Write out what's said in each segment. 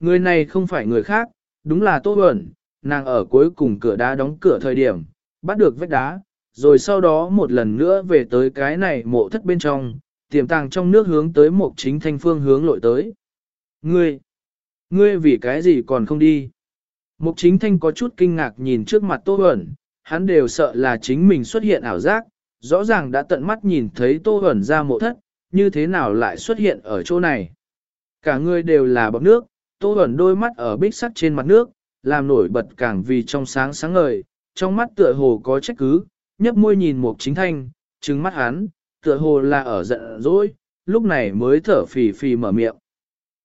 Người này không phải người khác, đúng là Tô Bẩn, nàng ở cuối cùng cửa đá đóng cửa thời điểm, bắt được vách đá, rồi sau đó một lần nữa về tới cái này mộ thất bên trong, tiềm tàng trong nước hướng tới một chính thanh phương hướng lội tới. Ngươi, ngươi vì cái gì còn không đi? Mục chính thanh có chút kinh ngạc nhìn trước mặt Tô Bẩn, hắn đều sợ là chính mình xuất hiện ảo giác, rõ ràng đã tận mắt nhìn thấy Tô Bẩn ra mộ thất, như thế nào lại xuất hiện ở chỗ này? Cả người đều là bọc nước, Tô Bẩn đôi mắt ở bích sắt trên mặt nước, làm nổi bật càng vì trong sáng sáng ngời, trong mắt tựa hồ có trách cứ, nhấp môi nhìn Mục Chính Thanh, trừng mắt hắn, tựa hồ là ở giận dỗi, lúc này mới thở phì phì mở miệng.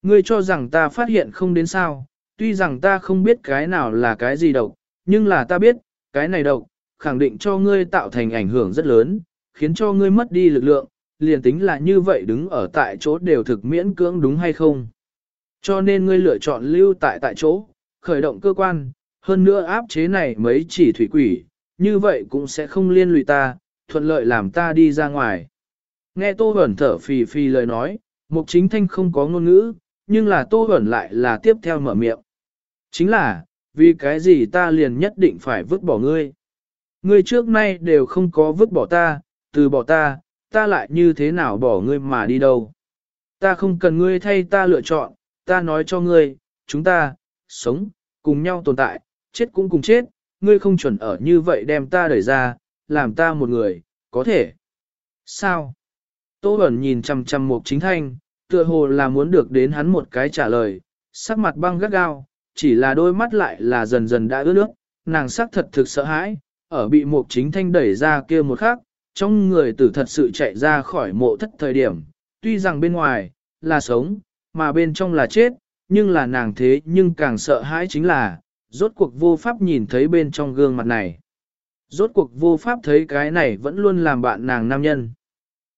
Ngươi cho rằng ta phát hiện không đến sao, tuy rằng ta không biết cái nào là cái gì độc, nhưng là ta biết, cái này độc, khẳng định cho ngươi tạo thành ảnh hưởng rất lớn, khiến cho ngươi mất đi lực lượng, liền tính là như vậy đứng ở tại chỗ đều thực miễn cưỡng đúng hay không. Cho nên ngươi lựa chọn lưu tại tại chỗ, khởi động cơ quan, hơn nữa áp chế này mấy chỉ thủy quỷ, như vậy cũng sẽ không liên lụy ta, thuận lợi làm ta đi ra ngoài. Nghe Tô Huẩn thở phì phì lời nói, Mục Chính Thanh không có ngôn ngữ, nhưng là Tô Huẩn lại là tiếp theo mở miệng. Chính là, vì cái gì ta liền nhất định phải vứt bỏ ngươi. Ngươi trước nay đều không có vứt bỏ ta, từ bỏ ta, ta lại như thế nào bỏ ngươi mà đi đâu. Ta không cần ngươi thay ta lựa chọn, ta nói cho ngươi, chúng ta, sống, cùng nhau tồn tại, chết cũng cùng chết, ngươi không chuẩn ở như vậy đem ta đẩy ra, làm ta một người, có thể. Sao? Tô Bẩn nhìn chằm chằm một chính thanh, tựa hồ là muốn được đến hắn một cái trả lời, sắc mặt băng gắt gao, chỉ là đôi mắt lại là dần dần đã ướt nước, nàng sắc thật thực sợ hãi, ở bị một chính thanh đẩy ra kia một khắc, trong người tử thật sự chạy ra khỏi mộ thất thời điểm, tuy rằng bên ngoài là sống, mà bên trong là chết, nhưng là nàng thế nhưng càng sợ hãi chính là, rốt cuộc vô pháp nhìn thấy bên trong gương mặt này. Rốt cuộc vô pháp thấy cái này vẫn luôn làm bạn nàng nam nhân.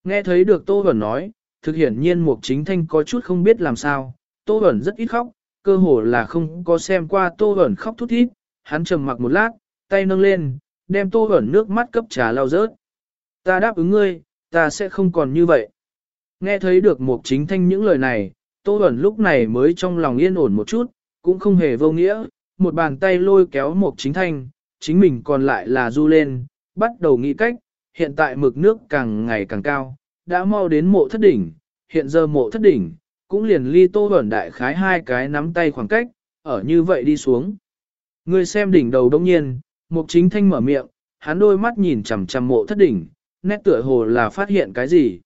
Nghe thấy được Tô Bẩn nói, thực hiển nhiên Mục Chính Thanh có chút không biết làm sao, Tô Bẩn rất ít khóc, cơ hồ là không có xem qua Tô Bẩn khóc thút thít, hắn trầm mặc một lát, tay nâng lên, đem Tô Bẩn nước mắt cấp trà lau rớt. Ta đáp ứng ngươi, ta sẽ không còn như vậy. Nghe thấy được Mục Chính Thanh những lời này, Tô Bẩn lúc này mới trong lòng yên ổn một chút, cũng không hề vô nghĩa, một bàn tay lôi kéo một Chính Thanh, chính mình còn lại là du lên, bắt đầu nghĩ cách, hiện tại mực nước càng ngày càng cao, đã mau đến mộ thất đỉnh, hiện giờ mộ thất đỉnh, cũng liền ly tô Bẩn đại khái hai cái nắm tay khoảng cách, ở như vậy đi xuống. Người xem đỉnh đầu đông nhiên, mục chính thanh mở miệng, hắn đôi mắt nhìn chằm chằm mộ thất đỉnh, nét tựa hồ là phát hiện cái gì.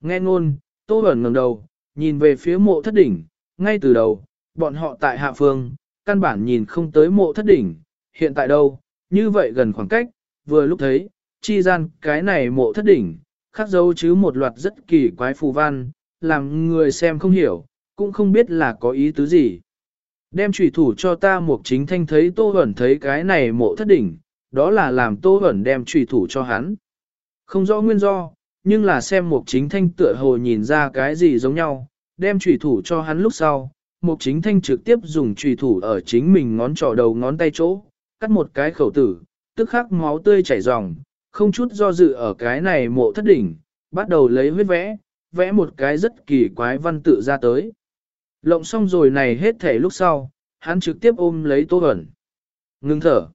Nghe ngôn, tô Bẩn ngẩng đầu, nhìn về phía mộ thất đỉnh, ngay từ đầu, bọn họ tại hạ phương, căn bản nhìn không tới mộ thất đỉnh, hiện tại đâu, như vậy gần khoảng cách, vừa lúc thấy, chi gian cái này mộ thất đỉnh, khắc dấu chứ một loạt rất kỳ quái phù văn, làm người xem không hiểu, cũng không biết là có ý tứ gì. Đem trùy thủ cho ta một chính thanh thấy tô ẩn thấy cái này mộ thất đỉnh, đó là làm tô ẩn đem trùy thủ cho hắn. Không rõ nguyên do, nhưng là xem mục chính thanh tựa hồ nhìn ra cái gì giống nhau, đem trùy thủ cho hắn lúc sau, mục chính thanh trực tiếp dùng trùy thủ ở chính mình ngón trỏ đầu ngón tay chỗ, cắt một cái khẩu tử, tức khắc máu tươi chảy ròng, không chút do dự ở cái này mộ thất đỉnh, bắt đầu lấy huyết vẽ, vẽ một cái rất kỳ quái văn tự ra tới. Lộng xong rồi này hết thể lúc sau, hắn trực tiếp ôm lấy Tô Bẩn. Ngưng thở.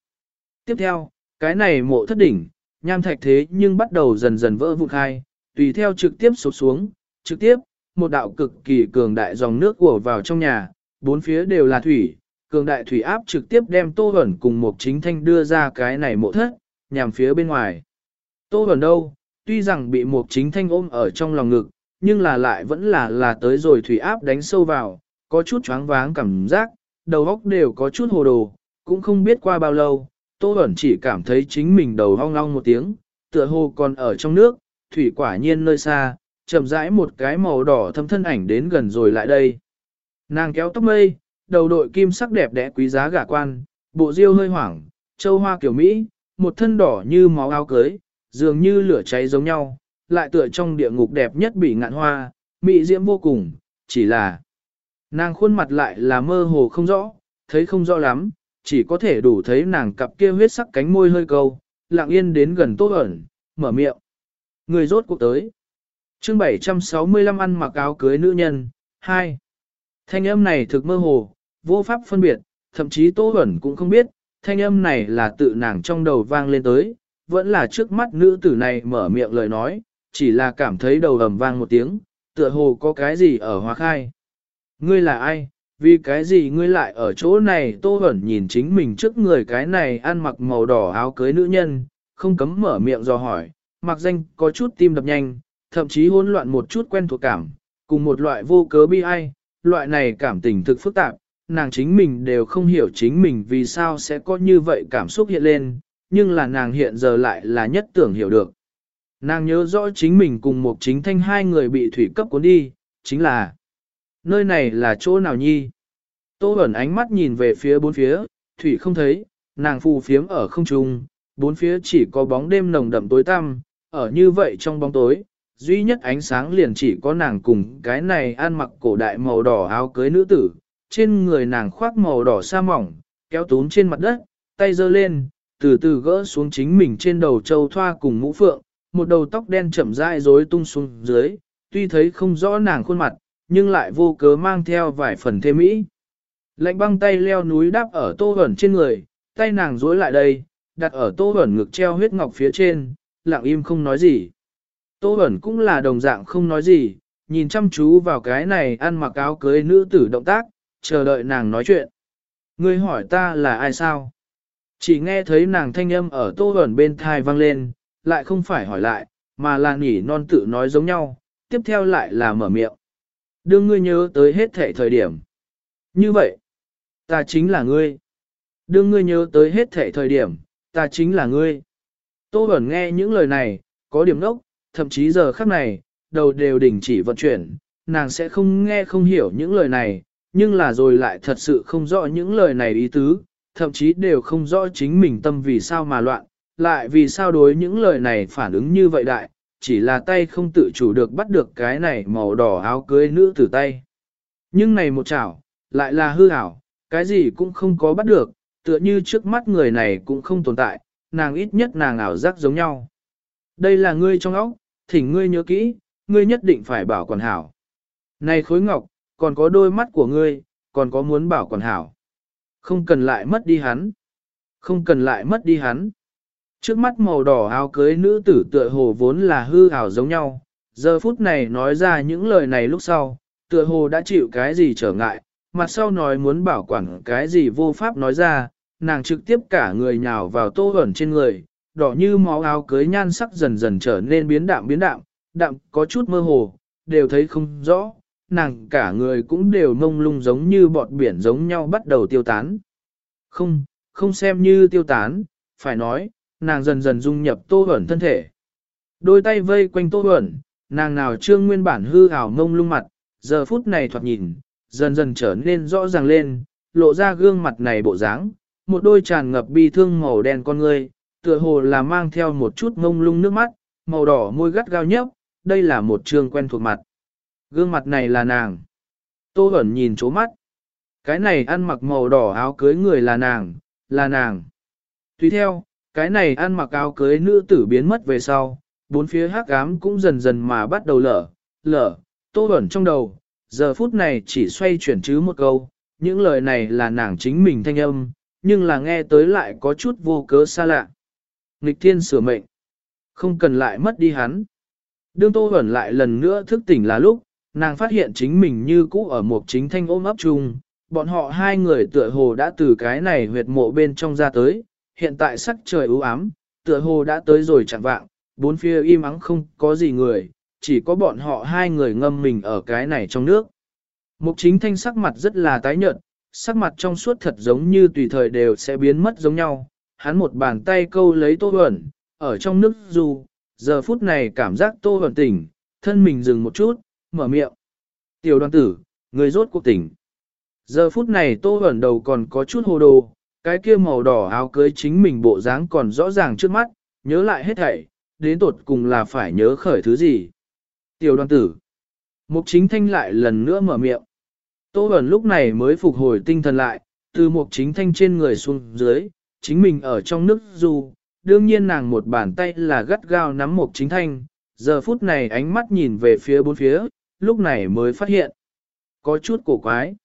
Tiếp theo, cái này mộ thất đỉnh, nham thạch thế nhưng bắt đầu dần dần vỡ vụn khai, tùy theo trực tiếp sụp xuống, trực tiếp, một đạo cực kỳ cường đại dòng nước của vào trong nhà, bốn phía đều là thủy, cường đại thủy áp trực tiếp đem Tô Bẩn cùng một chính thanh đưa ra cái này mộ thất, nhằm phía bên ngoài. Tô Bẩn đâu, tuy rằng bị một chính thanh ôm ở trong lòng ngực, nhưng là lại vẫn là là tới rồi thủy áp đánh sâu vào, có chút choáng váng cảm giác, đầu óc đều có chút hồ đồ, cũng không biết qua bao lâu, Tô Bẩn chỉ cảm thấy chính mình đầu hong long một tiếng, tựa hồ còn ở trong nước, thủy quả nhiên nơi xa, chậm rãi một cái màu đỏ thâm thân ảnh đến gần rồi lại đây. Nàng kéo tóc mây, đầu đội kim sắc đẹp đẽ quý giá gả quan, bộ diêu hơi hoảng, châu hoa kiểu Mỹ, một thân đỏ như máu áo cưới, dường như lửa cháy giống nhau, lại tựa trong địa ngục đẹp nhất bị ngạn hoa, mỹ diễm vô cùng, chỉ là nàng khuôn mặt lại là mơ hồ không rõ, thấy không rõ lắm, chỉ có thể đủ thấy nàng cặp kia huyết sắc cánh môi hơi câu, lặng yên đến gần tốt ẩn, mở miệng. Người rốt cuộc tới. chương 765 ăn mặc áo cưới nữ nhân, 2. Thanh âm này thực mơ hồ, vô pháp phân biệt, thậm chí Tô ẩn cũng không biết, thanh âm này là tự nàng trong đầu vang lên tới, vẫn là trước mắt nữ tử này mở miệng lời nói, chỉ là cảm thấy đầu ầm vang một tiếng, tựa hồ có cái gì ở hóa khai. Ngươi là ai? Vì cái gì ngươi lại ở chỗ này? Tô hẩn nhìn chính mình trước người cái này ăn mặc màu đỏ áo cưới nữ nhân, không cấm mở miệng do hỏi, mặc danh có chút tim đập nhanh, thậm chí hỗn loạn một chút quen thuộc cảm, cùng một loại vô cớ bi ai, loại này cảm tình thực phức tạp, nàng chính mình đều không hiểu chính mình vì sao sẽ có như vậy cảm xúc hiện lên, nhưng là nàng hiện giờ lại là nhất tưởng hiểu được. Nàng nhớ rõ chính mình cùng một chính thanh hai người bị thủy cấp cuốn đi, chính là nơi này là chỗ nào nhi. Tô ẩn ánh mắt nhìn về phía bốn phía, thủy không thấy, nàng phù phiếm ở không trung, bốn phía chỉ có bóng đêm nồng đậm tối tăm, ở như vậy trong bóng tối, duy nhất ánh sáng liền chỉ có nàng cùng cái này ăn mặc cổ đại màu đỏ áo cưới nữ tử, trên người nàng khoác màu đỏ sa mỏng, kéo túm trên mặt đất, tay giơ lên, từ từ gỡ xuống chính mình trên đầu châu thoa cùng mũ phượng, một đầu tóc đen chậm rãi rối tung xuống dưới, tuy thấy không rõ nàng khuôn mặt, nhưng lại vô cớ mang theo vài phần thêm mỹ. Lạnh băng tay leo núi đáp ở tô hẩn trên người, tay nàng duỗi lại đây, đặt ở tô hẩn ngực treo huyết ngọc phía trên, lặng im không nói gì. Tô hẩn cũng là đồng dạng không nói gì, nhìn chăm chú vào cái này ăn mặc áo cưới nữ tử động tác, chờ đợi nàng nói chuyện. Ngươi hỏi ta là ai sao? Chỉ nghe thấy nàng thanh âm ở tô hẩn bên thai vang lên, lại không phải hỏi lại, mà là nhỉ non tự nói giống nhau, tiếp theo lại là mở miệng. Đương ngươi nhớ tới hết thể thời điểm. Như vậy, ta chính là ngươi. Đương ngươi nhớ tới hết thể thời điểm, ta chính là ngươi. Tô Bẩn nghe những lời này, có điểm nốc, thậm chí giờ khắc này, đầu đều đình chỉ vận chuyển, nàng sẽ không nghe không hiểu những lời này, nhưng là rồi lại thật sự không rõ những lời này ý tứ, thậm chí đều không rõ chính mình tâm vì sao mà loạn, lại vì sao đối những lời này phản ứng như vậy đại, chỉ là tay không tự chủ được bắt được cái này màu đỏ áo cưới nữ tử tay. Nhưng này một chảo, lại là hư ảo, cái gì cũng không có bắt được, tựa như trước mắt người này cũng không tồn tại, nàng ít nhất nàng ảo giác giống nhau. Đây là ngươi trong óc, thỉnh ngươi nhớ kỹ, ngươi nhất định phải bảo quản hảo. Này khối ngọc, còn có đôi mắt của ngươi, còn có muốn bảo quản hảo. Không cần lại mất đi hắn. Không cần lại mất đi hắn. Trước mắt màu đỏ áo cưới nữ tử tựa hồ vốn là hư ảo giống nhau, giờ phút này nói ra những lời này lúc sau, tựa hồ đã chịu cái gì trở ngại, mặt sau nói muốn bảo quản cái gì vô pháp nói ra, nàng trực tiếp cả người nhào vào tô ẩn trên người, đỏ như máu áo cưới nhan sắc dần dần trở nên biến đạm biến đạm, đạm có chút mơ hồ, đều thấy không rõ, nàng cả người cũng đều mông lung giống như bọt biển giống nhau bắt đầu tiêu tán. Không, không xem như tiêu tán, phải nói, nàng dần dần dung nhập tô ẩn thân thể. Đôi tay vây quanh tô ẩn, nàng nào trương nguyên bản hư ảo mông lung mặt, giờ phút này thoạt nhìn, dần dần trở nên rõ ràng lên, lộ ra gương mặt này bộ dáng, một đôi tràn ngập bi thương màu đen con người, tựa hồ là mang theo một chút mông lung nước mắt, màu đỏ môi gắt gao nhấp, đây là một trương quen thuộc mặt. Gương mặt này là nàng. Tô ẩn nhìn chố mắt. Cái này ăn mặc màu đỏ áo cưới người là nàng, là nàng. Tuy theo, cái này ăn mặc áo cưới nữ tử biến mất về sau, bốn phía hắc ám cũng dần dần mà bắt đầu lở, lở, tô ẩn trong đầu, giờ phút này chỉ xoay chuyển chứ một câu, những lời này là nàng chính mình thanh âm, nhưng là nghe tới lại có chút vô cớ xa lạ. Nghịch thiên sửa mệnh, không cần lại mất đi hắn. Đương tô ẩn lại lần nữa thức tỉnh là lúc, nàng phát hiện chính mình như cũ ở một chính thanh ôm ấp chung, bọn họ hai người tựa hồ đã từ cái này huyệt mộ bên trong ra tới, hiện tại sắc trời u ám, tựa hồ đã tới rồi chẳng vạng, bốn phía im ắng không có gì người, chỉ có bọn họ hai người ngâm mình ở cái này trong nước. Mục chính thanh sắc mặt rất là tái nhợt, sắc mặt trong suốt thật giống như tùy thời đều sẽ biến mất giống nhau, hắn một bàn tay câu lấy tô huẩn, ở trong nước dù, giờ phút này cảm giác tô huẩn tỉnh, thân mình dừng một chút, mở miệng. Tiểu đoàn tử, người rốt cuộc tỉnh. Giờ phút này tô huẩn đầu còn có chút hồ đồ, cái kia màu đỏ áo cưới chính mình bộ dáng còn rõ ràng trước mắt, nhớ lại hết thảy, đến tột cùng là phải nhớ khởi thứ gì. Tiểu đoàn tử. Mục chính thanh lại lần nữa mở miệng. Tô ẩn lúc này mới phục hồi tinh thần lại, từ mục chính thanh trên người xuống dưới, chính mình ở trong nước dù, đương nhiên nàng một bàn tay là gắt gao nắm mục chính thanh, giờ phút này ánh mắt nhìn về phía bốn phía, lúc này mới phát hiện. Có chút cổ quái.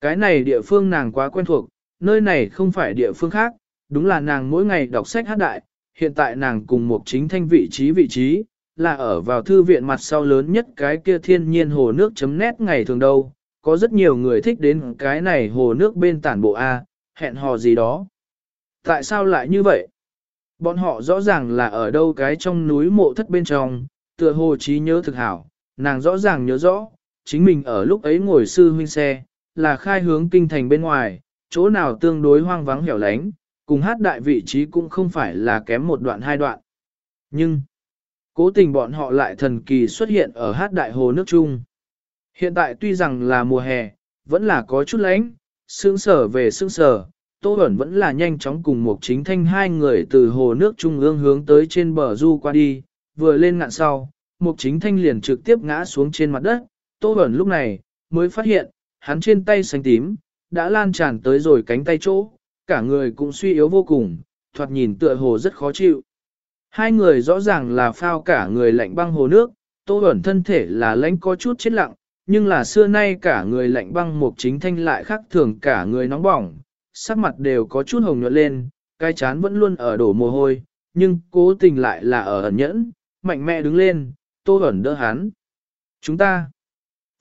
Cái này địa phương nàng quá quen thuộc, nơi này không phải địa phương khác, đúng là nàng mỗi ngày đọc sách hát đại, hiện tại nàng cùng một chính thanh vị trí vị trí, là ở vào thư viện mặt sau lớn nhất cái kia thiên nhiên hồ nước chấm nét ngày thường đâu, có rất nhiều người thích đến cái này hồ nước bên tản bộ A, hẹn hò gì đó. Tại sao lại như vậy? Bọn họ rõ ràng là ở đâu cái trong núi mộ thất bên trong, tựa hồ trí nhớ thực hảo, nàng rõ ràng nhớ rõ, chính mình ở lúc ấy ngồi sư huynh xe, là khai hướng kinh thành bên ngoài, chỗ nào tương đối hoang vắng hẻo lánh, cùng hát đại vị trí cũng không phải là kém một đoạn hai đoạn. Nhưng, cố tình bọn họ lại thần kỳ xuất hiện ở hát đại hồ nước chung. Hiện tại tuy rằng là mùa hè, vẫn là có chút lánh, sương sở về sương sở, Tô Bẩn vẫn là nhanh chóng cùng một chính thanh hai người từ hồ nước trung ương hướng tới trên bờ du qua đi, vừa lên ngạn sau, một chính thanh liền trực tiếp ngã xuống trên mặt đất, Tô Bẩn lúc này, mới phát hiện, hắn trên tay xanh tím, đã lan tràn tới rồi cánh tay chỗ, cả người cũng suy yếu vô cùng, thoạt nhìn tựa hồ rất khó chịu. Hai người rõ ràng là phao cả người lạnh băng hồ nước, Tô ẩn thân thể là lãnh có chút chết lặng, nhưng là xưa nay cả người lạnh băng một chính thanh lại khác thường cả người nóng bỏng, sắc mặt đều có chút hồng nhuận lên, cái chán vẫn luôn ở đổ mồ hôi, nhưng cố tình lại là ở ẩn nhẫn, mạnh mẽ đứng lên, Tô ẩn đỡ hắn. Chúng ta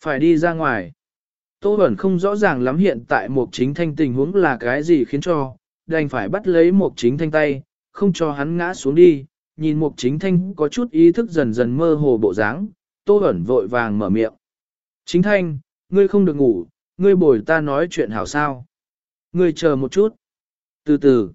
phải đi ra ngoài. Tô Bẩn không rõ ràng lắm hiện tại mục chính thanh tình huống là cái gì khiến cho, đành phải bắt lấy mục chính thanh tay, không cho hắn ngã xuống đi, nhìn mục chính thanh có chút ý thức dần dần mơ hồ bộ dáng, Tô Bẩn vội vàng mở miệng. Chính thanh, ngươi không được ngủ, ngươi bồi ta nói chuyện hảo sao. Ngươi chờ một chút. Từ từ.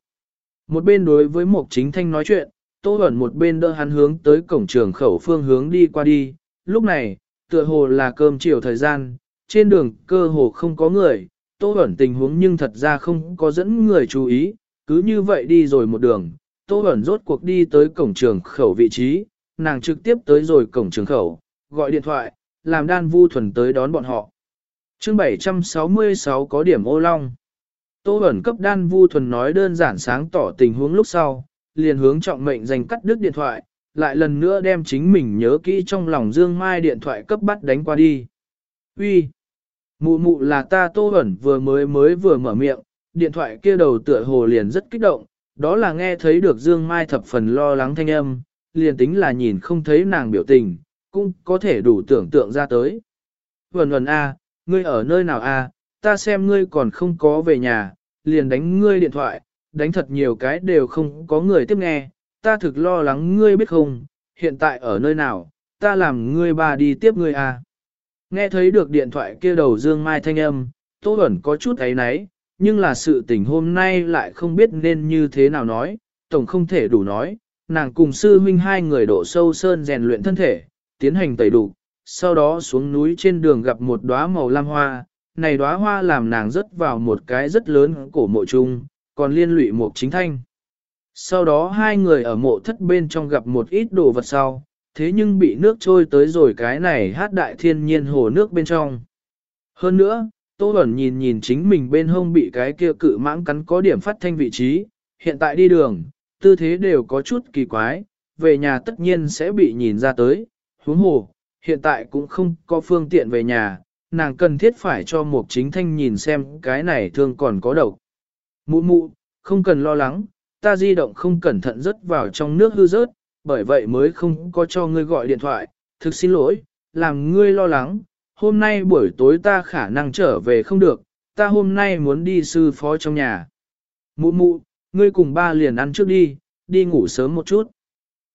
Một bên đối với mục chính thanh nói chuyện, Tô Bẩn một bên đỡ hắn hướng tới cổng trường khẩu phương hướng đi qua đi. Lúc này, tựa hồ là cơm chiều thời gian, trên đường cơ hồ không có người, Tô Bẩn tình huống nhưng thật ra không có dẫn người chú ý, cứ như vậy đi rồi một đường, Tô Bẩn rốt cuộc đi tới cổng trường khẩu vị trí, nàng trực tiếp tới rồi cổng trường khẩu, gọi điện thoại, làm đan vu thuần tới đón bọn họ. chương 766 có điểm ô long. Tô Bẩn cấp đan vu thuần nói đơn giản sáng tỏ tình huống lúc sau, liền hướng trọng mệnh dành cắt đứt điện thoại, lại lần nữa đem chính mình nhớ kỹ trong lòng Dương Mai điện thoại cấp bắt đánh qua đi. Uy, Mụ mụ là ta Tô ẩn vừa mới mới vừa mở miệng, điện thoại kia đầu tựa hồ liền rất kích động, đó là nghe thấy được Dương Mai thập phần lo lắng thanh âm, liền tính là nhìn không thấy nàng biểu tình, cũng có thể đủ tưởng tượng ra tới. Vẩn vẩn a, ngươi ở nơi nào a? ta xem ngươi còn không có về nhà, liền đánh ngươi điện thoại, đánh thật nhiều cái đều không có người tiếp nghe, ta thực lo lắng ngươi biết không, hiện tại ở nơi nào, ta làm ngươi bà đi tiếp ngươi a. Nghe thấy được điện thoại kia đầu Dương Mai thanh âm, Tô Bẩn có chút ấy náy, nhưng là sự tình hôm nay lại không biết nên như thế nào nói, tổng không thể đủ nói, nàng cùng sư huynh hai người độ sâu sơn rèn luyện thân thể, tiến hành tẩy đủ, sau đó xuống núi trên đường gặp một đóa màu lam hoa, này đóa hoa làm nàng rớt vào một cái rất lớn cổ mộ chung, còn liên lụy một chính thanh. Sau đó hai người ở mộ thất bên trong gặp một ít đồ vật sau, thế nhưng bị nước trôi tới rồi cái này hát đại thiên nhiên hồ nước bên trong. Hơn nữa, Tô Bẩn nhìn nhìn chính mình bên hông bị cái kia cự mãng cắn có điểm phát thanh vị trí, hiện tại đi đường, tư thế đều có chút kỳ quái, về nhà tất nhiên sẽ bị nhìn ra tới, huống hồ, hiện tại cũng không có phương tiện về nhà, nàng cần thiết phải cho một chính thanh nhìn xem cái này thương còn có độc. Mụ mụ, không cần lo lắng, ta di động không cẩn thận rớt vào trong nước hư rớt, bởi vậy mới không có cho ngươi gọi điện thoại, thực xin lỗi, làm ngươi lo lắng, hôm nay buổi tối ta khả năng trở về không được, ta hôm nay muốn đi sư phó trong nhà. Mụ mụ, ngươi cùng ba liền ăn trước đi, đi ngủ sớm một chút.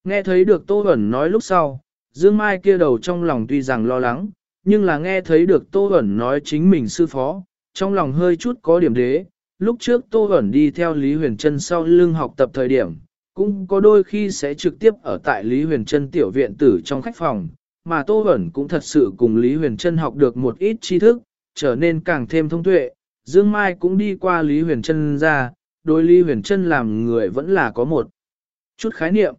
Nghe thấy được Tô Bẩn nói lúc sau, Dương Mai kia đầu trong lòng tuy rằng lo lắng, nhưng là nghe thấy được Tô Bẩn nói chính mình sư phó, trong lòng hơi chút có điểm đế. Lúc trước Tô Bẩn đi theo Lý Huyền Trân sau lưng học tập thời điểm, cũng có đôi khi sẽ trực tiếp ở tại Lý Huyền Trân tiểu viện tử trong khách phòng, mà Tô Bẩn cũng thật sự cùng Lý Huyền Trân học được một ít tri thức, trở nên càng thêm thông tuệ. Dương Mai cũng đi qua Lý Huyền Trân ra, đối Lý Huyền Trân làm người vẫn là có một chút khái niệm.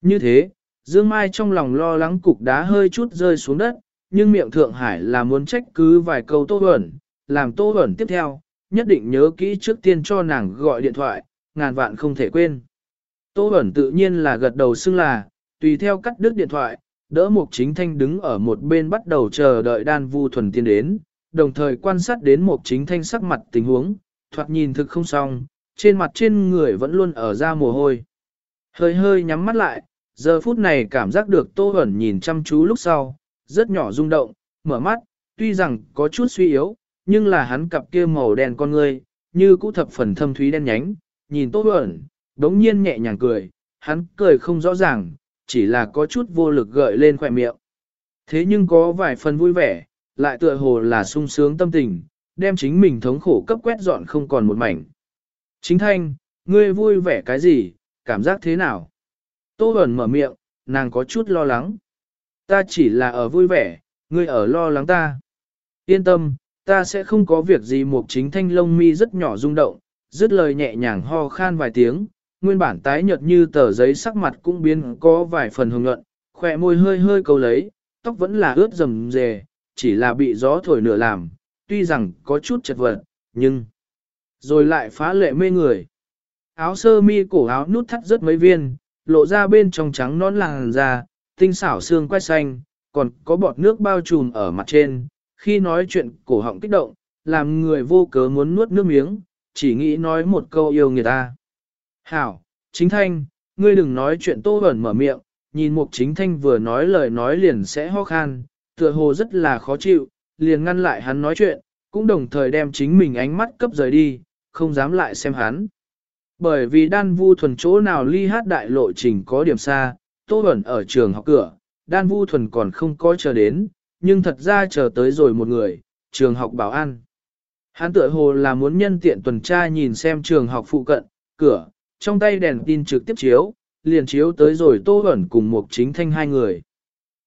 Như thế, Dương Mai trong lòng lo lắng cục đá hơi chút rơi xuống đất, nhưng miệng Thượng Hải là muốn trách cứ vài câu Tô Bẩn, làm Tô Bẩn tiếp theo, nhất định nhớ kỹ trước tiên cho nàng gọi điện thoại, ngàn vạn không thể quên. Tô Bẩn tự nhiên là gật đầu xưng là, tùy theo cắt đứt điện thoại, đỡ Mục Chính Thanh đứng ở một bên bắt đầu chờ đợi đan vu thuần tiên đến, đồng thời quan sát đến mục chính thanh sắc mặt tình huống, thoạt nhìn thực không xong, trên mặt trên người vẫn luôn ở ra mồ hôi. Hơi hơi nhắm mắt lại, giờ phút này cảm giác được Tô Bẩn nhìn chăm chú lúc sau, rất nhỏ rung động, mở mắt, tuy rằng có chút suy yếu, nhưng là hắn cặp kia màu đen con ngươi, như cũ thập phần thâm thúy đen nhánh, nhìn Tô Bẩn, đống nhiên nhẹ nhàng cười, hắn cười không rõ ràng, chỉ là có chút vô lực gợi lên khỏe miệng. Thế nhưng có vài phần vui vẻ, lại tựa hồ là sung sướng tâm tình, đem chính mình thống khổ cấp quét dọn không còn một mảnh. Chính thanh, ngươi vui vẻ cái gì, cảm giác thế nào? Tô ẩn mở miệng, nàng có chút lo lắng. Ta chỉ là ở vui vẻ, ngươi ở lo lắng ta. Yên tâm, ta sẽ không có việc gì một chính thanh lông mi rất nhỏ rung động, dứt lời nhẹ nhàng ho khan vài tiếng, nguyên bản tái nhợt như tờ giấy sắc mặt cũng biến có vài phần hồng nhuận, khỏe môi hơi hơi cầu lấy, tóc vẫn là ướt rầm rề, chỉ là bị gió thổi nửa làm, tuy rằng có chút chật vật, nhưng rồi lại phá lệ mê người. Áo sơ mi cổ áo nút thắt rất mấy viên, lộ ra bên trong trắng nón làn da, tinh xảo xương quay xanh, còn có bọt nước bao trùm ở mặt trên, khi nói chuyện cổ họng kích động, làm người vô cớ muốn nuốt nước miếng, chỉ nghĩ nói một câu yêu người ta. Hảo, chính thanh, ngươi đừng nói chuyện tô ẩn mở miệng, nhìn mục chính thanh vừa nói lời nói liền sẽ ho khan, tựa hồ rất là khó chịu, liền ngăn lại hắn nói chuyện, cũng đồng thời đem chính mình ánh mắt cấp rời đi, không dám lại xem hắn. Bởi vì đan vu thuần chỗ nào ly hát đại lộ trình có điểm xa, tô ẩn ở trường học cửa, đan vu thuần còn không có chờ đến, nhưng thật ra chờ tới rồi một người, trường học bảo an. Hắn tựa hồ là muốn nhân tiện tuần tra nhìn xem trường học phụ cận, cửa, trong tay đèn tin trực tiếp chiếu, liền chiếu tới rồi tô ẩn cùng một chính thanh hai người.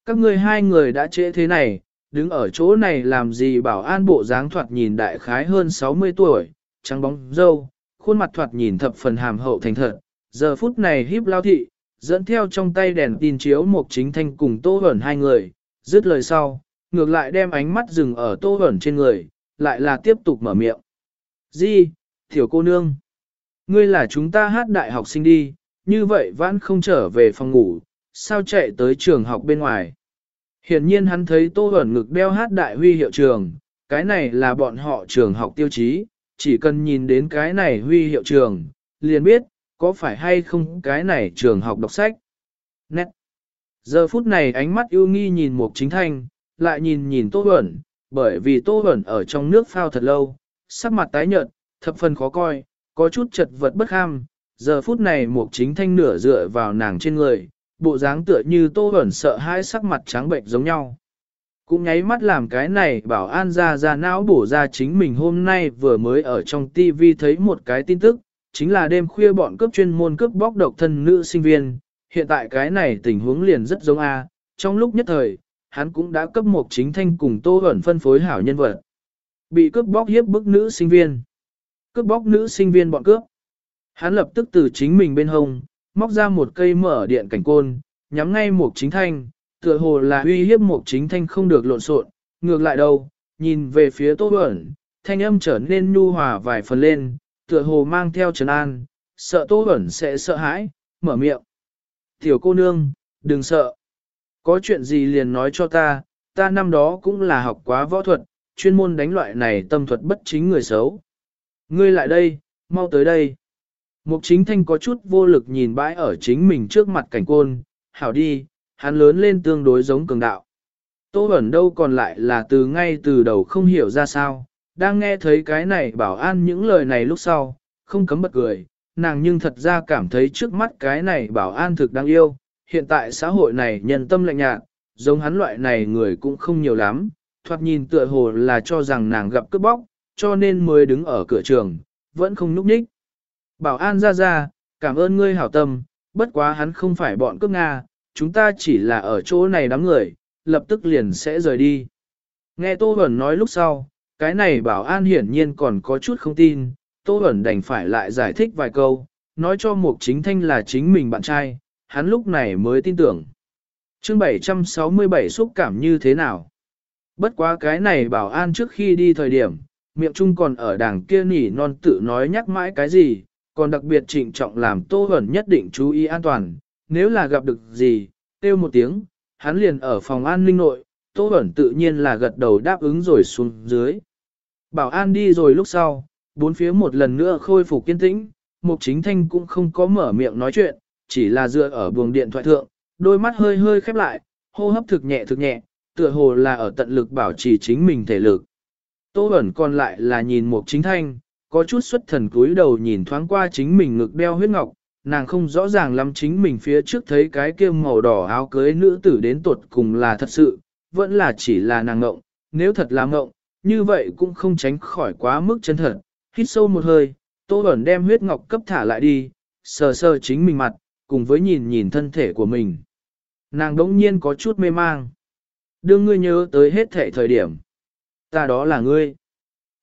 Các người hai người đã trễ thế này, đứng ở chỗ này làm gì bảo an bộ dáng thoạt nhìn đại khái hơn 60 tuổi, trắng bóng dâu, khuôn mặt thoạt nhìn thập phần hàm hậu thành thật, giờ phút này híp lao thị, dẫn theo trong tay đèn tin chiếu một chính thanh cùng tô ẩn hai người, dứt lời sau, ngược lại đem ánh mắt dừng ở tô ẩn trên người, lại là tiếp tục mở miệng. Di, tiểu cô nương, ngươi là chúng ta hát đại học sinh đi, như vậy vẫn không trở về phòng ngủ, sao chạy tới trường học bên ngoài. Hiển nhiên hắn thấy tô ẩn ngực đeo hát đại huy hiệu trường, cái này là bọn họ trường học tiêu chí, chỉ cần nhìn đến cái này huy hiệu trường, liền biết, có phải hay không cái này trường học đọc sách. Nét. Giờ phút này ánh mắt yêu nghi nhìn một chính thanh, lại nhìn nhìn tô ẩn, bởi vì tô ẩn ở trong nước phao thật lâu, sắc mặt tái nhợt, thập phần khó coi, có chút chật vật bất ham. Giờ phút này mục chính thanh nửa dựa vào nàng trên người, bộ dáng tựa như tô ẩn sợ hai sắc mặt trắng bệnh giống nhau. Cũng nháy mắt làm cái này bảo an ra ra não bổ ra chính mình hôm nay vừa mới ở trong TV thấy một cái tin tức, chính là đêm khuya bọn cướp chuyên môn cướp bóc độc thân nữ sinh viên, hiện tại cái này tình huống liền rất giống A, trong lúc nhất thời, hắn cũng đã cấp một chính thanh cùng tô ẩn phân phối hảo nhân vật. Bị cướp bóc hiếp bức nữ sinh viên. Cướp bóc nữ sinh viên bọn cướp. Hắn lập tức từ chính mình bên hông, móc ra một cây mở điện cảnh côn, nhắm ngay một chính thanh, tựa hồ là uy hiếp một chính thanh không được lộn xộn, ngược lại đâu, nhìn về phía tô ẩn, thanh âm trở nên nhu hòa vài phần lên, tựa hồ mang theo trấn an, sợ tô ẩn sẽ sợ hãi, mở miệng. Tiểu cô nương, đừng sợ. Có chuyện gì liền nói cho ta, ta năm đó cũng là học quá võ thuật, chuyên môn đánh loại này tâm thuật bất chính người xấu. Ngươi lại đây, mau tới đây. Mục chính thanh có chút vô lực nhìn bãi ở chính mình trước mặt cảnh côn, hảo đi, hắn lớn lên tương đối giống cường đạo. Tô ẩn đâu còn lại là từ ngay từ đầu không hiểu ra sao, đang nghe thấy cái này bảo an những lời này lúc sau, không cấm bật cười, nàng nhưng thật ra cảm thấy trước mắt cái này bảo an thực đáng yêu, hiện tại xã hội này nhân tâm lạnh nhạt, giống hắn loại này người cũng không nhiều lắm, thoạt nhìn tựa hồ là cho rằng nàng gặp cướp bóc, cho nên mới đứng ở cửa trường, vẫn không núp nhích. Bảo an ra ra, cảm ơn ngươi hảo tâm, bất quá hắn không phải bọn cướp Nga, chúng ta chỉ là ở chỗ này đám người, lập tức liền sẽ rời đi. Nghe Tô Bẩn nói lúc sau, cái này bảo an hiển nhiên còn có chút không tin, Tô Bẩn đành phải lại giải thích vài câu, nói cho Mục Chính Thanh là chính mình bạn trai, hắn lúc này mới tin tưởng. chương 767 xúc cảm như thế nào? Bất quá cái này bảo an trước khi đi thời điểm, miệng chung còn ở đảng kia nỉ non tự nói nhắc mãi cái gì, còn đặc biệt trịnh trọng làm Tô hẩn nhất định chú ý an toàn, nếu là gặp được gì, kêu một tiếng, hắn liền ở phòng an ninh nội, Tô hẩn tự nhiên là gật đầu đáp ứng rồi xuống dưới. Bảo an đi rồi lúc sau, bốn phía một lần nữa khôi phục kiên tĩnh, Mục Chính Thanh cũng không có mở miệng nói chuyện, chỉ là dựa ở buồng điện thoại thượng, đôi mắt hơi hơi khép lại, hô hấp thực nhẹ thực nhẹ, tựa hồ là ở tận lực bảo trì chính mình thể lực. Tô Bẩn còn lại là nhìn Mục Chính Thanh, có chút xuất thần cúi đầu nhìn thoáng qua chính mình ngực đeo huyết ngọc, nàng không rõ ràng lắm chính mình phía trước thấy cái kia màu đỏ áo cưới nữ tử đến tuột cùng là thật sự, vẫn là chỉ là nàng ngộng, nếu thật là ngộng, như vậy cũng không tránh khỏi quá mức chân thật. Hít sâu một hơi, Tô Bẩn đem huyết ngọc cấp thả lại đi, sờ sờ chính mình mặt, cùng với nhìn nhìn thân thể của mình. Nàng đống nhiên có chút mê mang. Đương ngươi nhớ tới hết thể thời điểm. Ta đó là ngươi.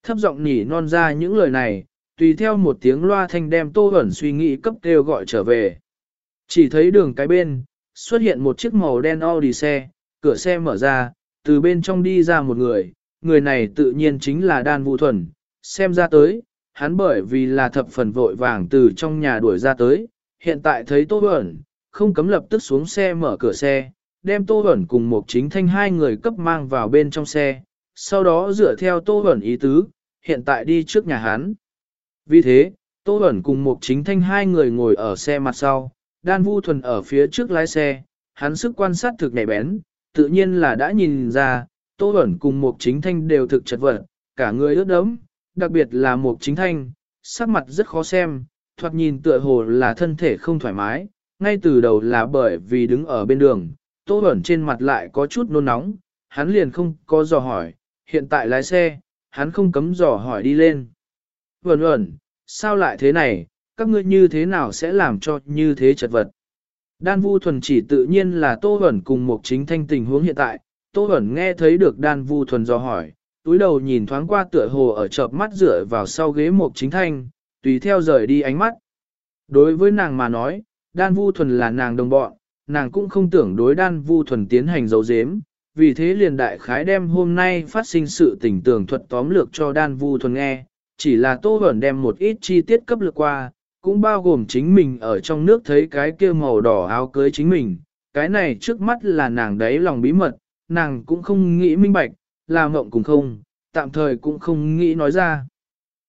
Thấp giọng nhỉ non ra những lời này, tùy theo một tiếng loa thanh đem Tô ẩn suy nghĩ cấp kêu gọi trở về. Chỉ thấy đường cái bên, xuất hiện một chiếc màu đen Audi xe, cửa xe mở ra, từ bên trong đi ra một người, người này tự nhiên chính là Đan Vũ Thuần, xem ra tới, hắn bởi vì là thập phần vội vàng từ trong nhà đuổi ra tới, hiện tại thấy Tô Bẩn, không cấm lập tức xuống xe mở cửa xe, đem Tô Bẩn cùng một chính thanh hai người cấp mang vào bên trong xe, sau đó dựa theo Tô Bẩn ý tứ, hiện tại đi trước nhà hắn. Vì thế, Tô Bẩn cùng một chính thanh hai người ngồi ở xe mặt sau, Đan Vu Thuần ở phía trước lái xe, hắn sức quan sát thực nhạy bén, tự nhiên là đã nhìn ra, Tô Bẩn cùng một chính thanh đều thực chật vật, cả người ướt đẫm, đặc biệt là một chính thanh, sắc mặt rất khó xem, thoạt nhìn tựa hồ là thân thể không thoải mái, ngay từ đầu là bởi vì đứng ở bên đường, Tô Bẩn trên mặt lại có chút nôn nóng, hắn liền không có dò hỏi, hiện tại lái xe, hắn không cấm dò hỏi đi lên. Vẩn vẩn, sao lại thế này, các ngươi như thế nào sẽ làm cho như thế chật vật? Đan Vu Thuần chỉ tự nhiên là Tô Hẩn cùng một chính thanh tình huống hiện tại, Tô Hẩn nghe thấy được Đan Vu Thuần dò hỏi, túi đầu nhìn thoáng qua tựa hồ ở chợp mắt dựa vào sau ghế một chính thanh, tùy theo rời đi ánh mắt. Đối với nàng mà nói, Đan Vu Thuần là nàng đồng bọn, nàng cũng không tưởng đối Đan Vu Thuần tiến hành dấu dếm, vì thế liền đại khái đem hôm nay phát sinh sự tình tường thuật tóm lược cho Đan Vu Thuần nghe, chỉ là Tô Bẩn đem một ít chi tiết cấp lược qua, cũng bao gồm chính mình ở trong nước thấy cái kia màu đỏ áo cưới chính mình, cái này trước mắt là nàng đấy lòng bí mật, nàng cũng không nghĩ minh bạch, là mộng cũng không, tạm thời cũng không nghĩ nói ra.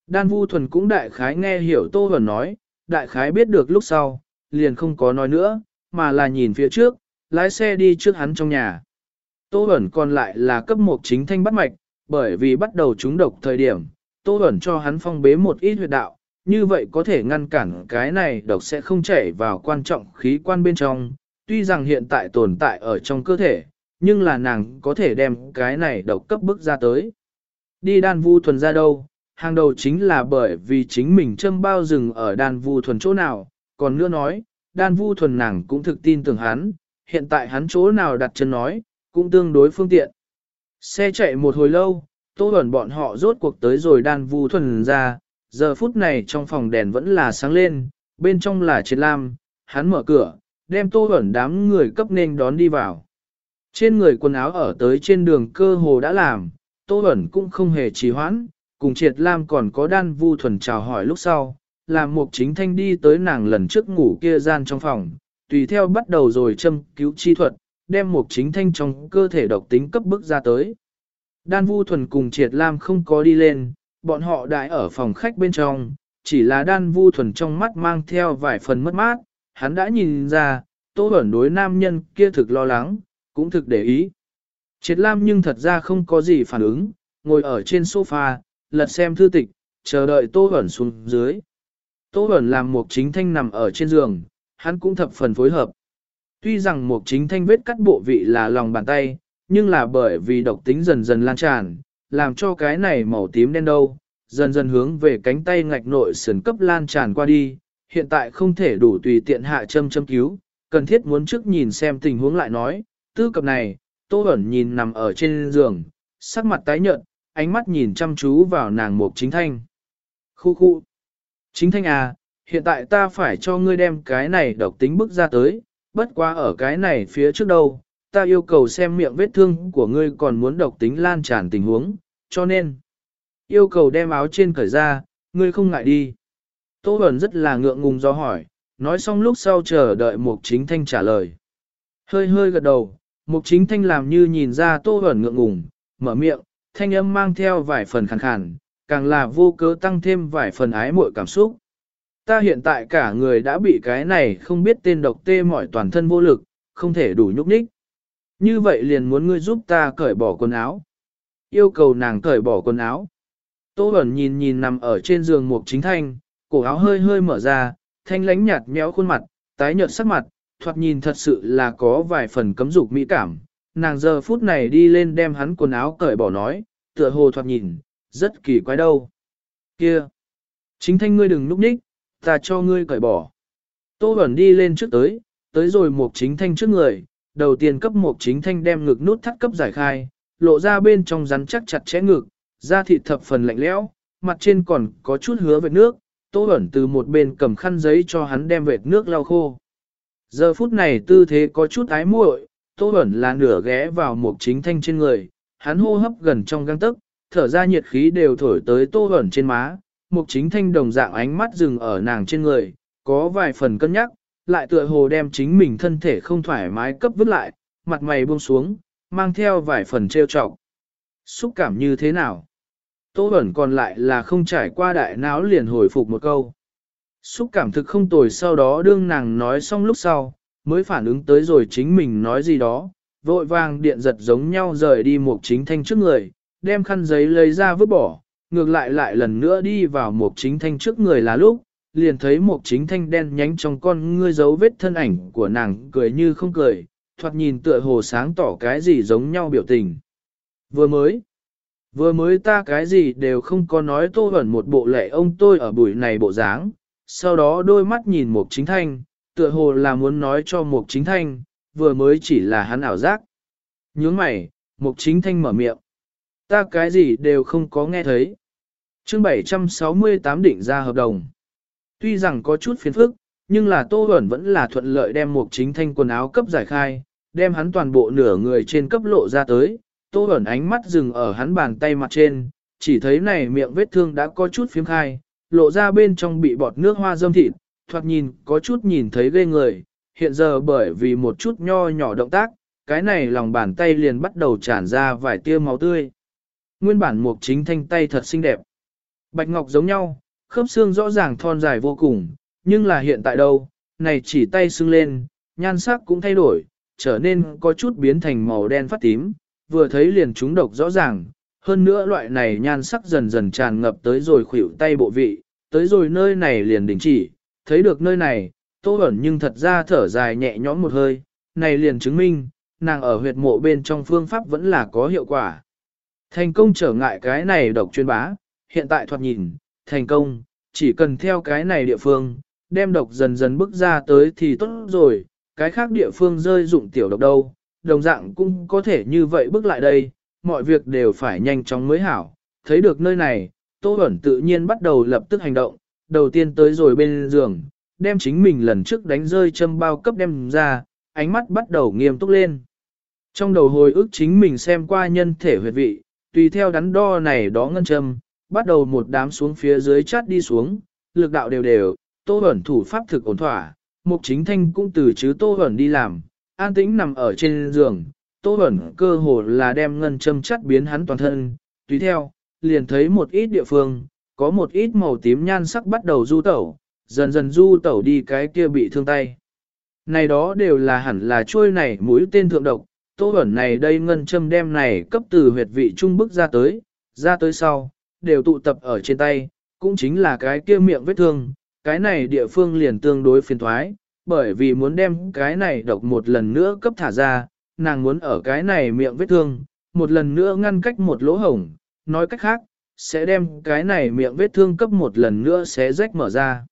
Đan Vu Thuần cũng đại khái nghe hiểu Tô Bẩn nói, đại khái biết được lúc sau, liền không có nói nữa, mà là nhìn phía trước, lái xe đi trước hắn trong nhà. Tô Bẩn còn lại là cấp một chính thanh bắt mạch, bởi vì bắt đầu trúng độc thời điểm, Tô Bẩn cho hắn phong bế một ít huyệt đạo, như vậy có thể ngăn cản cái này độc sẽ không chảy vào quan trọng khí quan bên trong, tuy rằng hiện tại tồn tại ở trong cơ thể, nhưng là nàng có thể đem cái này độc cấp bức ra tới. Đi đan vu thuần ra đâu, hàng đầu chính là bởi vì chính mình châm bao rừng ở đan vu thuần chỗ nào, còn nữa nói, đan vu thuần nàng cũng thực tin tưởng hắn, hiện tại hắn chỗ nào đặt chân nói, cũng tương đối phương tiện. Xe chạy một hồi lâu, tô ẩn bọn họ rốt cuộc tới rồi đan vu thuần ra, giờ phút này trong phòng đèn vẫn là sáng lên, bên trong là triệt lam, hắn mở cửa, đem tô ẩn đám người cấp nên đón đi vào. Trên người quần áo ở tới trên đường cơ hồ đã làm, tô ẩn cũng không hề trì hoãn, cùng triệt lam còn có đan vu thuần chào hỏi lúc sau, làm một chính thanh đi tới nàng lần trước ngủ kia gian trong phòng, tùy theo bắt đầu rồi châm cứu chi thuật, đem một chính thanh trong cơ thể độc tính cấp bức ra tới. Đan vu thuần cùng triệt lam không có đi lên, bọn họ đại ở phòng khách bên trong, chỉ là đan vu thuần trong mắt mang theo vài phần mất mát, hắn đã nhìn ra, tô ẩn đối nam nhân kia thực lo lắng, cũng thực để ý. Triệt Lam nhưng thật ra không có gì phản ứng, ngồi ở trên sofa, lật xem thư tịch, chờ đợi Tô Bẩn xuống dưới. Tô Bẩn làm một chính thanh nằm ở trên giường, hắn cũng thập phần phối hợp. Tuy rằng một chính thanh vết cắt bộ vị là lòng bàn tay, nhưng là bởi vì độc tính dần dần lan tràn, làm cho cái này màu tím đen đâu, dần dần hướng về cánh tay ngạch nội sườn cấp lan tràn qua đi, hiện tại không thể đủ tùy tiện hạ châm châm cứu, cần thiết muốn trước nhìn xem tình huống lại nói, tư cập này, Tô ẩn nhìn nằm ở trên giường, sắc mặt tái nhợt, ánh mắt nhìn chăm chú vào nàng mục chính thanh. Khu khu. Chính thanh à, hiện tại ta phải cho ngươi đem cái này độc tính bức ra tới, bất quá ở cái này phía trước đâu, ta yêu cầu xem miệng vết thương của ngươi còn muốn độc tính lan tràn tình huống, cho nên, yêu cầu đem áo trên cởi ra, ngươi không ngại đi. Tô Bẩn rất là ngượng ngùng do hỏi, nói xong lúc sau chờ đợi mục chính thanh trả lời. Hơi hơi gật đầu, Mục chính thanh làm như nhìn ra tô Bẩn ngượng ngùng, mở miệng, thanh âm mang theo vài phần khàn khàn, càng là vô cớ tăng thêm vài phần ái muội cảm xúc. Ta hiện tại cả người đã bị cái này không biết tên độc tê mỏi toàn thân vô lực, không thể đủ nhúc nhích. Như vậy liền muốn ngươi giúp ta cởi bỏ quần áo. Yêu cầu nàng cởi bỏ quần áo. Tô Bẩn nhìn nhìn nằm ở trên giường Mục Chính Thanh, cổ áo hơi hơi mở ra, thanh lánh nhạt méo khuôn mặt, tái nhợt sắc mặt, thoạt nhìn thật sự là có vài phần cấm dục mỹ cảm. Nàng giờ phút này đi lên đem hắn quần áo cởi bỏ nói, tựa hồ thoạt nhìn, rất kỳ quái đâu. Kia! Chính thanh ngươi đừng núp nhích, ta cho ngươi cởi bỏ. Tô Bẩn đi lên trước tới, tới rồi một chính thanh trước người, đầu tiên cấp một chính thanh đem ngực nút thắt cấp giải khai, lộ ra bên trong rắn chắc chặt chẽ ngực, da thịt thập phần lạnh lẽo, mặt trên còn có chút hứa vệt nước, Tô Bẩn từ một bên cầm khăn giấy cho hắn đem vệt nước lau khô. Giờ phút này tư thế có chút ái muội, Tô Bẩn là nửa ghé vào một chính thanh trên người, hắn hô hấp gần trong găng tức, thở ra nhiệt khí đều thổi tới Tô Bẩn trên má, Mục chính thanh đồng dạng ánh mắt dừng ở nàng trên người, có vài phần cân nhắc, lại tựa hồ đem chính mình thân thể không thoải mái cấp vứt lại, mặt mày buông xuống, mang theo vài phần trêu trọng, Xúc cảm như thế nào? Tô ẩn còn lại là không trải qua đại não liền hồi phục một câu. Xúc cảm thực không tồi sau đó đương nàng nói xong lúc sau, mới phản ứng tới rồi chính mình nói gì đó, vội vàng điện giật giống nhau rời đi một chính thanh trước người, đem khăn giấy lấy ra vứt bỏ, ngược lại lại lần nữa đi vào một chính thanh trước người là lúc, liền thấy một chính thanh đen nhánh trong con ngươi dấu vết thân ảnh của nàng cười như không cười, thoạt nhìn tựa hồ sáng tỏ cái gì giống nhau biểu tình. Vừa mới, vừa mới ta cái gì đều không có nói tô ẩn một bộ lệ ông tôi ở buổi này bộ dáng, sau đó đôi mắt nhìn một chính thanh, tựa hồ là muốn nói cho một chính thanh, vừa mới chỉ là hắn ảo giác. Nhướng mày, một chính thanh mở miệng. Ta cái gì đều không có nghe thấy chương 768 định ra hợp đồng. Tuy rằng có chút phiền phức, nhưng là Tô Huẩn vẫn là thuận lợi đem một chính thanh quần áo cấp giải khai, đem hắn toàn bộ nửa người trên cấp lộ ra tới. Tô Huẩn ánh mắt dừng ở hắn bàn tay mặt trên, chỉ thấy này miệng vết thương đã có chút phiếm khai, lộ ra bên trong bị bọt nước hoa dâm thịt, thoạt nhìn có chút nhìn thấy ghê người, hiện giờ bởi vì một chút nho nhỏ động tác, cái này lòng bàn tay liền bắt đầu tràn ra vài tia máu tươi. Nguyên bản mục chính thanh tay thật xinh đẹp. Bạch ngọc giống nhau, khớp xương rõ ràng thon dài vô cùng, nhưng là hiện tại đâu, này chỉ tay xương lên, nhan sắc cũng thay đổi, trở nên có chút biến thành màu đen phát tím, vừa thấy liền trúng độc rõ ràng, hơn nữa loại này nhan sắc dần dần tràn ngập tới rồi khuỷu tay bộ vị, tới rồi nơi này liền đình chỉ, thấy được nơi này, tô ẩn nhưng thật ra thở dài nhẹ nhõm một hơi, này liền chứng minh, nàng ở huyệt mộ bên trong phương pháp vẫn là có hiệu quả. Thành công trở ngại cái này độc chuyên bá, hiện tại thoạt nhìn, thành công, chỉ cần theo cái này địa phương, đem độc dần dần bước ra tới thì tốt rồi, cái khác địa phương rơi dụng tiểu độc đâu, đồng dạng cũng có thể như vậy bước lại đây, mọi việc đều phải nhanh chóng mới hảo. Thấy được nơi này, Tô Bẩn tự nhiên bắt đầu lập tức hành động, đầu tiên tới rồi bên giường, đem chính mình lần trước đánh rơi châm bao cấp đem ra, ánh mắt bắt đầu nghiêm túc lên. Trong đầu hồi ức chính mình xem qua nhân thể huyệt vị, tùy theo đắn đo này đó ngân châm, bắt đầu một đám xuống phía dưới chát đi xuống, lực đạo đều đều, Tô ẩn thủ pháp thực ổn thỏa, Mục Chính Thanh cũng từ chứ Tô ẩn đi làm, an tĩnh nằm ở trên giường, Tô ẩn cơ hồ là đem ngân châm chắt biến hắn toàn thân, tùy theo, liền thấy một ít địa phương, có một ít màu tím nhan sắc bắt đầu du tẩu, dần dần du tẩu đi cái kia bị thương tay. Này đó đều là hẳn là trôi này mũi tên thượng độc, Tô ẩn này đây ngân châm đem này cấp từ huyệt vị trung bức ra tới, ra tới sau, đều tụ tập ở trên tay, cũng chính là cái kia miệng vết thương, cái này địa phương liền tương đối phiền thoái, bởi vì muốn đem cái này độc một lần nữa cấp thả ra, nàng muốn ở cái này miệng vết thương, một lần nữa ngăn cách một lỗ hổng, nói cách khác, sẽ đem cái này miệng vết thương cấp một lần nữa sẽ rách mở ra.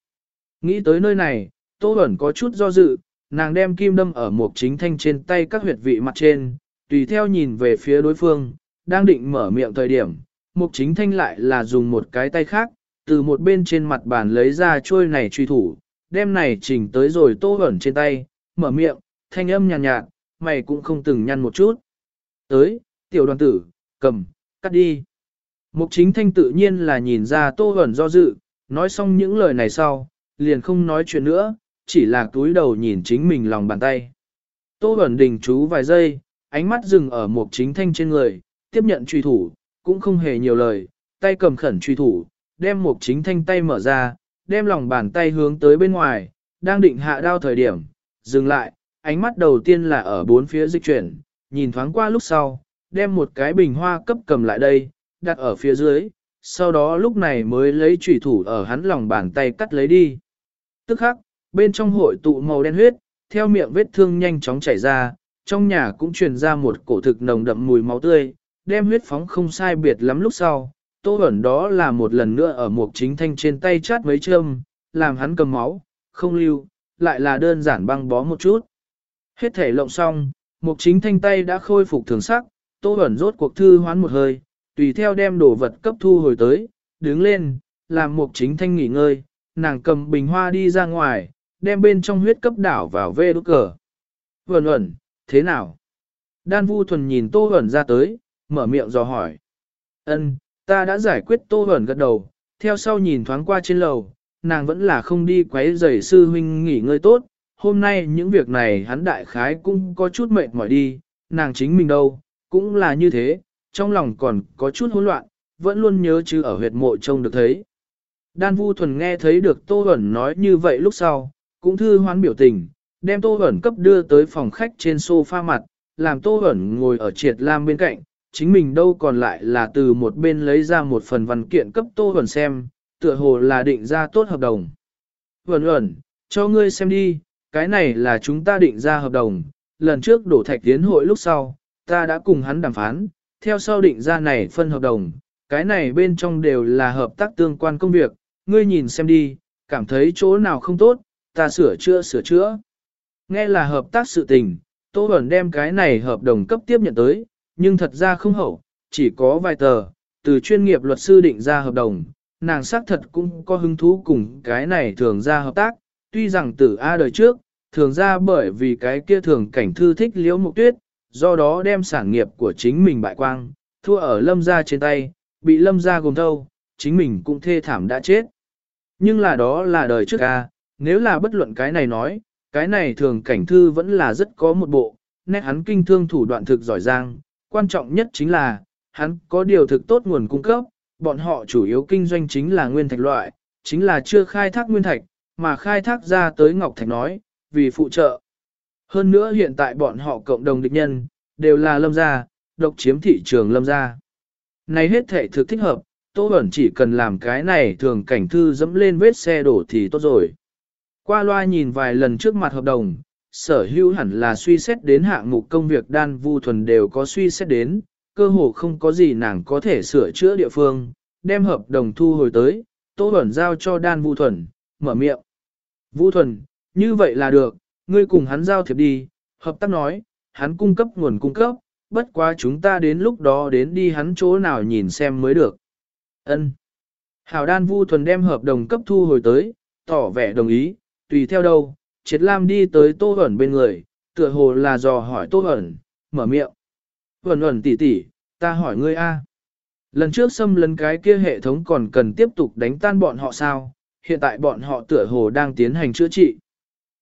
Nghĩ tới nơi này, Tô Bẩn có chút do dự, nàng đem kim đâm ở một chính thanh trên tay các huyệt vị mặt trên, tùy theo nhìn về phía đối phương, đang định mở miệng thời điểm, mục chính thanh lại là dùng một cái tay khác, từ một bên trên mặt bàn lấy ra trôi này truy thủ, đem này chỉnh tới rồi tô ẩn trên tay, mở miệng, thanh âm nhàn nhạt, nhạt, mày cũng không từng nhăn một chút. Tới, tiểu đoàn tử, cầm, cắt đi. Mục chính thanh tự nhiên là nhìn ra tô ẩn do dự, nói xong những lời này sau, liền không nói chuyện nữa, chỉ là túi đầu nhìn chính mình lòng bàn tay. Tô ẩn đình chú vài giây, ánh mắt dừng ở Mục chính thanh trên người, tiếp nhận truy thủ, cũng không hề nhiều lời, tay cầm khẩn truy thủ, đem một chính thanh tay mở ra, đem lòng bàn tay hướng tới bên ngoài, đang định hạ đao thời điểm, dừng lại, ánh mắt đầu tiên là ở bốn phía dịch chuyển, nhìn thoáng qua lúc sau, đem một cái bình hoa cấp cầm lại đây, đặt ở phía dưới, sau đó lúc này mới lấy truy thủ ở hắn lòng bàn tay cắt lấy đi. Tức khắc, bên trong hội tụ màu đen huyết, theo miệng vết thương nhanh chóng chảy ra, trong nhà cũng truyền ra một cổ thực nồng đậm mùi máu tươi, đem huyết phóng không sai biệt lắm lúc sau. Tô ẩn đó là một lần nữa ở một chính thanh trên tay chát mấy châm, làm hắn cầm máu, không lưu, lại là đơn giản băng bó một chút. Hết thể lộng xong, một chính thanh tay đã khôi phục thường sắc, Tô ẩn rốt cuộc thư hoán một hơi, tùy theo đem đồ vật cấp thu hồi tới, đứng lên, làm một chính thanh nghỉ ngơi, nàng cầm bình hoa đi ra ngoài, đem bên trong huyết cấp đảo vào vê đốt cờ. Vẩn ẩn, thế nào? Đan vu thuần nhìn tô ẩn ra tới, mở miệng dò hỏi. Ân, ta đã giải quyết tô hẩn gật đầu, theo sau nhìn thoáng qua trên lầu, nàng vẫn là không đi quấy rầy sư huynh nghỉ ngơi tốt, hôm nay những việc này hắn đại khái cũng có chút mệt mỏi đi, nàng chính mình đâu, cũng là như thế, trong lòng còn có chút hỗn loạn, vẫn luôn nhớ chứ ở huyệt mộ trông được thấy. Đan Vu Thuần nghe thấy được Tô Huẩn nói như vậy lúc sau, cũng thư hoán biểu tình, đem Tô Huẩn cấp đưa tới phòng khách trên sofa mặt, làm Tô Huẩn ngồi ở triệt lam bên cạnh, chính mình đâu còn lại là từ một bên lấy ra một phần văn kiện cấp Tô Huẩn xem, tựa hồ là định ra tốt hợp đồng. Huẩn Huẩn, cho ngươi xem đi, cái này là chúng ta định ra hợp đồng, lần trước đổ thạch tiến hội lúc sau, ta đã cùng hắn đàm phán, theo sau định ra này phân hợp đồng, cái này bên trong đều là hợp tác tương quan công việc, ngươi nhìn xem đi, cảm thấy chỗ nào không tốt, ta sửa chữa sửa chữa. Nghe là hợp tác sự tình, Tô Bẩn đem cái này hợp đồng cấp tiếp nhận tới, nhưng thật ra không hậu, chỉ có vài tờ, từ chuyên nghiệp luật sư định ra hợp đồng, nàng xác thật cũng có hứng thú cùng cái này thường ra hợp tác, tuy rằng từ A đời trước, thường ra bởi vì cái kia thường cảnh thư thích liễu mục tuyết, do đó đem sản nghiệp của chính mình bại quang, thua ở lâm gia trên tay, bị lâm gia gồm thâu, chính mình cũng thê thảm đã chết. Nhưng là đó là đời trước a, nếu là bất luận cái này nói, cái này thường cảnh thư vẫn là rất có một bộ, nét hắn kinh thương thủ đoạn thực giỏi giang, quan trọng nhất chính là, hắn có điều thực tốt nguồn cung cấp, bọn họ chủ yếu kinh doanh chính là nguyên thạch loại, chính là chưa khai thác nguyên thạch, mà khai thác ra tới ngọc thạch nói, vì phụ trợ. Hơn nữa hiện tại bọn họ cộng đồng địch nhân, đều là lâm gia, độc chiếm thị trường lâm gia. Này hết thể thực thích hợp, Tô Bẩn chỉ cần làm cái này thường cảnh thư dẫm lên vết xe đổ thì tốt rồi. Qua loa nhìn vài lần trước mặt hợp đồng, sở hữu hẳn là suy xét đến hạng mục công việc đan vu thuần đều có suy xét đến, cơ hồ không có gì nàng có thể sửa chữa địa phương, đem hợp đồng thu hồi tới, Tô Bẩn giao cho đan vu thuần, mở miệng. Vu thuần, như vậy là được, ngươi cùng hắn giao thiệp đi, hợp tác nói, hắn cung cấp nguồn cung cấp, bất quá chúng ta đến lúc đó đến đi hắn chỗ nào nhìn xem mới được. Ân. Hảo đan vu thuần đem hợp đồng cấp thu hồi tới, tỏ vẻ đồng ý, tùy theo đâu, triệt lam đi tới tô hẩn bên người, tựa hồ là dò hỏi tô hẩn, mở miệng. hẩn hẩn tỷ tỷ, ta hỏi ngươi a. Lần trước xâm lấn cái kia hệ thống còn cần tiếp tục đánh tan bọn họ sao, hiện tại bọn họ tựa hồ đang tiến hành chữa trị.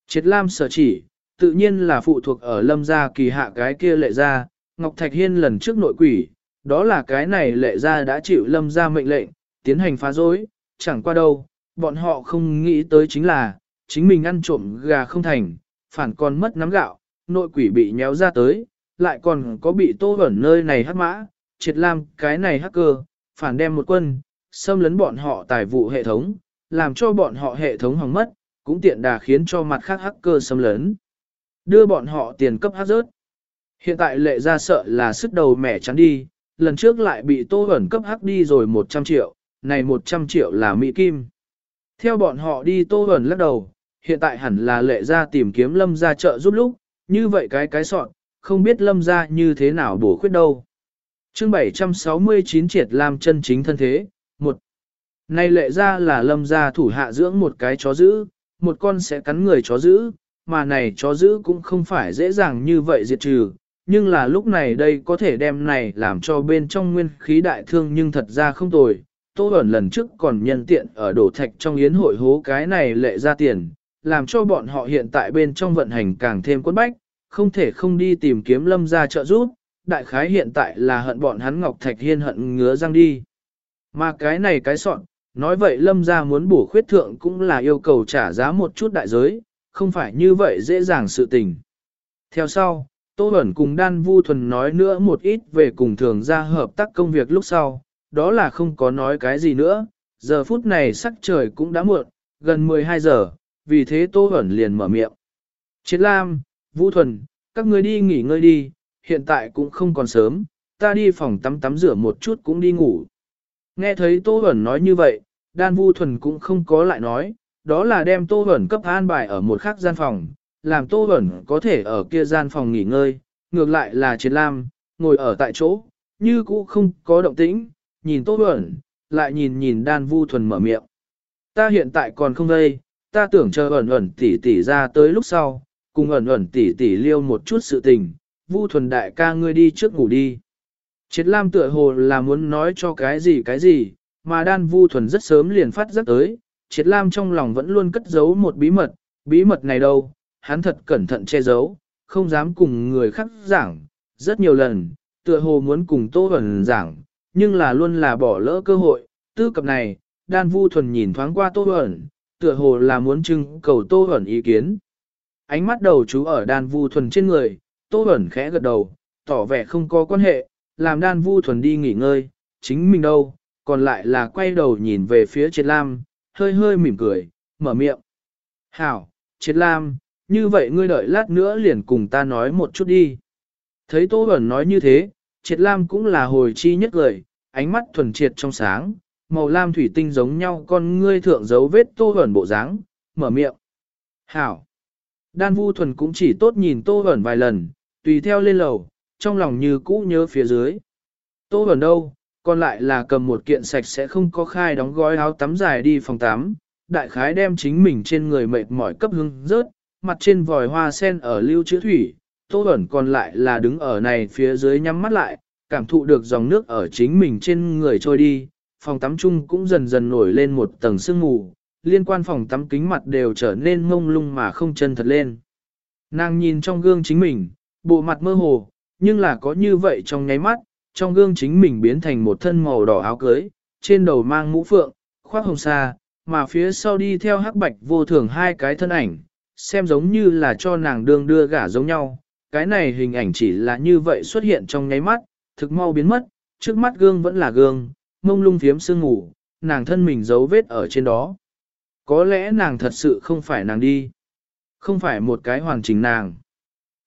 Triệt lam sở chỉ, tự nhiên là phụ thuộc ở lâm gia kỳ hạ cái kia lệ gia, Ngọc Thạch Hiên lần trước nội quỷ, đó là cái này lệ gia đã chịu lâm gia mệnh lệnh, tiến hành phá rối, chẳng qua đâu, bọn họ không nghĩ tới chính là, chính mình ăn trộm gà không thành, phản còn mất nắm gạo, nội quỷ bị nhéo ra tới, lại còn có bị tô ẩn nơi này hắc mã, triệt lam cái này hacker, phản đem một quân, xâm lấn bọn họ tài vụ hệ thống, làm cho bọn họ hệ thống hỏng mất, cũng tiện đà khiến cho mặt khác hacker xâm lấn. Đưa bọn họ tiền cấp hát rớt. Hiện tại lệ ra sợ là sức đầu mẻ chắn đi, lần trước lại bị tô ẩn cấp hắc đi rồi 100 triệu, này 100 triệu là Mỹ Kim. Theo bọn họ đi tô ẩn lắc đầu, hiện tại hẳn là lệ ra tìm kiếm lâm ra chợ giúp lúc, như vậy cái cái sọn, không biết lâm ra như thế nào bổ khuyết đâu. chương 769 triệt làm chân chính thân thế, một Này lệ ra là lâm ra thủ hạ dưỡng một cái chó giữ, một con sẽ cắn người chó giữ, mà này chó giữ cũng không phải dễ dàng như vậy diệt trừ, nhưng là lúc này đây có thể đem này làm cho bên trong nguyên khí đại thương nhưng thật ra không tồi. Tô ẩn lần trước còn nhân tiện ở đổ thạch trong yến hội hố cái này lệ ra tiền, làm cho bọn họ hiện tại bên trong vận hành càng thêm quân bách, không thể không đi tìm kiếm lâm ra trợ giúp, đại khái hiện tại là hận bọn hắn Ngọc Thạch Hiên hận ngứa răng đi. Mà cái này cái sọn, nói vậy lâm ra muốn bổ khuyết thượng cũng là yêu cầu trả giá một chút đại giới, không phải như vậy dễ dàng sự tình. Theo sau, Tô Bẩn cùng Đan Vu Thuần nói nữa một ít về cùng thường ra hợp tác công việc lúc sau, đó là không có nói cái gì nữa, giờ phút này sắc trời cũng đã muộn, gần 12 giờ, vì thế Tô hẩn liền mở miệng. Triết Lam, vũ Thuần, các ngươi đi nghỉ ngơi đi, hiện tại cũng không còn sớm, ta đi phòng tắm tắm rửa một chút cũng đi ngủ. Nghe thấy Tô hẩn nói như vậy, Đan vũ Thuần cũng không có lại nói, đó là đem Tô hẩn cấp an bài ở một khác gian phòng, làm Tô hẩn có thể ở kia gian phòng nghỉ ngơi, ngược lại là Triệt Lam, ngồi ở tại chỗ, như cũ không có động tĩnh, nhìn Tô hẩn lại nhìn nhìn Đan Vu Thuần mở miệng. Ta hiện tại còn không đây, ta tưởng chờ ẩn ẩn tỉ tỉ ra tới lúc sau, cùng ẩn ẩn tỉ tỉ liêu một chút sự tình, Vu Thuần đại ca ngươi đi trước ngủ đi. Triệt Lam tựa hồ là muốn nói cho cái gì cái gì, mà Đan Vu Thuần rất sớm liền phát giác tới, Triệt Lam trong lòng vẫn luôn cất giấu một bí mật, bí mật này đâu, hắn thật cẩn thận che giấu, không dám cùng người khác giảng, rất nhiều lần, tựa hồ muốn cùng Tô Huẩn giảng, nhưng là luôn là bỏ lỡ cơ hội, tư cập này, Đan Vu Thuần nhìn thoáng qua Tô Huẩn, tựa hồ là muốn trưng cầu Tô Huẩn ý kiến. Ánh mắt đầu chú ở Đan Vu Thuần trên người, Tô Huẩn khẽ gật đầu, tỏ vẻ không có quan hệ, làm Đan Vu Thuần đi nghỉ ngơi, chính mình đâu, còn lại là quay đầu nhìn về phía Triệt Lam, hơi hơi mỉm cười, mở miệng. Hảo, Triệt Lam, như vậy ngươi đợi lát nữa liền cùng ta nói một chút đi. Thấy Tô Bẩn nói như thế, Triệt Lam cũng là hồi chi nhất lời, ánh mắt thuần triệt trong sáng, màu lam thủy tinh giống nhau con ngươi thượng dấu vết Tô hẩn bộ dáng, mở miệng. Hảo. Đan Vu thuần cũng chỉ tốt nhìn Tô hẩn vài lần, tùy theo lên lầu, trong lòng như cũ nhớ phía dưới. Tô hẩn đâu, còn lại là cầm một kiện sạch sẽ không có khai đóng gói áo tắm dài đi phòng tắm, đại khái đem chính mình trên người mệt mỏi cấp hưng rớt, mặt trên vòi hoa sen ở lưu chữ thủy, Tô Bẩn còn lại là đứng ở này phía dưới nhắm mắt lại, cảm thụ được dòng nước ở chính mình trên người trôi đi, phòng tắm chung cũng dần dần nổi lên một tầng sương mù, liên quan phòng tắm kính mặt đều trở nên mông lung mà không chân thật lên. Nàng nhìn trong gương chính mình, bộ mặt mơ hồ, nhưng là có như vậy trong nháy mắt, trong gương chính mình biến thành một thân màu đỏ áo cưới, trên đầu mang mũ phượng, khoác hồng sa, mà phía sau đi theo hắc bạch vô thường hai cái thân ảnh, xem giống như là cho nàng đương đưa gả giống nhau. Cái này hình ảnh chỉ là như vậy xuất hiện trong nháy mắt, thực mau biến mất, trước mắt gương vẫn là gương, mông lung phiếm sương ngủ, nàng thân mình giấu vết ở trên đó. Có lẽ nàng thật sự không phải nàng đi, không phải một cái hoàn chỉnh nàng.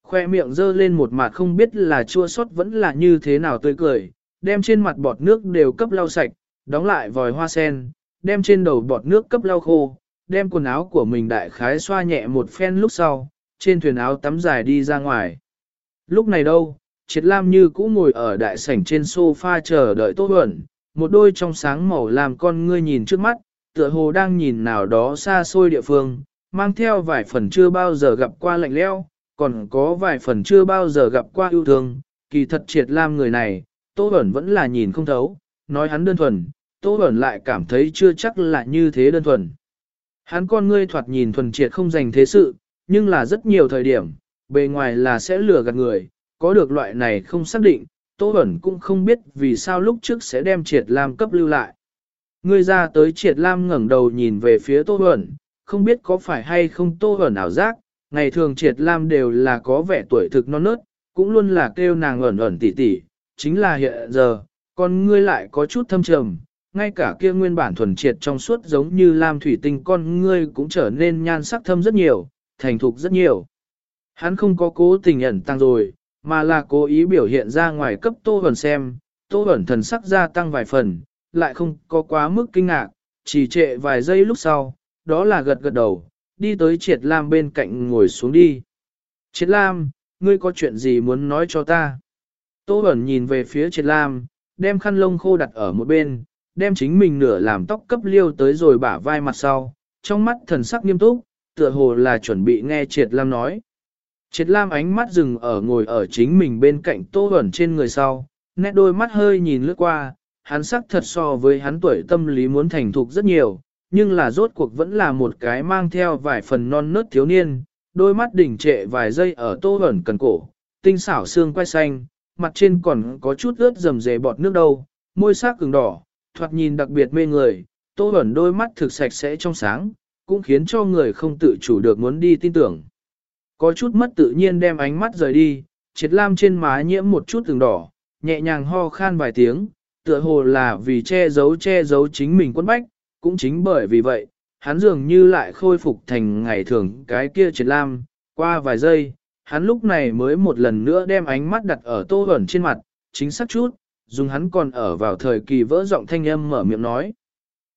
Khoe miệng dơ lên một mặt không biết là chua xót vẫn là như thế nào tươi cười, đem trên mặt bọt nước đều cấp lau sạch, đóng lại vòi hoa sen, đem trên đầu bọt nước cấp lau khô, đem quần áo của mình đại khái xoa nhẹ một phen lúc sau, trên thuyền áo tắm dài đi ra ngoài. Lúc này đâu, Triệt Lam như cũ ngồi ở đại sảnh trên sofa chờ đợi Tô Huẩn, một đôi trong sáng màu làm con ngươi nhìn trước mắt, tựa hồ đang nhìn nào đó xa xôi địa phương, mang theo vài phần chưa bao giờ gặp qua lạnh leo, còn có vài phần chưa bao giờ gặp qua yêu thương, kỳ thật Triệt Lam người này, Tô Huẩn vẫn là nhìn không thấu, nói hắn đơn thuần, Tô Huẩn lại cảm thấy chưa chắc là như thế đơn thuần. Hắn con ngươi thoạt nhìn thuần triệt không dành thế sự, nhưng là rất nhiều thời điểm, bề ngoài là sẽ lừa gạt người, có được loại này không xác định, Tô Bẩn cũng không biết vì sao lúc trước sẽ đem triệt lam cấp lưu lại. Ngươi ra tới triệt lam ngẩng đầu nhìn về phía Tô Bẩn, không biết có phải hay không Tô Bẩn ảo giác, ngày thường triệt lam đều là có vẻ tuổi thực non nớt, cũng luôn là kêu nàng ẩn ẩn tỉ tỉ, chính là hiện giờ, con ngươi lại có chút thâm trầm, ngay cả kia nguyên bản thuần triệt trong suốt giống như lam thủy tinh con ngươi cũng trở nên nhan sắc thâm rất nhiều, thành thục rất nhiều. Hắn không có cố tình ẩn tăng rồi, mà là cố ý biểu hiện ra ngoài cấp tô hẩn xem, tô hẩn thần sắc gia tăng vài phần, lại không có quá mức kinh ngạc, chỉ trệ vài giây lúc sau, đó là gật gật đầu, đi tới triệt lam bên cạnh ngồi xuống đi. Triệt lam, ngươi có chuyện gì muốn nói cho ta? Tô hẩn nhìn về phía triệt lam, đem khăn lông khô đặt ở một bên, đem chính mình nửa làm tóc cấp liêu tới rồi bả vai mặt sau, trong mắt thần sắc nghiêm túc, tựa hồ là chuẩn bị nghe Triệt Lam nói. Triệt Lam ánh mắt dừng ở ngồi ở chính mình bên cạnh Tô Huẩn trên người sau, nét đôi mắt hơi nhìn lướt qua, hắn sắc thật so với hắn tuổi tâm lý muốn thành thục rất nhiều, nhưng là rốt cuộc vẫn là một cái mang theo vài phần non nớt thiếu niên, đôi mắt đỉnh trệ vài giây ở tô Huẩn cần cổ, tinh xảo xương quay xanh, mặt trên còn có chút ướt dầm dề bọt nước đâu, môi sắc cứng đỏ, thoạt nhìn đặc biệt mê người, tô Huẩn đôi mắt thực sạch sẽ trong sáng, cũng khiến cho người không tự chủ được muốn đi tin tưởng. Có chút mất tự nhiên đem ánh mắt rời đi, triệt lam trên má nhiễm một chút từng đỏ, nhẹ nhàng ho khan vài tiếng, tựa hồ là vì che giấu che giấu chính mình quân bách, cũng chính bởi vì vậy, hắn dường như lại khôi phục thành ngày thường cái kia triệt lam, qua vài giây, hắn lúc này mới một lần nữa đem ánh mắt đặt ở tô ẩn trên mặt, chính xác chút, dùng hắn còn ở vào thời kỳ vỡ giọng thanh âm mở miệng nói.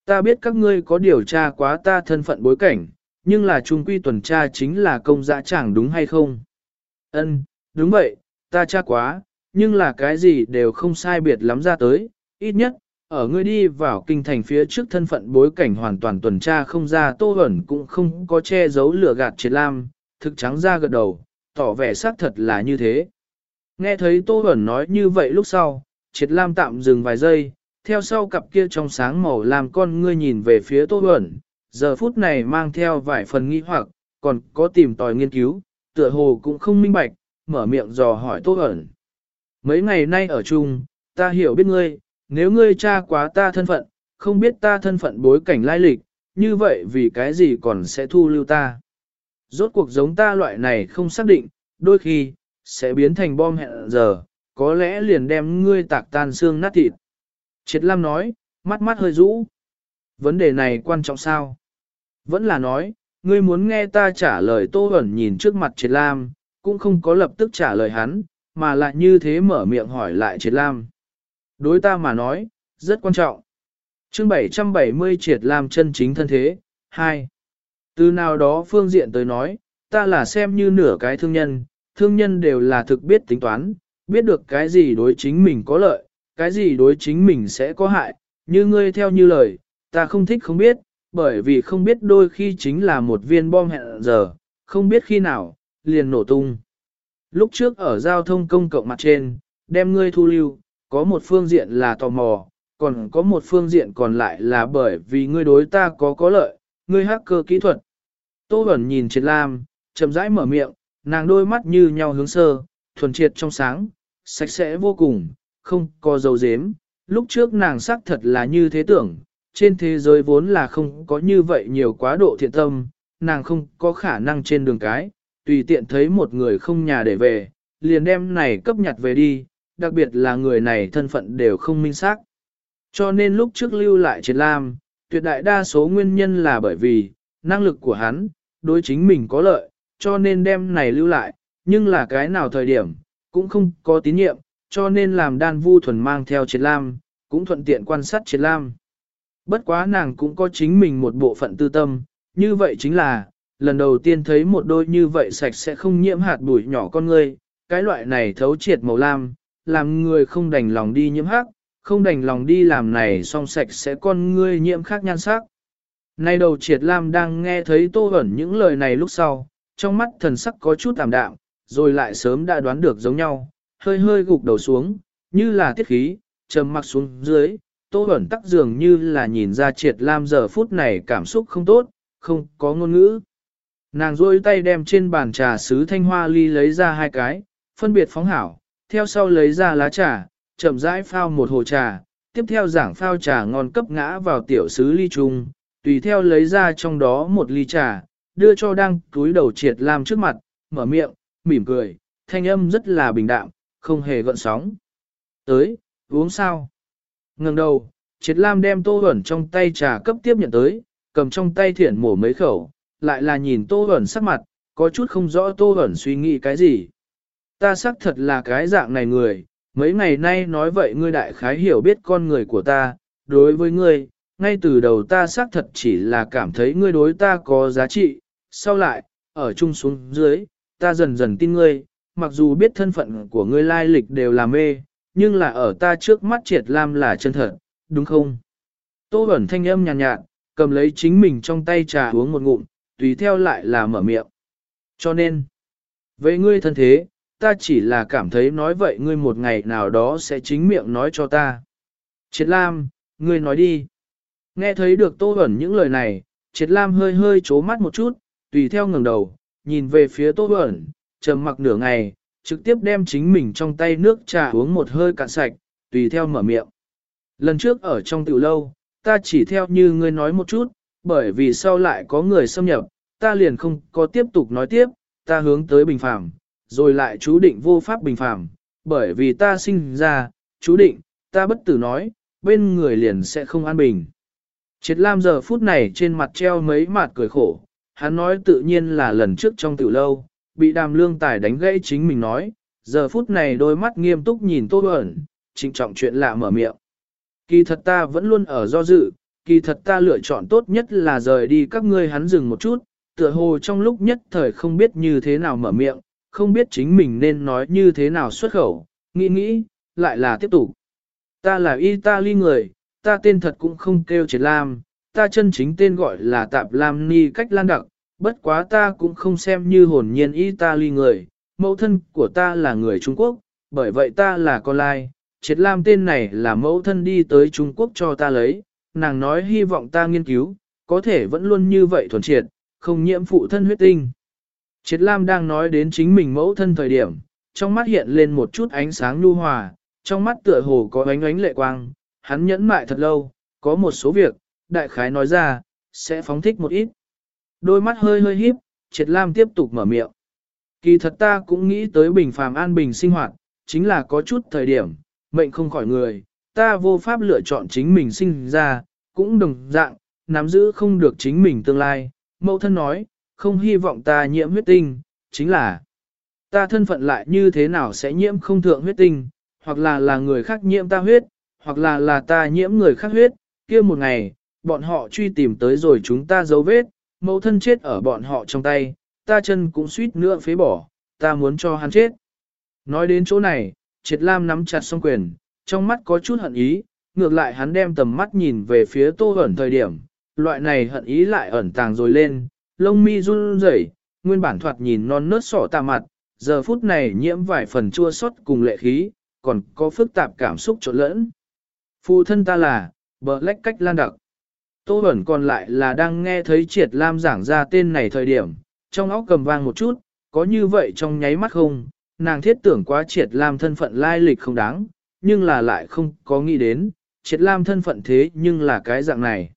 Ta biết các ngươi có điều tra quá ta thân phận bối cảnh, nhưng là trung quy tuần tra chính là công dã chẳng đúng hay không? Ân, đúng vậy, ta tra quá, nhưng là cái gì đều không sai biệt lắm ra tới, ít nhất, ở ngươi đi vào kinh thành phía trước thân phận bối cảnh hoàn toàn tuần tra không ra tô ẩn cũng không có che giấu lửa gạt triệt lam, thực trắng ra gật đầu, tỏ vẻ xác thật là như thế. Nghe thấy tô ẩn nói như vậy lúc sau, triệt lam tạm dừng vài giây, theo sau cặp kia trong sáng màu làm con ngươi nhìn về phía tô ẩn, giờ phút này mang theo vài phần nghi hoặc, còn có tìm tòi nghiên cứu, tựa hồ cũng không minh bạch, mở miệng dò hỏi tô ẩn. Mấy ngày nay ở chung, ta hiểu biết ngươi, nếu ngươi tra quá ta thân phận, không biết ta thân phận bối cảnh lai lịch, như vậy vì cái gì còn sẽ thu lưu ta. Rốt cuộc giống ta loại này không xác định, đôi khi, sẽ biến thành bom hẹn giờ, có lẽ liền đem ngươi tạc tan xương nát thịt. Triệt Lam nói, mắt mắt hơi rũ. Vấn đề này quan trọng sao? Vẫn là nói, ngươi muốn nghe ta trả lời Tô Huẩn nhìn trước mặt Triệt Lam, cũng không có lập tức trả lời hắn, mà lại như thế mở miệng hỏi lại Triệt Lam. Đối ta mà nói, rất quan trọng. chương 770 Triệt Lam chân chính thân thế, 2. Từ nào đó phương diện tới nói, ta là xem như nửa cái thương nhân, thương nhân đều là thực biết tính toán, biết được cái gì đối chính mình có lợi, cái gì đối chính mình sẽ có hại, như ngươi theo như lời, ta không thích không biết, bởi vì không biết đôi khi chính là một viên bom hẹn giờ, không biết khi nào, liền nổ tung. Lúc trước ở giao thông công cộng mặt trên, đem ngươi thu lưu, có một phương diện là tò mò, còn có một phương diện còn lại là bởi vì ngươi đối ta có có lợi, ngươi hacker kỹ thuật. Tô Bẩn nhìn Triệt Lam, chậm rãi mở miệng, nàng đôi mắt như nhau hướng sơ, thuần triệt trong sáng, sạch sẽ vô cùng, không có dầu dếm. Lúc trước nàng xác thật là như thế tưởng, trên thế giới vốn là không có như vậy nhiều quá độ thiện tâm, nàng không có khả năng trên đường cái, tùy tiện thấy một người không nhà để về, liền đem này cấp nhặt về đi, đặc biệt là người này thân phận đều không minh xác. Cho nên lúc trước lưu lại triệt lam, tuyệt đại đa số nguyên nhân là bởi vì, năng lực của hắn, đối chính mình có lợi, cho nên đem này lưu lại, nhưng là cái nào thời điểm, cũng không có tín nhiệm, cho nên làm đan vu thuần mang theo triệt lam, cũng thuận tiện quan sát triệt lam. Bất quá nàng cũng có chính mình một bộ phận tư tâm, như vậy chính là, lần đầu tiên thấy một đôi như vậy sạch sẽ không nhiễm hạt bụi nhỏ con ngươi, cái loại này thấu triệt màu lam, làm người không đành lòng đi nhiễm hắc, không đành lòng đi làm này song sạch sẽ con ngươi nhiễm khác nhan sắc. Nay đầu triệt lam đang nghe thấy tô ẩn những lời này lúc sau, trong mắt thần sắc có chút tạm đạm, rồi lại sớm đã đoán được giống nhau, hơi hơi gục đầu xuống, như là tiết khí, trầm mặc xuống dưới, tô Bẩn tắc dường như là nhìn ra triệt lam giờ phút này cảm xúc không tốt, không có ngôn ngữ. Nàng rôi tay đem trên bàn trà sứ thanh hoa ly lấy ra hai cái, phân biệt phóng hảo, theo sau lấy ra lá trà, chậm rãi phao một hồ trà, tiếp theo giảng phao trà ngon cấp ngã vào tiểu sứ ly chung, tùy theo lấy ra trong đó một ly trà, đưa cho đang túi đầu triệt lam trước mặt, mở miệng, mỉm cười, thanh âm rất là bình đạm, không hề gợn sóng. Tới, uống sao? Ngừng đầu, triệt lam đem tô ẩn trong tay trà cấp tiếp nhận tới, cầm trong tay thiển mổ mấy khẩu, lại là nhìn tô ẩn sắc mặt, có chút không rõ tô ẩn suy nghĩ cái gì. Ta xác thật là cái dạng này người, mấy ngày nay nói vậy ngươi đại khái hiểu biết con người của ta, đối với ngươi, ngay từ đầu ta xác thật chỉ là cảm thấy ngươi đối ta có giá trị, sau lại, ở chung xuống dưới, ta dần dần tin ngươi, mặc dù biết thân phận của ngươi lai lịch đều là mê, nhưng là ở ta trước mắt triệt lam là chân thật, đúng không? Tô ẩn thanh âm nhàn nhạt, nhạt, cầm lấy chính mình trong tay trà uống một ngụm, tùy theo lại là mở miệng. Cho nên, với ngươi thân thế, ta chỉ là cảm thấy nói vậy ngươi một ngày nào đó sẽ chính miệng nói cho ta. Triệt Lam, ngươi nói đi. Nghe thấy được Tô Bẩn những lời này, Triệt Lam hơi hơi chố mắt một chút, tùy theo ngẩng đầu, nhìn về phía Tô Bẩn, trầm mặc nửa ngày, trực tiếp đem chính mình trong tay nước trà uống một hơi cạn sạch, tùy theo mở miệng. Lần trước ở trong tiểu lâu, ta chỉ theo như ngươi nói một chút, bởi vì sau lại có người xâm nhập, ta liền không có tiếp tục nói tiếp, ta hướng tới bình phàm, rồi lại chú định vô pháp bình phàm, bởi vì ta sinh ra, chú định, ta bất tử nói, bên người liền sẽ không an bình. Triệt Lam giờ phút này trên mặt treo mấy mặt cười khổ, hắn nói tự nhiên là lần trước trong tiểu lâu, bị đàm lương tài đánh gãy chính mình nói, giờ phút này đôi mắt nghiêm túc nhìn Tô Bẩn, trịnh trọng chuyện lạ mở miệng. Kỳ thật ta vẫn luôn ở do dự, kỳ thật ta lựa chọn tốt nhất là rời đi các ngươi hắn dừng một chút, tựa hồ trong lúc nhất thời không biết như thế nào mở miệng, không biết chính mình nên nói như thế nào xuất khẩu, nghĩ nghĩ, lại là tiếp tục. Ta là Italy người, ta tên thật cũng không kêu triệt lam, ta chân chính tên gọi là tạp lam ni cách lan đặc, bất quá ta cũng không xem như hồn nhiên Italy người, mẫu thân của ta là người Trung Quốc, bởi vậy ta là con lai, triệt lam tên này là mẫu thân đi tới Trung Quốc cho ta lấy, nàng nói hy vọng ta nghiên cứu, có thể vẫn luôn như vậy thuần triệt, không nhiễm phụ thân huyết tinh. Triệt lam đang nói đến chính mình mẫu thân thời điểm, trong mắt hiện lên một chút ánh sáng nhu hòa, trong mắt tựa hồ có ánh ánh lệ quang, hắn nhẫn mại thật lâu, có một số việc, đại khái nói ra, sẽ phóng thích một ít. Đôi mắt hơi hơi híp, triệt lam tiếp tục mở miệng. Kỳ thật ta cũng nghĩ tới bình phàm an bình sinh hoạt, chính là có chút thời điểm, mệnh không khỏi người, ta vô pháp lựa chọn chính mình sinh ra, cũng đồng dạng, nắm giữ không được chính mình tương lai. Mẫu thân nói, không hy vọng ta nhiễm huyết tinh, chính là ta thân phận lại như thế nào sẽ nhiễm không thượng huyết tinh, hoặc là là người khác nhiễm ta huyết, hoặc là là ta nhiễm người khác huyết, kia một ngày, bọn họ truy tìm tới rồi chúng ta dấu vết, mẫu thân chết ở bọn họ trong tay, ta chân cũng suýt nữa phế bỏ, ta muốn cho hắn chết. Nói đến chỗ này, triệt lam nắm chặt song quyền, trong mắt có chút hận ý, ngược lại hắn đem tầm mắt nhìn về phía tô ẩn thời điểm, loại này hận ý lại ẩn tàng rồi lên, lông mi run rẩy, nguyên bản thoạt nhìn non nớt sọ tà mặt, giờ phút này nhiễm vài phần chua xót cùng lệ khí, còn có phức tạp cảm xúc trộn lẫn. Phụ thân ta là, bờ lách cách lan đặc. Tô Bẩn còn lại là đang nghe thấy triệt lam giảng ra tên này thời điểm, trong óc cầm vang một chút, có như vậy trong nháy mắt không, nàng thiết tưởng quá triệt lam thân phận lai lịch không đáng, nhưng là lại không có nghĩ đến, triệt lam thân phận thế nhưng là cái dạng này.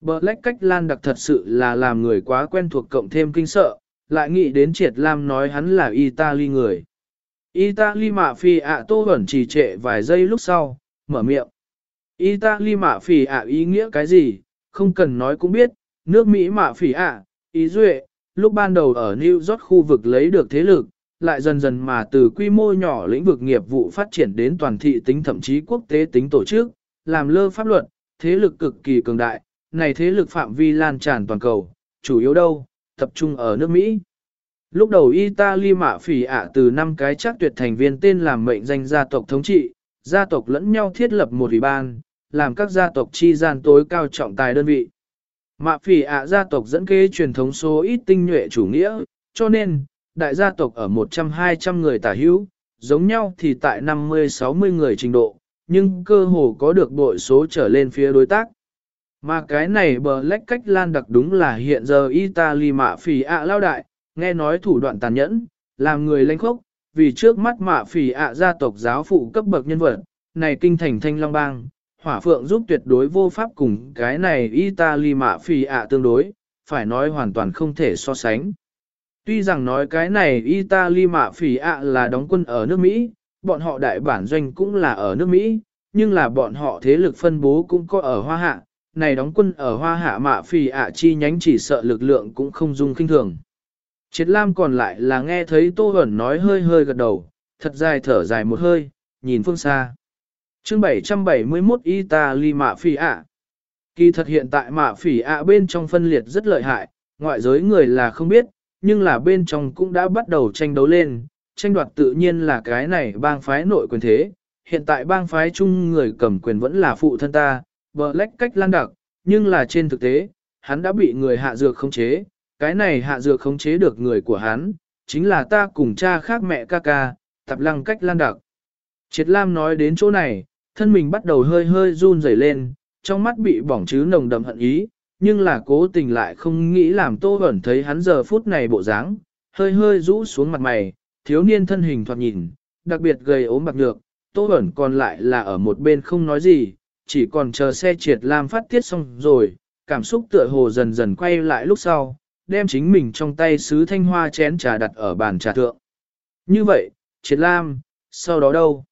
Bờ lách cách lan đặc thật sự là làm người quá quen thuộc cộng thêm kinh sợ, lại nghĩ đến triệt lam nói hắn là Italy người. Italy mạ phi ạ tô Bẩn trì trệ vài giây lúc sau, mở miệng. Italy mạ Phi ạ ý nghĩa cái gì, không cần nói cũng biết, nước Mỹ mạ phỉ ạ, ý duệ, lúc ban đầu ở New York khu vực lấy được thế lực, lại dần dần mà từ quy mô nhỏ lĩnh vực nghiệp vụ phát triển đến toàn thị tính thậm chí quốc tế tính tổ chức, làm lơ pháp luật, thế lực cực kỳ cường đại, này thế lực phạm vi lan tràn toàn cầu, chủ yếu đâu, tập trung ở nước Mỹ. Lúc đầu Italy mạ phỉ ạ từ năm cái chắc tuyệt thành viên tên làm mệnh danh gia tộc thống trị, gia tộc lẫn nhau thiết lập một ủy ban, làm các gia tộc chi gian tối cao trọng tài đơn vị. Mạ phỉ ạ gia tộc dẫn kế truyền thống số ít tinh nhuệ chủ nghĩa, cho nên, đại gia tộc ở 100-200 người tả hữu, giống nhau thì tại 50-60 người trình độ, nhưng cơ hồ có được bội số trở lên phía đối tác. Mà cái này bờ lách cách lan đặc đúng là hiện giờ Italy mạ phỉ ạ lao đại, nghe nói thủ đoạn tàn nhẫn, làm người lanh khốc, vì trước mắt mạ phỉ ạ gia tộc giáo phụ cấp bậc nhân vật, này kinh thành thanh long bang, hỏa phượng giúp tuyệt đối vô pháp cùng cái này Italy mạ phỉ ạ tương đối, phải nói hoàn toàn không thể so sánh. Tuy rằng nói cái này Italy mạ phỉ ạ là đóng quân ở nước Mỹ, bọn họ đại bản doanh cũng là ở nước Mỹ, nhưng là bọn họ thế lực phân bố cũng có ở Hoa Hạ, này đóng quân ở Hoa Hạ mạ phỉ ạ chi nhánh chỉ sợ lực lượng cũng không dung kinh thường. Triệt Lam còn lại là nghe thấy Tô Hẩn nói hơi hơi gật đầu, thật dài thở dài một hơi, nhìn phương xa chương 771 Italy mạ phỉ ạ. Kỳ thật hiện tại mạ phỉ ạ bên trong phân liệt rất lợi hại, ngoại giới người là không biết, nhưng là bên trong cũng đã bắt đầu tranh đấu lên, tranh đoạt tự nhiên là cái này bang phái nội quyền thế. Hiện tại bang phái chung người cầm quyền vẫn là phụ thân ta, bờ lách cách lan đặc, nhưng là trên thực tế, hắn đã bị người hạ dược khống chế, cái này hạ dược khống chế được người của hắn, chính là ta cùng cha khác mẹ ca ca, tập lăng cách lan đặc. Triệt Lam nói đến chỗ này, thân mình bắt đầu hơi hơi run rẩy lên, trong mắt bị bỏng chứ nồng đậm hận ý, nhưng là cố tình lại không nghĩ làm tô ẩn thấy hắn giờ phút này bộ dáng, hơi hơi rũ xuống mặt mày, thiếu niên thân hình thoạt nhìn, đặc biệt gầy ốm bạc nhược, Tô Bẩn còn lại là ở một bên không nói gì, chỉ còn chờ xe triệt lam phát tiết xong rồi, cảm xúc tựa hồ dần dần quay lại lúc sau, đem chính mình trong tay sứ thanh hoa chén trà đặt ở bàn trà thượng. Như vậy, triệt lam, sau đó đâu?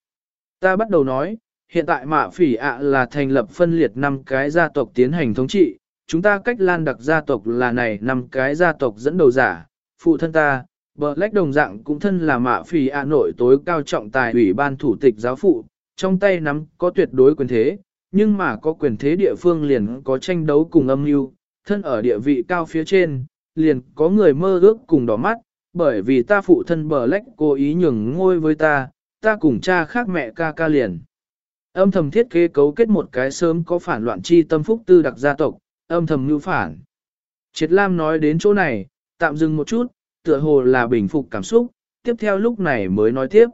Ta bắt đầu nói, hiện tại mạ phỉ ạ là thành lập phân liệt năm cái gia tộc tiến hành thống trị, chúng ta cách lan đặc gia tộc là này năm cái gia tộc dẫn đầu giả, phụ thân ta, bờ lách đồng dạng cũng thân là mạ phỉ ạ nội tối cao trọng tài ủy ban thủ tịch giáo phụ, trong tay nắm có tuyệt đối quyền thế, nhưng mà có quyền thế địa phương liền có tranh đấu cùng âm mưu, thân ở địa vị cao phía trên, liền có người mơ ước cùng đỏ mắt, bởi vì ta phụ thân bờ lách cố ý nhường ngôi với ta, ta cùng cha khác mẹ ca ca liền. Âm thầm thiết kế cấu kết một cái sớm có phản loạn chi tâm phúc tư đặc gia tộc, âm thầm như phản. Triệt Lam nói đến chỗ này, tạm dừng một chút, tựa hồ là bình phục cảm xúc, tiếp theo lúc này mới nói tiếp.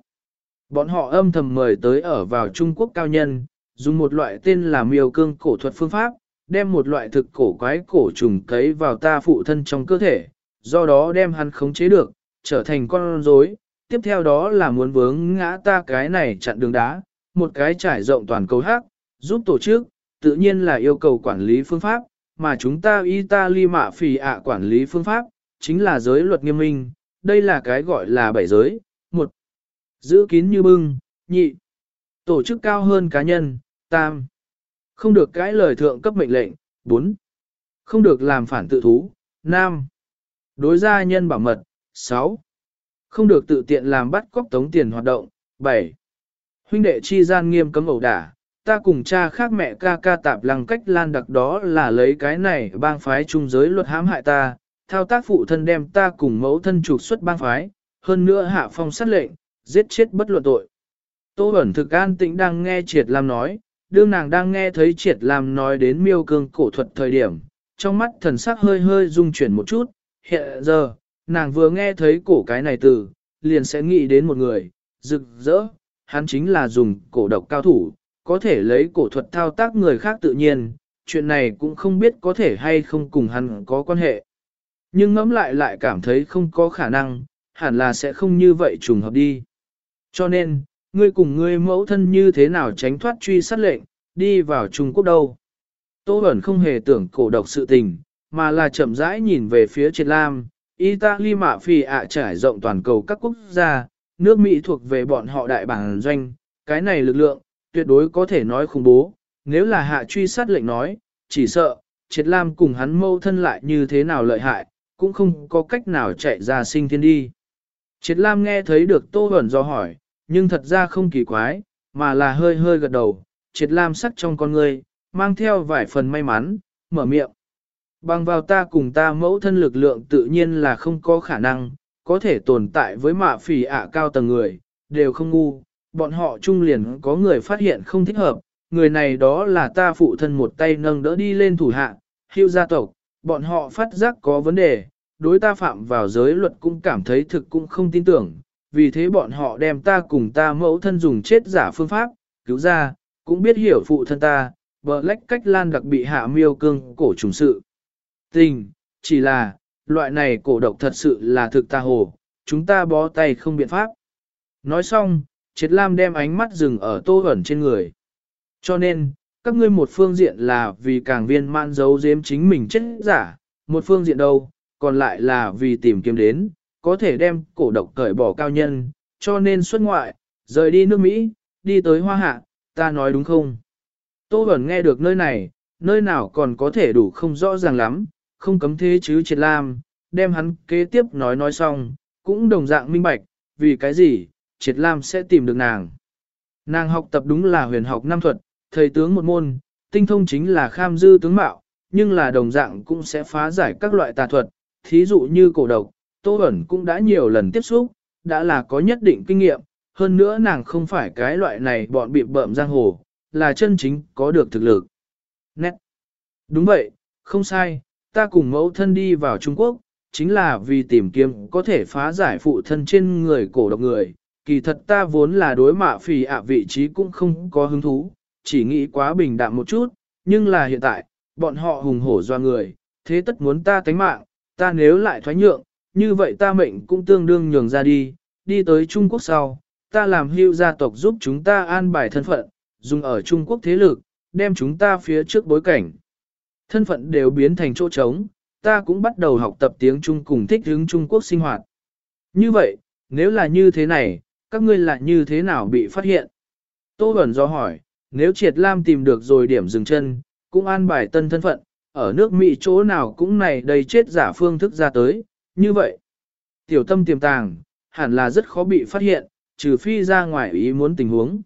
Bọn họ âm thầm mời tới ở vào Trung Quốc cao nhân, dùng một loại tên là miêu cương cổ thuật phương pháp, đem một loại thực cổ quái cổ trùng cấy vào ta phụ thân trong cơ thể, do đó đem hắn khống chế được, trở thành con rối. Tiếp theo đó là muốn vướng ngã ta cái này chặn đường đá, một cái trải rộng toàn cầu hát, giúp tổ chức, tự nhiên là yêu cầu quản lý phương pháp, mà chúng ta Italy mạ phì ạ quản lý phương pháp, chính là giới luật nghiêm minh, đây là cái gọi là bảy giới, một, giữ kín như bưng, nhị, tổ chức cao hơn cá nhân, tam, không được cãi lời thượng cấp mệnh lệnh, bốn, không được làm phản tự thú, năm, đối gia nhân bảo mật, sáu, không được tự tiện làm bắt cóc tống tiền hoạt động, bảy, huynh đệ chi gian nghiêm cấm ẩu đả, ta cùng cha khác mẹ ca ca tạp lăng cách lan đặc đó là lấy cái này bang phái trung giới luật hãm hại ta, thao tác phụ thân đem ta cùng mẫu thân trục xuất bang phái, hơn nữa hạ phong sát lệnh, giết chết bất luận tội. Tô ẩn thực an tĩnh đang nghe Triệt làm nói, đương nàng đang nghe thấy Triệt làm nói đến miêu cương cổ thuật thời điểm, trong mắt thần sắc hơi hơi rung chuyển một chút, hiện giờ, nàng vừa nghe thấy cổ cái này từ, liền sẽ nghĩ đến một người, rực rỡ, hắn chính là dùng cổ độc cao thủ, có thể lấy cổ thuật thao tác người khác tự nhiên, chuyện này cũng không biết có thể hay không cùng hắn có quan hệ. Nhưng ngẫm lại lại cảm thấy không có khả năng, hẳn là sẽ không như vậy trùng hợp đi. Cho nên, ngươi cùng ngươi mẫu thân như thế nào tránh thoát truy sát lệnh, đi vào Trung Quốc đâu. Tô Bẩn không hề tưởng cổ độc sự tình, mà là chậm rãi nhìn về phía trên Lam, Italy mạ phi ạ trải rộng toàn cầu các quốc gia, nước Mỹ thuộc về bọn họ đại bản doanh, cái này lực lượng, tuyệt đối có thể nói khủng bố, nếu là hạ truy sát lệnh nói, chỉ sợ, triệt lam cùng hắn mâu thân lại như thế nào lợi hại, cũng không có cách nào chạy ra sinh thiên đi. Triệt lam nghe thấy được tô ẩn do hỏi, nhưng thật ra không kỳ quái, mà là hơi hơi gật đầu, triệt lam sắc trong con người, mang theo vài phần may mắn, mở miệng. Bằng vào ta cùng ta mẫu thân lực lượng tự nhiên là không có khả năng, có thể tồn tại với mạ phỉ ạ cao tầng người, đều không ngu, bọn họ trung liền có người phát hiện không thích hợp, người này đó là ta phụ thân một tay nâng đỡ đi lên thủ hạ, hưu gia tộc, bọn họ phát giác có vấn đề, đối ta phạm vào giới luật cũng cảm thấy thực cũng không tin tưởng, vì thế bọn họ đem ta cùng ta mẫu thân dùng chết giả phương pháp, cứu ra, cũng biết hiểu phụ thân ta, bờ lách cách lan đặc bị hạ miêu cương cổ trùng sự. Tình, chỉ là, loại này cổ độc thật sự là thực ta hồ, chúng ta bó tay không biện pháp. Nói xong, Triệt Lam đem ánh mắt dừng ở tô ẩn trên người. Cho nên, các ngươi một phương diện là vì càng viên man giấu giếm chính mình chết giả, một phương diện đâu, còn lại là vì tìm kiếm đến, có thể đem cổ độc cởi bỏ cao nhân, cho nên xuất ngoại, rời đi nước Mỹ, đi tới Hoa Hạ, ta nói đúng không? Tô Bẩn nghe được nơi này, nơi nào còn có thể đủ không rõ ràng lắm, không cấm thế chứ triệt lam, đem hắn kế tiếp nói nói xong, cũng đồng dạng minh bạch, vì cái gì, triệt lam sẽ tìm được nàng. Nàng học tập đúng là huyền học nam thuật, thầy tướng một môn, tinh thông chính là kham dư tướng mạo, nhưng là đồng dạng cũng sẽ phá giải các loại tà thuật, thí dụ như cổ độc, Tô Bẩn cũng đã nhiều lần tiếp xúc, đã là có nhất định kinh nghiệm, hơn nữa nàng không phải cái loại này bọn bị bợm giang hồ, là chân chính có được thực lực. Nét. Đúng vậy, không sai, ta cùng mẫu thân đi vào Trung Quốc, chính là vì tìm kiếm có thể phá giải phụ thân trên người cổ độc người. Kỳ thật ta vốn là đối mạ phì ạ vị trí cũng không có hứng thú, chỉ nghĩ quá bình đạm một chút, nhưng là hiện tại, bọn họ hùng hổ doa người, thế tất muốn ta tánh mạng, ta nếu lại thoái nhượng, như vậy ta mệnh cũng tương đương nhường ra đi, đi tới Trung Quốc sau, ta làm hưu gia tộc giúp chúng ta an bài thân phận, dùng ở Trung Quốc thế lực, đem chúng ta phía trước bối cảnh. Thân phận đều biến thành chỗ trống, ta cũng bắt đầu học tập tiếng Trung cùng thích hướng Trung Quốc sinh hoạt. Như vậy, nếu là như thế này, các ngươi lại như thế nào bị phát hiện? Tô Bẩn do hỏi, nếu Triệt Lam tìm được rồi điểm dừng chân, cũng an bài tân thân phận, ở nước Mỹ chỗ nào cũng này đầy chết giả phương thức ra tới, như vậy. Tiểu tâm tiềm tàng, hẳn là rất khó bị phát hiện, trừ phi ra ngoài ý muốn tình huống.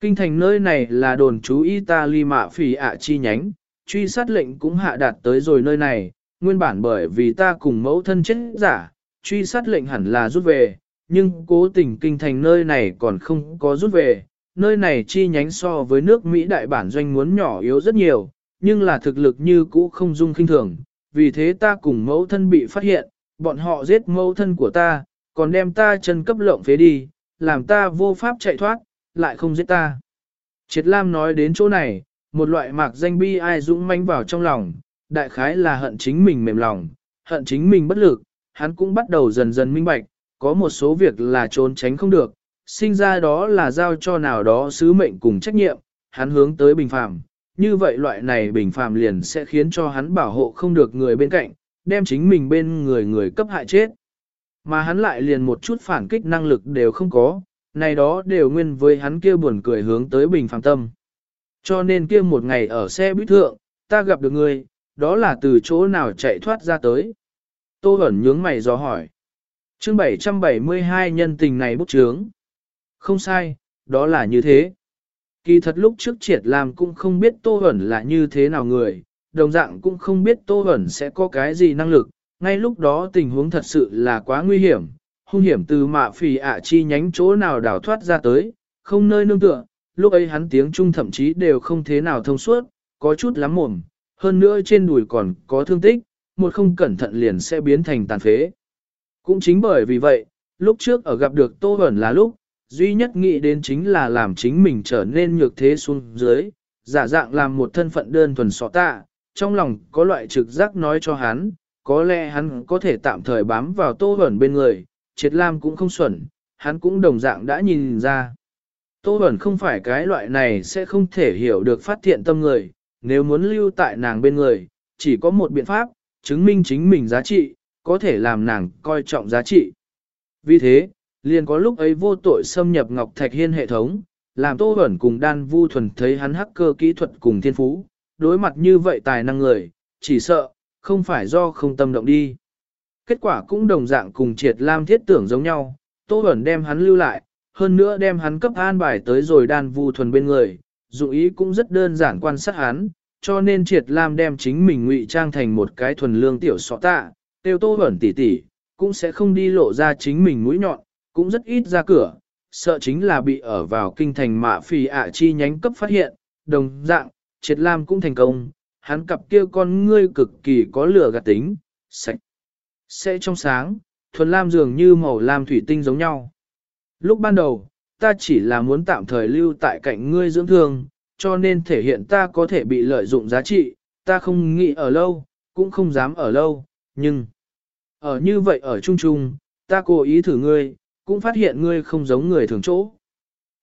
Kinh thành nơi này là đồn trú Italy mạ phỉ ạ chi nhánh, truy sát lệnh cũng hạ đạt tới rồi nơi này, nguyên bản bởi vì ta cùng mẫu thân chết giả, truy sát lệnh hẳn là rút về, nhưng cố tình kinh thành nơi này còn không có rút về, nơi này chi nhánh so với nước Mỹ đại bản doanh muốn nhỏ yếu rất nhiều, nhưng là thực lực như cũ không dung kinh thường, vì thế ta cùng mẫu thân bị phát hiện, bọn họ giết mẫu thân của ta, còn đem ta chân cấp lộng phế đi, làm ta vô pháp chạy thoát, lại không giết ta. Triệt Lam nói đến chỗ này, một loại mạc danh bi ai dũng manh vào trong lòng, đại khái là hận chính mình mềm lòng, hận chính mình bất lực, hắn cũng bắt đầu dần dần minh bạch, có một số việc là trốn tránh không được, sinh ra đó là giao cho nào đó sứ mệnh cùng trách nhiệm, hắn hướng tới bình phàm, như vậy loại này bình phàm liền sẽ khiến cho hắn bảo hộ không được người bên cạnh, đem chính mình bên người người cấp hại chết. Mà hắn lại liền một chút phản kích năng lực đều không có, này đó đều nguyên với hắn kia buồn cười hướng tới bình phàm tâm. Cho nên kia một ngày ở xe buýt thượng, ta gặp được ngươi, đó là từ chỗ nào chạy thoát ra tới. Tô ẩn nhướng mày do hỏi. chương 772 nhân tình này bút chướng. Không sai, đó là như thế. Kỳ thật lúc trước triệt làm cũng không biết Tô ẩn là như thế nào người, đồng dạng cũng không biết Tô ẩn sẽ có cái gì năng lực, ngay lúc đó tình huống thật sự là quá nguy hiểm, hung hiểm từ mạ phì ạ chi nhánh chỗ nào đào thoát ra tới, không nơi nương tựa, lúc ấy hắn tiếng Trung thậm chí đều không thế nào thông suốt, có chút lắm mồm, hơn nữa trên đùi còn có thương tích, một không cẩn thận liền sẽ biến thành tàn phế. Cũng chính bởi vì vậy, lúc trước ở gặp được Tô Bẩn là lúc, duy nhất nghĩ đến chính là làm chính mình trở nên nhược thế xuống dưới, giả dạng làm một thân phận đơn thuần sọ tạ, trong lòng có loại trực giác nói cho hắn, có lẽ hắn có thể tạm thời bám vào Tô Bẩn bên người, triệt lam cũng không xuẩn, hắn cũng đồng dạng đã nhìn ra. Tô Bẩn không phải cái loại này sẽ không thể hiểu được phát thiện tâm người, nếu muốn lưu tại nàng bên người, chỉ có một biện pháp, chứng minh chính mình giá trị, có thể làm nàng coi trọng giá trị. Vì thế, liền có lúc ấy vô tội xâm nhập Ngọc Thạch Hiên hệ thống, làm Tô Bẩn cùng Đan Vu Thuần thấy hắn hacker kỹ thuật cùng thiên phú, đối mặt như vậy tài năng người, chỉ sợ, không phải do không tâm động đi. Kết quả cũng đồng dạng cùng triệt lam thiết tưởng giống nhau, Tô Bẩn đem hắn lưu lại, hơn nữa đem hắn cấp an bài tới rồi Đan Vu Thuần bên người, dụng ý cũng rất đơn giản quan sát hắn, cho nên triệt lam đem chính mình ngụy trang thành một cái thuần lương tiểu sọ tạ, tiêu tô ẩn tỉ tỉ, cũng sẽ không đi lộ ra chính mình mũi nhọn, cũng rất ít ra cửa, sợ chính là bị ở vào kinh thành mạ phì ạ chi nhánh cấp phát hiện, đồng dạng, triệt lam cũng thành công, hắn cặp kia con ngươi cực kỳ có lửa gạt tính, sạch, sẽ trong sáng, thuần lam dường như màu lam thủy tinh giống nhau. Lúc ban đầu, ta chỉ là muốn tạm thời lưu tại cạnh ngươi dưỡng thương, cho nên thể hiện ta có thể bị lợi dụng giá trị, ta không nghĩ ở lâu, cũng không dám ở lâu, nhưng ở như vậy ở chung chung, ta cố ý thử ngươi, cũng phát hiện ngươi không giống người thường chỗ.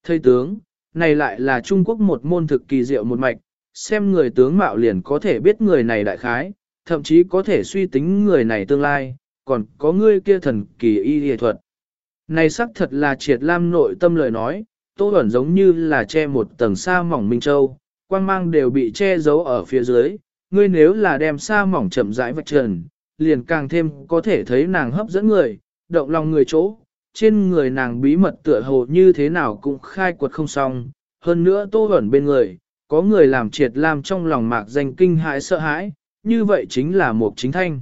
Thầy tướng, này lại là Trung Quốc một môn thực kỳ diệu một mạch, xem người tướng mạo liền có thể biết người này đại khái, thậm chí có thể suy tính người này tương lai, còn có ngươi kia thần kỳ y y thuật. Này xác thật là triệt lam nội tâm lời nói, Tô ẩn giống như là che một tầng sa mỏng Minh Châu, quang mang đều bị che giấu ở phía dưới, ngươi nếu là đem sa mỏng chậm rãi vạch trần, liền càng thêm có thể thấy nàng hấp dẫn người, động lòng người chỗ, trên người nàng bí mật tựa hồ như thế nào cũng khai quật không xong, hơn nữa Tô ẩn bên người, có người làm triệt lam trong lòng mạc danh kinh hãi sợ hãi, như vậy chính là một chính thanh.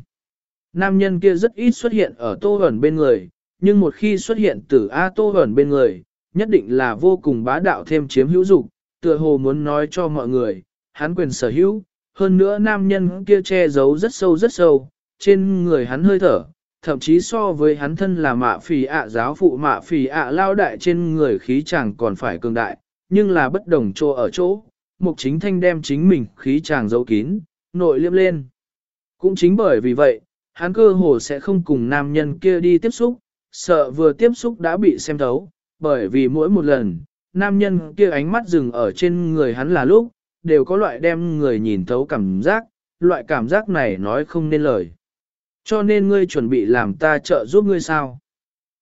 Nam nhân kia rất ít xuất hiện ở Tô ẩn bên người, nhưng một khi xuất hiện từ A Tô Bẩn bên người, nhất định là vô cùng bá đạo thêm chiếm hữu dục, tựa hồ muốn nói cho mọi người, hắn quyền sở hữu, hơn nữa nam nhân kia che giấu rất sâu rất sâu, trên người hắn hơi thở, thậm chí so với hắn thân là mạ phì ạ giáo phụ mạ phì ạ lao đại trên người khí chàng còn phải cường đại, nhưng là bất đồng chỗ ở chỗ, mục chính thanh đem chính mình khí chàng giấu kín, nội liêm lên. Cũng chính bởi vì vậy, hắn cơ hồ sẽ không cùng nam nhân kia đi tiếp xúc, sợ vừa tiếp xúc đã bị xem thấu, bởi vì mỗi một lần, nam nhân kia ánh mắt dừng ở trên người hắn là lúc, đều có loại đem người nhìn thấu cảm giác, loại cảm giác này nói không nên lời. Cho nên ngươi chuẩn bị làm ta trợ giúp ngươi sao?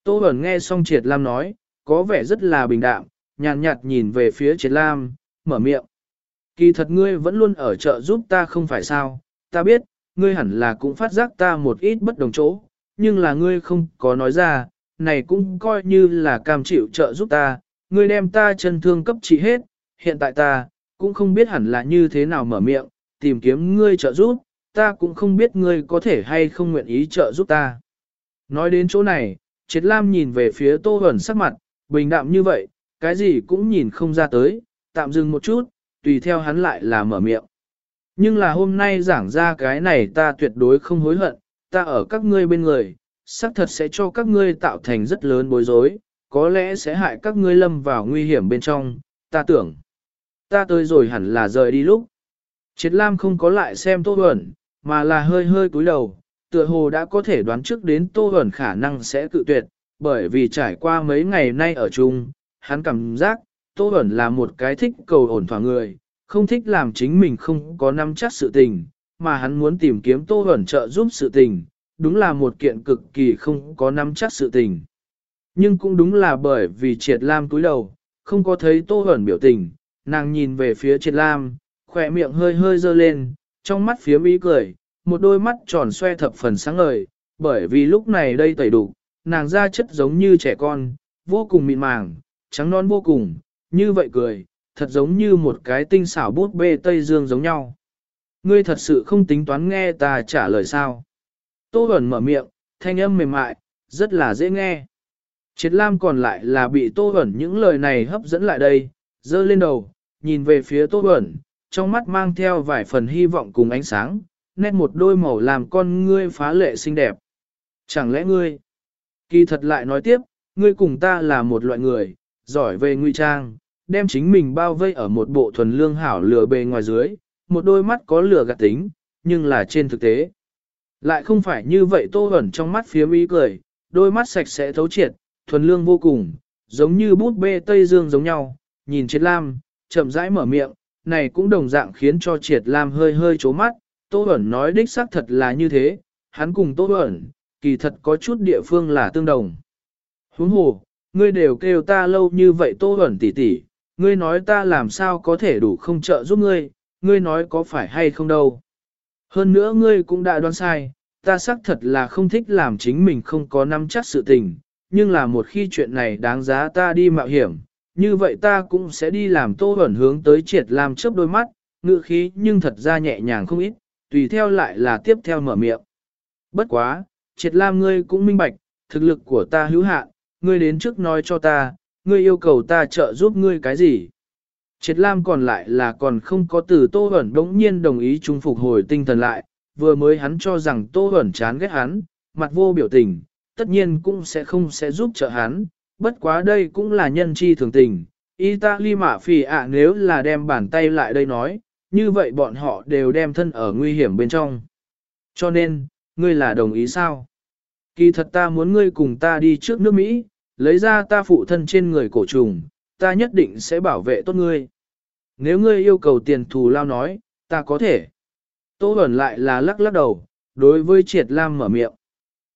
Tô Bẩn nghe xong Triệt Lam nói, có vẻ rất là bình đạm, nhàn nhạt, nhạt nhìn về phía Triệt Lam, mở miệng. Kỳ thật ngươi vẫn luôn ở trợ giúp ta không phải sao, ta biết, ngươi hẳn là cũng phát giác ta một ít bất đồng chỗ, nhưng là ngươi không có nói ra, này cũng coi như là cam chịu trợ giúp ta, ngươi đem ta chân thương cấp trị hết, hiện tại ta, cũng không biết hẳn là như thế nào mở miệng, tìm kiếm ngươi trợ giúp, ta cũng không biết ngươi có thể hay không nguyện ý trợ giúp ta. Nói đến chỗ này, Triệt Lam nhìn về phía Tô Hẩn sắc mặt, bình đạm như vậy, cái gì cũng nhìn không ra tới, tạm dừng một chút, tùy theo hắn lại là mở miệng. Nhưng là hôm nay giảng ra cái này ta tuyệt đối không hối hận, ta ở các ngươi bên người, xác thật sẽ cho các ngươi tạo thành rất lớn bối rối, có lẽ sẽ hại các ngươi lâm vào nguy hiểm bên trong, ta tưởng. Ta tới rồi hẳn là rời đi lúc. Triệt Lam không có lại xem Tô Huẩn, mà là hơi hơi cúi đầu, tựa hồ đã có thể đoán trước đến Tô Huẩn khả năng sẽ cự tuyệt, bởi vì trải qua mấy ngày nay ở chung, hắn cảm giác, Tô Huẩn là một cái thích cầu ổn thỏa người, không thích làm chính mình không có nắm chắc sự tình, mà hắn muốn tìm kiếm Tô Huẩn trợ giúp sự tình, đúng là một kiện cực kỳ không có nắm chắc sự tình. Nhưng cũng đúng là bởi vì triệt lam túi đầu, không có thấy Tô Huẩn biểu tình, nàng nhìn về phía triệt lam, khỏe miệng hơi hơi dơ lên, trong mắt phía mỹ cười, một đôi mắt tròn xoe thập phần sáng ngời, bởi vì lúc này đây tẩy đủ, nàng da chất giống như trẻ con, vô cùng mịn màng, trắng non vô cùng, như vậy cười, thật giống như một cái tinh xảo bút bê Tây Dương giống nhau. Ngươi thật sự không tính toán nghe ta trả lời sao. Tô Bẩn mở miệng, thanh âm mềm mại, rất là dễ nghe. Triệt Lam còn lại là bị Tô Bẩn những lời này hấp dẫn lại đây, dơ lên đầu, nhìn về phía Tô Bẩn, trong mắt mang theo vài phần hy vọng cùng ánh sáng, nét một đôi màu làm con ngươi phá lệ xinh đẹp. Chẳng lẽ ngươi? Kỳ thật lại nói tiếp, ngươi cùng ta là một loại người, giỏi về ngụy trang, đem chính mình bao vây ở một bộ thuần lương hảo lửa bề ngoài dưới, một đôi mắt có lửa gạt tính, nhưng là trên thực tế. Lại không phải như vậy tô ẩn trong mắt phía mỹ cười, đôi mắt sạch sẽ thấu triệt, thuần lương vô cùng, giống như bút bê Tây Dương giống nhau, nhìn triệt lam, chậm rãi mở miệng, này cũng đồng dạng khiến cho triệt lam hơi hơi chố mắt, tô ẩn nói đích xác thật là như thế, hắn cùng tô ẩn, kỳ thật có chút địa phương là tương đồng. Huống hồ, ngươi đều kêu ta lâu như vậy tô ẩn tỉ tỉ, ngươi nói ta làm sao có thể đủ không trợ giúp ngươi, ngươi nói có phải hay không đâu. Hơn nữa ngươi cũng đã đoán sai, ta xác thật là không thích làm chính mình không có nắm chắc sự tình, nhưng là một khi chuyện này đáng giá ta đi mạo hiểm, như vậy ta cũng sẽ đi làm tô ẩn hướng tới triệt làm chớp đôi mắt, ngự khí nhưng thật ra nhẹ nhàng không ít, tùy theo lại là tiếp theo mở miệng. Bất quá, triệt lam ngươi cũng minh bạch, thực lực của ta hữu hạn, ngươi đến trước nói cho ta, ngươi yêu cầu ta trợ giúp ngươi cái gì? Triệt Lam còn lại là còn không có từ Tô Hẩn đống nhiên đồng ý chung phục hồi tinh thần lại, vừa mới hắn cho rằng Tô Hẩn chán ghét hắn, mặt vô biểu tình, tất nhiên cũng sẽ không sẽ giúp trợ hắn, bất quá đây cũng là nhân chi thường tình. Italy mạ phì ạ nếu là đem bàn tay lại đây nói, như vậy bọn họ đều đem thân ở nguy hiểm bên trong. Cho nên, ngươi là đồng ý sao? Kỳ thật ta muốn ngươi cùng ta đi trước nước Mỹ, lấy ra ta phụ thân trên người cổ trùng, ta nhất định sẽ bảo vệ tốt ngươi. Nếu ngươi yêu cầu tiền thù lao nói, ta có thể. Tô Bẩn lại là lắc lắc đầu, đối với Triệt Lam mở miệng.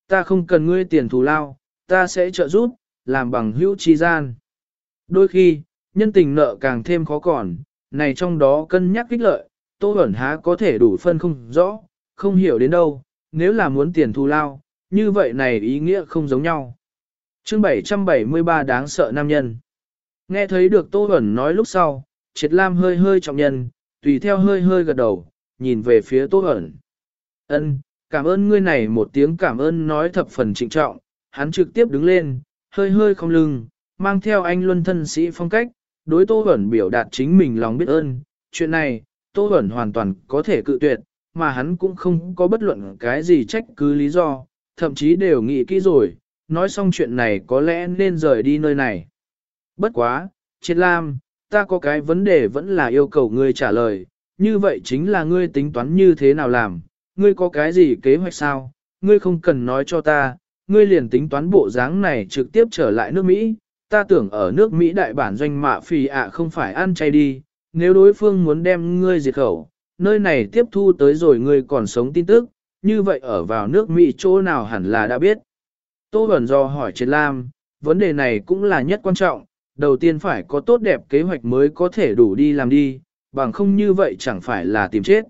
Ta không cần ngươi tiền thù lao, ta sẽ trợ giúp, làm bằng hữu chi gian. Đôi khi, nhân tình nợ càng thêm khó còn, này trong đó cân nhắc kích lợi, Tô Bẩn há có thể đủ phân không rõ, không hiểu đến đâu, nếu là muốn tiền thù lao, như vậy này ý nghĩa không giống nhau. Chương 773 đáng sợ nam nhân. Nghe thấy được Tô Bẩn nói lúc sau, Triệt Lam hơi hơi trọng nhân, tùy theo hơi hơi gật đầu, nhìn về phía Tô Bẩn. Ân, cảm ơn ngươi này một tiếng cảm ơn nói thập phần trịnh trọng, hắn trực tiếp đứng lên, hơi hơi không lưng, mang theo anh luân thân sĩ phong cách, đối Tô Bẩn biểu đạt chính mình lòng biết ơn. Chuyện này, Tô Bẩn hoàn toàn có thể cự tuyệt, mà hắn cũng không có bất luận cái gì trách cứ lý do, thậm chí đều nghĩ kỹ rồi, nói xong chuyện này có lẽ nên rời đi nơi này. Bất quá, Triệt Lam, ta có cái vấn đề vẫn là yêu cầu ngươi trả lời, như vậy chính là ngươi tính toán như thế nào làm, ngươi có cái gì kế hoạch sao, ngươi không cần nói cho ta, ngươi liền tính toán bộ dáng này trực tiếp trở lại nước Mỹ, ta tưởng ở nước Mỹ đại bản doanh mạ phì ạ không phải ăn chay đi, nếu đối phương muốn đem ngươi diệt khẩu, nơi này tiếp thu tới rồi ngươi còn sống tin tức, như vậy ở vào nước Mỹ chỗ nào hẳn là đã biết. Tô Bẩn do hỏi Triệt Lam, vấn đề này cũng là nhất quan trọng, đầu tiên phải có tốt đẹp kế hoạch mới có thể đủ đi làm đi, bằng không như vậy chẳng phải là tìm chết.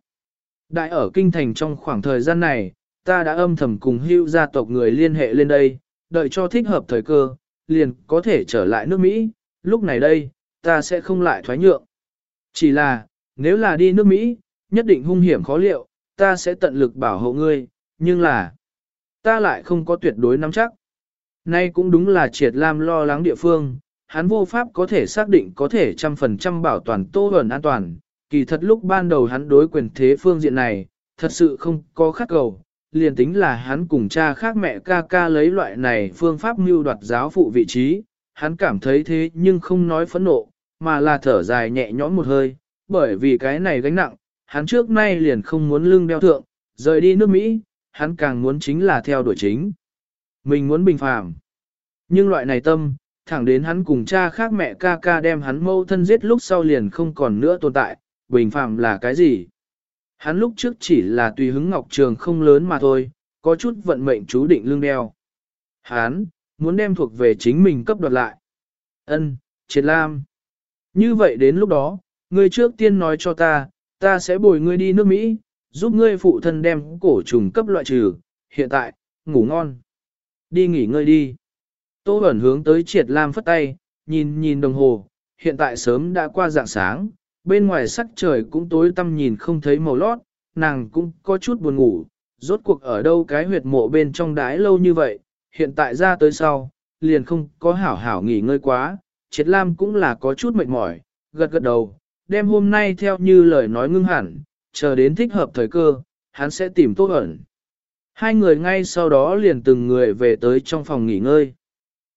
Đại ở kinh thành trong khoảng thời gian này, ta đã âm thầm cùng hưu gia tộc người liên hệ lên đây, đợi cho thích hợp thời cơ, liền có thể trở lại nước Mỹ, lúc này đây, ta sẽ không lại thoái nhượng. Chỉ là, nếu là đi nước Mỹ, nhất định hung hiểm khó liệu, ta sẽ tận lực bảo hộ ngươi, nhưng là, ta lại không có tuyệt đối nắm chắc. Nay cũng đúng là triệt lam lo lắng địa phương, hắn vô pháp có thể xác định có thể trăm phần trăm bảo toàn tô ẩn an toàn. Kỳ thật lúc ban đầu hắn đối quyền thế phương diện này, thật sự không có khắc cầu, liền tính là hắn cùng cha khác mẹ ca ca lấy loại này phương pháp mưu đoạt giáo phụ vị trí, hắn cảm thấy thế nhưng không nói phẫn nộ, mà là thở dài nhẹ nhõm một hơi, bởi vì cái này gánh nặng, hắn trước nay liền không muốn lưng đeo thượng, rời đi nước Mỹ, hắn càng muốn chính là theo đuổi chính. Mình muốn bình phàm. Nhưng loại này tâm, thẳng đến hắn cùng cha khác mẹ ca ca đem hắn mâu thân giết lúc sau liền không còn nữa tồn tại, bình phàm là cái gì? Hắn lúc trước chỉ là tùy hứng ngọc trường không lớn mà thôi, có chút vận mệnh chú định lương đeo. Hắn, muốn đem thuộc về chính mình cấp đoạt lại. Ân, triệt lam. Như vậy đến lúc đó, ngươi trước tiên nói cho ta, ta sẽ bồi ngươi đi nước Mỹ, giúp ngươi phụ thân đem cổ trùng cấp loại trừ, hiện tại, ngủ ngon. Đi nghỉ ngơi đi. Tô Bẩn hướng tới triệt lam phất tay, nhìn nhìn đồng hồ, hiện tại sớm đã qua dạng sáng, bên ngoài sắc trời cũng tối tăm nhìn không thấy màu lót, nàng cũng có chút buồn ngủ, rốt cuộc ở đâu cái huyệt mộ bên trong đái lâu như vậy, hiện tại ra tới sau, liền không có hảo hảo nghỉ ngơi quá, triệt lam cũng là có chút mệt mỏi, gật gật đầu, đem hôm nay theo như lời nói ngưng hẳn, chờ đến thích hợp thời cơ, hắn sẽ tìm Tô Bẩn. Hai người ngay sau đó liền từng người về tới trong phòng nghỉ ngơi.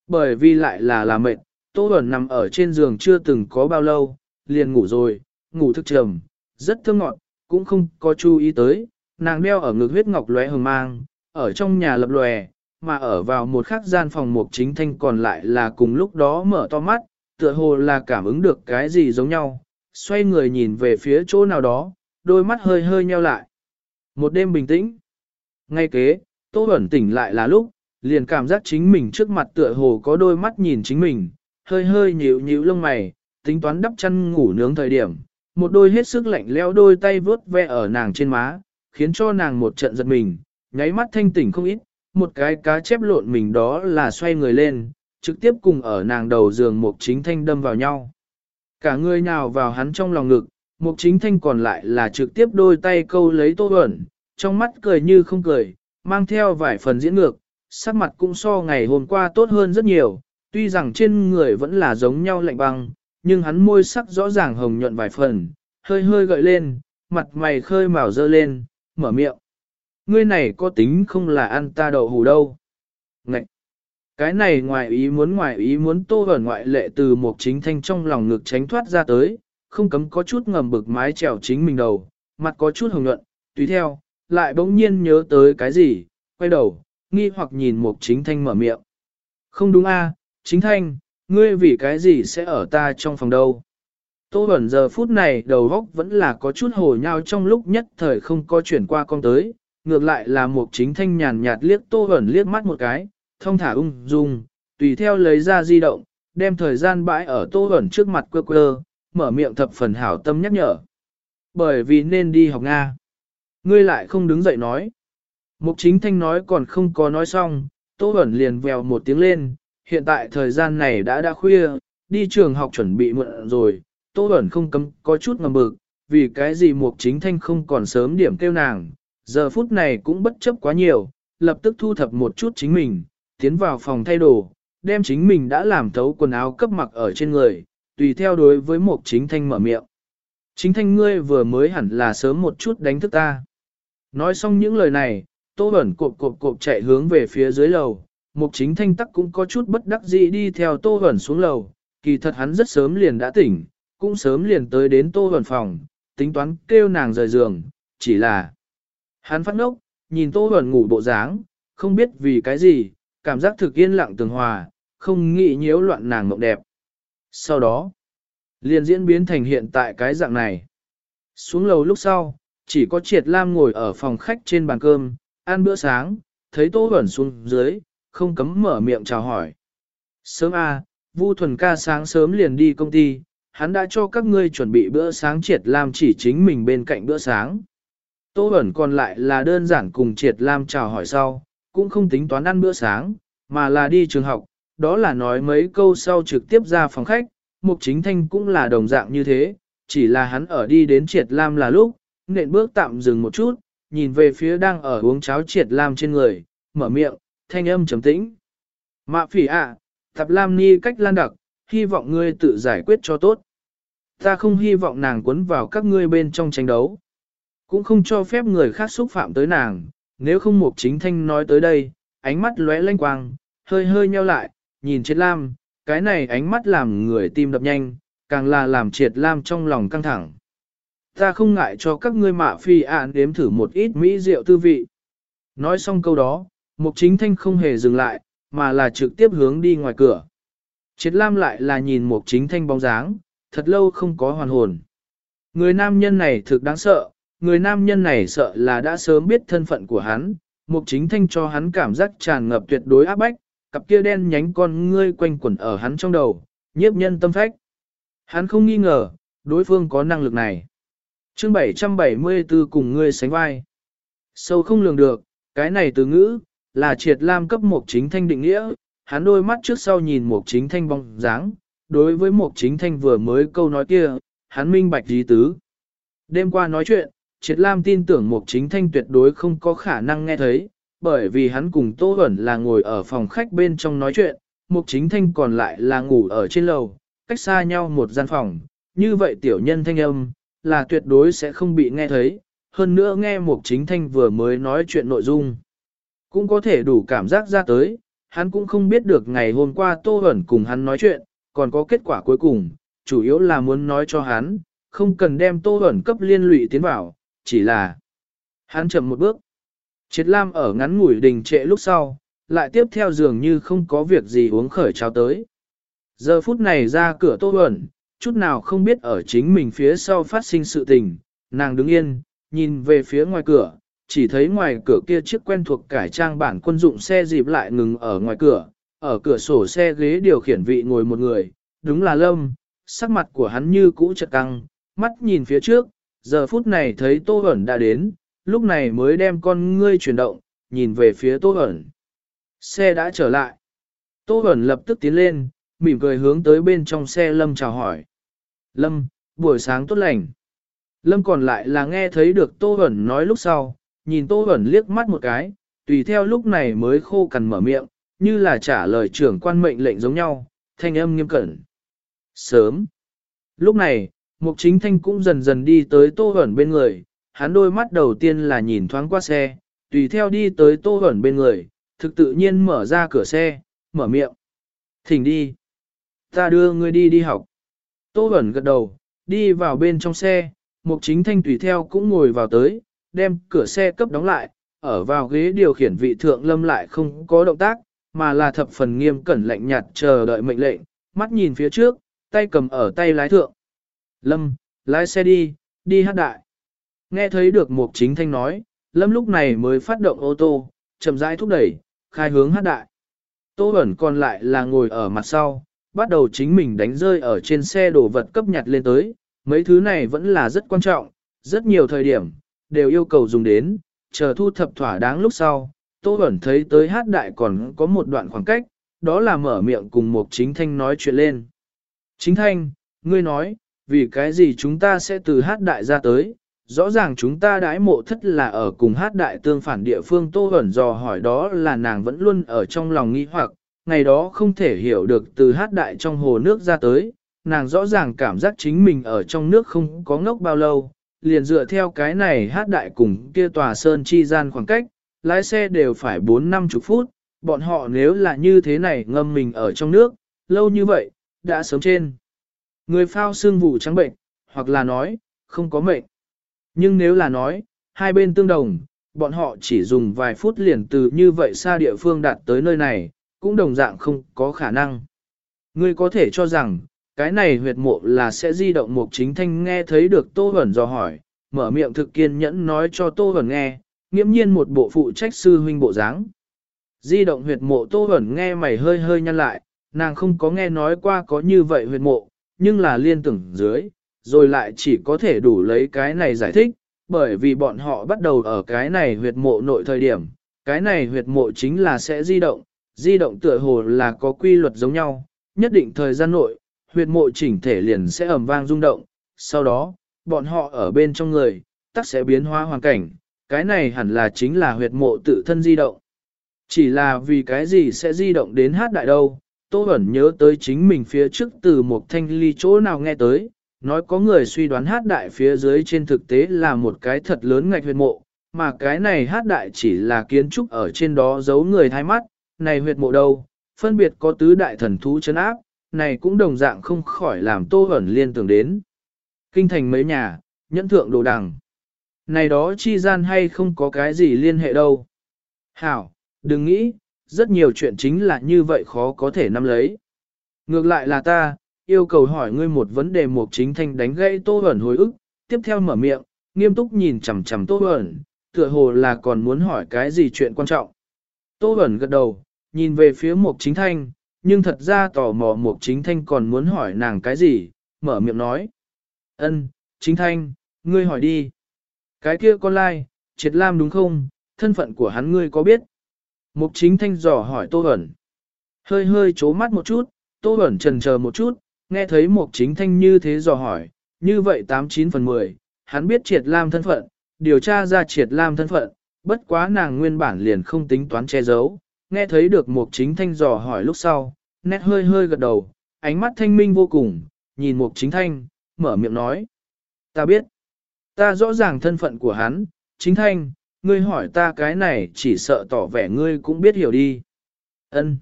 Bởi vì lại là là mệt, Tô Bẩn nằm ở trên giường chưa từng có bao lâu, liền ngủ rồi, ngủ thức trầm, rất thương ngọn, cũng không có chú ý tới, nàng đeo ở ngực huyết ngọc lóe hồng mang, ở trong nhà lập lòe, mà ở vào một khắc gian phòng mục chính thanh còn lại là cùng lúc đó mở to mắt, tựa hồ là cảm ứng được cái gì giống nhau, xoay người nhìn về phía chỗ nào đó, đôi mắt hơi hơi nheo lại. Một đêm bình tĩnh. Ngay kế, Tô Bẩn tỉnh lại là lúc, liền cảm giác chính mình trước mặt tựa hồ có đôi mắt nhìn chính mình, hơi hơi nhíu nhíu lông mày, tính toán đắp chăn ngủ nướng thời điểm. Một đôi hết sức lạnh leo đôi tay vớt ve ở nàng trên má, khiến cho nàng một trận giật mình, nháy mắt thanh tỉnh không ít, một cái cá chép lộn mình đó là xoay người lên, trực tiếp cùng ở nàng đầu giường một chính thanh đâm vào nhau. Cả người nhào vào hắn trong lòng ngực, Mục chính thanh còn lại là trực tiếp đôi tay câu lấy tô ẩn, trong mắt cười như không cười, mang theo vài phần diễn ngược, sắc mặt cũng so ngày hôm qua tốt hơn rất nhiều, tuy rằng trên người vẫn là giống nhau lạnh băng, nhưng hắn môi sắc rõ ràng hồng nhuận vài phần, hơi hơi gợi lên, mặt mày khơi màu dơ lên, mở miệng. Ngươi này có tính không là ăn ta đậu hù đâu. Ngậy! Cái này ngoài ý muốn ngoài ý muốn tô ở ngoại lệ từ một chính thanh trong lòng ngực tránh thoát ra tới, không cấm có chút ngầm bực mái trèo chính mình đầu, mặt có chút hồng nhuận, tùy theo, lại bỗng nhiên nhớ tới cái gì, quay đầu, nghi hoặc nhìn mục chính thanh mở miệng. Không đúng a, chính thanh, ngươi vì cái gì sẽ ở ta trong phòng đâu? Tô Bẩn giờ phút này đầu góc vẫn là có chút hồ nhau trong lúc nhất thời không có chuyển qua con tới, ngược lại là mục chính thanh nhàn nhạt liếc Tô Bẩn liếc mắt một cái, thông thả ung dung, tùy theo lấy ra di động, đem thời gian bãi ở Tô Bẩn trước mặt quơ quơ, mở miệng thập phần hảo tâm nhắc nhở. Bởi vì nên đi học Nga. Ngươi lại không đứng dậy nói. Mục chính thanh nói còn không có nói xong, Tô Bẩn liền vèo một tiếng lên, hiện tại thời gian này đã đã khuya, đi trường học chuẩn bị muộn rồi, Tô Bẩn không cấm có chút ngầm bực, vì cái gì mục chính thanh không còn sớm điểm kêu nàng, giờ phút này cũng bất chấp quá nhiều, lập tức thu thập một chút chính mình, tiến vào phòng thay đồ, đem chính mình đã làm thấu quần áo cấp mặc ở trên người, tùy theo đối với Mục chính thanh mở miệng. Chính thanh ngươi vừa mới hẳn là sớm một chút đánh thức ta. Nói xong những lời này, tô ẩn cộp cộp cộp chạy hướng về phía dưới lầu. Mục chính thanh tắc cũng có chút bất đắc dĩ đi theo tô ẩn xuống lầu. Kỳ thật hắn rất sớm liền đã tỉnh, cũng sớm liền tới đến tô ẩn phòng, tính toán kêu nàng rời giường, chỉ là hắn phát ngốc, nhìn Tô Huẩn ngủ bộ dáng, không biết vì cái gì, cảm giác thực yên lặng tường hòa, không nghĩ nhiễu loạn nàng mộng đẹp. Sau đó, liền diễn biến thành hiện tại cái dạng này. Xuống lầu lúc sau, chỉ có Triệt Lam ngồi ở phòng khách trên bàn cơm, ăn bữa sáng, thấy Tô Huẩn xuống dưới, không cấm mở miệng chào hỏi. Sớm a, à, Vu Thuần ca sáng sớm liền đi công ty, hắn đã cho các ngươi chuẩn bị bữa sáng Triệt Lam chỉ chính mình bên cạnh bữa sáng. Tô Huẩn còn lại là đơn giản cùng Triệt Lam chào hỏi sau, cũng không tính toán ăn bữa sáng, mà là đi trường học, đó là nói mấy câu sau trực tiếp ra phòng khách, Mục Chính Thanh cũng là đồng dạng như thế, chỉ là hắn ở đi đến Triệt Lam là lúc, nện bước tạm dừng một chút, nhìn về phía đang ở uống cháo Triệt Lam trên người, mở miệng, thanh âm trầm tĩnh. Mạ phỉ ạ, à, Thập Lam Ni cách lan đặc, hy vọng ngươi tự giải quyết cho tốt. Ta không hy vọng nàng cuốn vào các ngươi bên trong tranh đấu. Cũng không cho phép người khác xúc phạm tới nàng, nếu không một chính thanh nói tới đây, ánh mắt lóe lanh quang, hơi hơi nheo lại, nhìn triệt lam, cái này ánh mắt làm người tim đập nhanh, càng là làm triệt lam trong lòng căng thẳng. Ta không ngại cho các ngươi mạ phi ạn đếm thử một ít mỹ rượu tư vị. Nói xong câu đó, mục chính thanh không hề dừng lại, mà là trực tiếp hướng đi ngoài cửa. Triệt lam lại là nhìn mục chính thanh bóng dáng, thật lâu không có hoàn hồn. Người nam nhân này thực đáng sợ, người nam nhân này sợ là đã sớm biết thân phận của hắn, mục chính thanh cho hắn cảm giác tràn ngập tuyệt đối áp bách, cặp kia đen nhánh con ngươi quanh quẩn ở hắn trong đầu, nhiếp nhân tâm phách. Hắn không nghi ngờ, đối phương có năng lực này chương 774 cùng ngươi sánh vai. Sâu không lường được, cái này từ ngữ, là triệt lam cấp một chính thanh định nghĩa, hắn đôi mắt trước sau nhìn một chính thanh bóng dáng, đối với một chính thanh vừa mới câu nói kia, hắn minh bạch dí tứ. Đêm qua nói chuyện, Triệt Lam tin tưởng một Chính Thanh tuyệt đối không có khả năng nghe thấy, bởi vì hắn cùng Tô Hẩn là ngồi ở phòng khách bên trong nói chuyện, Mục Chính Thanh còn lại là ngủ ở trên lầu, cách xa nhau một gian phòng, như vậy tiểu nhân thanh âm, là tuyệt đối sẽ không bị nghe thấy, hơn nữa nghe Mục Chính Thanh vừa mới nói chuyện nội dung. Cũng có thể đủ cảm giác ra tới, hắn cũng không biết được ngày hôm qua Tô hẩn cùng hắn nói chuyện, còn có kết quả cuối cùng, chủ yếu là muốn nói cho hắn, không cần đem Tô hẩn cấp liên lụy tiến vào, chỉ là hắn chậm một bước. Triệt Lam ở ngắn ngủi đình trệ lúc sau, lại tiếp theo dường như không có việc gì uống khởi cháo tới. Giờ phút này ra cửa Tô Huẩn, chút nào không biết ở chính mình phía sau phát sinh sự tình, nàng đứng yên, nhìn về phía ngoài cửa, chỉ thấy ngoài cửa kia chiếc quen thuộc cải trang bản quân dụng xe dịp lại ngừng ở ngoài cửa, ở cửa sổ xe ghế điều khiển vị ngồi một người, đúng là Lâm, sắc mặt của hắn như cũ chật căng, mắt nhìn phía trước, giờ phút này thấy Tô Hẩn đã đến, lúc này mới đem con ngươi chuyển động, nhìn về phía Tô Hẩn. Xe đã trở lại. Tô Hẩn lập tức tiến lên, mỉm cười hướng tới bên trong xe Lâm chào hỏi. Lâm, buổi sáng tốt lành. Lâm còn lại là nghe thấy được Tô Hẩn nói lúc sau, nhìn Tô Hẩn liếc mắt một cái, tùy theo lúc này mới khô cằn mở miệng, như là trả lời trưởng quan mệnh lệnh giống nhau, thanh âm nghiêm cẩn. Sớm. Lúc này, Mục chính thanh cũng dần dần đi tới tô hẩn bên người, hắn đôi mắt đầu tiên là nhìn thoáng qua xe, tùy theo đi tới tô hẩn bên người, thực tự nhiên mở ra cửa xe, mở miệng. Thỉnh đi. Ta đưa ngươi đi đi học. Tô Bẩn gật đầu, đi vào bên trong xe, mục chính thanh tùy theo cũng ngồi vào tới, đem cửa xe cấp đóng lại, ở vào ghế điều khiển vị thượng lâm lại không có động tác, mà là thập phần nghiêm cẩn lạnh nhạt chờ đợi mệnh lệnh, mắt nhìn phía trước, tay cầm ở tay lái thượng. Lâm, lái xe đi, đi hát đại. Nghe thấy được Mục Chính Thanh nói, Lâm lúc này mới phát động ô tô, chậm rãi thúc đẩy, khai hướng hát đại. Tô Bẩn còn lại là ngồi ở mặt sau, bắt đầu chính mình đánh rơi ở trên xe đồ vật cấp nhặt lên tới. Mấy thứ này vẫn là rất quan trọng, rất nhiều thời điểm, đều yêu cầu dùng đến, chờ thu thập thỏa đáng lúc sau. Tô Bẩn thấy tới hát đại còn có một đoạn khoảng cách, đó là mở miệng cùng Mục Chính Thanh nói chuyện lên. Chính Thanh, ngươi nói, vì cái gì chúng ta sẽ từ hát đại ra tới, rõ ràng chúng ta đãi mộ thất là ở cùng hát đại tương phản địa phương tô hẩn dò hỏi đó là nàng vẫn luôn ở trong lòng nghi hoặc, ngày đó không thể hiểu được từ hát đại trong hồ nước ra tới, nàng rõ ràng cảm giác chính mình ở trong nước không có ngốc bao lâu, liền dựa theo cái này hát đại cùng kia tòa sơn chi gian khoảng cách, lái xe đều phải 4-5 chục phút, bọn họ nếu là như thế này ngâm mình ở trong nước, lâu như vậy, đã sớm trên. Người phao xương vụ trắng bệnh, hoặc là nói, không có mệnh. Nhưng nếu là nói, hai bên tương đồng, bọn họ chỉ dùng vài phút liền từ như vậy xa địa phương đạt tới nơi này, cũng đồng dạng không có khả năng. Ngươi có thể cho rằng, cái này huyệt mộ là sẽ di động mục chính thanh nghe thấy được Tô Huẩn dò hỏi, mở miệng thực kiên nhẫn nói cho Tô Huẩn nghe, nghiễm nhiên một bộ phụ trách sư huynh bộ dáng. Di động huyệt mộ Tô Huẩn nghe mày hơi hơi nhăn lại, nàng không có nghe nói qua có như vậy huyệt mộ, nhưng là liên tưởng dưới, rồi lại chỉ có thể đủ lấy cái này giải thích, bởi vì bọn họ bắt đầu ở cái này huyệt mộ nội thời điểm, cái này huyệt mộ chính là sẽ di động, di động tựa hồ là có quy luật giống nhau, nhất định thời gian nội, huyệt mộ chỉnh thể liền sẽ ầm vang rung động, sau đó, bọn họ ở bên trong người, tắc sẽ biến hóa hoàn cảnh, cái này hẳn là chính là huyệt mộ tự thân di động. Chỉ là vì cái gì sẽ di động đến hát đại đâu, Tô Bẩn nhớ tới chính mình phía trước từ một thanh ly chỗ nào nghe tới, nói có người suy đoán hát đại phía dưới trên thực tế là một cái thật lớn ngạch huyệt mộ, mà cái này hát đại chỉ là kiến trúc ở trên đó giấu người thay mắt, này huyệt mộ đâu, phân biệt có tứ đại thần thú chấn áp, này cũng đồng dạng không khỏi làm Tô ẩn liên tưởng đến. Kinh thành mấy nhà, nhẫn thượng đồ đằng. Này đó chi gian hay không có cái gì liên hệ đâu. Hảo, đừng nghĩ, rất nhiều chuyện chính là như vậy khó có thể nắm lấy. Ngược lại là ta, yêu cầu hỏi ngươi một vấn đề một chính thanh đánh gãy tô ẩn hồi ức, tiếp theo mở miệng, nghiêm túc nhìn chằm chằm tô ẩn, tựa hồ là còn muốn hỏi cái gì chuyện quan trọng. Tô Bẩn gật đầu, nhìn về phía Mục chính thanh, nhưng thật ra tò mò Mục chính thanh còn muốn hỏi nàng cái gì, mở miệng nói. ân chính thanh, ngươi hỏi đi. Cái kia con lai, triệt lam đúng không, thân phận của hắn ngươi có biết? Mục chính thanh dò hỏi Tô Bẩn. Hơi hơi chố mắt một chút, Tô Bẩn trần chờ một chút, nghe thấy mục chính thanh như thế dò hỏi, như vậy 89 phần 10, hắn biết triệt lam thân phận, điều tra ra triệt lam thân phận, bất quá nàng nguyên bản liền không tính toán che giấu, nghe thấy được mục chính thanh dò hỏi lúc sau, nét hơi hơi gật đầu, ánh mắt thanh minh vô cùng, nhìn mục chính thanh, mở miệng nói. Ta biết, ta rõ ràng thân phận của hắn, chính thanh, ngươi hỏi ta cái này chỉ sợ tỏ vẻ ngươi cũng biết hiểu đi. Ân,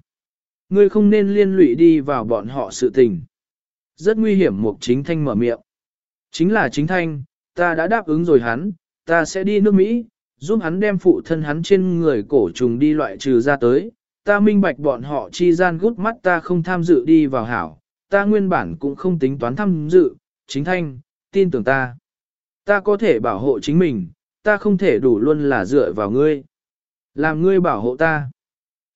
Ngươi không nên liên lụy đi vào bọn họ sự tình. Rất nguy hiểm mục chính thanh mở miệng. Chính là chính thanh, ta đã đáp ứng rồi hắn, ta sẽ đi nước Mỹ, giúp hắn đem phụ thân hắn trên người cổ trùng đi loại trừ ra tới. Ta minh bạch bọn họ chi gian gút mắt ta không tham dự đi vào hảo, ta nguyên bản cũng không tính toán tham dự, chính thanh, tin tưởng ta. Ta có thể bảo hộ chính mình, ta không thể đủ luôn là dựa vào ngươi. Làm ngươi bảo hộ ta.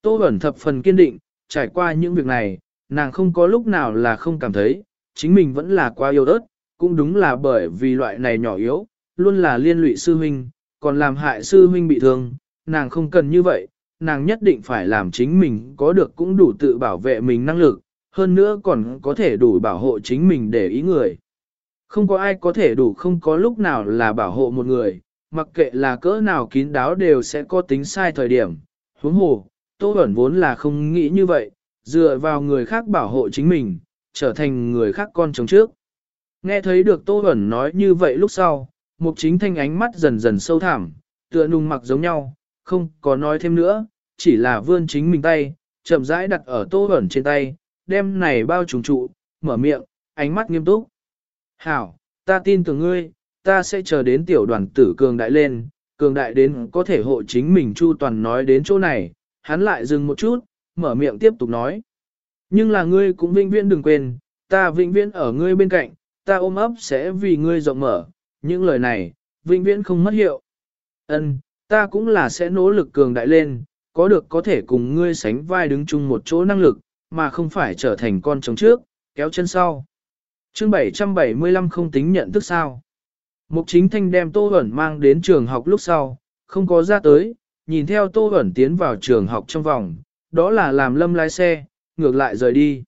Tô Bẩn thập phần kiên định, trải qua những việc này, nàng không có lúc nào là không cảm thấy, chính mình vẫn là quá yêu ớt, cũng đúng là bởi vì loại này nhỏ yếu, luôn là liên lụy sư huynh, còn làm hại sư huynh bị thương, nàng không cần như vậy, nàng nhất định phải làm chính mình có được cũng đủ tự bảo vệ mình năng lực, hơn nữa còn có thể đủ bảo hộ chính mình để ý người. Không có ai có thể đủ không có lúc nào là bảo hộ một người, mặc kệ là cỡ nào kín đáo đều sẽ có tính sai thời điểm. Huống hồ, Tô Bẩn vốn là không nghĩ như vậy, dựa vào người khác bảo hộ chính mình, trở thành người khác con chống trước. Nghe thấy được Tô Bẩn nói như vậy lúc sau, mục chính thanh ánh mắt dần dần sâu thẳm, tựa nung mặc giống nhau, không có nói thêm nữa, chỉ là vươn chính mình tay, chậm rãi đặt ở Tô ẩn trên tay, đem này bao trùng trụ, mở miệng, ánh mắt nghiêm túc. Hảo, ta tin tưởng ngươi, ta sẽ chờ đến tiểu đoàn tử cường đại lên, cường đại đến có thể hộ chính mình chu toàn nói đến chỗ này, hắn lại dừng một chút, mở miệng tiếp tục nói. Nhưng là ngươi cũng vĩnh viễn đừng quên, ta vĩnh viễn ở ngươi bên cạnh, ta ôm ấp sẽ vì ngươi rộng mở, những lời này, vĩnh viễn không mất hiệu. Ân, ta cũng là sẽ nỗ lực cường đại lên, có được có thể cùng ngươi sánh vai đứng chung một chỗ năng lực, mà không phải trở thành con trống trước, kéo chân sau. Chương 775 không tính nhận thức sao. Mục chính thanh đem Tô Huẩn mang đến trường học lúc sau, không có ra tới, nhìn theo Tô Huẩn tiến vào trường học trong vòng, đó là làm lâm lái xe, ngược lại rời đi.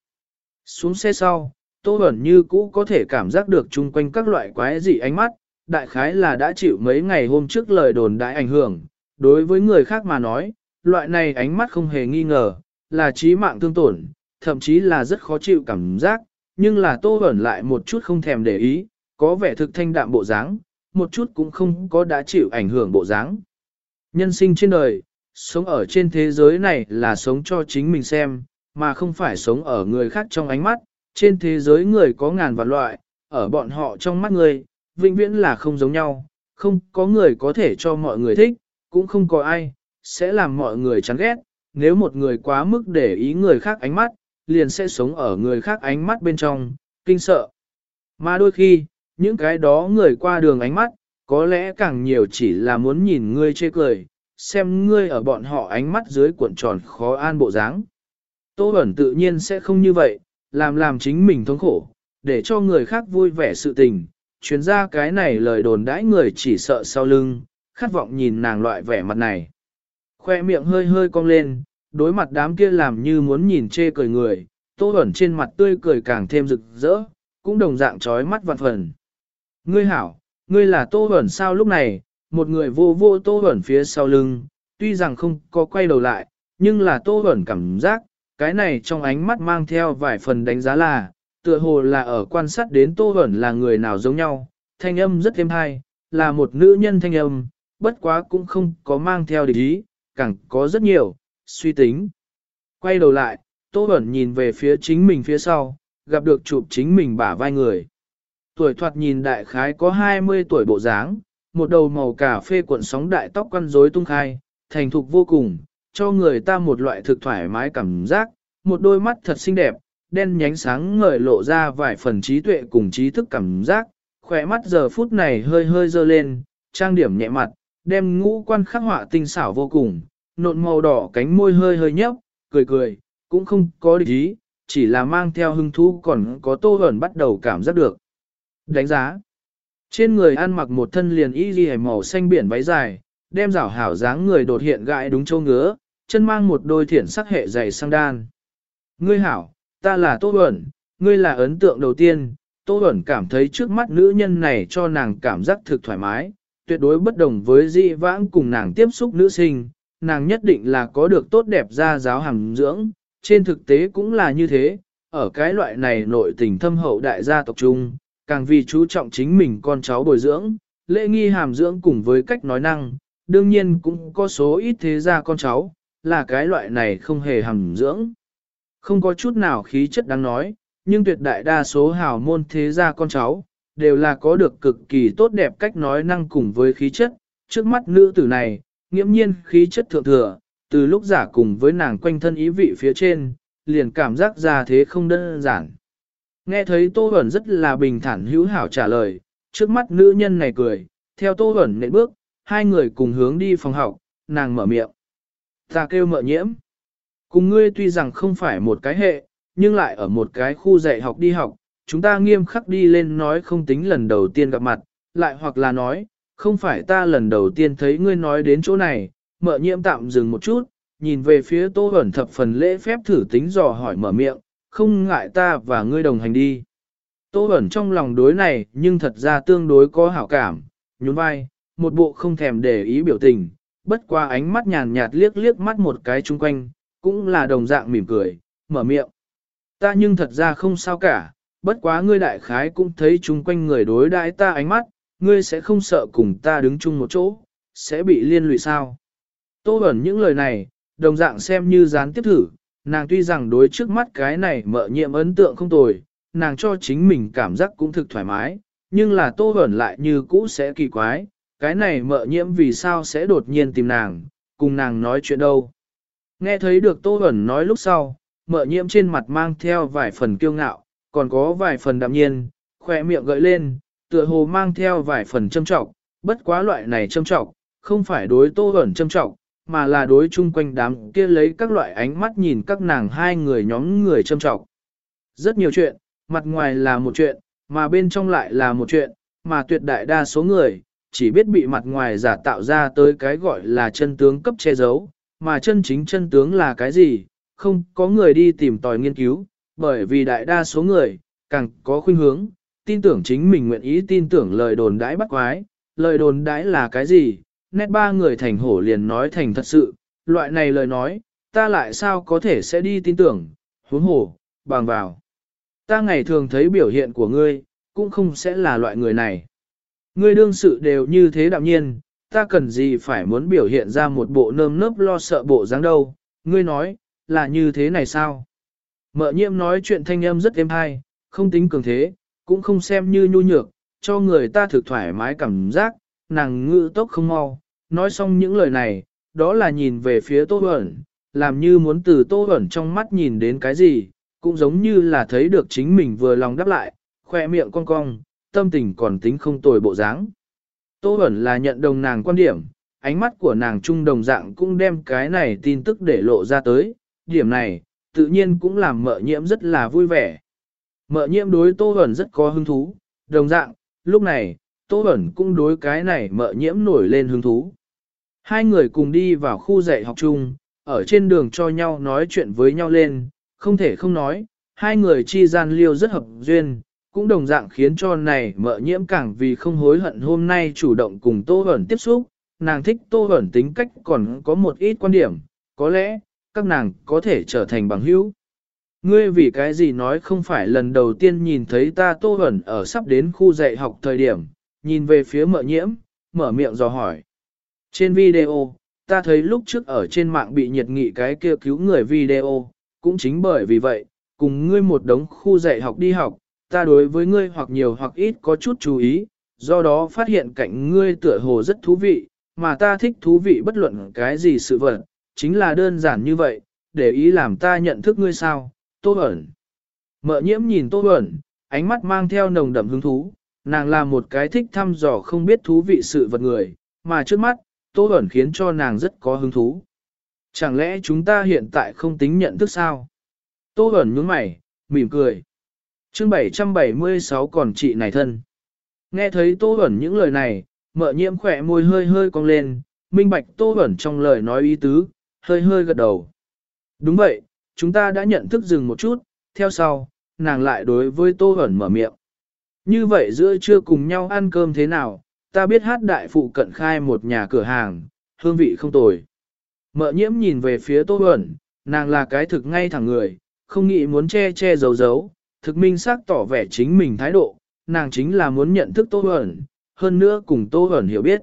Xuống xe sau, Tô Huẩn như cũ có thể cảm giác được chung quanh các loại quái dị ánh mắt, đại khái là đã chịu mấy ngày hôm trước lời đồn đại ảnh hưởng, đối với người khác mà nói, loại này ánh mắt không hề nghi ngờ, là trí mạng thương tổn, thậm chí là rất khó chịu cảm giác, nhưng là Tô ẩn lại một chút không thèm để ý, có vẻ thực thanh đạm bộ dáng, một chút cũng không có đã chịu ảnh hưởng bộ dáng. Nhân sinh trên đời, sống ở trên thế giới này là sống cho chính mình xem, mà không phải sống ở người khác trong ánh mắt, trên thế giới người có ngàn vạn loại, ở bọn họ trong mắt người, vĩnh viễn là không giống nhau, không có người có thể cho mọi người thích, cũng không có ai, sẽ làm mọi người chán ghét, nếu một người quá mức để ý người khác ánh mắt, liền sẽ sống ở người khác ánh mắt bên trong, kinh sợ. Mà đôi khi, những cái đó người qua đường ánh mắt, có lẽ càng nhiều chỉ là muốn nhìn ngươi chê cười, xem ngươi ở bọn họ ánh mắt dưới cuộn tròn khó an bộ dáng. Tô Bẩn tự nhiên sẽ không như vậy, làm làm chính mình thống khổ, để cho người khác vui vẻ sự tình, chuyến ra cái này lời đồn đãi người chỉ sợ sau lưng, khát vọng nhìn nàng loại vẻ mặt này. Khoe miệng hơi hơi cong lên, đối mặt đám kia làm như muốn nhìn chê cười người, Tô ẩn trên mặt tươi cười càng thêm rực rỡ, cũng đồng dạng trói mắt vạn phần. Ngươi hảo, ngươi là Tô ẩn sao lúc này, một người vô vô Tô ẩn phía sau lưng, tuy rằng không có quay đầu lại, nhưng là Tô ẩn cảm giác, cái này trong ánh mắt mang theo vài phần đánh giá là, tựa hồ là ở quan sát đến Tô Bẩn là người nào giống nhau, thanh âm rất êm hay, là một nữ nhân thanh âm, bất quá cũng không có mang theo địch ý, càng có rất nhiều, suy tính. Quay đầu lại, Tô Bẩn nhìn về phía chính mình phía sau, gặp được chụp chính mình bả vai người. Tuổi thoạt nhìn đại khái có 20 tuổi bộ dáng, một đầu màu cà phê cuộn sóng đại tóc quăn rối tung khai, thành thục vô cùng, cho người ta một loại thực thoải mái cảm giác, một đôi mắt thật xinh đẹp, đen nhánh sáng ngời lộ ra vài phần trí tuệ cùng trí thức cảm giác, khỏe mắt giờ phút này hơi hơi dơ lên, trang điểm nhẹ mặt, đem ngũ quan khắc họa tinh xảo vô cùng, nộn màu đỏ cánh môi hơi hơi nhấp, cười cười, cũng không có địch ý, chỉ là mang theo hưng thú còn có tô ẩn bắt đầu cảm giác được. Đánh giá. Trên người ăn mặc một thân liền y ghi màu xanh biển váy dài, đem rảo hảo dáng người đột hiện gãi đúng châu ngứa, chân mang một đôi thiển sắc hệ dày sang đan. Ngươi hảo, ta là Tô Bẩn, ngươi là ấn tượng đầu tiên, Tô Bẩn cảm thấy trước mắt nữ nhân này cho nàng cảm giác thực thoải mái, tuyệt đối bất đồng với dị vãng cùng nàng tiếp xúc nữ sinh, nàng nhất định là có được tốt đẹp ra giáo hàm dưỡng, trên thực tế cũng là như thế, ở cái loại này nội tình thâm hậu đại gia tộc trung, càng vì chú trọng chính mình con cháu bồi dưỡng, lễ nghi hàm dưỡng cùng với cách nói năng, đương nhiên cũng có số ít thế gia con cháu, là cái loại này không hề hàm dưỡng. Không có chút nào khí chất đáng nói, nhưng tuyệt đại đa số hào môn thế gia con cháu, đều là có được cực kỳ tốt đẹp cách nói năng cùng với khí chất. Trước mắt nữ tử này, nghiễm nhiên khí chất thượng thừa, từ lúc giả cùng với nàng quanh thân ý vị phía trên, liền cảm giác ra thế không đơn giản. Nghe thấy Tô Bẩn rất là bình thản hữu hảo trả lời, trước mắt nữ nhân này cười, theo Tô Bẩn nệm bước, hai người cùng hướng đi phòng học, nàng mở miệng. Ta kêu mợ nhiễm. Cùng ngươi tuy rằng không phải một cái hệ, nhưng lại ở một cái khu dạy học đi học, chúng ta nghiêm khắc đi lên nói không tính lần đầu tiên gặp mặt, lại hoặc là nói, không phải ta lần đầu tiên thấy ngươi nói đến chỗ này, mợ nhiễm tạm dừng một chút, nhìn về phía tô ẩn thập phần lễ phép thử tính dò hỏi mở miệng, không ngại ta và ngươi đồng hành đi. Tô ẩn trong lòng đối này nhưng thật ra tương đối có hảo cảm, nhún vai, một bộ không thèm để ý biểu tình, bất qua ánh mắt nhàn nhạt liếc liếc mắt một cái chung quanh, cũng là đồng dạng mỉm cười, mở miệng. Ta nhưng thật ra không sao cả, bất quá ngươi đại khái cũng thấy chung quanh người đối đãi ta ánh mắt, ngươi sẽ không sợ cùng ta đứng chung một chỗ, sẽ bị liên lụy sao. Tô ẩn những lời này, đồng dạng xem như gián tiếp thử, nàng tuy rằng đối trước mắt cái này mợ nhiệm ấn tượng không tồi, nàng cho chính mình cảm giác cũng thực thoải mái, nhưng là tô ẩn lại như cũ sẽ kỳ quái, cái này mợ nhiễm vì sao sẽ đột nhiên tìm nàng, cùng nàng nói chuyện đâu. Nghe thấy được tô Hẩn nói lúc sau, mợ nhiễm trên mặt mang theo vài phần kiêu ngạo, còn có vài phần đạm nhiên, khỏe miệng gợi lên, tựa hồ mang theo vài phần châm trọng, bất quá loại này châm trọng, không phải đối tô Hẩn châm trọng, mà là đối chung quanh đám kia lấy các loại ánh mắt nhìn các nàng hai người nhóm người châm trọng. Rất nhiều chuyện, mặt ngoài là một chuyện, mà bên trong lại là một chuyện, mà tuyệt đại đa số người, chỉ biết bị mặt ngoài giả tạo ra tới cái gọi là chân tướng cấp che giấu, mà chân chính chân tướng là cái gì, không có người đi tìm tòi nghiên cứu, bởi vì đại đa số người, càng có khuynh hướng, tin tưởng chính mình nguyện ý tin tưởng lời đồn đãi bắt quái, lời đồn đãi là cái gì, nét ba người thành hổ liền nói thành thật sự, loại này lời nói, ta lại sao có thể sẽ đi tin tưởng, huống hổ, bằng vào. Ta ngày thường thấy biểu hiện của ngươi, cũng không sẽ là loại người này. Ngươi đương sự đều như thế đạm nhiên, ta cần gì phải muốn biểu hiện ra một bộ nơm nớp lo sợ bộ dáng đâu, ngươi nói, là như thế này sao? Mợ nhiễm nói chuyện thanh âm rất êm hay, không tính cường thế, cũng không xem như nhu nhược, cho người ta thực thoải mái cảm giác, nàng ngự tốc không mau, nói xong những lời này, đó là nhìn về phía Tô ẩn, làm như muốn từ Tô ẩn trong mắt nhìn đến cái gì, cũng giống như là thấy được chính mình vừa lòng đáp lại, khoe miệng cong cong, tâm tình còn tính không tồi bộ dáng. Tô Bẩn là nhận đồng nàng quan điểm, ánh mắt của nàng trung đồng dạng cũng đem cái này tin tức để lộ ra tới, điểm này, tự nhiên cũng làm mợ nhiễm rất là vui vẻ. Mợ nhiễm đối Tô Bẩn rất có hứng thú, đồng dạng, lúc này, Tô Bẩn cũng đối cái này mợ nhiễm nổi lên hứng thú. Hai người cùng đi vào khu dạy học chung, ở trên đường cho nhau nói chuyện với nhau lên, không thể không nói, hai người chi gian liêu rất hợp duyên, cũng đồng dạng khiến cho này mợ nhiễm càng vì không hối hận hôm nay chủ động cùng Tô hẩn tiếp xúc, nàng thích Tô hẩn tính cách còn có một ít quan điểm, có lẽ, các nàng có thể trở thành bằng hữu. Ngươi vì cái gì nói không phải lần đầu tiên nhìn thấy ta Tô hẩn ở sắp đến khu dạy học thời điểm, nhìn về phía mợ nhiễm, mở miệng dò hỏi. Trên video, ta thấy lúc trước ở trên mạng bị nhiệt nghị cái kia cứu người video, cũng chính bởi vì vậy, cùng ngươi một đống khu dạy học đi học, ta đối với ngươi hoặc nhiều hoặc ít có chút chú ý, do đó phát hiện cạnh ngươi tựa hồ rất thú vị, mà ta thích thú vị bất luận cái gì sự vật, chính là đơn giản như vậy, để ý làm ta nhận thức ngươi sao, Tô ẩn. Mợ nhiễm nhìn Tô ẩn, ánh mắt mang theo nồng đậm hứng thú, nàng là một cái thích thăm dò không biết thú vị sự vật người, mà trước mắt, Tô ẩn khiến cho nàng rất có hứng thú. Chẳng lẽ chúng ta hiện tại không tính nhận thức sao? Tô ẩn nhướng mày, mỉm cười chương 776 còn chị này thân. Nghe thấy Tô Bẩn những lời này, mợ nhiễm khỏe môi hơi hơi cong lên, minh bạch Tô Bẩn trong lời nói ý tứ, hơi hơi gật đầu. Đúng vậy, chúng ta đã nhận thức dừng một chút, theo sau, nàng lại đối với Tô Bẩn mở miệng. Như vậy giữa trưa cùng nhau ăn cơm thế nào, ta biết hát đại phụ cận khai một nhà cửa hàng, hương vị không tồi. Mợ nhiễm nhìn về phía Tô Bẩn, nàng là cái thực ngay thẳng người, không nghĩ muốn che che giấu giấu, thực minh xác tỏ vẻ chính mình thái độ, nàng chính là muốn nhận thức Tô hẩn, hơn nữa cùng Tô hẩn hiểu biết.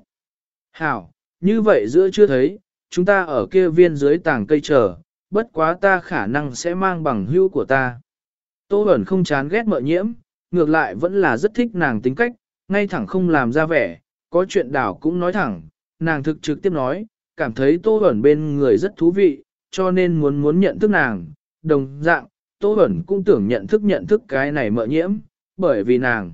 Hảo, như vậy giữa chưa thấy, chúng ta ở kia viên dưới tảng cây chờ, bất quá ta khả năng sẽ mang bằng hưu của ta. Tô hẩn không chán ghét mợ nhiễm, ngược lại vẫn là rất thích nàng tính cách, ngay thẳng không làm ra vẻ, có chuyện đảo cũng nói thẳng, nàng thực trực tiếp nói, cảm thấy Tô hẩn bên người rất thú vị, cho nên muốn muốn nhận thức nàng, đồng dạng, Tô Bẩn cũng tưởng nhận thức nhận thức cái này mợ nhiễm, bởi vì nàng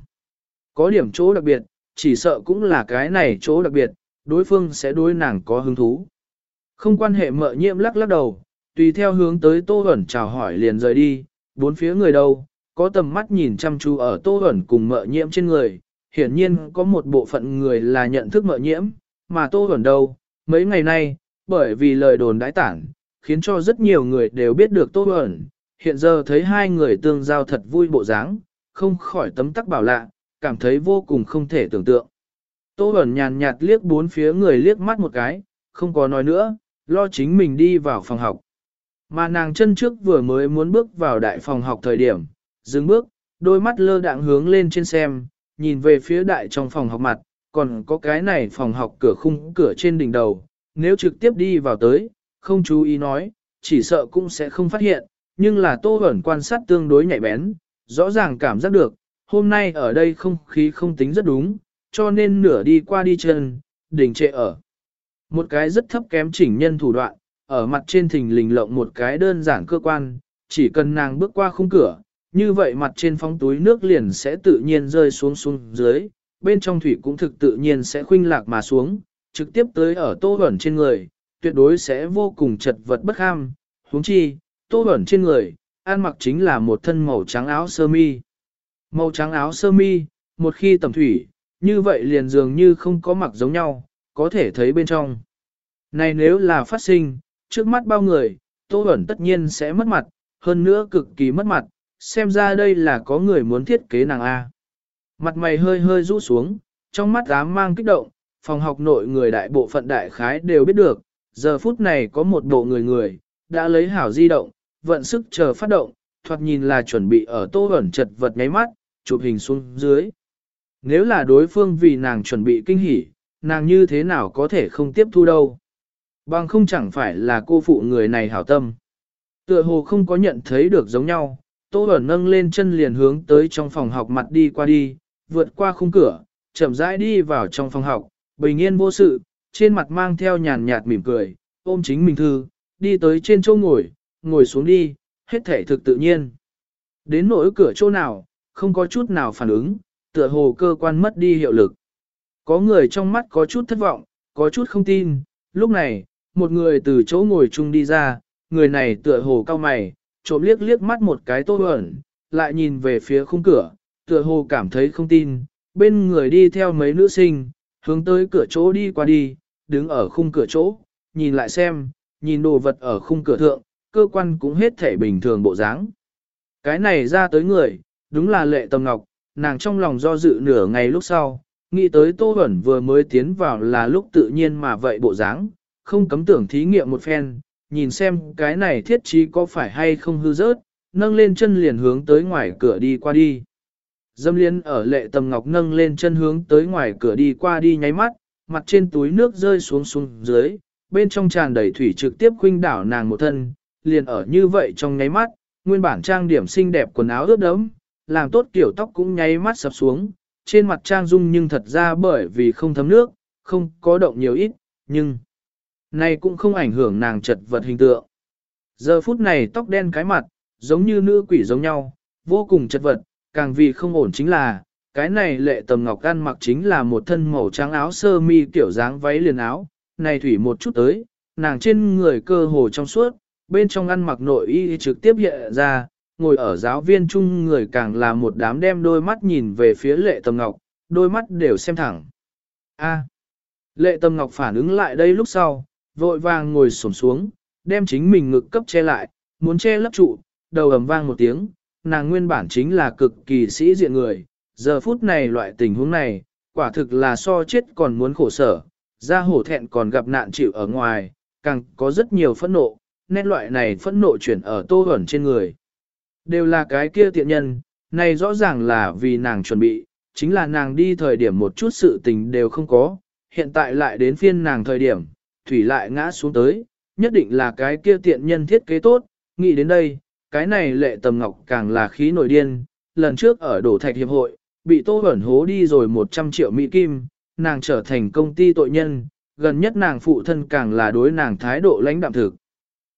có điểm chỗ đặc biệt, chỉ sợ cũng là cái này chỗ đặc biệt, đối phương sẽ đối nàng có hứng thú. Không quan hệ mợ nhiễm lắc lắc đầu, tùy theo hướng tới Tô Bẩn chào hỏi liền rời đi, bốn phía người đâu, có tầm mắt nhìn chăm chú ở Tô Bẩn cùng mợ nhiễm trên người, hiển nhiên có một bộ phận người là nhận thức mợ nhiễm, mà Tô Bẩn đâu, mấy ngày nay, bởi vì lời đồn đãi tản, khiến cho rất nhiều người đều biết được Tô Bẩn, hiện giờ thấy hai người tương giao thật vui bộ dáng, không khỏi tấm tắc bảo lạ, cảm thấy vô cùng không thể tưởng tượng. Tô Bẩn nhàn nhạt liếc bốn phía người liếc mắt một cái, không có nói nữa, lo chính mình đi vào phòng học. Mà nàng chân trước vừa mới muốn bước vào đại phòng học thời điểm, dừng bước, đôi mắt lơ đạng hướng lên trên xem, nhìn về phía đại trong phòng học mặt, còn có cái này phòng học cửa khung cửa trên đỉnh đầu, nếu trực tiếp đi vào tới, không chú ý nói, chỉ sợ cũng sẽ không phát hiện, nhưng là Tô Bẩn quan sát tương đối nhạy bén, rõ ràng cảm giác được, hôm nay ở đây không khí không tính rất đúng, cho nên nửa đi qua đi chân, đỉnh trệ ở. Một cái rất thấp kém chỉnh nhân thủ đoạn, ở mặt trên thình lình lộng một cái đơn giản cơ quan, chỉ cần nàng bước qua khung cửa, như vậy mặt trên phóng túi nước liền sẽ tự nhiên rơi xuống xuống dưới, bên trong thủy cũng thực tự nhiên sẽ khuynh lạc mà xuống, trực tiếp tới ở tô ẩn trên người, tuyệt đối sẽ vô cùng chật vật bất ham, huống chi, tô ẩn trên người, ăn mặc chính là một thân màu trắng áo sơ mi. Màu trắng áo sơ mi, một khi tầm thủy, như vậy liền dường như không có mặc giống nhau, có thể thấy bên trong. Này nếu là phát sinh, trước mắt bao người, Tô Bẩn tất nhiên sẽ mất mặt, hơn nữa cực kỳ mất mặt, xem ra đây là có người muốn thiết kế nàng A. Mặt mày hơi hơi rũ xuống, trong mắt dám mang kích động, phòng học nội người đại bộ phận đại khái đều biết được, giờ phút này có một bộ người người, đã lấy hảo di động, vận sức chờ phát động, thoạt nhìn là chuẩn bị ở tô ẩn chật vật nháy mắt, chụp hình xuống dưới. Nếu là đối phương vì nàng chuẩn bị kinh hỉ, nàng như thế nào có thể không tiếp thu đâu. Bằng không chẳng phải là cô phụ người này hảo tâm. Tựa hồ không có nhận thấy được giống nhau, Tô Bẩn nâng lên chân liền hướng tới trong phòng học mặt đi qua đi, vượt qua khung cửa, chậm rãi đi vào trong phòng học, bình yên vô sự, trên mặt mang theo nhàn nhạt mỉm cười, ôm chính mình thư, đi tới trên chỗ ngồi, ngồi xuống đi, hết thể thực tự nhiên. Đến nỗi cửa chỗ nào, không có chút nào phản ứng, tựa hồ cơ quan mất đi hiệu lực. Có người trong mắt có chút thất vọng, có chút không tin, lúc này, một người từ chỗ ngồi chung đi ra, người này tựa hồ cao mày, trộm liếc liếc mắt một cái tô ẩn, lại nhìn về phía khung cửa, tựa hồ cảm thấy không tin, bên người đi theo mấy nữ sinh, hướng tới cửa chỗ đi qua đi, đứng ở khung cửa chỗ, nhìn lại xem, nhìn đồ vật ở khung cửa thượng, cơ quan cũng hết thể bình thường bộ dáng. Cái này ra tới người, đúng là lệ tầm ngọc, nàng trong lòng do dự nửa ngày lúc sau, nghĩ tới Tô Bẩn vừa mới tiến vào là lúc tự nhiên mà vậy bộ dáng, không cấm tưởng thí nghiệm một phen, nhìn xem cái này thiết trí có phải hay không hư rớt, nâng lên chân liền hướng tới ngoài cửa đi qua đi. Dâm liên ở lệ tầm ngọc nâng lên chân hướng tới ngoài cửa đi qua đi nháy mắt, mặt trên túi nước rơi xuống xuống dưới, bên trong tràn đầy thủy trực tiếp khuynh đảo nàng một thân, liền ở như vậy trong nháy mắt, nguyên bản trang điểm xinh đẹp quần áo ướt đẫm, làm tốt kiểu tóc cũng nháy mắt sập xuống, trên mặt trang dung nhưng thật ra bởi vì không thấm nước, không có động nhiều ít, nhưng này cũng không ảnh hưởng nàng chật vật hình tượng. Giờ phút này tóc đen cái mặt, giống như nữ quỷ giống nhau, vô cùng chật vật, càng vì không ổn chính là, cái này lệ tầm ngọc ăn mặc chính là một thân màu trắng áo sơ mi kiểu dáng váy liền áo, này thủy một chút tới, nàng trên người cơ hồ trong suốt, bên trong ăn mặc nội y trực tiếp hiện ra, ngồi ở giáo viên chung người càng là một đám đem đôi mắt nhìn về phía lệ tầm ngọc, đôi mắt đều xem thẳng. A. lệ tầm ngọc phản ứng lại đây lúc sau, vội vàng ngồi xổm xuống, đem chính mình ngực cấp che lại, muốn che lấp trụ, đầu ầm vang một tiếng, nàng nguyên bản chính là cực kỳ sĩ diện người, giờ phút này loại tình huống này, quả thực là so chết còn muốn khổ sở, ra hổ thẹn còn gặp nạn chịu ở ngoài, càng có rất nhiều phẫn nộ, nên loại này phẫn nộ chuyển ở tô ẩn trên người. Đều là cái kia tiện nhân, này rõ ràng là vì nàng chuẩn bị, chính là nàng đi thời điểm một chút sự tình đều không có, hiện tại lại đến phiên nàng thời điểm, thủy lại ngã xuống tới, nhất định là cái kia tiện nhân thiết kế tốt, nghĩ đến đây, cái này lệ tầm ngọc càng là khí nổi điên, lần trước ở đổ thạch hiệp hội, bị tô ẩn hố đi rồi 100 triệu mỹ kim, nàng trở thành công ty tội nhân, gần nhất nàng phụ thân càng là đối nàng thái độ lãnh đạm thực.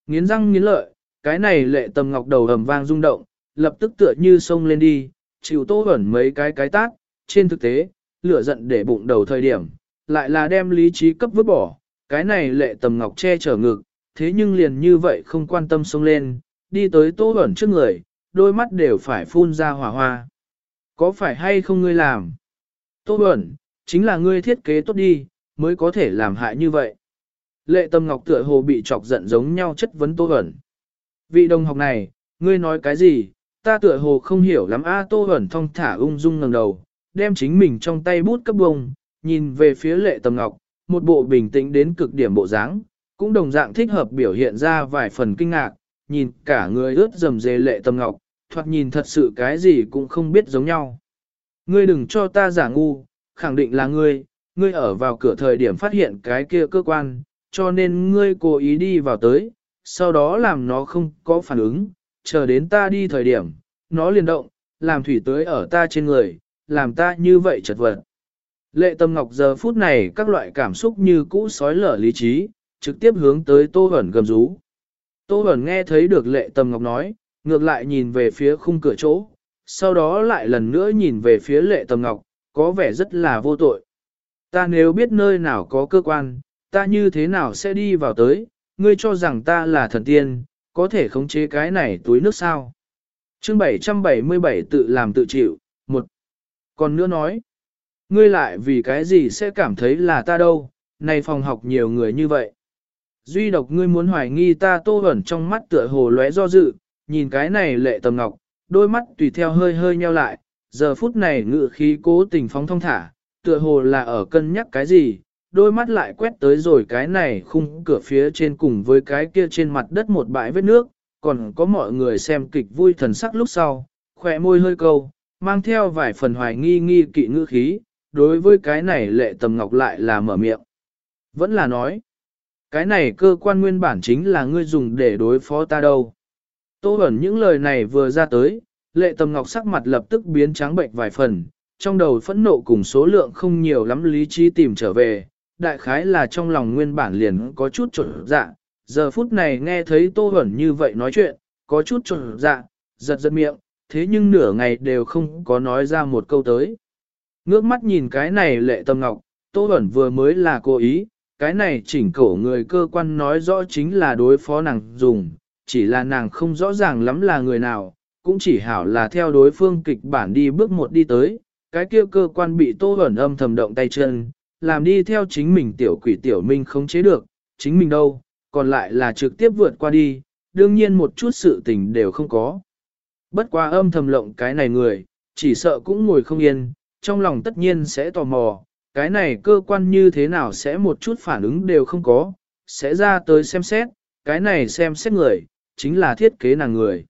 Nghiến răng nghiến lợi, cái này lệ tầm ngọc đầu ầm vang rung động, lập tức tựa như sông lên đi, chịu tô ẩn mấy cái cái tác, trên thực tế, lửa giận để bụng đầu thời điểm, lại là đem lý trí cấp vứt bỏ, cái này lệ tầm ngọc che chở ngực, thế nhưng liền như vậy không quan tâm sông lên, đi tới tô ẩn trước người, đôi mắt đều phải phun ra hỏa hoa. Có phải hay không ngươi làm? Tô ẩn, chính là ngươi thiết kế tốt đi, mới có thể làm hại như vậy. Lệ tâm ngọc tựa hồ bị chọc giận giống nhau chất vấn tô ẩn. Vị đồng học này, ngươi nói cái gì, ta tựa hồ không hiểu lắm a tô ẩn thong thả ung dung ngẩng đầu, đem chính mình trong tay bút cấp bông, nhìn về phía lệ tâm ngọc, một bộ bình tĩnh đến cực điểm bộ dáng, cũng đồng dạng thích hợp biểu hiện ra vài phần kinh ngạc, nhìn cả người ướt dầm dề lệ tâm ngọc, thoạt nhìn thật sự cái gì cũng không biết giống nhau. Ngươi đừng cho ta giả ngu, khẳng định là ngươi, ngươi ở vào cửa thời điểm phát hiện cái kia cơ quan, cho nên ngươi cố ý đi vào tới, sau đó làm nó không có phản ứng, chờ đến ta đi thời điểm, nó liền động, làm thủy tới ở ta trên người, làm ta như vậy chật vật. Lệ tâm ngọc giờ phút này các loại cảm xúc như cũ sói lở lý trí, trực tiếp hướng tới tô ẩn gầm rú. Tô ẩn nghe thấy được lệ tâm ngọc nói, ngược lại nhìn về phía khung cửa chỗ, sau đó lại lần nữa nhìn về phía lệ tâm ngọc, có vẻ rất là vô tội. Ta nếu biết nơi nào có cơ quan, ta như thế nào sẽ đi vào tới, ngươi cho rằng ta là thần tiên, có thể khống chế cái này túi nước sao. Chương 777 tự làm tự chịu, một. Còn nữa nói, ngươi lại vì cái gì sẽ cảm thấy là ta đâu, này phòng học nhiều người như vậy. Duy độc ngươi muốn hoài nghi ta tô ẩn trong mắt tựa hồ lóe do dự, nhìn cái này lệ tầm ngọc, đôi mắt tùy theo hơi hơi nheo lại, giờ phút này ngự khí cố tình phóng thông thả, tựa hồ là ở cân nhắc cái gì, đôi mắt lại quét tới rồi cái này khung cửa phía trên cùng với cái kia trên mặt đất một bãi vết nước, còn có mọi người xem kịch vui thần sắc lúc sau, khỏe môi hơi câu, mang theo vài phần hoài nghi nghi kỵ ngữ khí, đối với cái này lệ tầm ngọc lại là mở miệng. Vẫn là nói, cái này cơ quan nguyên bản chính là ngươi dùng để đối phó ta đâu. Tô ẩn những lời này vừa ra tới, lệ tầm ngọc sắc mặt lập tức biến trắng bệnh vài phần, trong đầu phẫn nộ cùng số lượng không nhiều lắm lý trí tìm trở về, đại khái là trong lòng nguyên bản liền có chút trộn dạ, giờ phút này nghe thấy Tô Huẩn như vậy nói chuyện, có chút trộn dạ, giật giật miệng, thế nhưng nửa ngày đều không có nói ra một câu tới. Ngước mắt nhìn cái này lệ tâm ngọc, Tô Huẩn vừa mới là cố ý, cái này chỉnh cổ người cơ quan nói rõ chính là đối phó nàng dùng, chỉ là nàng không rõ ràng lắm là người nào, cũng chỉ hảo là theo đối phương kịch bản đi bước một đi tới, cái kia cơ quan bị Tô Huẩn âm thầm động tay chân, làm đi theo chính mình tiểu quỷ tiểu minh không chế được, chính mình đâu, còn lại là trực tiếp vượt qua đi, đương nhiên một chút sự tình đều không có. Bất qua âm thầm lộng cái này người, chỉ sợ cũng ngồi không yên, trong lòng tất nhiên sẽ tò mò, cái này cơ quan như thế nào sẽ một chút phản ứng đều không có, sẽ ra tới xem xét, cái này xem xét người, chính là thiết kế nàng người.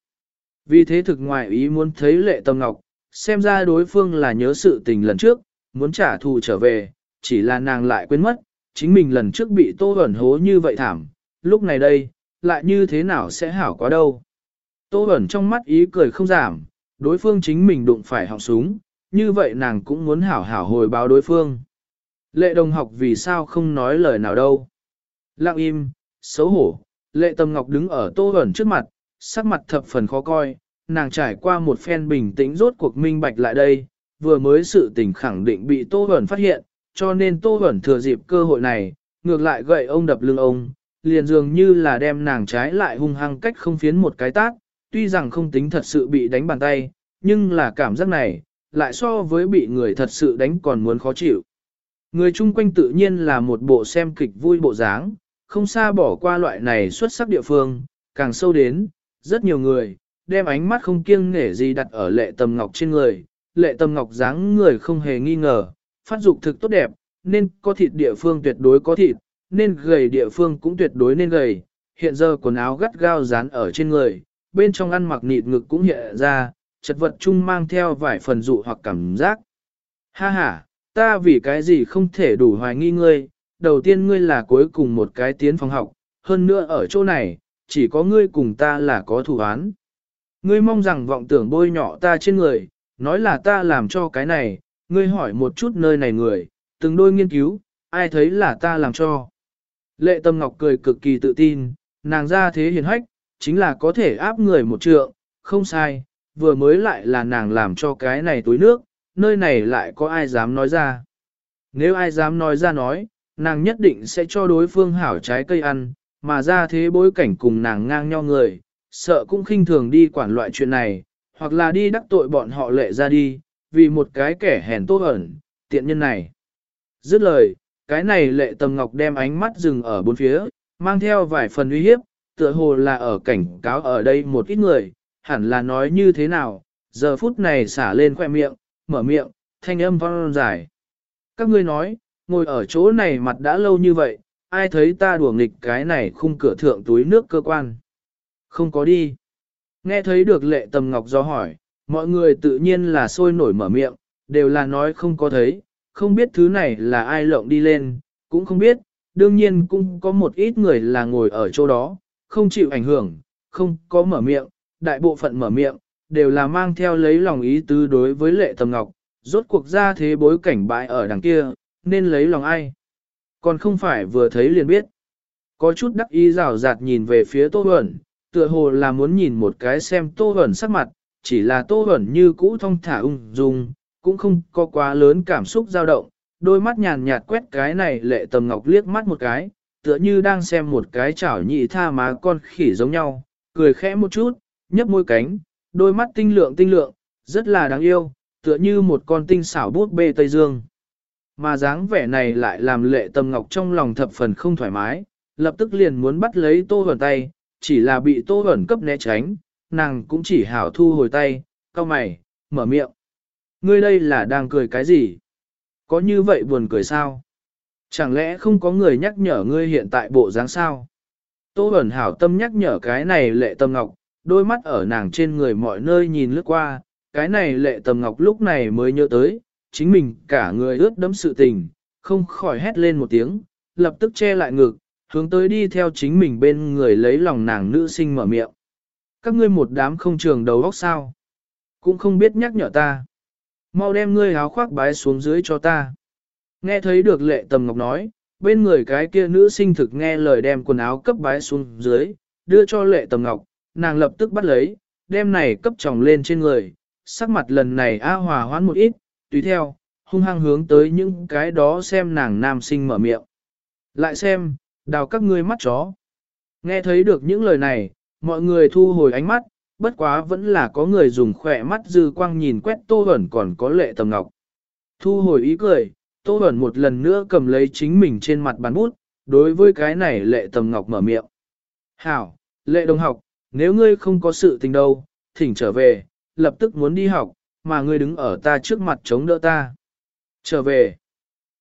Vì thế thực ngoại ý muốn thấy lệ tâm ngọc, xem ra đối phương là nhớ sự tình lần trước, muốn trả thù trở về, chỉ là nàng lại quên mất, chính mình lần trước bị tô ẩn hố như vậy thảm, lúc này đây, lại như thế nào sẽ hảo quá đâu. Tô ẩn trong mắt ý cười không giảm, đối phương chính mình đụng phải họng súng, như vậy nàng cũng muốn hảo hảo hồi báo đối phương. Lệ đồng học vì sao không nói lời nào đâu. Lặng im, xấu hổ, lệ tâm ngọc đứng ở tô ẩn trước mặt, sắc mặt thập phần khó coi, nàng trải qua một phen bình tĩnh rốt cuộc minh bạch lại đây, vừa mới sự tình khẳng định bị tô ẩn phát hiện, cho nên tô Huẩn thừa dịp cơ hội này, ngược lại gậy ông đập lưng ông, liền dường như là đem nàng trái lại hung hăng cách không phiến một cái tát, tuy rằng không tính thật sự bị đánh bàn tay, nhưng là cảm giác này, lại so với bị người thật sự đánh còn muốn khó chịu. Người chung quanh tự nhiên là một bộ xem kịch vui bộ dáng, không xa bỏ qua loại này xuất sắc địa phương, càng sâu đến, rất nhiều người, đem ánh mắt không kiêng nể gì đặt ở lệ tầm ngọc trên người, lệ tầm ngọc dáng người không hề nghi ngờ, phát dục thực tốt đẹp, nên có thịt địa phương tuyệt đối có thịt, nên gầy địa phương cũng tuyệt đối nên gầy, hiện giờ quần áo gắt gao dán ở trên người, bên trong ăn mặc nịt ngực cũng hiện ra, chật vật chung mang theo vài phần dụ hoặc cảm giác. Ha ha, ta vì cái gì không thể đủ hoài nghi ngươi, đầu tiên ngươi là cuối cùng một cái tiến phòng học, hơn nữa ở chỗ này, chỉ có ngươi cùng ta là có thủ án. Ngươi mong rằng vọng tưởng bôi nhọ ta trên người, nói là ta làm cho cái này, ngươi hỏi một chút nơi này người, từng đôi nghiên cứu, ai thấy là ta làm cho. Lệ Tâm Ngọc cười cực kỳ tự tin, nàng ra thế hiền hách, chính là có thể áp người một trượng, không sai, vừa mới lại là nàng làm cho cái này túi nước, nơi này lại có ai dám nói ra. Nếu ai dám nói ra nói, nàng nhất định sẽ cho đối phương hảo trái cây ăn, mà ra thế bối cảnh cùng nàng ngang nhau người, sợ cũng khinh thường đi quản loại chuyện này, hoặc là đi đắc tội bọn họ lệ ra đi, vì một cái kẻ hèn tốt ẩn, tiện nhân này. Dứt lời, cái này lệ tầm ngọc đem ánh mắt dừng ở bốn phía, mang theo vài phần uy hiếp, tựa hồ là ở cảnh cáo ở đây một ít người, hẳn là nói như thế nào, giờ phút này xả lên khoe miệng, mở miệng, thanh âm vang dài. Các ngươi nói, ngồi ở chỗ này mặt đã lâu như vậy, ai thấy ta đùa nghịch cái này khung cửa thượng túi nước cơ quan. Không có đi. Nghe thấy được lệ tầm ngọc do hỏi, mọi người tự nhiên là sôi nổi mở miệng, đều là nói không có thấy, không biết thứ này là ai lộng đi lên, cũng không biết, đương nhiên cũng có một ít người là ngồi ở chỗ đó, không chịu ảnh hưởng, không có mở miệng, đại bộ phận mở miệng, đều là mang theo lấy lòng ý tứ đối với lệ tầm ngọc, rốt cuộc ra thế bối cảnh bại ở đằng kia, nên lấy lòng ai. Còn không phải vừa thấy liền biết. Có chút đắc ý rào rạt nhìn về phía Tô Huẩn, tựa hồ là muốn nhìn một cái xem Tô Huẩn sắc mặt, chỉ là Tô hẩn như cũ thông thả ung dung, cũng không có quá lớn cảm xúc dao động, đôi mắt nhàn nhạt quét cái này lệ tầm ngọc liếc mắt một cái, tựa như đang xem một cái chảo nhị tha má con khỉ giống nhau, cười khẽ một chút, nhấp môi cánh, đôi mắt tinh lượng tinh lượng, rất là đáng yêu, tựa như một con tinh xảo bút bê Tây Dương. Mà dáng vẻ này lại làm lệ tâm ngọc trong lòng thập phần không thoải mái, lập tức liền muốn bắt lấy tô hẩn tay, chỉ là bị tô hẩn cấp né tránh, nàng cũng chỉ hảo thu hồi tay, cau mày, mở miệng. Ngươi đây là đang cười cái gì? Có như vậy buồn cười sao? Chẳng lẽ không có người nhắc nhở ngươi hiện tại bộ dáng sao? Tô ẩn hảo tâm nhắc nhở cái này lệ tâm ngọc, đôi mắt ở nàng trên người mọi nơi nhìn lướt qua, cái này lệ tâm ngọc lúc này mới nhớ tới, chính mình cả người ướt đẫm sự tình, không khỏi hét lên một tiếng, lập tức che lại ngực, hướng tới đi theo chính mình bên người lấy lòng nàng nữ sinh mở miệng. Các ngươi một đám không trường đầu óc sao? Cũng không biết nhắc nhở ta. Mau đem ngươi áo khoác bái xuống dưới cho ta. Nghe thấy được lệ tầm ngọc nói, bên người cái kia nữ sinh thực nghe lời đem quần áo cấp bái xuống dưới, đưa cho lệ tầm ngọc, nàng lập tức bắt lấy, đem này cấp tròng lên trên người, sắc mặt lần này A hòa hoãn một ít, tùy theo, hung hăng hướng tới những cái đó xem nàng nam sinh mở miệng. Lại xem, đào các ngươi mắt chó. Nghe thấy được những lời này, mọi người thu hồi ánh mắt, bất quá vẫn là có người dùng khỏe mắt dư quang nhìn quét Tô Bẩn còn có lệ tầm ngọc. Thu hồi ý cười, Tô Bẩn một lần nữa cầm lấy chính mình trên mặt bàn bút, đối với cái này lệ tầm ngọc mở miệng. Hảo, lệ đồng học, nếu ngươi không có sự tình đâu, thỉnh trở về, lập tức muốn đi học, mà ngươi đứng ở ta trước mặt chống đỡ ta. Trở về.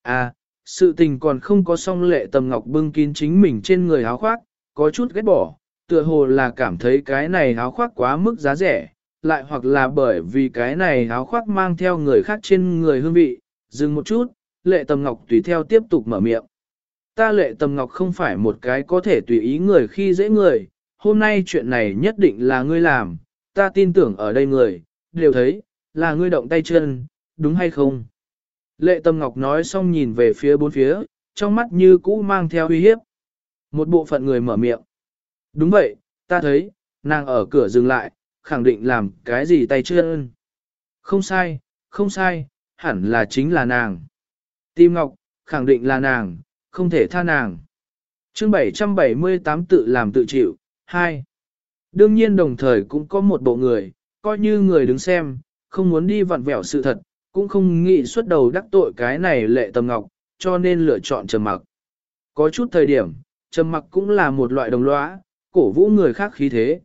À, sự tình còn không có xong lệ tầm ngọc bưng kín chính mình trên người áo khoác, có chút ghét bỏ, tựa hồ là cảm thấy cái này áo khoác quá mức giá rẻ, lại hoặc là bởi vì cái này áo khoác mang theo người khác trên người hương vị, dừng một chút, lệ tầm ngọc tùy theo tiếp tục mở miệng. Ta lệ tầm ngọc không phải một cái có thể tùy ý người khi dễ người, hôm nay chuyện này nhất định là ngươi làm, ta tin tưởng ở đây người, đều thấy, là ngươi động tay chân, đúng hay không? Lệ Tâm Ngọc nói xong nhìn về phía bốn phía, trong mắt như cũ mang theo uy hiếp. Một bộ phận người mở miệng. Đúng vậy, ta thấy, nàng ở cửa dừng lại, khẳng định làm cái gì tay chân. Không sai, không sai, hẳn là chính là nàng. Tim Ngọc, khẳng định là nàng, không thể tha nàng. chương 778 tự làm tự chịu, 2. Đương nhiên đồng thời cũng có một bộ người, coi như người đứng xem, không muốn đi vặn vẹo sự thật, cũng không nghĩ xuất đầu đắc tội cái này lệ tầm ngọc, cho nên lựa chọn trầm mặc. Có chút thời điểm, trầm mặc cũng là một loại đồng lõa, cổ vũ người khác khí thế.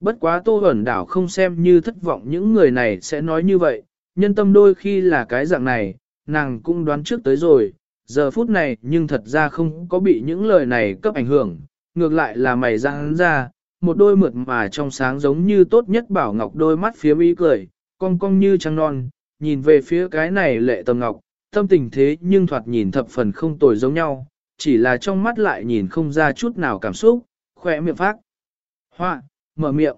Bất quá tô ẩn đảo không xem như thất vọng những người này sẽ nói như vậy, nhân tâm đôi khi là cái dạng này, nàng cũng đoán trước tới rồi, giờ phút này nhưng thật ra không có bị những lời này cấp ảnh hưởng, ngược lại là mày răng ra, một đôi mượt mà trong sáng giống như tốt nhất bảo ngọc đôi mắt phía mỹ cười, cong cong như trăng non, nhìn về phía cái này lệ tầm ngọc, tâm tình thế nhưng thoạt nhìn thập phần không tồi giống nhau, chỉ là trong mắt lại nhìn không ra chút nào cảm xúc, khỏe miệng phát. Hoa, mở miệng.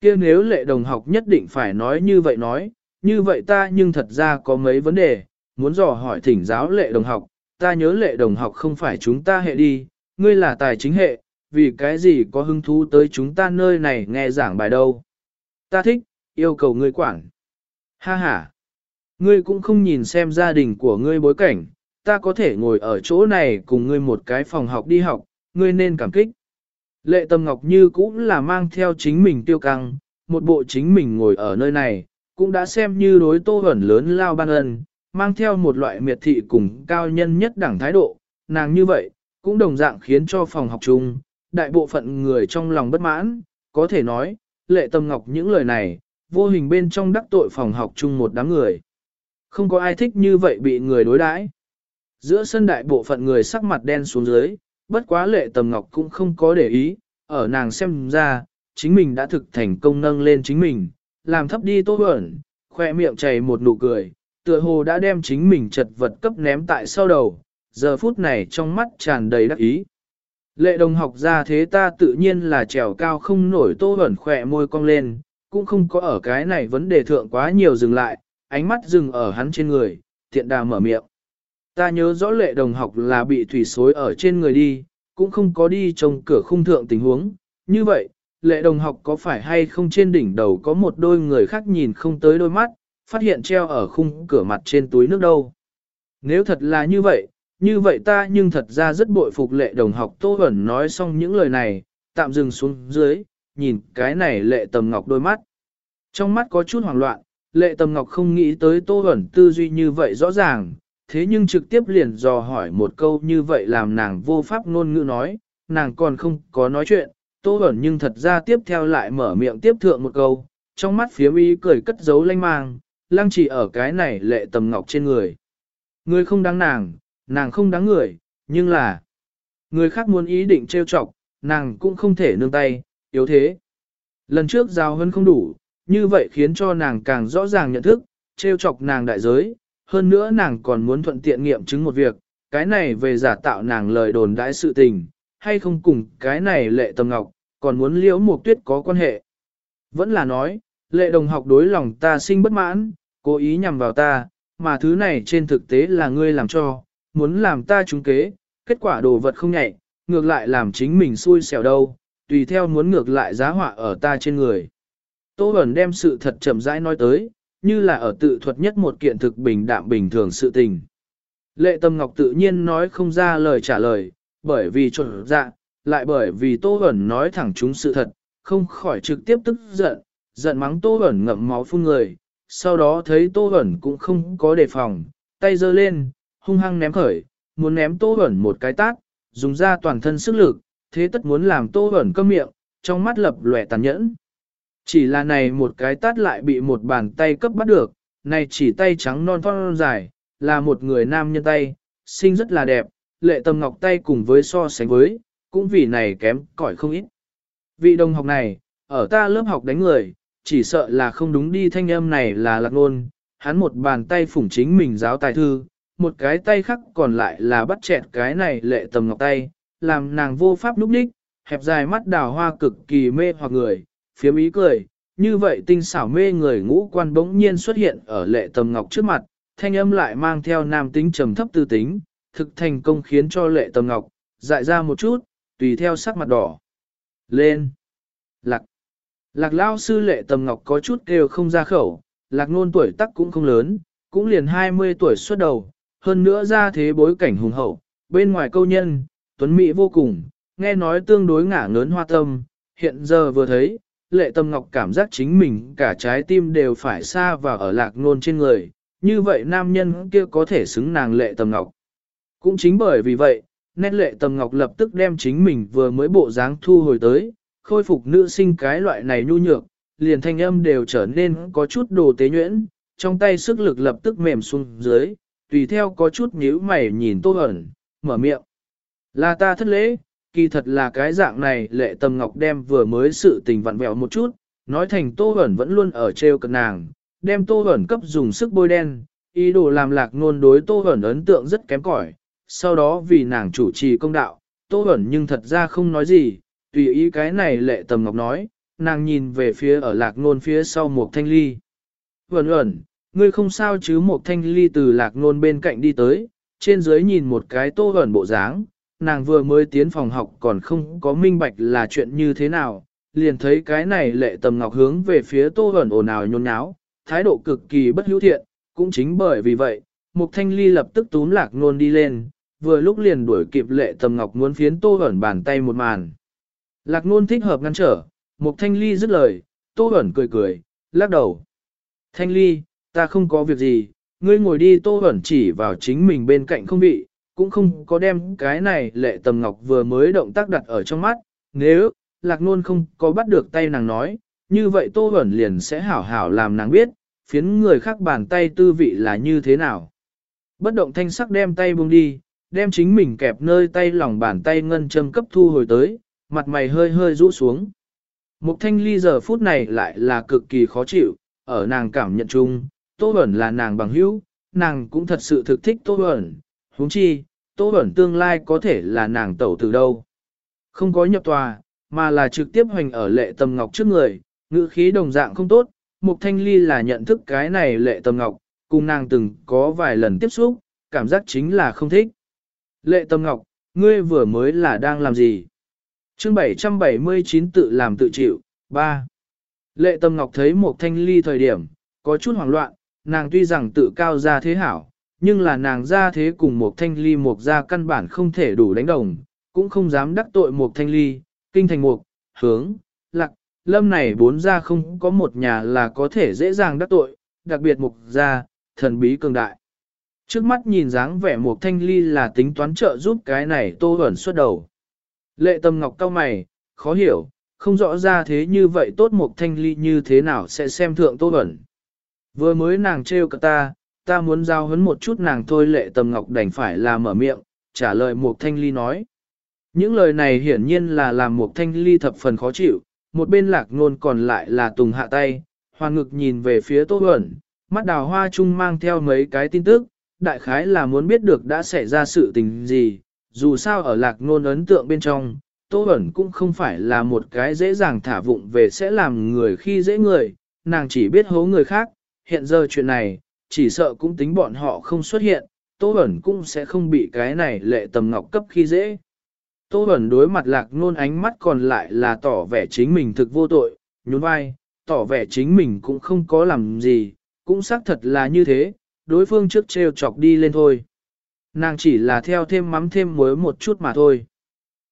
kia nếu lệ đồng học nhất định phải nói như vậy nói, như vậy ta nhưng thật ra có mấy vấn đề, muốn dò hỏi thỉnh giáo lệ đồng học, ta nhớ lệ đồng học không phải chúng ta hệ đi, ngươi là tài chính hệ, vì cái gì có hứng thú tới chúng ta nơi này nghe giảng bài đâu. Ta thích, yêu cầu ngươi quản. Ha ha. Ngươi cũng không nhìn xem gia đình của ngươi bối cảnh, ta có thể ngồi ở chỗ này cùng ngươi một cái phòng học đi học, ngươi nên cảm kích. Lệ Tâm Ngọc Như cũng là mang theo chính mình tiêu căng, một bộ chính mình ngồi ở nơi này, cũng đã xem như đối tô ẩn lớn lao ban ân, mang theo một loại miệt thị cùng cao nhân nhất đẳng thái độ, nàng như vậy, cũng đồng dạng khiến cho phòng học chung, đại bộ phận người trong lòng bất mãn, có thể nói, lệ tâm ngọc những lời này, vô hình bên trong đắc tội phòng học chung một đám người. Không có ai thích như vậy bị người đối đãi. Giữa sân đại bộ phận người sắc mặt đen xuống dưới, bất quá lệ tầm ngọc cũng không có để ý, ở nàng xem ra, chính mình đã thực thành công nâng lên chính mình, làm thấp đi tô ẩn, khoe miệng chảy một nụ cười, tựa hồ đã đem chính mình chật vật cấp ném tại sau đầu, giờ phút này trong mắt tràn đầy đắc ý. Lệ đồng học ra thế ta tự nhiên là trèo cao không nổi tô ẩn khỏe môi cong lên, cũng không có ở cái này vấn đề thượng quá nhiều dừng lại, ánh mắt dừng ở hắn trên người, tiện đà mở miệng. Ta nhớ rõ lệ đồng học là bị thủy xối ở trên người đi, cũng không có đi trông cửa khung thượng tình huống. Như vậy, lệ đồng học có phải hay không trên đỉnh đầu có một đôi người khác nhìn không tới đôi mắt, phát hiện treo ở khung cửa mặt trên túi nước đâu. Nếu thật là như vậy, như vậy ta nhưng thật ra rất bội phục lệ đồng học Tô Hẩn nói xong những lời này, tạm dừng xuống dưới, nhìn cái này lệ tầm ngọc đôi mắt. Trong mắt có chút hoảng loạn, lệ tầm ngọc không nghĩ tới Tô Hẩn tư duy như vậy rõ ràng, thế nhưng trực tiếp liền dò hỏi một câu như vậy làm nàng vô pháp ngôn ngữ nói, nàng còn không có nói chuyện, Tô Huẩn nhưng thật ra tiếp theo lại mở miệng tiếp thượng một câu, trong mắt phía y cười cất giấu lanh mang, lăng chỉ ở cái này lệ tầm ngọc trên người. Người không đáng nàng, nàng không đáng người, nhưng là người khác muốn ý định trêu chọc, nàng cũng không thể nương tay, yếu thế. Lần trước giao hơn không đủ, như vậy khiến cho nàng càng rõ ràng nhận thức, trêu chọc nàng đại giới, hơn nữa nàng còn muốn thuận tiện nghiệm chứng một việc, cái này về giả tạo nàng lời đồn đãi sự tình, hay không cùng cái này lệ tầm ngọc, còn muốn liễu một tuyết có quan hệ. Vẫn là nói, lệ đồng học đối lòng ta sinh bất mãn, cố ý nhằm vào ta, mà thứ này trên thực tế là ngươi làm cho, muốn làm ta trúng kế, kết quả đồ vật không nhạy, ngược lại làm chính mình xui xẻo đâu, tùy theo muốn ngược lại giá họa ở ta trên người. Tô Bẩn đem sự thật chậm rãi nói tới, như là ở tự thuật nhất một kiện thực bình đạm bình thường sự tình. Lệ Tâm Ngọc tự nhiên nói không ra lời trả lời, bởi vì trộn dạ, lại bởi vì Tô hẩn nói thẳng chúng sự thật, không khỏi trực tiếp tức giận, giận mắng Tô hẩn ngậm máu phun người, sau đó thấy Tô hẩn cũng không có đề phòng, tay giơ lên, hung hăng ném khởi, muốn ném Tô hẩn một cái tát, dùng ra toàn thân sức lực, thế tất muốn làm Tô hẩn câm miệng, trong mắt lập lòe tàn nhẫn. Chỉ là này một cái tát lại bị một bàn tay cấp bắt được, này chỉ tay trắng non thon dài, là một người nam nhân tay, xinh rất là đẹp, lệ tâm ngọc tay cùng với so sánh với, cũng vì này kém cỏi không ít. Vị đồng học này, ở ta lớp học đánh người, chỉ sợ là không đúng đi thanh âm này là lạc ngôn, hắn một bàn tay phủng chính mình giáo tài thư, một cái tay khác còn lại là bắt chẹt cái này lệ tầm ngọc tay, làm nàng vô pháp núp đích, hẹp dài mắt đào hoa cực kỳ mê hoặc người, phiếm ý cười, như vậy tinh xảo mê người ngũ quan bỗng nhiên xuất hiện ở lệ tầm ngọc trước mặt, thanh âm lại mang theo nam tính trầm thấp tư tính, thực thành công khiến cho lệ tầm ngọc, dại ra một chút, tùy theo sắc mặt đỏ. Lên! Lạc! Lạc lao sư lệ tầm ngọc có chút kêu không ra khẩu, lạc nôn tuổi tắc cũng không lớn, cũng liền 20 tuổi xuất đầu, hơn nữa ra thế bối cảnh hùng hậu, bên ngoài câu nhân, tuấn mỹ vô cùng, nghe nói tương đối ngả ngớn hoa tâm, hiện giờ vừa thấy, lệ tâm ngọc cảm giác chính mình cả trái tim đều phải xa và ở lạc nôn trên người, như vậy nam nhân kia có thể xứng nàng lệ tâm ngọc. Cũng chính bởi vì vậy, nét lệ tâm ngọc lập tức đem chính mình vừa mới bộ dáng thu hồi tới, khôi phục nữ sinh cái loại này nhu nhược, liền thanh âm đều trở nên có chút đồ tế nhuyễn, trong tay sức lực lập tức mềm xuống dưới, tùy theo có chút nhíu mày nhìn tô ẩn, mở miệng. Là ta thất lễ, kỳ thật là cái dạng này lệ tâm ngọc đem vừa mới sự tình vặn vẹo một chút, nói thành tô ẩn vẫn luôn ở treo cận nàng, đem tô ẩn cấp dùng sức bôi đen, ý đồ làm lạc nôn đối tô ẩn ấn tượng rất kém cỏi. sau đó vì nàng chủ trì công đạo, tô ẩn nhưng thật ra không nói gì, tùy ý cái này lệ tầm ngọc nói, nàng nhìn về phía ở lạc nôn phía sau một thanh ly. Vẩn ẩn, ngươi không sao chứ một thanh ly từ lạc nôn bên cạnh đi tới, trên dưới nhìn một cái tô ẩn bộ dáng, nàng vừa mới tiến phòng học còn không có minh bạch là chuyện như thế nào, liền thấy cái này lệ tầm ngọc hướng về phía tô ẩn ồn ào nhôn nháo, thái độ cực kỳ bất hữu thiện, cũng chính bởi vì vậy, Mục thanh ly lập tức túm lạc nôn đi lên, vừa lúc liền đuổi kịp lệ tầm ngọc muốn phiến tô ẩn bàn tay một màn. Lạc nôn thích hợp ngăn trở, Mục thanh ly dứt lời, tô ẩn cười cười, lắc đầu. Thanh ly, ta không có việc gì, ngươi ngồi đi tô ẩn chỉ vào chính mình bên cạnh không bị, cũng không có đem cái này lệ tầm ngọc vừa mới động tác đặt ở trong mắt, nếu, lạc nôn không có bắt được tay nàng nói, như vậy tô ẩn liền sẽ hảo hảo làm nàng biết, phiến người khác bàn tay tư vị là như thế nào. Bất động thanh sắc đem tay buông đi, đem chính mình kẹp nơi tay lòng bàn tay ngân châm cấp thu hồi tới, mặt mày hơi hơi rũ xuống. Mục thanh ly giờ phút này lại là cực kỳ khó chịu, ở nàng cảm nhận chung, Tô ẩn là nàng bằng hữu, nàng cũng thật sự thực thích Tô ẩn huống chi, Tô Bẩn tương lai có thể là nàng tẩu từ đâu. Không có nhập tòa, mà là trực tiếp hoành ở lệ tầm ngọc trước người, ngữ khí đồng dạng không tốt, Mục Thanh Ly là nhận thức cái này lệ tầm ngọc, cùng nàng từng có vài lần tiếp xúc, cảm giác chính là không thích. Lệ tầm ngọc, ngươi vừa mới là đang làm gì? Chương 779 tự làm tự chịu, 3. Lệ Tâm Ngọc thấy mục thanh ly thời điểm, có chút hoảng loạn, nàng tuy rằng tự cao ra thế hảo, nhưng là nàng ra thế cùng một thanh ly một ra căn bản không thể đủ đánh đồng, cũng không dám đắc tội một thanh ly, kinh thành mục, hướng, lạc, lâm này bốn ra không có một nhà là có thể dễ dàng đắc tội, đặc biệt mục ra, thần bí cường đại. Trước mắt nhìn dáng vẻ một thanh ly là tính toán trợ giúp cái này tô ẩn xuất đầu. Lệ tâm ngọc cao mày, khó hiểu, không rõ ra thế như vậy tốt một thanh ly như thế nào sẽ xem thượng tô ẩn. Vừa mới nàng trêu cả ta, ta muốn giao hấn một chút nàng thôi lệ tầm ngọc đành phải là mở miệng, trả lời Mục thanh ly nói. Những lời này hiển nhiên là làm Mục thanh ly thập phần khó chịu, một bên lạc ngôn còn lại là tùng hạ tay, hoàn ngực nhìn về phía tô Huẩn, mắt đào hoa chung mang theo mấy cái tin tức, đại khái là muốn biết được đã xảy ra sự tình gì, dù sao ở lạc ngôn ấn tượng bên trong, Tô Bẩn cũng không phải là một cái dễ dàng thả vụng về sẽ làm người khi dễ người, nàng chỉ biết hố người khác, hiện giờ chuyện này, chỉ sợ cũng tính bọn họ không xuất hiện, Tô Bẩn cũng sẽ không bị cái này lệ tầm ngọc cấp khi dễ. Tô Bẩn đối mặt lạc nôn ánh mắt còn lại là tỏ vẻ chính mình thực vô tội, nhún vai, tỏ vẻ chính mình cũng không có làm gì, cũng xác thật là như thế, đối phương trước trêu chọc đi lên thôi. Nàng chỉ là theo thêm mắm thêm muối một chút mà thôi.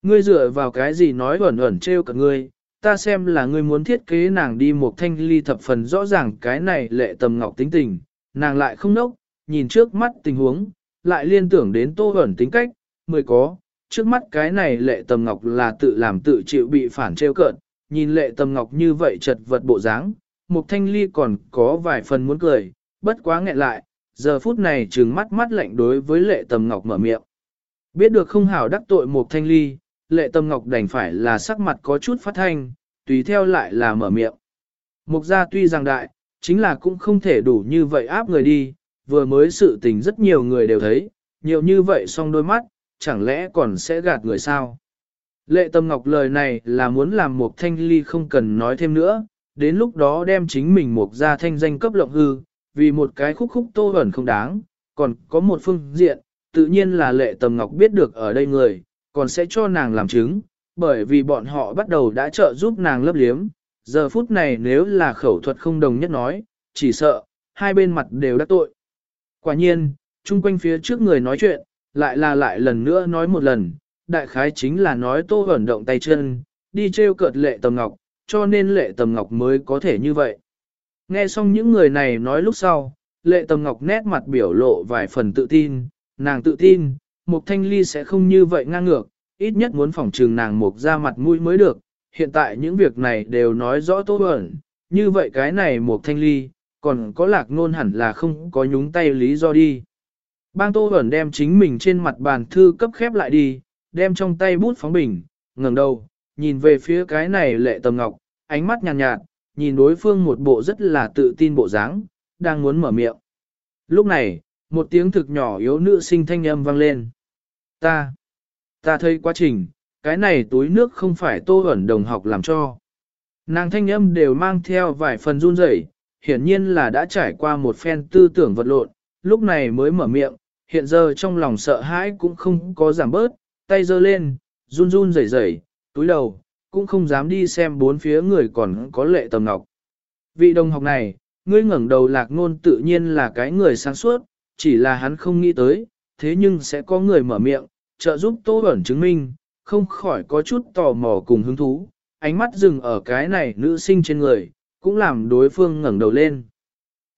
Ngươi dựa vào cái gì nói ẩn ẩn trêu cả ngươi, ta xem là ngươi muốn thiết kế nàng đi một thanh ly thập phần rõ ràng cái này lệ tầm ngọc tính tình, nàng lại không nốc, nhìn trước mắt tình huống, lại liên tưởng đến tô ẩn tính cách, mười có, trước mắt cái này lệ tầm ngọc là tự làm tự chịu bị phản trêu cợt, nhìn lệ tầm ngọc như vậy chật vật bộ dáng, mục thanh ly còn có vài phần muốn cười, bất quá nghẹn lại, giờ phút này trừng mắt mắt lạnh đối với lệ tầm ngọc mở miệng. Biết được không hảo đắc tội mục thanh ly, lệ tầm ngọc đành phải là sắc mặt có chút phát thanh, tùy theo lại là mở miệng. Mục gia tuy rằng đại, chính là cũng không thể đủ như vậy áp người đi, vừa mới sự tình rất nhiều người đều thấy, nhiều như vậy song đôi mắt, chẳng lẽ còn sẽ gạt người sao? Lệ Tâm Ngọc lời này là muốn làm một thanh ly không cần nói thêm nữa, đến lúc đó đem chính mình một gia thanh danh cấp lộng hư, vì một cái khúc khúc tô ẩn không đáng, còn có một phương diện, tự nhiên là lệ Tâm Ngọc biết được ở đây người, còn sẽ cho nàng làm chứng, bởi vì bọn họ bắt đầu đã trợ giúp nàng lấp liếm, giờ phút này nếu là khẩu thuật không đồng nhất nói, chỉ sợ, hai bên mặt đều đắc tội. Quả nhiên, chung quanh phía trước người nói chuyện, lại là lại lần nữa nói một lần, đại khái chính là nói tô hẩn động tay chân, đi treo cợt lệ tầm ngọc, cho nên lệ tầm ngọc mới có thể như vậy. Nghe xong những người này nói lúc sau, lệ tầm ngọc nét mặt biểu lộ vài phần tự tin, nàng tự tin, một thanh ly sẽ không như vậy ngang ngược, ít nhất muốn phỏng trừng nàng một ra mặt mũi mới được, hiện tại những việc này đều nói rõ tô ẩn, như vậy cái này một thanh ly, còn có lạc nôn hẳn là không có nhúng tay lý do đi. Bang Tô Bẩn đem chính mình trên mặt bàn thư cấp khép lại đi, đem trong tay bút phóng bình, ngẩng đầu, nhìn về phía cái này lệ tầm ngọc, ánh mắt nhàn nhạt, nhạt, nhìn đối phương một bộ rất là tự tin bộ dáng, đang muốn mở miệng. Lúc này, một tiếng thực nhỏ yếu nữ sinh thanh âm vang lên. Ta, ta thấy quá trình, cái này túi nước không phải Tô ẩn đồng học làm cho. Nàng thanh âm đều mang theo vài phần run rẩy, hiển nhiên là đã trải qua một phen tư tưởng vật lộn, lúc này mới mở miệng, hiện giờ trong lòng sợ hãi cũng không có giảm bớt, tay giơ lên, run run rẩy rẩy, túi đầu, cũng không dám đi xem bốn phía người còn có lệ tầm ngọc. Vị đồng học này, ngươi ngẩng đầu lạc ngôn tự nhiên là cái người sáng suốt, chỉ là hắn không nghĩ tới, thế nhưng sẽ có người mở miệng, trợ giúp Tô Bẩn chứng minh, không khỏi có chút tò mò cùng hứng thú, ánh mắt dừng ở cái này nữ sinh trên người, cũng làm đối phương ngẩng đầu lên.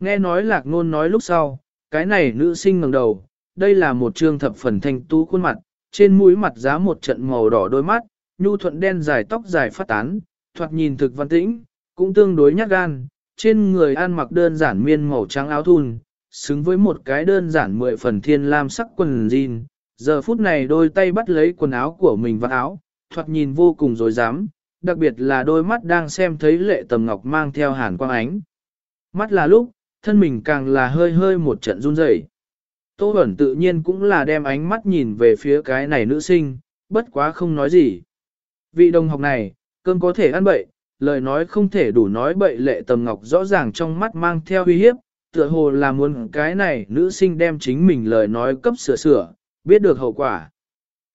Nghe nói lạc ngôn nói lúc sau, cái này nữ sinh ngẩng đầu, đây là một trương thập phần thanh tú khuôn mặt, trên mũi mặt giá một trận màu đỏ đôi mắt, nhu thuận đen dài tóc dài phát tán, thoạt nhìn thực văn tĩnh, cũng tương đối nhát gan, trên người ăn mặc đơn giản miên màu trắng áo thun, xứng với một cái đơn giản mười phần thiên lam sắc quần jean. Giờ phút này đôi tay bắt lấy quần áo của mình và áo, thoạt nhìn vô cùng dối dám, đặc biệt là đôi mắt đang xem thấy lệ tầm ngọc mang theo hàn quang ánh. Mắt là lúc, thân mình càng là hơi hơi một trận run rẩy. Tô Bẩn tự nhiên cũng là đem ánh mắt nhìn về phía cái này nữ sinh, bất quá không nói gì. Vị đồng học này, cơm có thể ăn bậy, lời nói không thể đủ nói bậy lệ tầm ngọc rõ ràng trong mắt mang theo uy hiếp, tựa hồ là muốn cái này nữ sinh đem chính mình lời nói cấp sửa sửa, biết được hậu quả.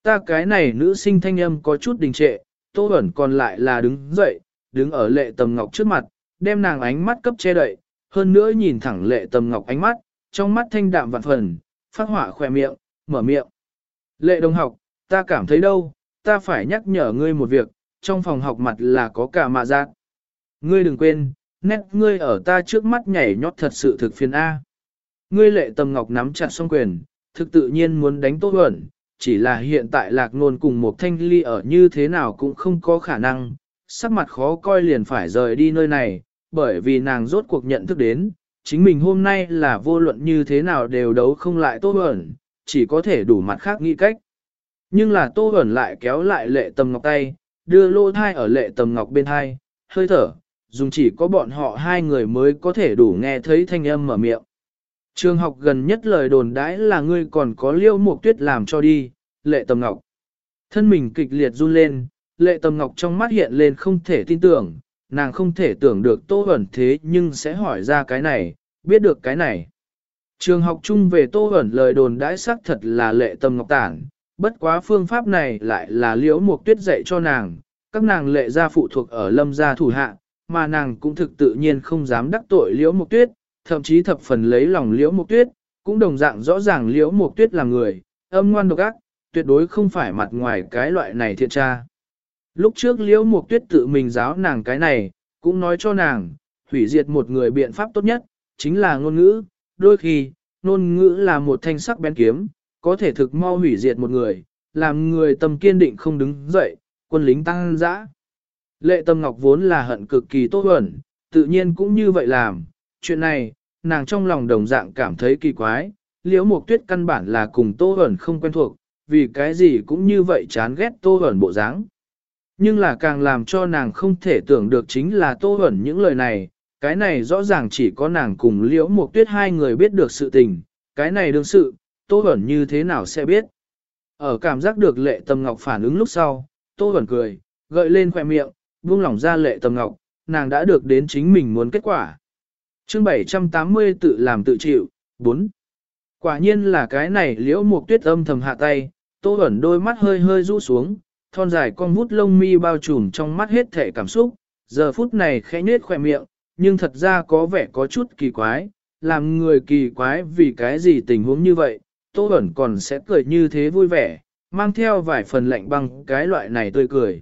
Ta cái này nữ sinh thanh âm có chút đình trệ, Tô Bẩn còn lại là đứng dậy, đứng ở lệ tầm ngọc trước mặt, đem nàng ánh mắt cấp che đậy, hơn nữa nhìn thẳng lệ tầm ngọc ánh mắt, trong mắt thanh đạm vạn phần, phát hỏa khỏe miệng, mở miệng. Lệ đồng học, ta cảm thấy đâu, ta phải nhắc nhở ngươi một việc, trong phòng học mặt là có cả mạ giác. Ngươi đừng quên, nét ngươi ở ta trước mắt nhảy nhót thật sự thực phiền A. Ngươi lệ tầm ngọc nắm chặt song quyền, thực tự nhiên muốn đánh tốt ẩn, chỉ là hiện tại lạc nôn cùng một thanh ly ở như thế nào cũng không có khả năng, sắc mặt khó coi liền phải rời đi nơi này, bởi vì nàng rốt cuộc nhận thức đến, chính mình hôm nay là vô luận như thế nào đều đấu không lại Tô Bẩn, chỉ có thể đủ mặt khác nghĩ cách. Nhưng là Tô Bẩn lại kéo lại lệ tầm ngọc tay, đưa lô thai ở lệ tầm ngọc bên hai, hơi thở, dùng chỉ có bọn họ hai người mới có thể đủ nghe thấy thanh âm mở miệng. Trường học gần nhất lời đồn đãi là ngươi còn có liêu mục tuyết làm cho đi, lệ tầm ngọc. Thân mình kịch liệt run lên, lệ tầm ngọc trong mắt hiện lên không thể tin tưởng, nàng không thể tưởng được tô ẩn thế nhưng sẽ hỏi ra cái này, biết được cái này. Trường học chung về Tô ẩn lời đồn đãi xác thật là lệ tâm ngọc tản, bất quá phương pháp này lại là liễu mục tuyết dạy cho nàng, các nàng lệ gia phụ thuộc ở lâm gia thủ hạ, mà nàng cũng thực tự nhiên không dám đắc tội liễu mục tuyết, thậm chí thập phần lấy lòng liễu mục tuyết, cũng đồng dạng rõ ràng liễu mục tuyết là người, âm ngoan độc ác, tuyệt đối không phải mặt ngoài cái loại này thiện tra. Lúc trước liễu mục tuyết tự mình giáo nàng cái này, cũng nói cho nàng, hủy diệt một người biện pháp tốt nhất, chính là ngôn ngữ, đôi khi, ngôn ngữ là một thanh sắc bén kiếm, có thể thực mau hủy diệt một người, làm người tâm kiên định không đứng dậy, quân lính tăng dã. Lệ tâm ngọc vốn là hận cực kỳ tốt huẩn, tự nhiên cũng như vậy làm, chuyện này, nàng trong lòng đồng dạng cảm thấy kỳ quái, liễu mục tuyết căn bản là cùng tô ẩn không quen thuộc, vì cái gì cũng như vậy chán ghét tô ẩn bộ dáng. Nhưng là càng làm cho nàng không thể tưởng được chính là tô ẩn những lời này, cái này rõ ràng chỉ có nàng cùng liễu mục tuyết hai người biết được sự tình, cái này đương sự, tô ẩn như thế nào sẽ biết. Ở cảm giác được lệ tâm ngọc phản ứng lúc sau, tô ẩn cười, gợi lên khoẻ miệng, buông lỏng ra lệ tâm ngọc, nàng đã được đến chính mình muốn kết quả chương 780 tự làm tự chịu, 4. Quả nhiên là cái này liễu mục tuyết âm thầm hạ tay, tô ẩn đôi mắt hơi hơi rũ xuống, thon dài con vút lông mi bao trùm trong mắt hết thể cảm xúc, giờ phút này khẽ nết khỏe miệng, nhưng thật ra có vẻ có chút kỳ quái, làm người kỳ quái vì cái gì tình huống như vậy, tô ẩn còn sẽ cười như thế vui vẻ, mang theo vài phần lạnh băng cái loại này tươi cười.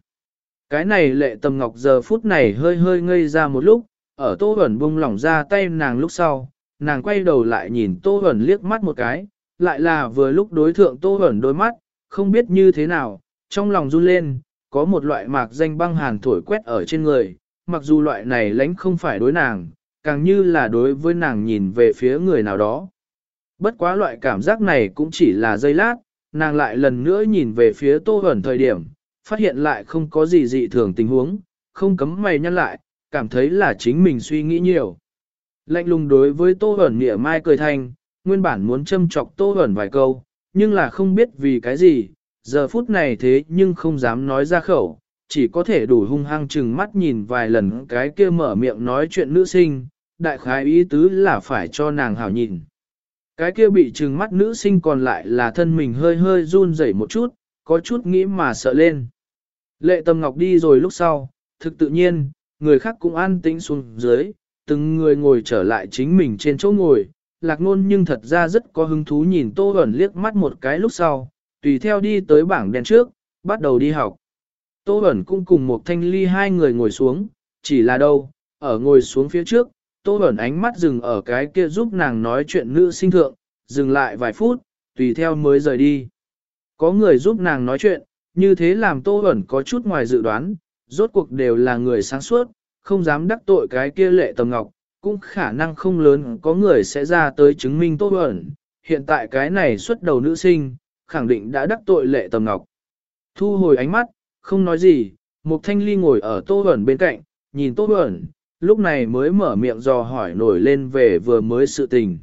Cái này lệ tầm ngọc giờ phút này hơi hơi ngây ra một lúc, ở tô Huẩn bung lỏng ra tay nàng lúc sau, nàng quay đầu lại nhìn tô Huẩn liếc mắt một cái, lại là vừa lúc đối thượng tô Huẩn đôi mắt, không biết như thế nào, trong lòng run lên, có một loại mạc danh băng hàn thổi quét ở trên người, mặc dù loại này lánh không phải đối nàng, càng như là đối với nàng nhìn về phía người nào đó. Bất quá loại cảm giác này cũng chỉ là giây lát, nàng lại lần nữa nhìn về phía tô Huẩn thời điểm, phát hiện lại không có gì dị thường tình huống, không cấm mày nhăn lại, cảm thấy là chính mình suy nghĩ nhiều. Lạnh lùng đối với tô hẩn nghĩa mai cười thanh, nguyên bản muốn châm chọc tô hẩn vài câu, nhưng là không biết vì cái gì, giờ phút này thế nhưng không dám nói ra khẩu, chỉ có thể đủ hung hăng chừng mắt nhìn vài lần cái kia mở miệng nói chuyện nữ sinh, đại khái ý tứ là phải cho nàng hảo nhìn. Cái kia bị trừng mắt nữ sinh còn lại là thân mình hơi hơi run rẩy một chút, có chút nghĩ mà sợ lên. Lệ Tâm Ngọc đi rồi lúc sau, thực tự nhiên, người khác cũng an tĩnh xuống dưới, từng người ngồi trở lại chính mình trên chỗ ngồi. Lạc nôn nhưng thật ra rất có hứng thú nhìn Tô Huẩn liếc mắt một cái lúc sau, tùy theo đi tới bảng đèn trước, bắt đầu đi học. Tô Huẩn cũng cùng một thanh ly hai người ngồi xuống, chỉ là đâu, ở ngồi xuống phía trước, Tô Huẩn ánh mắt dừng ở cái kia giúp nàng nói chuyện nữ sinh thượng, dừng lại vài phút, tùy theo mới rời đi. Có người giúp nàng nói chuyện, như thế làm Tô Huẩn có chút ngoài dự đoán, rốt cuộc đều là người sáng suốt, không dám đắc tội cái kia lệ tầm ngọc, cũng khả năng không lớn có người sẽ ra tới chứng minh Tô ẩn. Hiện tại cái này xuất đầu nữ sinh, khẳng định đã đắc tội lệ tầm ngọc. Thu hồi ánh mắt, không nói gì, Mục Thanh Ly ngồi ở Tô Huẩn bên cạnh, nhìn Tô Huẩn, lúc này mới mở miệng dò hỏi nổi lên về vừa mới sự tình.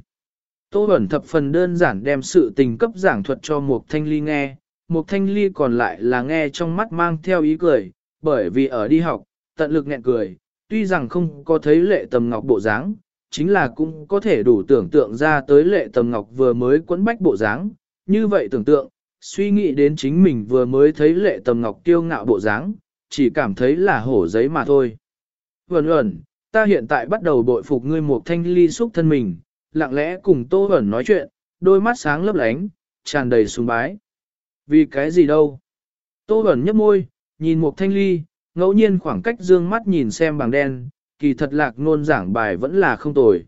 Tô Huẩn thập phần đơn giản đem sự tình cấp giảng thuật cho Mục Thanh Ly nghe, Mục Thanh Ly còn lại là nghe trong mắt mang theo ý cười, bởi vì ở đi học, tận lực nghẹn cười, tuy rằng không có thấy lệ tầm ngọc bộ dáng, chính là cũng có thể đủ tưởng tượng ra tới lệ tầm ngọc vừa mới quấn bách bộ dáng, như vậy tưởng tượng, suy nghĩ đến chính mình vừa mới thấy lệ tầm ngọc kiêu ngạo bộ dáng, chỉ cảm thấy là hổ giấy mà thôi. Vẩn ẩn, ta hiện tại bắt đầu bội phục ngươi một thanh ly xúc thân mình, lặng lẽ cùng tô ẩn nói chuyện, đôi mắt sáng lấp lánh, tràn đầy sùng bái. Vì cái gì đâu? Tô ẩn nhấp môi, nhìn một thanh ly, ngẫu nhiên khoảng cách dương mắt nhìn xem bằng đen, kỳ thật lạc nôn giảng bài vẫn là không tồi.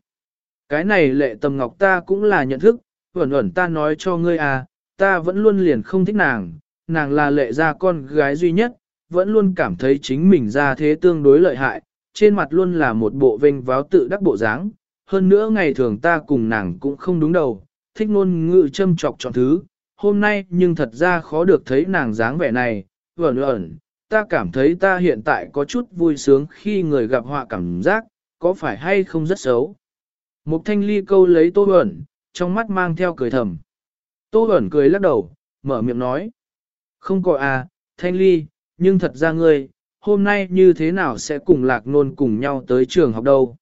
Cái này lệ tầm ngọc ta cũng là nhận thức, ẩn ẩn ta nói cho ngươi à, ta vẫn luôn liền không thích nàng, nàng là lệ gia con gái duy nhất, vẫn luôn cảm thấy chính mình ra thế tương đối lợi hại, trên mặt luôn là một bộ vinh váo tự đắc bộ dáng. Hơn nữa ngày thường ta cùng nàng cũng không đúng đầu, thích ngôn ngữ châm chọc chọn thứ, hôm nay nhưng thật ra khó được thấy nàng dáng vẻ này, vẩn ẩn, ta cảm thấy ta hiện tại có chút vui sướng khi người gặp họa cảm giác, có phải hay không rất xấu. Mục thanh ly câu lấy tô ẩn, trong mắt mang theo cười thầm. Tô ẩn cười lắc đầu, mở miệng nói. Không có à, thanh ly, nhưng thật ra ngươi, hôm nay như thế nào sẽ cùng lạc nôn cùng nhau tới trường học đâu.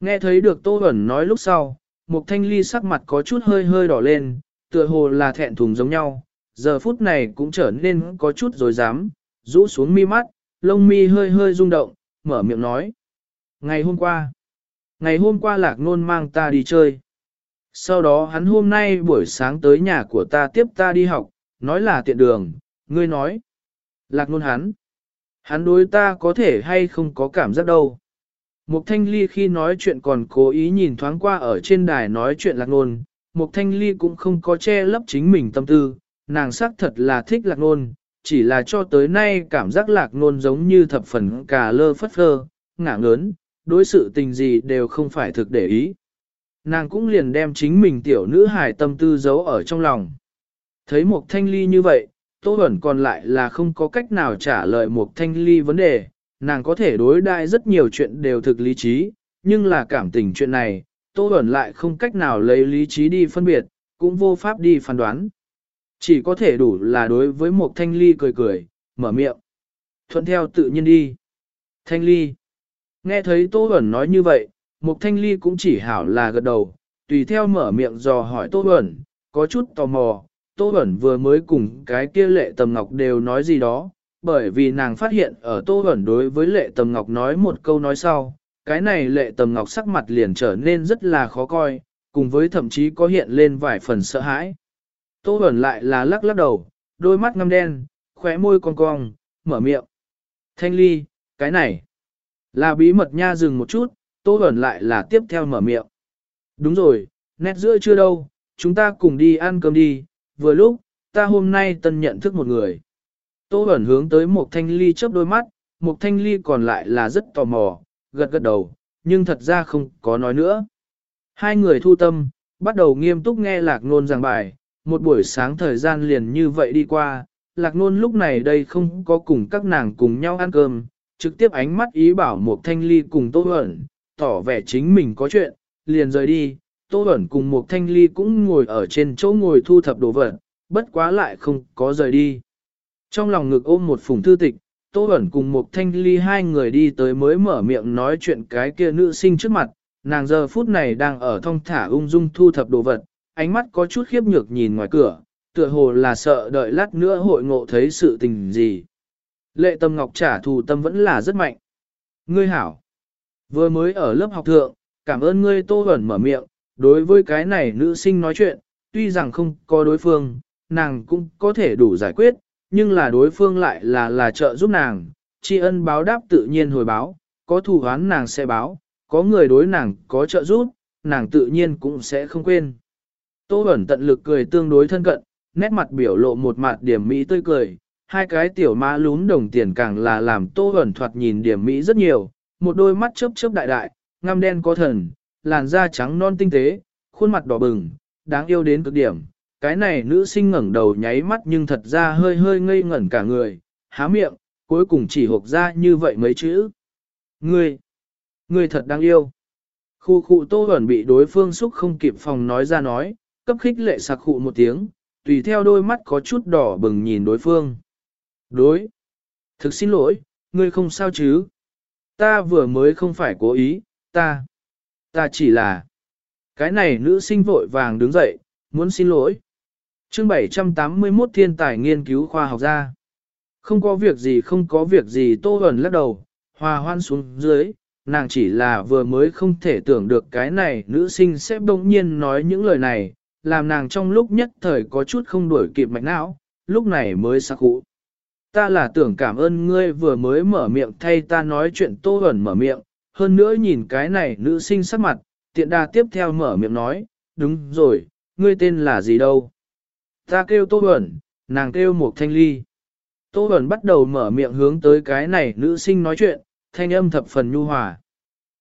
Nghe thấy được Tô ẩn nói lúc sau, Mục thanh ly sắc mặt có chút hơi hơi đỏ lên, tựa hồ là thẹn thùng giống nhau, giờ phút này cũng trở nên có chút rồi dám, rũ xuống mi mắt, lông mi hơi hơi rung động, mở miệng nói. Ngày hôm qua, ngày hôm qua lạc nôn mang ta đi chơi. Sau đó hắn hôm nay buổi sáng tới nhà của ta tiếp ta đi học, nói là tiện đường, ngươi nói. Lạc nôn hắn. Hắn đối ta có thể hay không có cảm giác đâu. Mục Thanh Ly khi nói chuyện còn cố ý nhìn thoáng qua ở trên đài nói chuyện lạc nôn. Mục Thanh Ly cũng không có che lấp chính mình tâm tư, nàng xác thật là thích lạc nôn, chỉ là cho tới nay cảm giác lạc nôn giống như thập phần cà lơ phất phơ, ngả ngớn, đối sự tình gì đều không phải thực để ý. Nàng cũng liền đem chính mình tiểu nữ hài tâm tư giấu ở trong lòng. Thấy một thanh ly như vậy, Tô Bẩn còn lại là không có cách nào trả lời một thanh ly vấn đề, nàng có thể đối đại rất nhiều chuyện đều thực lý trí, nhưng là cảm tình chuyện này, Tô Bẩn lại không cách nào lấy lý trí đi phân biệt, cũng vô pháp đi phán đoán. Chỉ có thể đủ là đối với một thanh ly cười cười, mở miệng. Thuận theo tự nhiên đi. Thanh ly. Nghe thấy Tô Bẩn nói như vậy, một thanh ly cũng chỉ hảo là gật đầu, tùy theo mở miệng dò hỏi Tô Bẩn, có chút tò mò. Tô Bẩn vừa mới cùng cái kia lệ tầm ngọc đều nói gì đó, bởi vì nàng phát hiện ở Tô Bẩn đối với lệ tầm ngọc nói một câu nói sau, cái này lệ tầm ngọc sắc mặt liền trở nên rất là khó coi, cùng với thậm chí có hiện lên vài phần sợ hãi. Tô Bẩn lại là lắc lắc đầu, đôi mắt ngăm đen, khóe môi cong cong, mở miệng. Thanh ly, cái này, là bí mật nha dừng một chút, Tô Bẩn lại là tiếp theo mở miệng. Đúng rồi, nét giữa chưa đâu, chúng ta cùng đi ăn cơm đi, vừa lúc, ta hôm nay tân nhận thức một người. Tô Bẩn hướng tới một thanh ly chớp đôi mắt, một thanh ly còn lại là rất tò mò, gật gật đầu, nhưng thật ra không có nói nữa. Hai người thu tâm, bắt đầu nghiêm túc nghe lạc nôn giảng bài, một buổi sáng thời gian liền như vậy đi qua, lạc nôn lúc này đây không có cùng các nàng cùng nhau ăn cơm, trực tiếp ánh mắt ý bảo một thanh ly cùng Tô ẩn, tỏ vẻ chính mình có chuyện, liền rời đi, Tô ẩn cùng một thanh ly cũng ngồi ở trên chỗ ngồi thu thập đồ vật, bất quá lại không có rời đi. Trong lòng ngực ôm một phùng thư tịch, Tô Bẩn cùng một thanh ly hai người đi tới mới mở miệng nói chuyện cái kia nữ sinh trước mặt, nàng giờ phút này đang ở thong thả ung dung thu thập đồ vật, ánh mắt có chút khiếp nhược nhìn ngoài cửa, tựa hồ là sợ đợi lát nữa hội ngộ thấy sự tình gì. Lệ tâm ngọc trả thù tâm vẫn là rất mạnh. Ngươi hảo. Vừa mới ở lớp học thượng, cảm ơn ngươi tô ẩn mở miệng, đối với cái này nữ sinh nói chuyện, tuy rằng không có đối phương, nàng cũng có thể đủ giải quyết, nhưng là đối phương lại là là trợ giúp nàng, tri ân báo đáp tự nhiên hồi báo, có thù oán nàng sẽ báo, có người đối nàng có trợ giúp, nàng tự nhiên cũng sẽ không quên. Tô Bẩn tận lực cười tương đối thân cận, nét mặt biểu lộ một mặt điểm mỹ tươi cười, hai cái tiểu má lún đồng tiền càng là làm Tô Bẩn thoạt nhìn điểm mỹ rất nhiều, một đôi mắt chớp chớp đại đại, ngăm đen có thần, làn da trắng non tinh tế, khuôn mặt đỏ bừng, đáng yêu đến cực điểm. Cái này nữ sinh ngẩng đầu nháy mắt nhưng thật ra hơi hơi ngây ngẩn cả người, há miệng, cuối cùng chỉ hộp ra như vậy mấy chữ. Ngươi, ngươi thật đáng yêu. Khu khu tô ẩn bị đối phương xúc không kịp phòng nói ra nói, cấp khích lệ sặc khụ một tiếng, tùy theo đôi mắt có chút đỏ bừng nhìn đối phương. Đối. Thực xin lỗi, ngươi không sao chứ? Ta vừa mới không phải cố ý, ta. Ta chỉ là. Cái này nữ sinh vội vàng đứng dậy, muốn xin lỗi. chương 781 thiên tài nghiên cứu khoa học gia. Không có việc gì không có việc gì tô ẩn lắc đầu, hòa hoan xuống dưới, nàng chỉ là vừa mới không thể tưởng được cái này nữ sinh sẽ bỗng nhiên nói những lời này, làm nàng trong lúc nhất thời có chút không đuổi kịp mạch não, lúc này mới sắc cụ. Ta là tưởng cảm ơn ngươi vừa mới mở miệng thay ta nói chuyện tô ẩn mở miệng, hơn nữa nhìn cái này nữ sinh sắc mặt, tiện đà tiếp theo mở miệng nói, đúng rồi, ngươi tên là gì đâu? Ta kêu tô ẩn, nàng kêu một thanh ly. Tô ẩn bắt đầu mở miệng hướng tới cái này nữ sinh nói chuyện, thanh âm thập phần nhu hòa.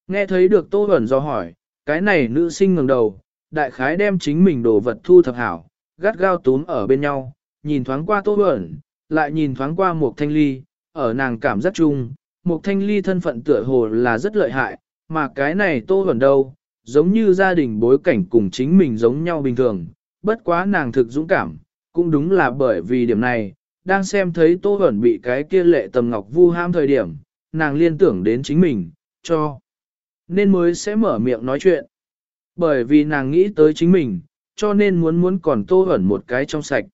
Nghe thấy được tô ẩn do hỏi, cái này nữ sinh ngẩng đầu, đại khái đem chính mình đồ vật thu thập hảo, gắt gao túm ở bên nhau, nhìn thoáng qua tô bẩn, lại nhìn thoáng qua một thanh ly, ở nàng cảm giác chung, một thanh ly thân phận tựa hồ là rất lợi hại, mà cái này tô bẩn đâu, giống như gia đình bối cảnh cùng chính mình giống nhau bình thường, bất quá nàng thực dũng cảm, cũng đúng là bởi vì điểm này, đang xem thấy tô bẩn bị cái kia lệ tầm ngọc vu ham thời điểm, nàng liên tưởng đến chính mình, cho nên mới sẽ mở miệng nói chuyện bởi vì nàng nghĩ tới chính mình, cho nên muốn muốn còn tô ẩn một cái trong sạch.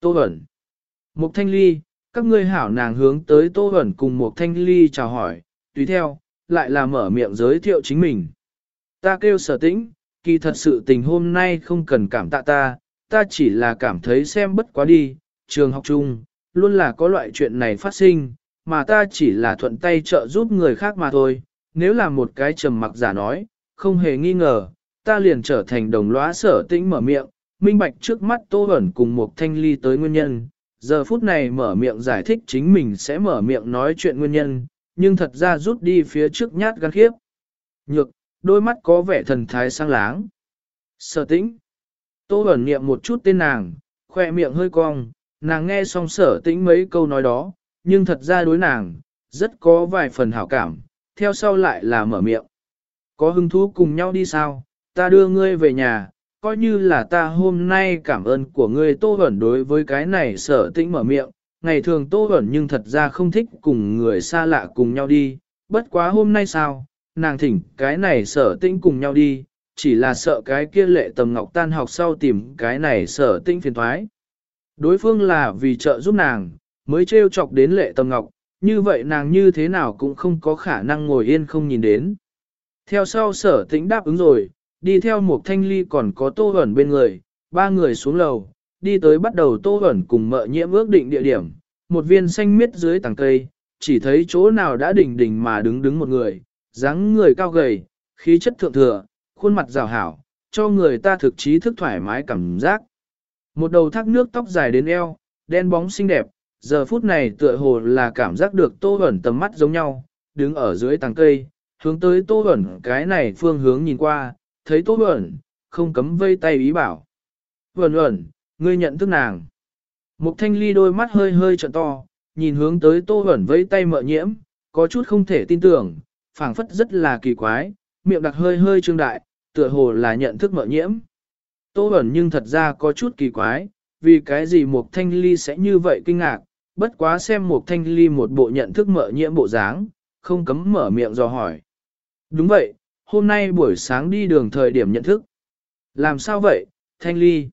Tô ẩn. Mục thanh ly, các ngươi hảo nàng hướng tới tô ẩn cùng Mục thanh ly chào hỏi, tùy theo, lại là mở miệng giới thiệu chính mình. Ta kêu sở tĩnh, kỳ thật sự tình hôm nay không cần cảm tạ ta, ta chỉ là cảm thấy xem bất quá đi, trường học chung, luôn là có loại chuyện này phát sinh, mà ta chỉ là thuận tay trợ giúp người khác mà thôi, nếu là một cái trầm mặc giả nói, không hề nghi ngờ, ta liền trở thành đồng lõa sở tĩnh mở miệng, minh bạch trước mắt tô ẩn cùng một thanh ly tới nguyên nhân, giờ phút này mở miệng giải thích chính mình sẽ mở miệng nói chuyện nguyên nhân, nhưng thật ra rút đi phía trước nhát gan khiếp. Nhược, đôi mắt có vẻ thần thái sang láng. Sở tĩnh. Tô ẩn niệm một chút tên nàng, khoe miệng hơi cong, nàng nghe xong sở tĩnh mấy câu nói đó, nhưng thật ra đối nàng, rất có vài phần hảo cảm, theo sau lại là mở miệng. Có hứng thú cùng nhau đi sao, ta đưa ngươi về nhà, coi như là ta hôm nay cảm ơn của ngươi tô ẩn đối với cái này sở tĩnh mở miệng, ngày thường tô ẩn nhưng thật ra không thích cùng người xa lạ cùng nhau đi, bất quá hôm nay sao, nàng thỉnh cái này sở tĩnh cùng nhau đi, chỉ là sợ cái kia lệ tầm ngọc tan học sau tìm cái này sở tĩnh phiền thoái. Đối phương là vì trợ giúp nàng, mới trêu chọc đến lệ tầm ngọc, như vậy nàng như thế nào cũng không có khả năng ngồi yên không nhìn đến. Theo sau sở tĩnh đáp ứng rồi, đi theo một thanh ly còn có tô ẩn bên người, ba người xuống lầu, đi tới bắt đầu tô ẩn cùng mợ nhiễm ước định địa điểm, một viên xanh miết dưới tàng cây, chỉ thấy chỗ nào đã đỉnh đỉnh mà đứng đứng một người, dáng người cao gầy, khí chất thượng thừa, khuôn mặt rào hảo, cho người ta thực chí thức thoải mái cảm giác. Một đầu thác nước tóc dài đến eo, đen bóng xinh đẹp, giờ phút này tựa hồ là cảm giác được tô ẩn tầm mắt giống nhau, đứng ở dưới tàng cây, hướng tới tô ẩn cái này phương hướng nhìn qua, thấy tô ẩn, không cấm vây tay ý bảo. Ẩn ẩn, ngươi nhận thức nàng. Mục thanh ly đôi mắt hơi hơi trợn to, nhìn hướng tới tô ẩn vây tay mợ nhiễm, có chút không thể tin tưởng, phảng phất rất là kỳ quái, miệng đặc hơi hơi trương đại, tựa hồ là nhận thức mợ nhiễm. Tô ẩn nhưng thật ra có chút kỳ quái, vì cái gì Mục Thanh Ly sẽ như vậy kinh ngạc, bất quá xem Mục Thanh Ly một bộ nhận thức mợ nhiễm bộ dáng, không cấm mở miệng dò hỏi. Đúng vậy, hôm nay buổi sáng đi đường thời điểm nhận thức. Làm sao vậy, Thanh Ly?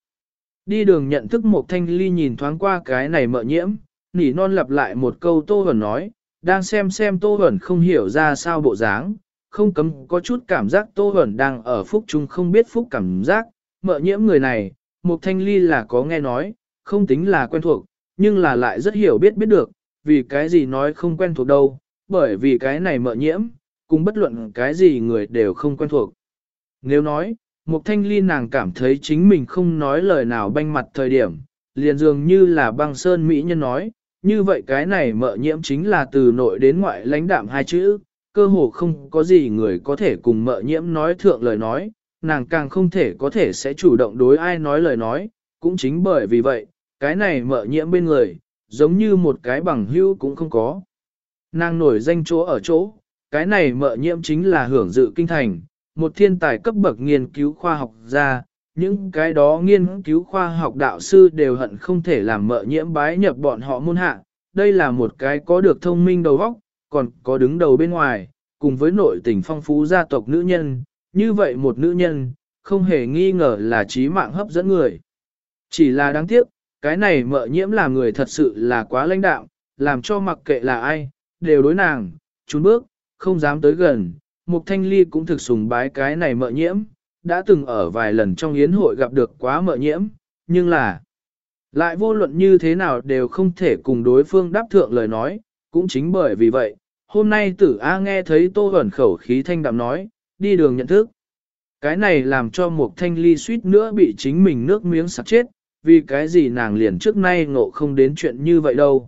Đi đường nhận thức một Thanh Ly nhìn thoáng qua cái này mợ nhiễm, nỉ non lặp lại một câu Tô Hẩn nói, đang xem xem Tô Hẩn không hiểu ra sao bộ dáng, không cấm có chút cảm giác Tô Hẩn đang ở phúc chung không biết phúc cảm giác, mợ nhiễm người này, một Thanh Ly là có nghe nói, không tính là quen thuộc, nhưng là lại rất hiểu biết biết được, vì cái gì nói không quen thuộc đâu, bởi vì cái này mợ nhiễm, cùng bất luận cái gì người đều không quen thuộc. Nếu nói, Mục Thanh Ly nàng cảm thấy chính mình không nói lời nào banh mặt thời điểm, liền dường như là băng sơn mỹ nhân nói, như vậy cái này mợ nhiễm chính là từ nội đến ngoại lãnh đạm hai chữ, cơ hồ không có gì người có thể cùng mợ nhiễm nói thượng lời nói, nàng càng không thể có thể sẽ chủ động đối ai nói lời nói, cũng chính bởi vì vậy, cái này mợ nhiễm bên người, giống như một cái bằng hữu cũng không có. Nàng nổi danh chỗ ở chỗ, cái này mợ nhiễm chính là hưởng dự kinh thành, một thiên tài cấp bậc nghiên cứu khoa học gia những cái đó nghiên cứu khoa học đạo sư đều hận không thể làm mợ nhiễm bái nhập bọn họ môn hạ. Đây là một cái có được thông minh đầu óc, còn có đứng đầu bên ngoài, cùng với nội tình phong phú gia tộc nữ nhân, như vậy một nữ nhân, không hề nghi ngờ là trí mạng hấp dẫn người. Chỉ là đáng tiếc, cái này mợ nhiễm là người thật sự là quá lãnh đạo, làm cho mặc kệ là ai, đều đối nàng, trốn bước, không dám tới gần. Mục Thanh Ly cũng thực sùng bái cái này mợ nhiễm, đã từng ở vài lần trong yến hội gặp được quá mợ nhiễm, nhưng là lại vô luận như thế nào đều không thể cùng đối phương đáp thượng lời nói, cũng chính bởi vì vậy, hôm nay tử A nghe thấy tô ẩn khẩu khí thanh đạm nói, đi đường nhận thức. Cái này làm cho một thanh ly suýt nữa bị chính mình nước miếng sặc chết, vì cái gì nàng liền trước nay ngộ không đến chuyện như vậy đâu.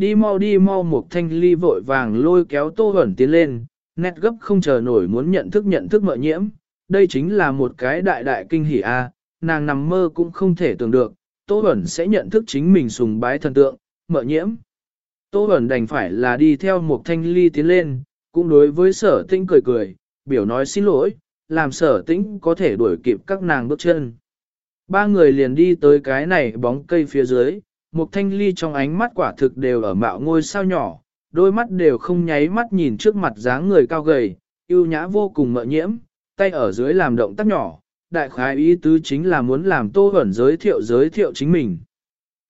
Đi mau đi mau một thanh ly vội vàng lôi kéo tô hẩn tiến lên, nét gấp không chờ nổi muốn nhận thức nhận thức mợ nhiễm, đây chính là một cái đại đại kinh hỉ a, nàng nằm mơ cũng không thể tưởng được, tô hẩn sẽ nhận thức chính mình sùng bái thần tượng, mợ nhiễm. Tô hẩn đành phải là đi theo một thanh ly tiến lên, cũng đối với sở tĩnh cười cười, biểu nói xin lỗi, làm sở tĩnh có thể đuổi kịp các nàng bước chân. Ba người liền đi tới cái này bóng cây phía dưới, một thanh ly trong ánh mắt quả thực đều ở mạo ngôi sao nhỏ, đôi mắt đều không nháy mắt nhìn trước mặt dáng người cao gầy, yêu nhã vô cùng mợ nhiễm, tay ở dưới làm động tác nhỏ, đại khái ý tứ chính là muốn làm Tô hẩn giới thiệu giới thiệu chính mình.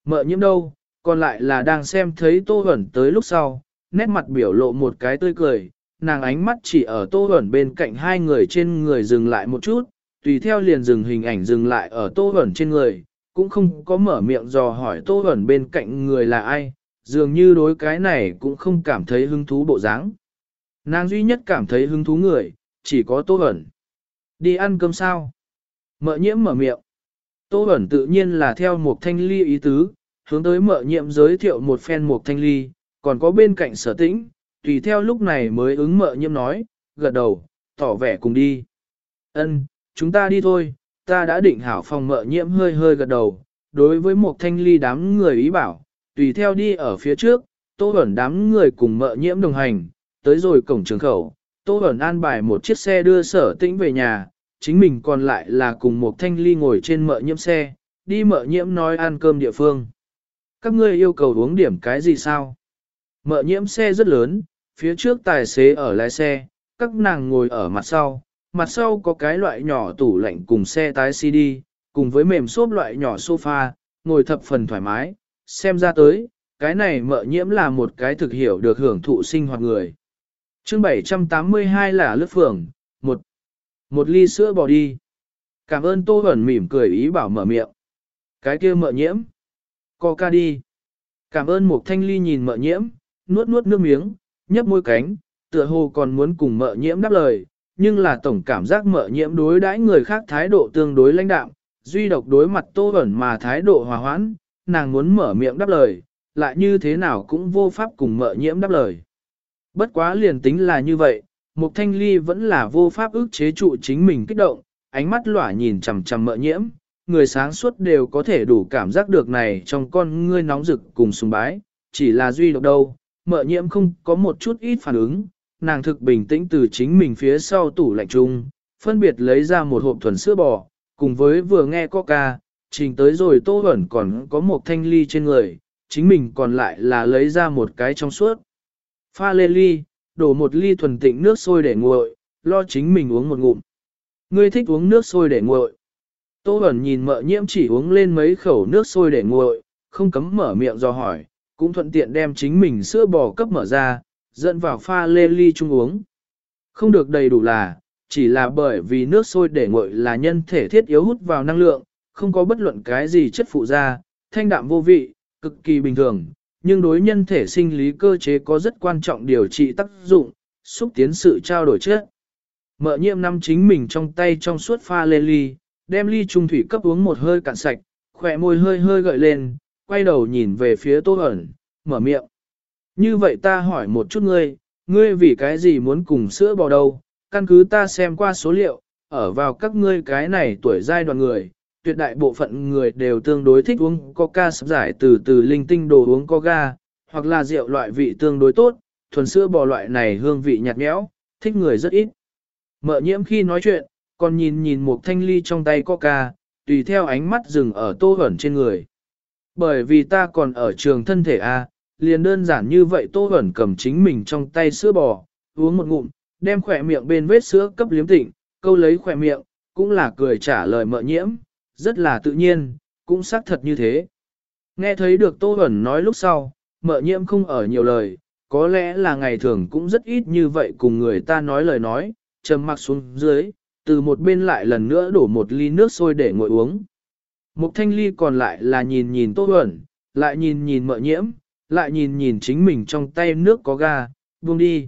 Mợ nhiễm đâu, còn lại là đang xem thấy Tô hẩn tới lúc sau, nét mặt biểu lộ một cái tươi cười, nàng ánh mắt chỉ ở Tô hẩn bên cạnh hai người trên người dừng lại một chút, tùy theo liền dừng hình ảnh dừng lại ở Tô hẩn trên người, cũng không có mở miệng dò hỏi Tô Huẩn bên cạnh người là ai, dường như đối cái này cũng không cảm thấy hứng thú bộ dáng. Nàng duy nhất cảm thấy hứng thú người, chỉ có Tô Huẩn. Đi ăn cơm sao? Mợ nhiễm mở miệng. Tô Huẩn tự nhiên là theo một thanh ly ý tứ, hướng tới mợ nhiễm giới thiệu một phen một thanh ly, còn có bên cạnh sở tĩnh, tùy theo lúc này mới ứng mợ nhiễm nói, gật đầu, tỏ vẻ cùng đi. Ân, chúng ta đi thôi, ta đã định hảo phòng mợ nhiễm hơi hơi gật đầu, đối với một thanh ly đám người ý bảo, tùy theo đi ở phía trước, tô ẩn đám người cùng mợ nhiễm đồng hành, tới rồi cổng trường khẩu, tô ẩn an bài một chiếc xe đưa sở tĩnh về nhà, chính mình còn lại là cùng một thanh ly ngồi trên mợ nhiễm xe, đi mợ nhiễm nói ăn cơm địa phương. Các ngươi yêu cầu uống điểm cái gì sao? Mợ nhiễm xe rất lớn, phía trước tài xế ở lái xe, các nàng ngồi ở mặt sau, mặt sau có cái loại nhỏ tủ lạnh cùng xe tái CD, cùng với mềm xốp loại nhỏ sofa, ngồi thập phần thoải mái, xem ra tới, cái này mợ nhiễm là một cái thực hiểu được hưởng thụ sinh hoạt người. chương 782 là lướt phường, một, một ly sữa bò đi. Cảm ơn Tô Hẩn mỉm cười ý bảo mở miệng. Cái kia mợ nhiễm. Coca đi. Cảm ơn một thanh ly nhìn mợ nhiễm, nuốt nuốt nước miếng, nhấp môi cánh, tựa hồ còn muốn cùng mợ nhiễm đáp lời, nhưng là tổng cảm giác mợ nhiễm đối đãi người khác thái độ tương đối lãnh đạm, duy độc đối mặt tô ẩn mà thái độ hòa hoãn, nàng muốn mở miệng đáp lời, lại như thế nào cũng vô pháp cùng mợ nhiễm đáp lời. Bất quá liền tính là như vậy, Mục Thanh Ly vẫn là vô pháp ức chế trụ chính mình kích động, ánh mắt lỏa nhìn chằm chằm mợ nhiễm, người sáng suốt đều có thể đủ cảm giác được này trong con ngươi nóng rực cùng sùng bái, chỉ là duy độc đâu, mợ nhiễm không có một chút ít phản ứng, nàng thực bình tĩnh từ chính mình phía sau tủ lạnh chung, phân biệt lấy ra một hộp thuần sữa bò, cùng với vừa nghe coca, trình tới rồi tô ẩn còn có một thanh ly trên người, chính mình còn lại là lấy ra một cái trong suốt. Pha lê ly, đổ một ly thuần tịnh nước sôi để nguội, lo chính mình uống một ngụm. Ngươi thích uống nước sôi để nguội. Tô ẩn nhìn mợ nhiễm chỉ uống lên mấy khẩu nước sôi để nguội, không cấm mở miệng do hỏi, cũng thuận tiện đem chính mình sữa bò cấp mở ra, dẫn vào pha lê ly chung uống. Không được đầy đủ là, chỉ là bởi vì nước sôi để nguội là nhân thể thiết yếu hút vào năng lượng, không có bất luận cái gì chất phụ ra, thanh đạm vô vị, cực kỳ bình thường, nhưng đối nhân thể sinh lý cơ chế có rất quan trọng điều trị tác dụng, xúc tiến sự trao đổi chất. Mợ nhiệm năm chính mình trong tay trong suốt pha lê ly, đem ly trung thủy cấp uống một hơi cạn sạch, khỏe môi hơi hơi gợi lên, quay đầu nhìn về phía tô ẩn, mở miệng. Như vậy ta hỏi một chút ngươi, ngươi vì cái gì muốn cùng sữa bò đâu, căn cứ ta xem qua số liệu, ở vào các ngươi cái này tuổi giai đoạn người, tuyệt đại bộ phận người đều tương đối thích uống coca sắp giải từ từ linh tinh đồ uống coca, hoặc là rượu loại vị tương đối tốt, thuần sữa bò loại này hương vị nhạt nhẽo, thích người rất ít. Mợ nhiễm khi nói chuyện, còn nhìn nhìn một thanh ly trong tay coca, tùy theo ánh mắt dừng ở tô hẩn trên người. Bởi vì ta còn ở trường thân thể A, liền đơn giản như vậy tô ẩn cầm chính mình trong tay sữa bò, uống một ngụm, đem khỏe miệng bên vết sữa cấp liếm tịnh, câu lấy khỏe miệng, cũng là cười trả lời mợ nhiễm, rất là tự nhiên, cũng xác thật như thế. Nghe thấy được tô ẩn nói lúc sau, mợ nhiễm không ở nhiều lời, có lẽ là ngày thường cũng rất ít như vậy cùng người ta nói lời nói, trầm mặc xuống dưới, từ một bên lại lần nữa đổ một ly nước sôi để ngồi uống. Một thanh ly còn lại là nhìn nhìn tô ẩn, lại nhìn nhìn mợ nhiễm, lại nhìn nhìn chính mình trong tay nước có ga, buông đi.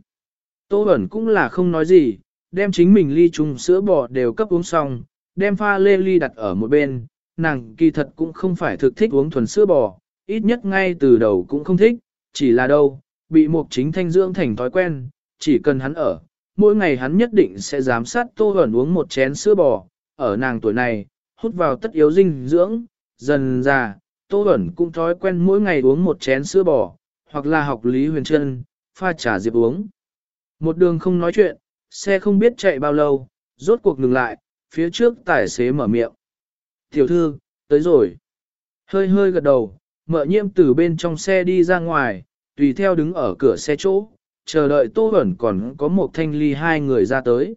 Tô ẩn cũng là không nói gì, đem chính mình ly chung sữa bò đều cấp uống xong, đem pha lê ly đặt ở một bên, nàng kỳ thật cũng không phải thực thích uống thuần sữa bò, ít nhất ngay từ đầu cũng không thích, chỉ là đâu, bị một chính thanh dưỡng thành thói quen, chỉ cần hắn ở, mỗi ngày hắn nhất định sẽ giám sát tô ẩn uống một chén sữa bò, ở nàng tuổi này, hút vào tất yếu dinh dưỡng, dần già, Tô Bẩn cũng thói quen mỗi ngày uống một chén sữa bò, hoặc là học Lý Huyền Trân, pha trà diệp uống. Một đường không nói chuyện, xe không biết chạy bao lâu, rốt cuộc ngừng lại, phía trước tài xế mở miệng. Tiểu thư, tới rồi. Hơi hơi gật đầu, mợ nhiễm từ bên trong xe đi ra ngoài, tùy theo đứng ở cửa xe chỗ, chờ đợi Tô Bẩn còn có một thanh ly hai người ra tới.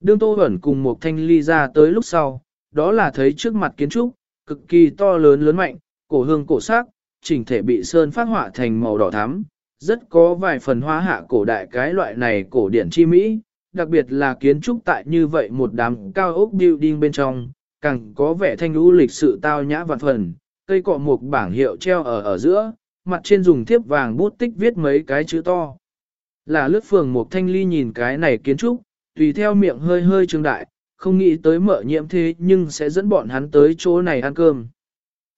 Đương Tô Bẩn cùng một thanh ly ra tới lúc sau, đó là thấy trước mặt kiến trúc, cực kỳ to lớn lớn mạnh, cổ hương cổ sắc, chỉnh thể bị sơn phát họa thành màu đỏ thắm, rất có vài phần hoa hạ cổ đại cái loại này cổ điển chi Mỹ, đặc biệt là kiến trúc tại như vậy một đám cao ốc building bên trong, càng có vẻ thanh lũ lịch sự tao nhã vạn phần, cây cọ một bảng hiệu treo ở ở giữa, mặt trên dùng thiếp vàng bút tích viết mấy cái chữ to. Là lướt phường một thanh ly nhìn cái này kiến trúc, tùy theo miệng hơi hơi trương đại, không nghĩ tới mở nhiễm thế nhưng sẽ dẫn bọn hắn tới chỗ này ăn cơm.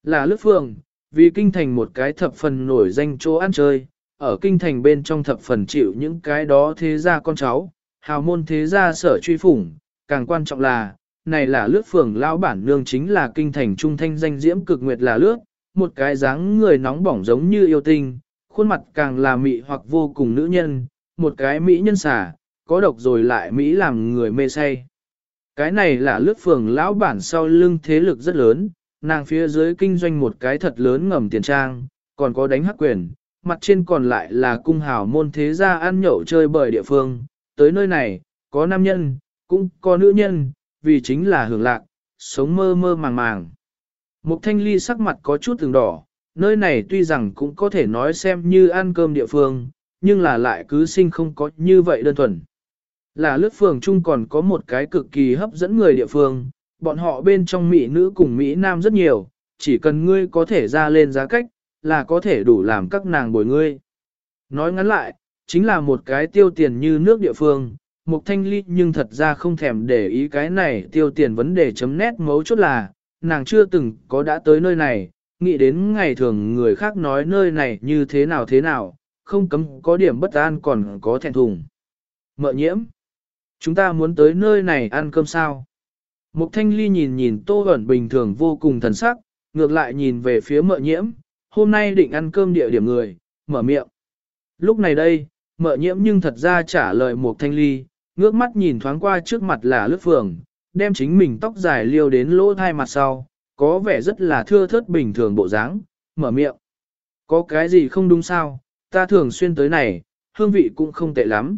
Là lướt phường, vì kinh thành một cái thập phần nổi danh chỗ ăn chơi, ở kinh thành bên trong thập phần chịu những cái đó thế gia con cháu, hào môn thế gia sở truy phủng, càng quan trọng là, này là lướt phường lão bản nương chính là kinh thành trung thanh danh diễm cực nguyệt là lướt, một cái dáng người nóng bỏng giống như yêu tinh, khuôn mặt càng là mị hoặc vô cùng nữ nhân, một cái mỹ nhân xả, có độc rồi lại mỹ làm người mê say. Cái này là lướt phường lão bản sau lưng thế lực rất lớn, nàng phía dưới kinh doanh một cái thật lớn ngầm tiền trang, còn có đánh hắc quyền, mặt trên còn lại là cung hào môn thế gia ăn nhậu chơi bời địa phương, tới nơi này, có nam nhân, cũng có nữ nhân, vì chính là hưởng lạc, sống mơ mơ màng màng. Mục thanh ly sắc mặt có chút từng đỏ, nơi này tuy rằng cũng có thể nói xem như ăn cơm địa phương, nhưng là lại cứ sinh không có như vậy đơn thuần. Là lướt phường chung còn có một cái cực kỳ hấp dẫn người địa phương, bọn họ bên trong Mỹ nữ cùng Mỹ Nam rất nhiều, chỉ cần ngươi có thể ra lên giá cách, là có thể đủ làm các nàng bồi ngươi. Nói ngắn lại, chính là một cái tiêu tiền như nước địa phương, Mục Thanh Ly nhưng thật ra không thèm để ý cái này tiêu tiền vấn đề chấm nét mấu chốt là, nàng chưa từng có đã tới nơi này, nghĩ đến ngày thường người khác nói nơi này như thế nào thế nào, không cấm có điểm bất an còn có thẹn thùng. Mợ nhiễm, chúng ta muốn tới nơi này ăn cơm sao? Mục Thanh Ly nhìn nhìn Tô ẩn bình thường vô cùng thần sắc, ngược lại nhìn về phía mợ nhiễm, hôm nay định ăn cơm địa điểm người, mở miệng. Lúc này đây, mợ nhiễm nhưng thật ra trả lời Mục Thanh Ly, ngước mắt nhìn thoáng qua trước mặt là lướt phường, đem chính mình tóc dài liêu đến lỗ thai mặt sau, có vẻ rất là thưa thớt bình thường bộ dáng, mở miệng. Có cái gì không đúng sao, ta thường xuyên tới này, hương vị cũng không tệ lắm.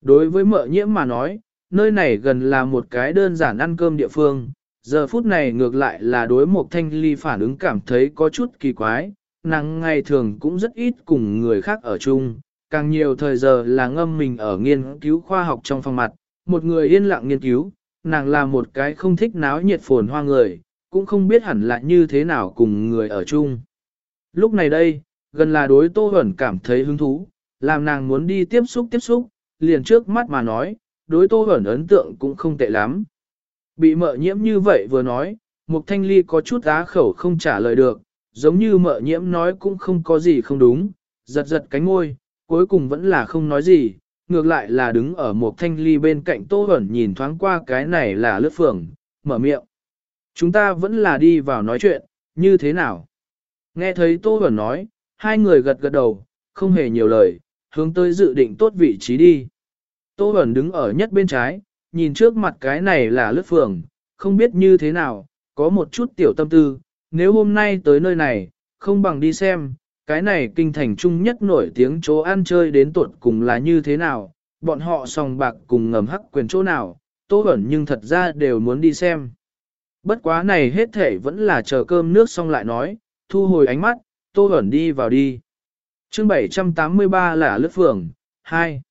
Đối với mợ nhiễm mà nói, nơi này gần là một cái đơn giản ăn cơm địa phương, giờ phút này ngược lại là đối một thanh ly phản ứng cảm thấy có chút kỳ quái, nàng ngày thường cũng rất ít cùng người khác ở chung, càng nhiều thời giờ là ngâm mình ở nghiên cứu khoa học trong phòng mặt, một người yên lặng nghiên cứu, nàng là một cái không thích náo nhiệt phồn hoa người, cũng không biết hẳn là như thế nào cùng người ở chung. Lúc này đây, gần là đối Tô ẩn cảm thấy hứng thú, làm nàng muốn đi tiếp xúc tiếp xúc, liền trước mắt mà nói, đối Tô ẩn ấn tượng cũng không tệ lắm. Bị mợ nhiễm như vậy vừa nói, Mục Thanh Ly có chút á khẩu không trả lời được, giống như mợ nhiễm nói cũng không có gì không đúng, giật giật cánh môi, cuối cùng vẫn là không nói gì, ngược lại là đứng ở mục thanh ly bên cạnh Tô Huẩn nhìn thoáng qua cái này là lướt phường, mở miệng. Chúng ta vẫn là đi vào nói chuyện, như thế nào? Nghe thấy Tô Huẩn nói, hai người gật gật đầu, không hề nhiều lời, hướng tới dự định tốt vị trí đi. Tô Bẩn đứng ở nhất bên trái, nhìn trước mặt cái này là lướt phường, không biết như thế nào, có một chút tiểu tâm tư, nếu hôm nay tới nơi này, không bằng đi xem, cái này kinh thành trung nhất nổi tiếng chỗ ăn chơi đến tuột cùng là như thế nào, bọn họ sòng bạc cùng ngầm hắc quyền chỗ nào, Tô Bẩn nhưng thật ra đều muốn đi xem. Bất quá này hết thể vẫn là chờ cơm nước xong lại nói, thu hồi ánh mắt, Tô Bẩn đi vào đi. chương 783 là lướt phường, 2.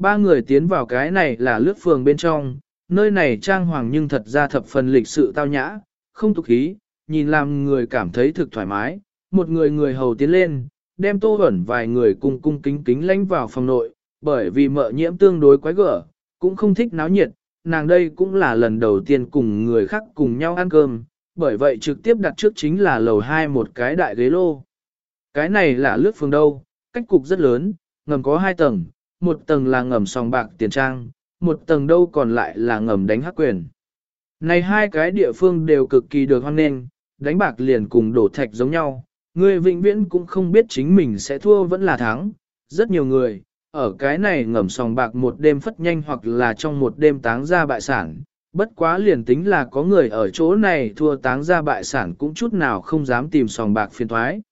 Ba người tiến vào cái này là lướt phường bên trong, nơi này trang hoàng nhưng thật ra thập phần lịch sự tao nhã, không tục khí, nhìn làm người cảm thấy thực thoải mái, một người người hầu tiến lên, đem tô ẩn vài người cung cung kính kính lánh vào phòng nội, bởi vì mợ nhiễm tương đối quái gở, cũng không thích náo nhiệt, nàng đây cũng là lần đầu tiên cùng người khác cùng nhau ăn cơm, bởi vậy trực tiếp đặt trước chính là lầu hai một cái đại ghế lô. Cái này là lướt phường đâu, cách cục rất lớn, ngầm có hai tầng, một tầng là ngầm sòng bạc tiền trang, một tầng đâu còn lại là ngầm đánh hắc quyền. Này hai cái địa phương đều cực kỳ được hoan nghênh, đánh bạc liền cùng đổ thạch giống nhau, Người vĩnh viễn cũng không biết chính mình sẽ thua vẫn là thắng. Rất nhiều người, ở cái này ngầm sòng bạc một đêm phất nhanh hoặc là trong một đêm táng ra bại sản. Bất quá liền tính là có người ở chỗ này thua táng ra bại sản cũng chút nào không dám tìm sòng bạc phiền thoái.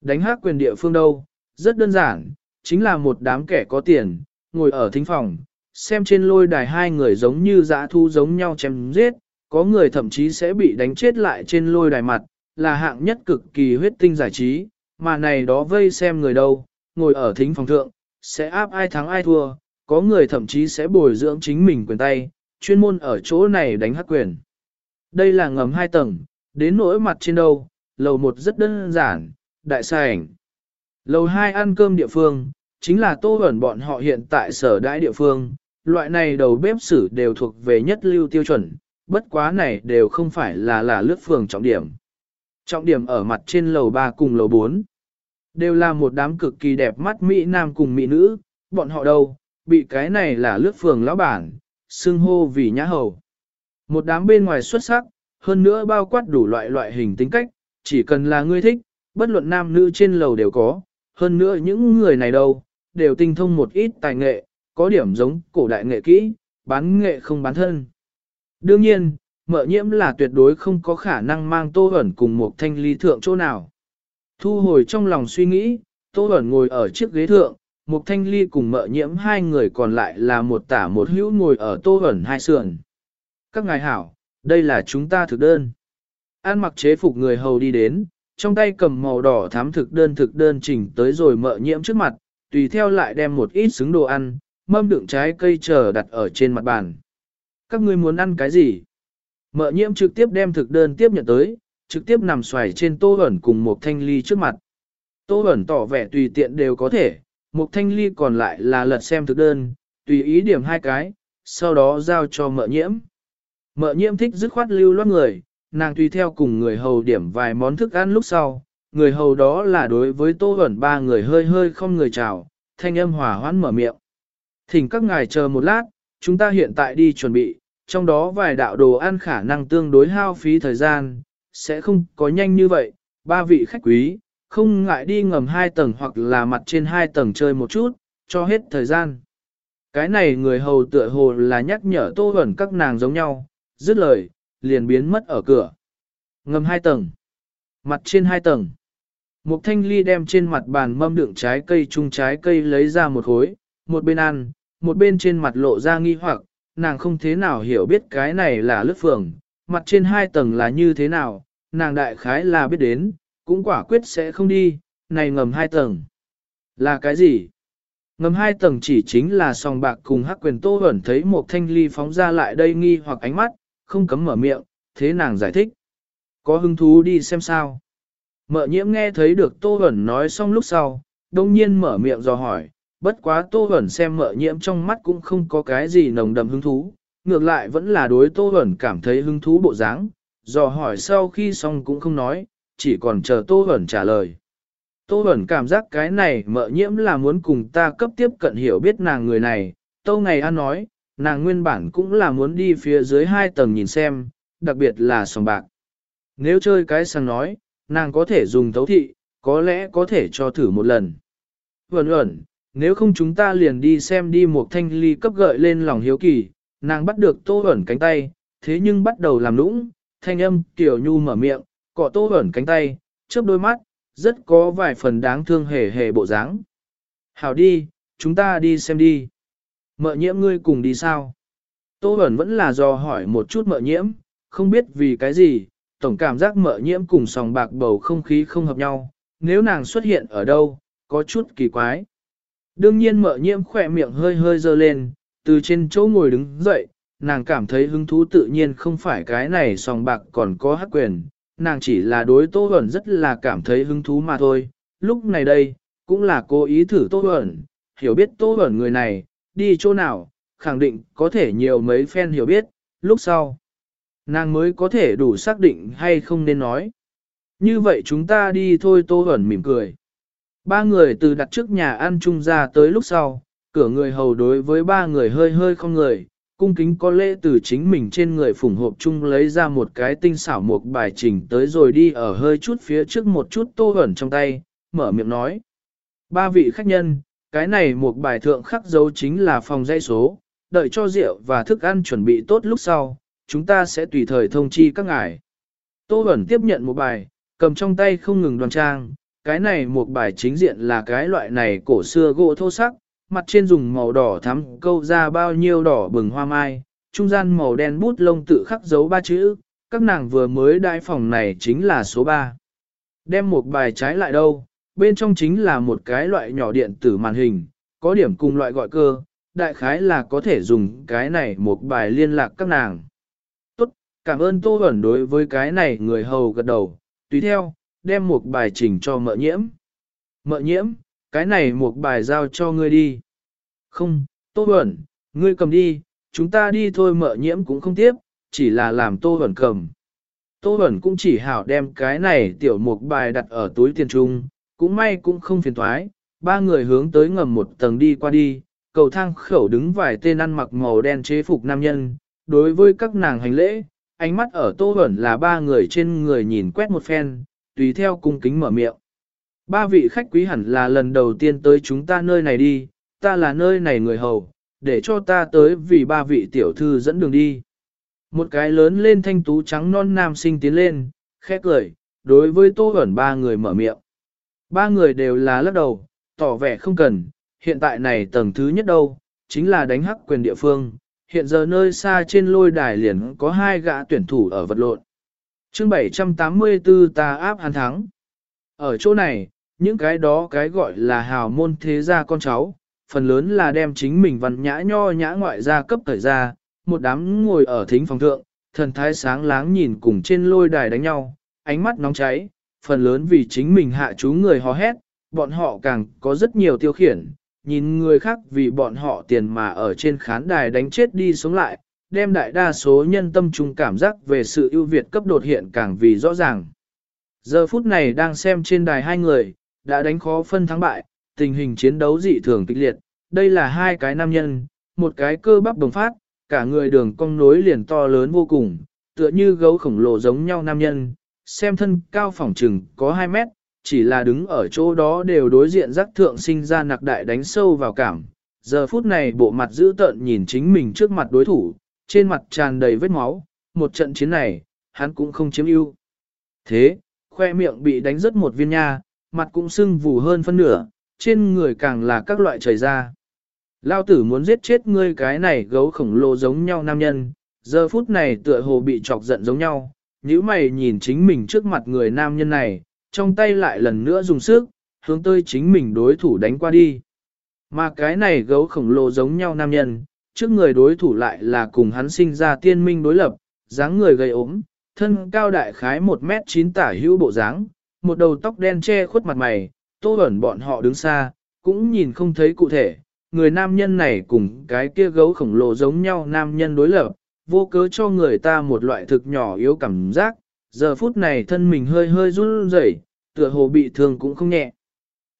Đánh hát quyền địa phương đâu, rất đơn giản, chính là một đám kẻ có tiền, ngồi ở thính phòng, xem trên lôi đài hai người giống như dã thu giống nhau chém giết, có người thậm chí sẽ bị đánh chết lại trên lôi đài mặt, là hạng nhất cực kỳ huyết tinh giải trí, mà này đó vây xem người đâu, ngồi ở thính phòng thượng, sẽ áp ai thắng ai thua, có người thậm chí sẽ bồi dưỡng chính mình quyền tay, chuyên môn ở chỗ này đánh hắc quyền. Đây là ngầm hai tầng, đến nỗi mặt trên đâu, lầu một rất đơn giản, đại sảnh. Lầu hai ăn cơm địa phương, chính là tô ẩn bọn họ hiện tại sở đại địa phương, loại này đầu bếp sử đều thuộc về nhất lưu tiêu chuẩn, bất quá này đều không phải là là lướt phường trọng điểm. Trọng điểm ở mặt trên lầu 3 cùng lầu 4. Đều là một đám cực kỳ đẹp mắt Mỹ Nam cùng Mỹ Nữ, bọn họ đâu, bị cái này là lướt phường lão bản, xưng hô vì nhã hầu. Một đám bên ngoài xuất sắc, hơn nữa bao quát đủ loại loại hình tính cách, chỉ cần là ngươi thích, bất luận nam nữ trên lầu đều có, hơn nữa những người này đâu, đều tinh thông một ít tài nghệ, có điểm giống cổ đại nghệ kỹ, bán nghệ không bán thân. Đương nhiên, mợ nhiễm là tuyệt đối không có khả năng mang tô ẩn cùng một thanh ly thượng chỗ nào. Thu hồi trong lòng suy nghĩ, tô ẩn ngồi ở chiếc ghế thượng, một thanh ly cùng mợ nhiễm hai người còn lại là một tả một hữu ngồi ở tô ẩn hai sườn. Các ngài hảo, đây là chúng ta thực đơn. An mặc chế phục người hầu đi đến, trong tay cầm màu đỏ thám thực đơn thực đơn chỉnh tới rồi mợ nhiễm trước mặt, tùy theo lại đem một ít xứng đồ ăn, mâm đựng trái cây chờ đặt ở trên mặt bàn. Các ngươi muốn ăn cái gì? Mợ nhiễm trực tiếp đem thực đơn tiếp nhận tới, trực tiếp nằm xoài trên tô ẩn cùng một thanh ly trước mặt. Tô ẩn tỏ vẻ tùy tiện đều có thể, một thanh ly còn lại là lật xem thực đơn, tùy ý điểm hai cái, sau đó giao cho mợ nhiễm. Mợ nhiễm thích dứt khoát lưu loát người, nàng tùy theo cùng người hầu điểm vài món thức ăn lúc sau. Người hầu đó là đối với tô ẩn ba người hơi hơi không người chào, thanh âm hòa hoãn mở miệng. Thỉnh các ngài chờ một lát, chúng ta hiện tại đi chuẩn bị, trong đó vài đạo đồ ăn khả năng tương đối hao phí thời gian, sẽ không có nhanh như vậy. Ba vị khách quý, không ngại đi ngầm hai tầng hoặc là mặt trên hai tầng chơi một chút, cho hết thời gian. Cái này người hầu tựa hồ là nhắc nhở tô ẩn các nàng giống nhau, dứt lời, liền biến mất ở cửa. Ngầm hai tầng, mặt trên hai tầng. Mục thanh ly đem trên mặt bàn mâm đựng trái cây chung trái cây lấy ra một khối, một bên ăn, một bên trên mặt lộ ra nghi hoặc, nàng không thế nào hiểu biết cái này là lướt phường, mặt trên hai tầng là như thế nào, nàng đại khái là biết đến, cũng quả quyết sẽ không đi, này ngầm hai tầng. Là cái gì? Ngầm hai tầng chỉ chính là song bạc cùng hắc quyền tô ẩn thấy một thanh ly phóng ra lại đây nghi hoặc ánh mắt, không cấm mở miệng, thế nàng giải thích. Có hứng thú đi xem sao. Mợ nhiễm nghe thấy được tô hẩn nói xong lúc sau, đông nhiên mở miệng dò hỏi, bất quá Tô Huẩn xem mợ nhiễm trong mắt cũng không có cái gì nồng đậm hứng thú, ngược lại vẫn là đối Tô Huẩn cảm thấy hứng thú bộ dáng, dò hỏi sau khi xong cũng không nói, chỉ còn chờ Tô Huẩn trả lời. Tô Huẩn cảm giác cái này mợ nhiễm là muốn cùng ta cấp tiếp cận hiểu biết nàng người này, Tô Ngày An nói, nàng nguyên bản cũng là muốn đi phía dưới hai tầng nhìn xem, đặc biệt là sòng bạc. Nếu chơi cái sang nói, nàng có thể dùng thấu thị, có lẽ có thể cho thử một lần. Vẩn ẩn, nếu không chúng ta liền đi xem đi một thanh ly cấp gợi lên lòng hiếu kỳ, nàng bắt được tô ẩn cánh tay, thế nhưng bắt đầu làm nũng, thanh âm tiểu nhu mở miệng, cọ tô ẩn cánh tay, chớp đôi mắt, rất có vài phần đáng thương hề hề bộ dáng. Hảo đi, chúng ta đi xem đi. Mợ nhiễm ngươi cùng đi sao? Tô ẩn vẫn là do hỏi một chút mợ nhiễm, không biết vì cái gì, tổng cảm giác mợ nhiễm cùng sòng bạc bầu không khí không hợp nhau, nếu nàng xuất hiện ở đâu, có chút kỳ quái. Đương nhiên mợ nhiễm khỏe miệng hơi hơi dơ lên, từ trên chỗ ngồi đứng dậy, nàng cảm thấy hứng thú tự nhiên không phải cái này sòng bạc còn có hắc quyền, nàng chỉ là đối Tô Huẩn rất là cảm thấy hứng thú mà thôi. Lúc này đây, cũng là cố ý thử Tô Huẩn, hiểu biết Tô Huẩn người này, đi chỗ nào, khẳng định có thể nhiều mấy fan hiểu biết, lúc sau. Nàng mới có thể đủ xác định hay không nên nói. Như vậy chúng ta đi thôi Tô Huẩn mỉm cười. Ba người từ đặt trước nhà ăn chung ra tới lúc sau, cửa người hầu đối với ba người hơi hơi không người, cung kính có lễ từ chính mình trên người phủng hộp chung lấy ra một cái tinh xảo một bài trình tới rồi đi ở hơi chút phía trước một chút tô Huẩn trong tay, mở miệng nói. Ba vị khách nhân, cái này một bài thượng khắc dấu chính là phòng dây số, đợi cho rượu và thức ăn chuẩn bị tốt lúc sau, chúng ta sẽ tùy thời thông chi các ngài. Tô Bẩn tiếp nhận một bài, cầm trong tay không ngừng đoàn trang, cái này một bài chính diện là cái loại này cổ xưa gỗ thô sắc, mặt trên dùng màu đỏ thắm câu ra bao nhiêu đỏ bừng hoa mai, trung gian màu đen bút lông tự khắc dấu ba chữ, các nàng vừa mới đại phòng này chính là số 3. Đem một bài trái lại đâu, bên trong chính là một cái loại nhỏ điện tử màn hình, có điểm cùng loại gọi cơ, đại khái là có thể dùng cái này một bài liên lạc các nàng. Tốt, cảm ơn Tô Bẩn đối với cái này người hầu gật đầu, tùy theo, đem một bài trình cho mợ nhiễm. Mợ nhiễm, cái này một bài giao cho ngươi đi. Không, Tô Bẩn, ngươi cầm đi, chúng ta đi thôi mợ nhiễm cũng không tiếp, chỉ là làm Tô Bẩn cầm. Tô Bẩn cũng chỉ hảo đem cái này tiểu một bài đặt ở túi tiền trung, cũng may cũng không phiền thoái, ba người hướng tới ngầm một tầng đi qua đi, cầu thang khẩu đứng vài tên ăn mặc màu đen chế phục nam nhân, đối với các nàng hành lễ, ánh mắt ở Tô ẩn là ba người trên người nhìn quét một phen, tùy theo cung kính mở miệng. Ba vị khách quý hẳn là lần đầu tiên tới chúng ta nơi này đi, ta là nơi này người hầu, để cho ta tới vì ba vị tiểu thư dẫn đường đi. Một cái lớn lên thanh tú trắng non nam sinh tiến lên, khẽ cười, đối với tô ẩn ba người mở miệng. Ba người đều là lắc đầu, tỏ vẻ không cần, hiện tại này tầng thứ nhất đâu, chính là đánh hắc quyền địa phương, hiện giờ nơi xa trên lôi đài liền có hai gã tuyển thủ ở vật lộn. chương 784 ta áp hàn thắng. Ở chỗ này, những cái đó cái gọi là hào môn thế gia con cháu, phần lớn là đem chính mình văn nhã nho nhã ngoại gia cấp thời ra, một đám ngồi ở thính phòng thượng, thần thái sáng láng nhìn cùng trên lôi đài đánh nhau, ánh mắt nóng cháy, phần lớn vì chính mình hạ chú người hò hét, bọn họ càng có rất nhiều tiêu khiển, nhìn người khác vì bọn họ tiền mà ở trên khán đài đánh chết đi sống lại, đem đại đa số nhân tâm trung cảm giác về sự ưu việt cấp đột hiện càng vì rõ ràng. Giờ phút này đang xem trên đài hai người, đã đánh khó phân thắng bại, tình hình chiến đấu dị thường kịch liệt, đây là hai cái nam nhân, một cái cơ bắp đồng phát, cả người đường cong nối liền to lớn vô cùng, tựa như gấu khổng lồ giống nhau nam nhân, xem thân cao phỏng trừng có 2 mét, chỉ là đứng ở chỗ đó đều đối diện giác thượng sinh ra nặc đại đánh sâu vào cảm. Giờ phút này bộ mặt dữ tợn nhìn chính mình trước mặt đối thủ, trên mặt tràn đầy vết máu, một trận chiến này, hắn cũng không chiếm ưu. Thế, khoe miệng bị đánh rất một viên nha, mặt cũng sưng vù hơn phân nửa, trên người càng là các loại chảy ra. Lao tử muốn giết chết ngươi cái này gấu khổng lồ giống nhau nam nhân, giờ phút này tựa hồ bị chọc giận giống nhau, nếu mày nhìn chính mình trước mặt người nam nhân này, trong tay lại lần nữa dùng sức, hướng tới chính mình đối thủ đánh qua đi. Mà cái này gấu khổng lồ giống nhau nam nhân, trước người đối thủ lại là cùng hắn sinh ra tiên minh đối lập, dáng người gầy ốm, thân cao đại khái 1 mét 9 tả hữu bộ dáng, một đầu tóc đen che khuất mặt mày, tô ẩn bọn họ đứng xa, cũng nhìn không thấy cụ thể, người nam nhân này cùng cái kia gấu khổng lồ giống nhau nam nhân đối lập, vô cớ cho người ta một loại thực nhỏ yếu cảm giác, giờ phút này thân mình hơi hơi run rẩy, tựa hồ bị thương cũng không nhẹ.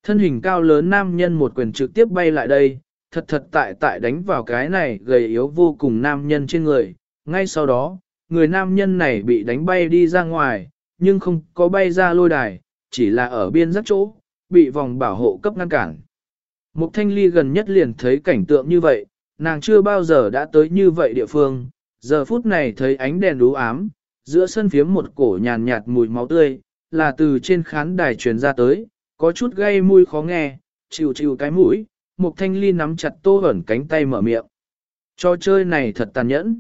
Thân hình cao lớn nam nhân một quyền trực tiếp bay lại đây, thật thật tại tại đánh vào cái này gầy yếu vô cùng nam nhân trên người, ngay sau đó, người nam nhân này bị đánh bay đi ra ngoài, nhưng không có bay ra lôi đài, chỉ là ở biên giác chỗ, bị vòng bảo hộ cấp ngăn cản. Mục thanh ly gần nhất liền thấy cảnh tượng như vậy, nàng chưa bao giờ đã tới như vậy địa phương, giờ phút này thấy ánh đèn đú ám, giữa sân phiếm một cổ nhàn nhạt mùi máu tươi, là từ trên khán đài truyền ra tới, có chút gây mùi khó nghe, chịu chịu cái mũi, một Thanh Ly nắm chặt Tô ẩn cánh tay mở miệng. Trò chơi này thật tàn nhẫn.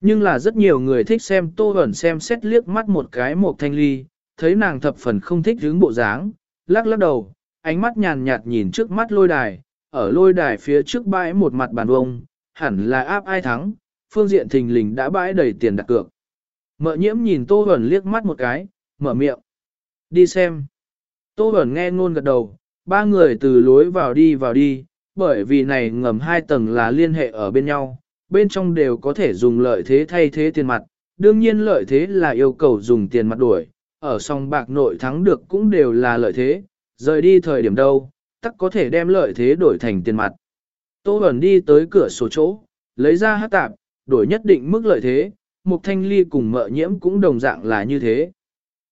Nhưng là rất nhiều người thích xem Tô ẩn xem xét liếc mắt một cái một Thanh Ly, thấy nàng thập phần không thích hướng bộ dáng, lắc lắc đầu, ánh mắt nhàn nhạt nhìn trước mắt lôi đài, ở lôi đài phía trước bãi một mặt bàn vông, hẳn là áp ai thắng, phương diện thình lình đã bãi đầy tiền đặt cược. Mợ nhiễm nhìn Tô Huẩn liếc mắt một cái, mở miệng. Đi xem. Tô Huẩn nghe ngôn gật đầu, ba người từ lối vào đi vào đi, bởi vì này ngầm hai tầng là liên hệ ở bên nhau, bên trong đều có thể dùng lợi thế thay thế tiền mặt. Đương nhiên lợi thế là yêu cầu dùng tiền mặt đuổi, ở song bạc nội thắng được cũng đều là lợi thế, rời đi thời điểm đâu, tắc có thể đem lợi thế đổi thành tiền mặt. Tô Bẩn đi tới cửa sổ chỗ, lấy ra hát tạp, đổi nhất định mức lợi thế, Mục Thanh Ly cùng mợ nhiễm cũng đồng dạng là như thế.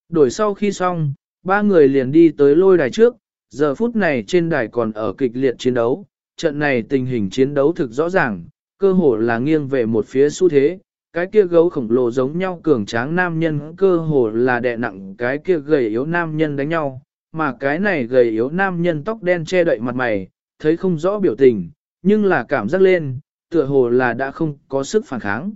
Đổi sau khi xong, ba người liền đi tới lôi đài trước, giờ phút này trên đài còn ở kịch liệt chiến đấu, trận này tình hình chiến đấu thực rõ ràng, cơ hồ là nghiêng về một phía xu thế, cái kia gấu khổng lồ giống nhau cường tráng nam nhân cơ hồ là đè nặng cái kia gầy yếu nam nhân đánh nhau, mà cái này gầy yếu nam nhân tóc đen che đậy mặt mày, thấy không rõ biểu tình, nhưng là cảm giác lên, tựa hồ là đã không có sức phản kháng.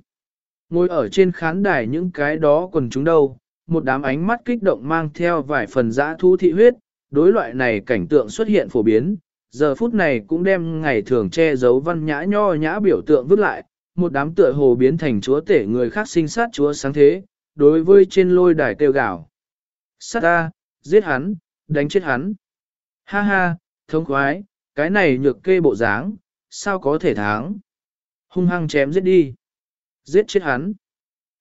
Ngồi ở trên khán đài những cái đó còn chúng đâu, một đám ánh mắt kích động mang theo vài phần dã thú thị huyết, đối loại này cảnh tượng xuất hiện phổ biến, giờ phút này cũng đem ngày thường che giấu văn nhã nho nhã biểu tượng vứt lại, một đám tựa hồ biến thành chúa tể người khác sinh sát chúa sáng thế, đối với trên lôi đài kêu gào. Sát ta, giết hắn, đánh chết hắn. Ha ha, thống khoái, cái này nhược kê bộ dáng, sao có thể thắng? Hung hăng chém giết đi. Giết chết hắn.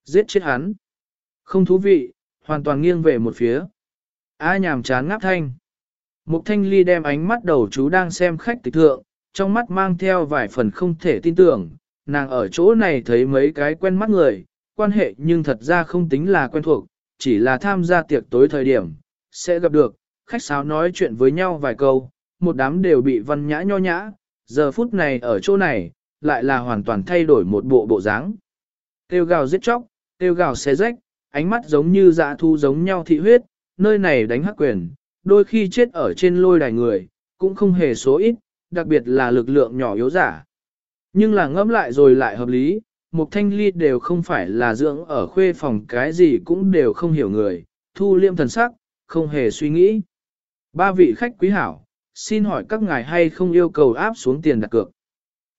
Giết chết hắn. Không thú vị, hoàn toàn nghiêng về một phía. A nhàm chán ngáp thanh. Mục thanh ly đem ánh mắt đầu chú đang xem khách tịch thượng, trong mắt mang theo vài phần không thể tin tưởng, nàng ở chỗ này thấy mấy cái quen mắt người, quan hệ nhưng thật ra không tính là quen thuộc, chỉ là tham gia tiệc tối thời điểm, sẽ gặp được, khách sáo nói chuyện với nhau vài câu, một đám đều bị văn nhã nho nhã, giờ phút này ở chỗ này, lại là hoàn toàn thay đổi một bộ bộ dáng. Tiêu gào giết chóc, tiêu gào xé rách, ánh mắt giống như dạ thu giống nhau thị huyết, nơi này đánh hắc quyền, đôi khi chết ở trên lôi đài người, cũng không hề số ít, đặc biệt là lực lượng nhỏ yếu giả. Nhưng là ngẫm lại rồi lại hợp lý, một thanh ly đều không phải là dưỡng ở khuê phòng cái gì cũng đều không hiểu người, thu liêm thần sắc, không hề suy nghĩ. Ba vị khách quý hảo, xin hỏi các ngài hay không yêu cầu áp xuống tiền đặt cược.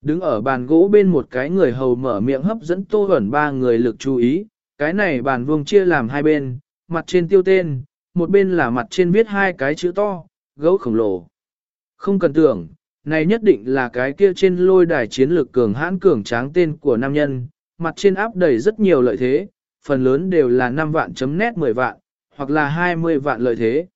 Đứng ở bàn gỗ bên một cái người hầu mở miệng hấp dẫn tô ẩn ba người lực chú ý, cái này bàn vuông chia làm hai bên, mặt trên tiêu tên, một bên là mặt trên viết hai cái chữ to, gấu khổng lồ. Không cần tưởng, này nhất định là cái kia trên lôi đài chiến lược cường hãn cường tráng tên của nam nhân, mặt trên áp đầy rất nhiều lợi thế, phần lớn đều là 5 vạn chấm nét 10 vạn, hoặc là 20 vạn lợi thế.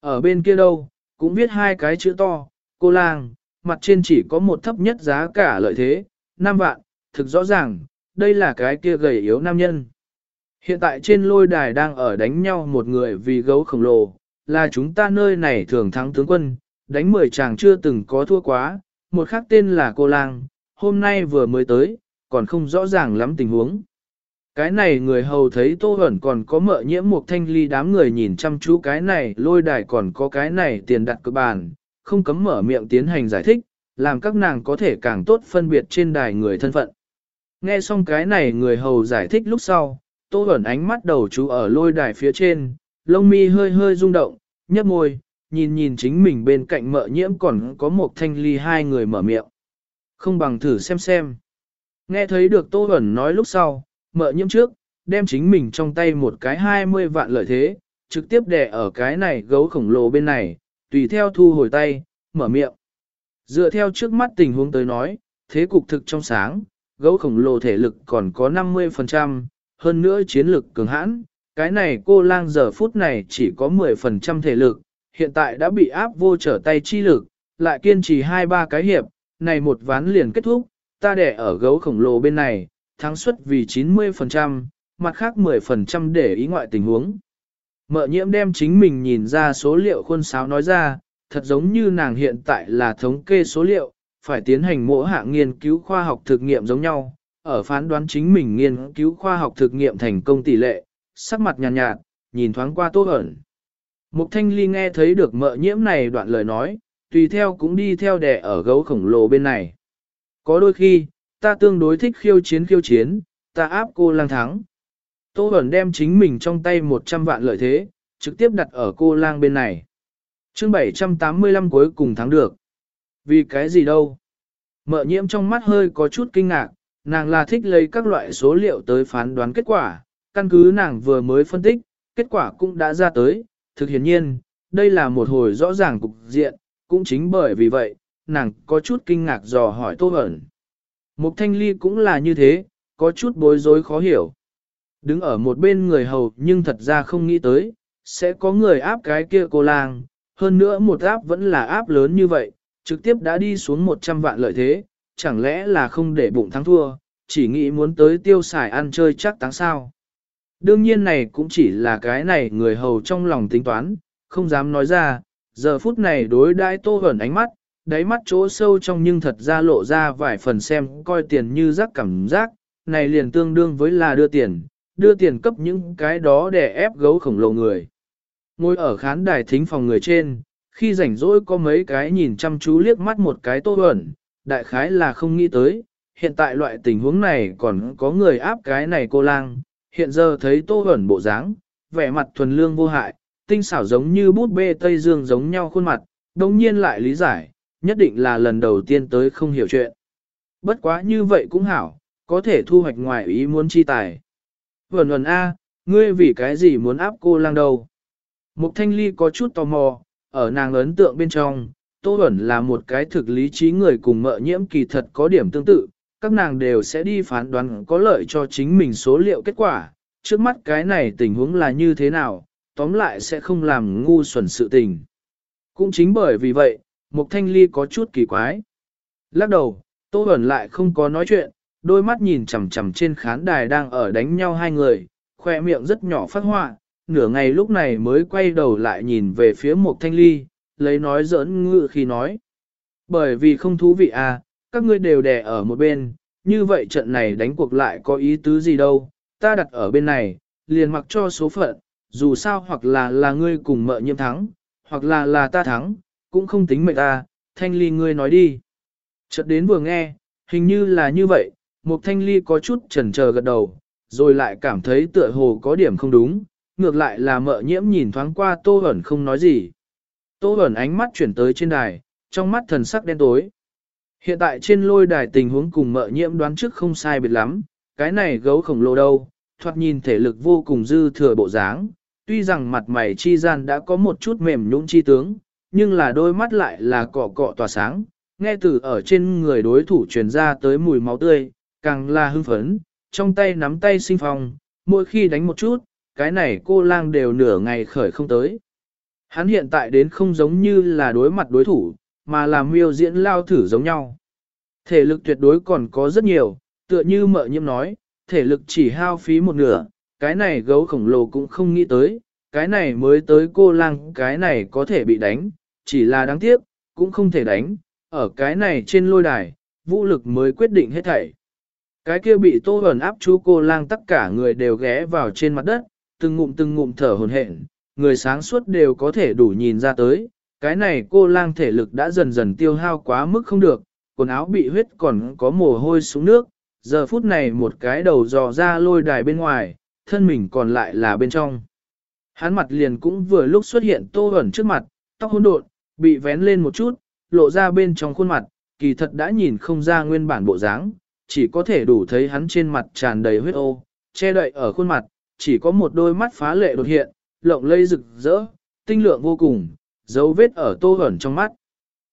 Ở bên kia đâu, cũng viết hai cái chữ to, cô lang, mặt trên chỉ có một thấp nhất giá cả lợi thế, 5 vạn, thực rõ ràng, đây là cái kia gầy yếu nam nhân. Hiện tại trên lôi đài đang ở đánh nhau một người vì gấu khổng lồ, là chúng ta nơi này thường thắng tướng quân, đánh 10 chàng chưa từng có thua quá, một khác tên là cô lang, hôm nay vừa mới tới, còn không rõ ràng lắm tình huống. Cái này người hầu thấy Tô Hẩn còn có mợ nhiễm một thanh ly đám người nhìn chăm chú cái này lôi đài còn có cái này tiền đặt cơ bản không cấm mở miệng tiến hành giải thích, làm các nàng có thể càng tốt phân biệt trên đài người thân phận. Nghe xong cái này người hầu giải thích lúc sau, Tô ẩn ánh mắt đầu chú ở lôi đài phía trên, lông mi hơi hơi rung động, nhấp môi, nhìn nhìn chính mình bên cạnh mợ nhiễm còn có một thanh ly hai người mở miệng. Không bằng thử xem xem. Nghe thấy được Tô ẩn nói lúc sau, mợ nhiễm trước, đem chính mình trong tay một cái 20 vạn lợi thế, trực tiếp đè ở cái này gấu khổng lồ bên này, tùy theo thu hồi tay, mở miệng. Dựa theo trước mắt tình huống tới nói, thế cục thực trong sáng, gấu khổng lồ thể lực còn có 50%, hơn nữa chiến lực cường hãn, cái này cô lang giờ phút này chỉ có 10% thể lực, hiện tại đã bị áp vô trở tay chi lực, lại kiên trì hai ba cái hiệp, này một ván liền kết thúc, ta để ở gấu khổng lồ bên này, thắng suất vì 90%, mặt khác 10% để ý ngoại tình huống. Mợ nhiễm đem chính mình nhìn ra số liệu khuôn sáo nói ra, thật giống như nàng hiện tại là thống kê số liệu, phải tiến hành mỗi hạng nghiên cứu khoa học thực nghiệm giống nhau, ở phán đoán chính mình nghiên cứu khoa học thực nghiệm thành công tỷ lệ, sắc mặt nhàn nhạt, nhạt, nhìn thoáng qua tốt ẩn. Mục thanh ly nghe thấy được mợ nhiễm này đoạn lời nói, tùy theo cũng đi theo đẻ ở gấu khổng lồ bên này. Có đôi khi, ta tương đối thích khiêu chiến khiêu chiến, ta áp cô lang thắng. Tô Bẩn đem chính mình trong tay 100 vạn lợi thế, trực tiếp đặt ở cô lang bên này. chương 785 cuối cùng thắng được. Vì cái gì đâu? Mợ nhiễm trong mắt hơi có chút kinh ngạc, nàng là thích lấy các loại số liệu tới phán đoán kết quả, căn cứ nàng vừa mới phân tích, kết quả cũng đã ra tới, thực hiển nhiên, đây là một hồi rõ ràng cục diện, cũng chính bởi vì vậy, nàng có chút kinh ngạc dò hỏi Tô Bẩn. Mục Thanh Ly cũng là như thế, có chút bối rối khó hiểu. Đứng ở một bên người hầu nhưng thật ra không nghĩ tới, sẽ có người áp cái kia cô lang, hơn nữa một áp vẫn là áp lớn như vậy, trực tiếp đã đi xuống 100 vạn lợi thế, chẳng lẽ là không để bụng thắng thua, chỉ nghĩ muốn tới tiêu xài ăn chơi chắc táng sao. Đương nhiên này cũng chỉ là cái này người hầu trong lòng tính toán, không dám nói ra, giờ phút này đối đãi tô hẩn ánh mắt, đáy mắt chỗ sâu trong nhưng thật ra lộ ra vài phần xem coi tiền như rác cảm giác, này liền tương đương với là đưa tiền, đưa tiền cấp những cái đó để ép gấu khổng lồ người. Ngồi ở khán đài thính phòng người trên, Khi rảnh rỗi có mấy cái nhìn chăm chú liếc mắt một cái tô ẩn, đại khái là không nghĩ tới, hiện tại loại tình huống này còn có người áp cái này cô lang, hiện giờ thấy tô ẩn bộ dáng, vẻ mặt thuần lương vô hại, tinh xảo giống như bút bê Tây Dương giống nhau khuôn mặt, đồng nhiên lại lý giải, nhất định là lần đầu tiên tới không hiểu chuyện. Bất quá như vậy cũng hảo, có thể thu hoạch ngoài ý muốn chi tài. Vẩn vẩn A, ngươi vì cái gì muốn áp cô lang đầu? Mục thanh ly có chút tò mò, ở nàng ấn tượng bên trong, Tô Vẩn là một cái thực lý trí người cùng mợ nhiễm kỳ thật có điểm tương tự, các nàng đều sẽ đi phán đoán có lợi cho chính mình số liệu kết quả, trước mắt cái này tình huống là như thế nào, tóm lại sẽ không làm ngu xuẩn sự tình. Cũng chính bởi vì vậy, Mục Thanh Ly có chút kỳ quái. Lắc đầu, Tô Bẩn lại không có nói chuyện, đôi mắt nhìn chằm chằm trên khán đài đang ở đánh nhau hai người, khoe miệng rất nhỏ phát họa, nửa ngày lúc này mới quay đầu lại nhìn về phía một Thanh Ly, lấy nói giỡn ngự khi nói. Bởi vì không thú vị à, các ngươi đều đè ở một bên, như vậy trận này đánh cuộc lại có ý tứ gì đâu, ta đặt ở bên này, liền mặc cho số phận, dù sao hoặc là là ngươi cùng mợ nhiễm thắng, hoặc là là ta thắng, cũng không tính mệnh ta, thanh ly ngươi nói đi. Chợt đến vừa nghe, hình như là như vậy, một thanh ly có chút chần chờ gật đầu, rồi lại cảm thấy tựa hồ có điểm không đúng, ngược lại là mợ nhiễm nhìn thoáng qua tô Hẩn không nói gì. Tô Hẩn ánh mắt chuyển tới trên đài, trong mắt thần sắc đen tối. Hiện tại trên lôi đài tình huống cùng mợ nhiễm đoán trước không sai biệt lắm, cái này gấu khổng lồ đâu, thoạt nhìn thể lực vô cùng dư thừa bộ dáng, tuy rằng mặt mày chi gian đã có một chút mềm nhũn chi tướng, nhưng là đôi mắt lại là cọ cọ tỏa sáng, nghe từ ở trên người đối thủ truyền ra tới mùi máu tươi, càng là hưng phấn, trong tay nắm tay sinh phong, mỗi khi đánh một chút, cái này cô lang đều nửa ngày khởi không tới. Hắn hiện tại đến không giống như là đối mặt đối thủ, mà là miêu diễn lao thử giống nhau. Thể lực tuyệt đối còn có rất nhiều, tựa như mợ nhiễm nói, thể lực chỉ hao phí một nửa, cái này gấu khổng lồ cũng không nghĩ tới, cái này mới tới cô lang cái này có thể bị đánh, chỉ là đáng tiếc, cũng không thể đánh, ở cái này trên lôi đài, vũ lực mới quyết định hết thảy. Cái kia bị tô ẩn áp chú cô lang tất cả người đều ghé vào trên mặt đất, từng ngụm từng ngụm thở hồn hển, người sáng suốt đều có thể đủ nhìn ra tới, cái này cô lang thể lực đã dần dần tiêu hao quá mức không được, quần áo bị huyết còn có mồ hôi xuống nước, giờ phút này một cái đầu dò ra lôi đài bên ngoài, thân mình còn lại là bên trong. Hắn mặt liền cũng vừa lúc xuất hiện tô ẩn trước mặt, tóc hỗn độn, bị vén lên một chút, lộ ra bên trong khuôn mặt, kỳ thật đã nhìn không ra nguyên bản bộ dáng, chỉ có thể đủ thấy hắn trên mặt tràn đầy huyết ô, che đậy ở khuôn mặt, chỉ có một đôi mắt phá lệ đột hiện, lộng lây rực rỡ, tinh lượng vô cùng, dấu vết ở tô hẩn trong mắt.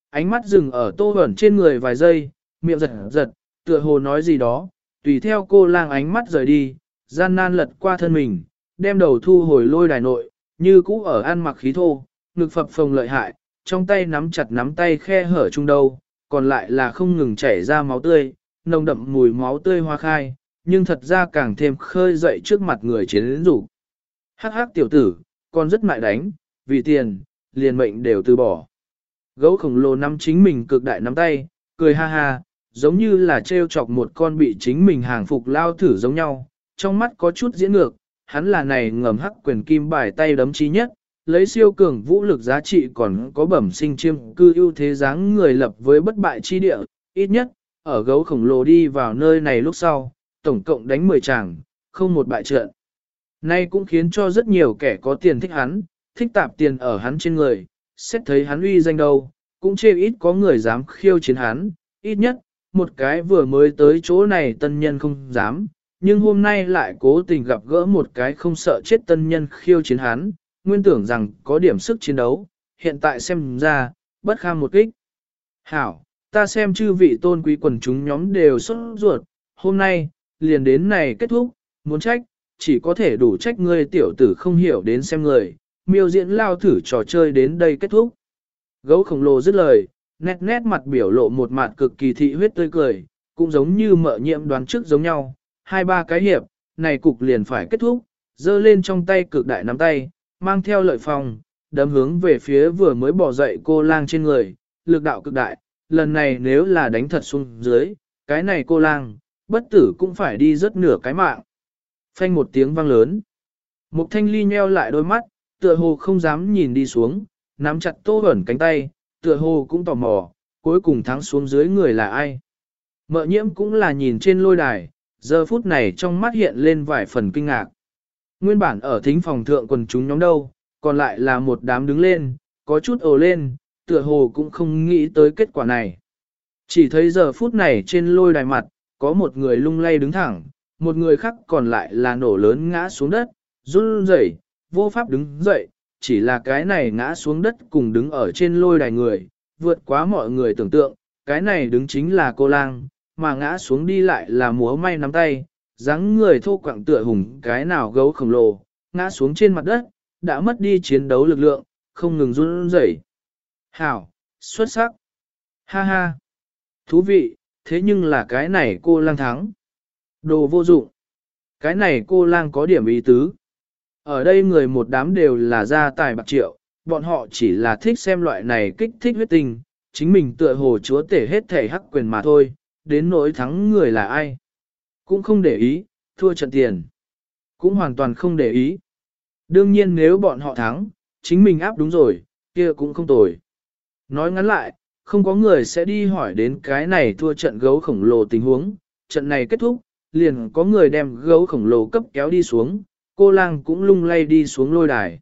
Ánh mắt dừng ở tô hẩn trên người vài giây, miệng giật giật, tựa hồ nói gì đó, tùy theo cô lang ánh mắt rời đi, gian nan lật qua thân mình, đem đầu thu hồi lôi đài nội, như cũ ở ăn mặc khí thô, ngực phập phồng lợi hại, trong tay nắm chặt nắm tay khe hở chung đâu, còn lại là không ngừng chảy ra máu tươi, nồng đậm mùi máu tươi hoa khai, nhưng thật ra càng thêm khơi dậy trước mặt người chiến rủ. Hắc hắc tiểu tử, còn rất mại đánh, vì tiền, liền mệnh đều từ bỏ. Gấu khổng lồ nắm chính mình cực đại nắm tay, cười ha ha, giống như là trêu chọc một con bị chính mình hàng phục lao thử giống nhau, trong mắt có chút diễn ngược, hắn là này ngầm hắc quyền kim bài tay đấm chí nhất, lấy siêu cường vũ lực giá trị còn có bẩm sinh chiêm cư ưu thế dáng người lập với bất bại chi địa, ít nhất, ở gấu khổng lồ đi vào nơi này lúc sau, tổng cộng đánh 10 chàng, không một bại trận. Nay cũng khiến cho rất nhiều kẻ có tiền thích hắn, thích tạp tiền ở hắn trên người, xét thấy hắn uy danh đâu, cũng chê ít có người dám khiêu chiến hắn, ít nhất, một cái vừa mới tới chỗ này tân nhân không dám, nhưng hôm nay lại cố tình gặp gỡ một cái không sợ chết tân nhân khiêu chiến hắn, nguyên tưởng rằng có điểm sức chiến đấu, hiện tại xem ra, bất kham một kích. Hảo, ta xem chư vị tôn quý quần chúng nhóm đều sốt ruột, hôm nay, liền đến này kết thúc, muốn trách, chỉ có thể đủ trách ngươi tiểu tử không hiểu đến xem người, miêu diễn lao thử trò chơi đến đây kết thúc. Gấu khổng lồ dứt lời, nét nét mặt biểu lộ một mặt cực kỳ thị huyết tươi cười, cũng giống như mợ nhiệm đoán trước giống nhau, hai ba cái hiệp, này cục liền phải kết thúc, giơ lên trong tay cực đại nắm tay, mang theo lợi phòng, đấm hướng về phía vừa mới bỏ dậy cô lang trên người, lực đạo cực đại, lần này nếu là đánh thật xuống dưới, cái này cô lang, bất tử cũng phải đi rất nửa cái mạng. Phanh một tiếng vang lớn. Mục thanh ly nheo lại đôi mắt, tựa hồ không dám nhìn đi xuống, nắm chặt tô ẩn cánh tay, tựa hồ cũng tò mò, cuối cùng thắng xuống dưới người là ai. Mợ nhiễm cũng là nhìn trên lôi đài, giờ phút này trong mắt hiện lên vài phần kinh ngạc. Nguyên bản ở thính phòng thượng quần chúng nhóm đâu, còn lại là một đám đứng lên, có chút ồ lên, tựa hồ cũng không nghĩ tới kết quả này. Chỉ thấy giờ phút này trên lôi đài mặt, có một người lung lay đứng thẳng, một người khác còn lại là nổ lớn ngã xuống đất, run rẩy, vô pháp đứng dậy, chỉ là cái này ngã xuống đất cùng đứng ở trên lôi đài người, vượt quá mọi người tưởng tượng, cái này đứng chính là cô lang, mà ngã xuống đi lại là múa may nắm tay, dáng người thô quặng tựa hùng cái nào gấu khổng lồ, ngã xuống trên mặt đất, đã mất đi chiến đấu lực lượng, không ngừng run rẩy. Hảo, xuất sắc. Ha ha. Thú vị, thế nhưng là cái này cô lang thắng. Đồ vô dụng. Cái này cô lang có điểm ý tứ. Ở đây người một đám đều là gia tài bạc triệu, bọn họ chỉ là thích xem loại này kích thích huyết tình, chính mình tựa hồ chúa tể hết thể hắc quyền mà thôi, đến nỗi thắng người là ai. Cũng không để ý, thua trận tiền. Cũng hoàn toàn không để ý. Đương nhiên nếu bọn họ thắng, chính mình áp đúng rồi, kia cũng không tồi. Nói ngắn lại, không có người sẽ đi hỏi đến cái này thua trận gấu khổng lồ tình huống, trận này kết thúc, liền có người đem gấu khổng lồ cấp kéo đi xuống, cô lang cũng lung lay đi xuống lôi đài.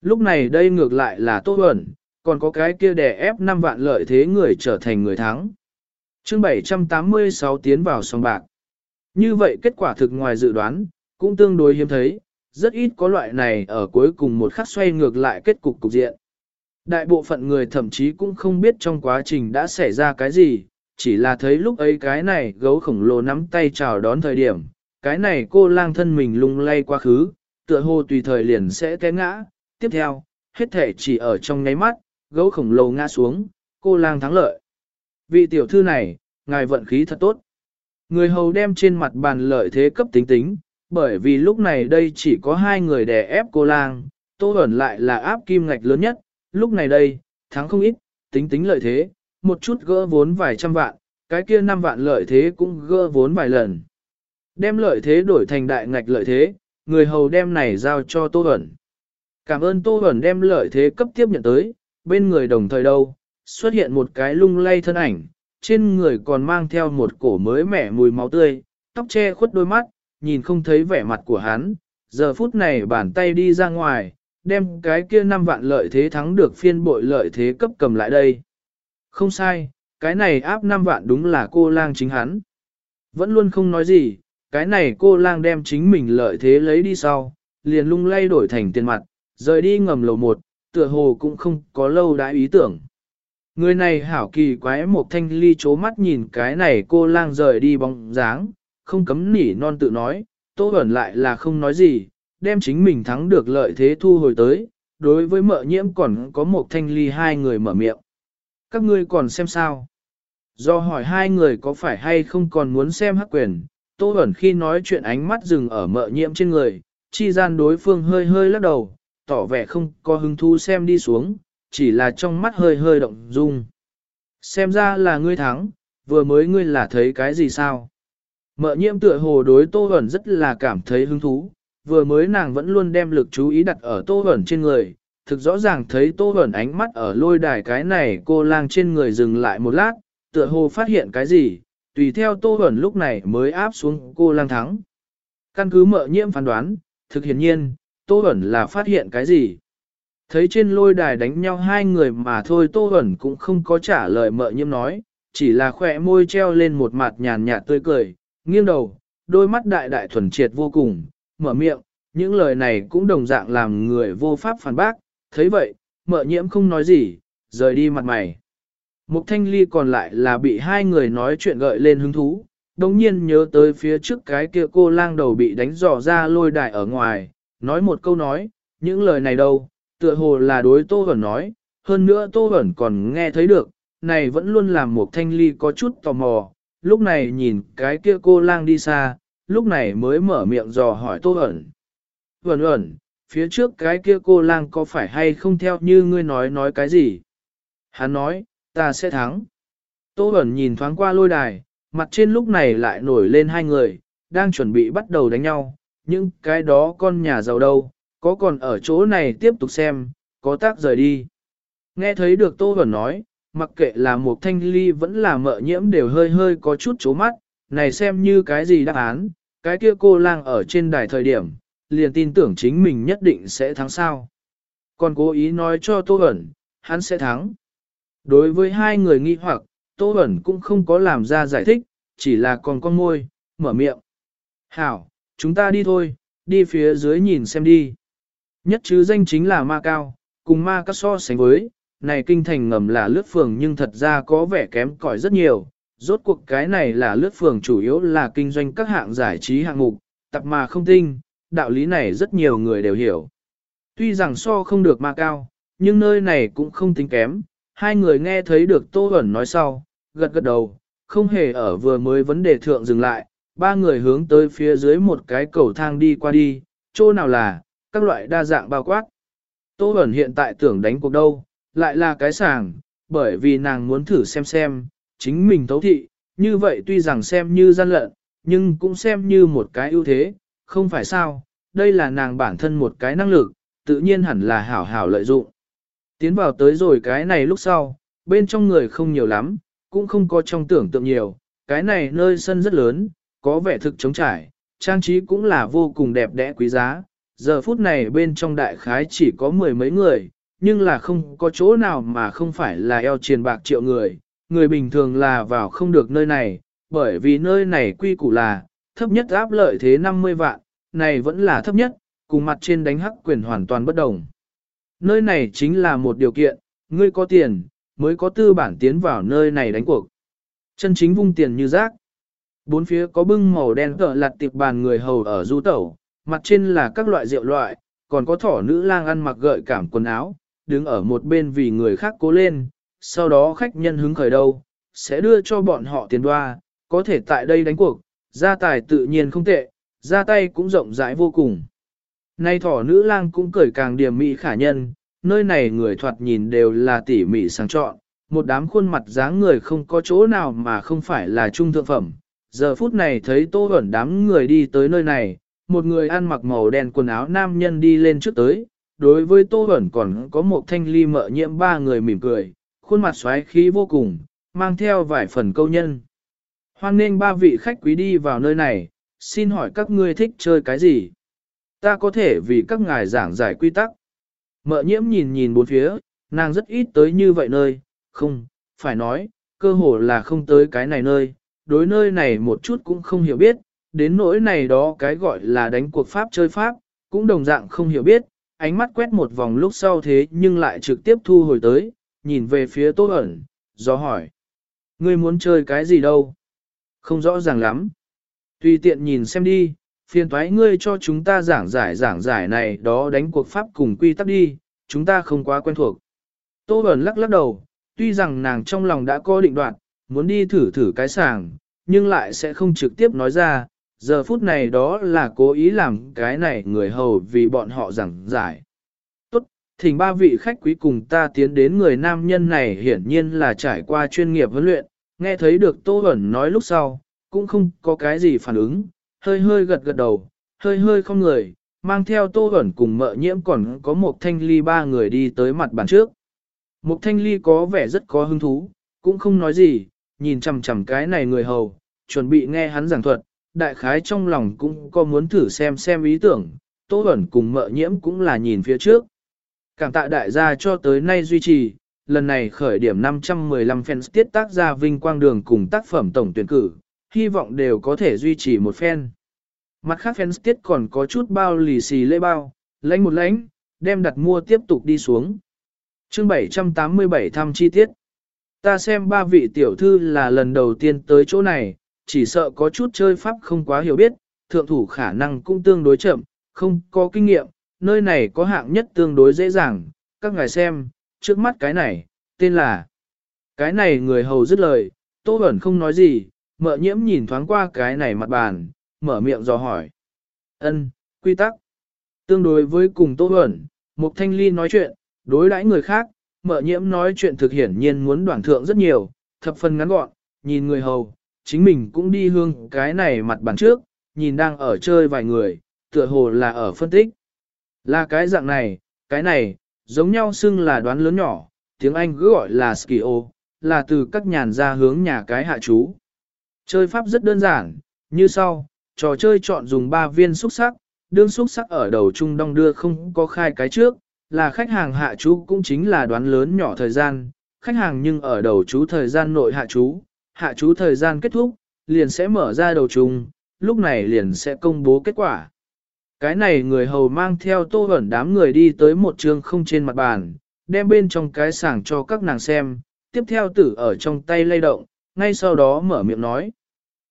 Lúc này đây ngược lại là tốt ẩn, còn có cái kia đè ép 5 vạn lợi thế người trở thành người thắng. chương 786 tiến vào sòng bạc. Như vậy kết quả thực ngoài dự đoán, cũng tương đối hiếm thấy, rất ít có loại này ở cuối cùng một khắc xoay ngược lại kết cục cục diện. Đại bộ phận người thậm chí cũng không biết trong quá trình đã xảy ra cái gì, chỉ là thấy lúc ấy cái này gấu khổng lồ nắm tay chào đón thời điểm, cái này cô lang thân mình lung lay quá khứ, tựa hồ tùy thời liền sẽ té ngã. Tiếp theo, hết thể chỉ ở trong nháy mắt, gấu khổng lồ ngã xuống, cô lang thắng lợi. Vị tiểu thư này, ngài vận khí thật tốt. Người hầu đem trên mặt bàn lợi thế cấp tính tính, bởi vì lúc này đây chỉ có hai người đè ép cô lang, tô ẩn lại là áp kim ngạch lớn nhất, lúc này đây, thắng không ít, tính tính lợi thế, một chút gỡ vốn vài trăm vạn, cái kia năm vạn lợi thế cũng gỡ vốn vài lần. Đem lợi thế đổi thành đại ngạch lợi thế, người hầu đem này giao cho Tô Huẩn. Cảm ơn Tô Huẩn đem lợi thế cấp tiếp nhận tới, bên người đồng thời đâu, xuất hiện một cái lung lay thân ảnh, trên người còn mang theo một cổ mới mẻ mùi máu tươi, tóc che khuất đôi mắt, nhìn không thấy vẻ mặt của hắn, giờ phút này bàn tay đi ra ngoài, đem cái kia năm vạn lợi thế thắng được phiên bội lợi thế cấp cầm lại đây. Không sai, cái này áp năm vạn đúng là cô lang chính hắn. Vẫn luôn không nói gì, cái này cô lang đem chính mình lợi thế lấy đi sau, liền lung lay đổi thành tiền mặt, rời đi ngầm lầu một, tựa hồ cũng không có lâu đã ý tưởng. Người này hảo kỳ quái một thanh ly chố mắt nhìn cái này cô lang rời đi bóng dáng, không cấm nỉ non tự nói, tô ẩn lại là không nói gì, đem chính mình thắng được lợi thế thu hồi tới, đối với mợ nhiễm còn có một thanh ly hai người mở miệng. Các ngươi còn xem sao? Do hỏi hai người có phải hay không còn muốn xem hắc quyền, Tô Bẩn khi nói chuyện ánh mắt dừng ở mợ nhiễm trên người, chi gian đối phương hơi hơi lắc đầu, tỏ vẻ không có hứng thú xem đi xuống, chỉ là trong mắt hơi hơi động dung. Xem ra là ngươi thắng, vừa mới ngươi là thấy cái gì sao? Mợ nhiễm tựa hồ đối Tô Bẩn rất là cảm thấy hứng thú, vừa mới nàng vẫn luôn đem lực chú ý đặt ở Tô hẩn trên người, thực rõ ràng thấy Tô hẩn ánh mắt ở lôi đài cái này cô lang trên người dừng lại một lát, tựa hồ phát hiện cái gì, tùy theo Tô hẩn lúc này mới áp xuống cô lang thắng. Căn cứ mợ nhiễm phán đoán, thực hiển nhiên, Tô hẩn là phát hiện cái gì. Thấy trên lôi đài đánh nhau hai người mà thôi Tô hẩn cũng không có trả lời mợ nhiễm nói, chỉ là khỏe môi treo lên một mặt nhàn nhạt tươi cười, nghiêng đầu, đôi mắt đại đại thuần triệt vô cùng, mở miệng, những lời này cũng đồng dạng làm người vô pháp phản bác, thấy vậy, mợ nhiễm không nói gì, rời đi mặt mày. Mục thanh ly còn lại là bị hai người nói chuyện gợi lên hứng thú, đồng nhiên nhớ tới phía trước cái kia cô lang đầu bị đánh dò ra lôi đài ở ngoài, nói một câu nói, những lời này đâu, tựa hồ là đối Tô Vẩn nói, hơn nữa Tô Vẩn còn nghe thấy được, này vẫn luôn làm một thanh ly có chút tò mò, lúc này nhìn cái kia cô lang đi xa, lúc này mới mở miệng dò hỏi Tô ẩn. Vẩn ẩn, phía trước cái kia cô lang có phải hay không theo như ngươi nói nói cái gì? Hắn nói, ta sẽ thắng. Tô ẩn nhìn thoáng qua lôi đài, mặt trên lúc này lại nổi lên hai người, đang chuẩn bị bắt đầu đánh nhau, nhưng cái đó con nhà giàu đâu, có còn ở chỗ này tiếp tục xem, có tác rời đi. Nghe thấy được Tô Bẩn nói, mặc kệ là một thanh ly vẫn là mợ nhiễm đều hơi hơi có chút chố mắt, này xem như cái gì đáp án, cái kia cô lang ở trên đài thời điểm, liền tin tưởng chính mình nhất định sẽ thắng sao. Còn cố ý nói cho Tô Bẩn, hắn sẽ thắng. Đối với hai người nghi hoặc, Tô Bẩn cũng không có làm ra giải thích, chỉ là còn con môi, mở miệng. Hảo, chúng ta đi thôi, đi phía dưới nhìn xem đi. Nhất chứ danh chính là ma cao, cùng ma các so sánh với, này kinh thành ngầm là lướt phường nhưng thật ra có vẻ kém cỏi rất nhiều. Rốt cuộc cái này là lướt phường chủ yếu là kinh doanh các hạng giải trí hạng mục, tập mà không tinh, đạo lý này rất nhiều người đều hiểu. Tuy rằng so không được ma cao, nhưng nơi này cũng không tính kém, hai người nghe thấy được Tô Bẩn nói sau, gật gật đầu, không hề ở vừa mới vấn đề thượng dừng lại, ba người hướng tới phía dưới một cái cầu thang đi qua đi, chỗ nào là, các loại đa dạng bao quát. Tô Bẩn hiện tại tưởng đánh cuộc đâu, lại là cái sàng, bởi vì nàng muốn thử xem xem, chính mình thấu thị, như vậy tuy rằng xem như gian lận, nhưng cũng xem như một cái ưu thế, không phải sao, đây là nàng bản thân một cái năng lực, tự nhiên hẳn là hảo hảo lợi dụng. Tiến vào tới rồi cái này lúc sau, bên trong người không nhiều lắm, cũng không có trong tưởng tượng nhiều, cái này nơi sân rất lớn, có vẻ thực trống trải, trang trí cũng là vô cùng đẹp đẽ quý giá. Giờ phút này bên trong đại khái chỉ có mười mấy người, nhưng là không có chỗ nào mà không phải là eo triền bạc triệu người. Người bình thường là vào không được nơi này, bởi vì nơi này quy củ là thấp nhất áp lợi thế 50 vạn, này vẫn là thấp nhất, cùng mặt trên đánh hắc quyền hoàn toàn bất đồng. Nơi này chính là một điều kiện, ngươi có tiền, mới có tư bản tiến vào nơi này đánh cuộc. Chân chính vung tiền như rác. Bốn phía có bưng màu đen cỡ lặt tiệp bàn người hầu ở du tẩu, mặt trên là các loại rượu loại, còn có thỏ nữ lang ăn mặc gợi cảm quần áo, đứng ở một bên vì người khác cố lên, sau đó khách nhân hứng khởi đâu, sẽ đưa cho bọn họ tiền đoa, có thể tại đây đánh cuộc, gia tài tự nhiên không tệ, ra tay cũng rộng rãi vô cùng. Nay thỏ nữ lang cũng cởi càng điểm mỹ khả nhân, nơi này người thoạt nhìn đều là tỉ mỉ sáng trọn, một đám khuôn mặt dáng người không có chỗ nào mà không phải là trung thượng phẩm. Giờ phút này thấy tô ẩn đám người đi tới nơi này, một người ăn mặc màu đen quần áo nam nhân đi lên trước tới, đối với tô ẩn còn có một thanh ly mợ nhiễm ba người mỉm cười, khuôn mặt xoáy khí vô cùng, mang theo vài phần câu nhân. Hoan nên ba vị khách quý đi vào nơi này, xin hỏi các ngươi thích chơi cái gì? Ta có thể vì các ngài giảng giải quy tắc. Mợ nhiễm nhìn nhìn bốn phía, nàng rất ít tới như vậy nơi, không, phải nói, cơ hồ là không tới cái này nơi, đối nơi này một chút cũng không hiểu biết, đến nỗi này đó cái gọi là đánh cuộc pháp chơi pháp, cũng đồng dạng không hiểu biết, ánh mắt quét một vòng lúc sau thế nhưng lại trực tiếp thu hồi tới, nhìn về phía Tô ẩn, do hỏi. Ngươi muốn chơi cái gì đâu? Không rõ ràng lắm. Tùy tiện nhìn xem đi, phiền thoái ngươi cho chúng ta giảng giải giảng giải này đó đánh cuộc pháp cùng quy tắc đi, chúng ta không quá quen thuộc. Tô ẩn lắc lắc đầu, tuy rằng nàng trong lòng đã có định đoạt, muốn đi thử thử cái sàng, nhưng lại sẽ không trực tiếp nói ra, giờ phút này đó là cố ý làm cái này người hầu vì bọn họ giảng giải. Thỉnh ba vị khách quý cùng ta tiến đến người nam nhân này hiển nhiên là trải qua chuyên nghiệp huấn luyện, nghe thấy được Tô Bẩn nói lúc sau, cũng không có cái gì phản ứng, hơi hơi gật gật đầu, hơi hơi không người, mang theo tô ẩn cùng mợ nhiễm còn có một thanh ly ba người đi tới mặt bàn trước. Một thanh ly có vẻ rất có hứng thú, cũng không nói gì, nhìn chằm chằm cái này người hầu, chuẩn bị nghe hắn giảng thuật, đại khái trong lòng cũng có muốn thử xem xem ý tưởng, tô ẩn cùng mợ nhiễm cũng là nhìn phía trước. Cảm tạ đại gia cho tới nay duy trì, lần này khởi điểm 515 fans tiết tác ra vinh quang đường cùng tác phẩm tổng tuyển cử, hy vọng đều có thể duy trì một fan. Mặt khác fans tiết còn có chút bao lì xì lễ bao, lãnh một lãnh, đem đặt mua tiếp tục đi xuống. chương 787 thăm chi tiết. Ta xem ba vị tiểu thư là lần đầu tiên tới chỗ này, chỉ sợ có chút chơi pháp không quá hiểu biết, thượng thủ khả năng cũng tương đối chậm, không có kinh nghiệm, nơi này có hạng nhất tương đối dễ dàng, các ngài xem, trước mắt cái này, tên là. Cái này người hầu dứt lời, Tô Bẩn không nói gì, mợ nhiễm nhìn thoáng qua cái này mặt bàn, mở miệng dò hỏi. ân quy tắc. Tương đối với cùng Tô Bẩn, Mục Thanh Ly nói chuyện, đối đãi người khác, mợ nhiễm nói chuyện thực hiển nhiên muốn đoản thượng rất nhiều, thập phần ngắn gọn, nhìn người hầu, chính mình cũng đi hương cái này mặt bàn trước, nhìn đang ở chơi vài người, tựa hồ là ở phân tích. Là cái dạng này, cái này, giống nhau xưng là đoán lớn nhỏ, tiếng Anh cứ gọi là Skio, là từ các nhàn ra hướng nhà cái hạ chú. Chơi pháp rất đơn giản, như sau, trò chơi chọn dùng 3 viên xúc sắc, đương xúc sắc ở đầu trung đong đưa không có khai cái trước, là khách hàng hạ chú cũng chính là đoán lớn nhỏ thời gian, khách hàng nhưng ở đầu chú thời gian nội hạ chú, hạ chú thời gian kết thúc, liền sẽ mở ra đầu trung, lúc này liền sẽ công bố kết quả. Cái này người hầu mang theo tô ẩn đám người đi tới một trường không trên mặt bàn, đem bên trong cái sảng cho các nàng xem, tiếp theo tử ở trong tay lay động, ngay sau đó mở miệng nói.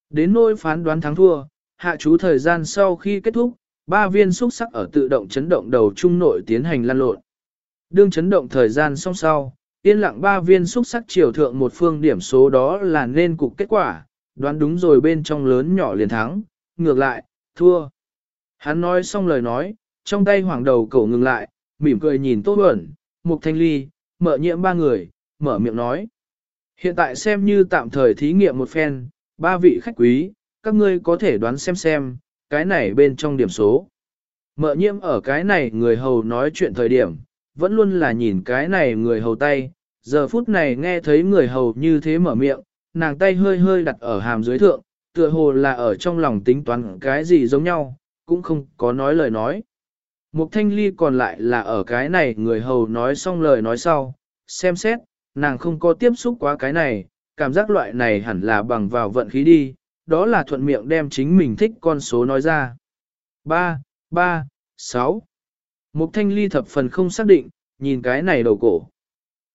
Đến nỗi phán đoán thắng thua, hạ chú thời gian sau khi kết thúc, ba viên xúc sắc ở tự động chấn động đầu trung nội tiến hành lan lộn. Đương chấn động thời gian xong sau, yên lặng ba viên xúc sắc chiều thượng một phương điểm số đó là nên cục kết quả, đoán đúng rồi bên trong lớn nhỏ liền thắng, ngược lại, thua. Hắn nói xong lời nói, trong tay hoàng đầu cổ ngừng lại, mỉm cười nhìn Tô Bẩn, Mục Thanh Ly, mở nhiệm ba người, mở miệng nói. Hiện tại xem như tạm thời thí nghiệm một phen, ba vị khách quý, các ngươi có thể đoán xem xem, cái này bên trong điểm số. Mợ nhiễm ở cái này người hầu nói chuyện thời điểm, vẫn luôn là nhìn cái này người hầu tay, giờ phút này nghe thấy người hầu như thế mở miệng, nàng tay hơi hơi đặt ở hàm dưới thượng, tựa hồ là ở trong lòng tính toán cái gì giống nhau, cũng không có nói lời nói. Mục thanh ly còn lại là ở cái này người hầu nói xong lời nói sau, xem xét, nàng không có tiếp xúc quá cái này, cảm giác loại này hẳn là bằng vào vận khí đi, đó là thuận miệng đem chính mình thích con số nói ra. 3, 3, 6. Mục thanh ly thập phần không xác định, nhìn cái này đầu cổ.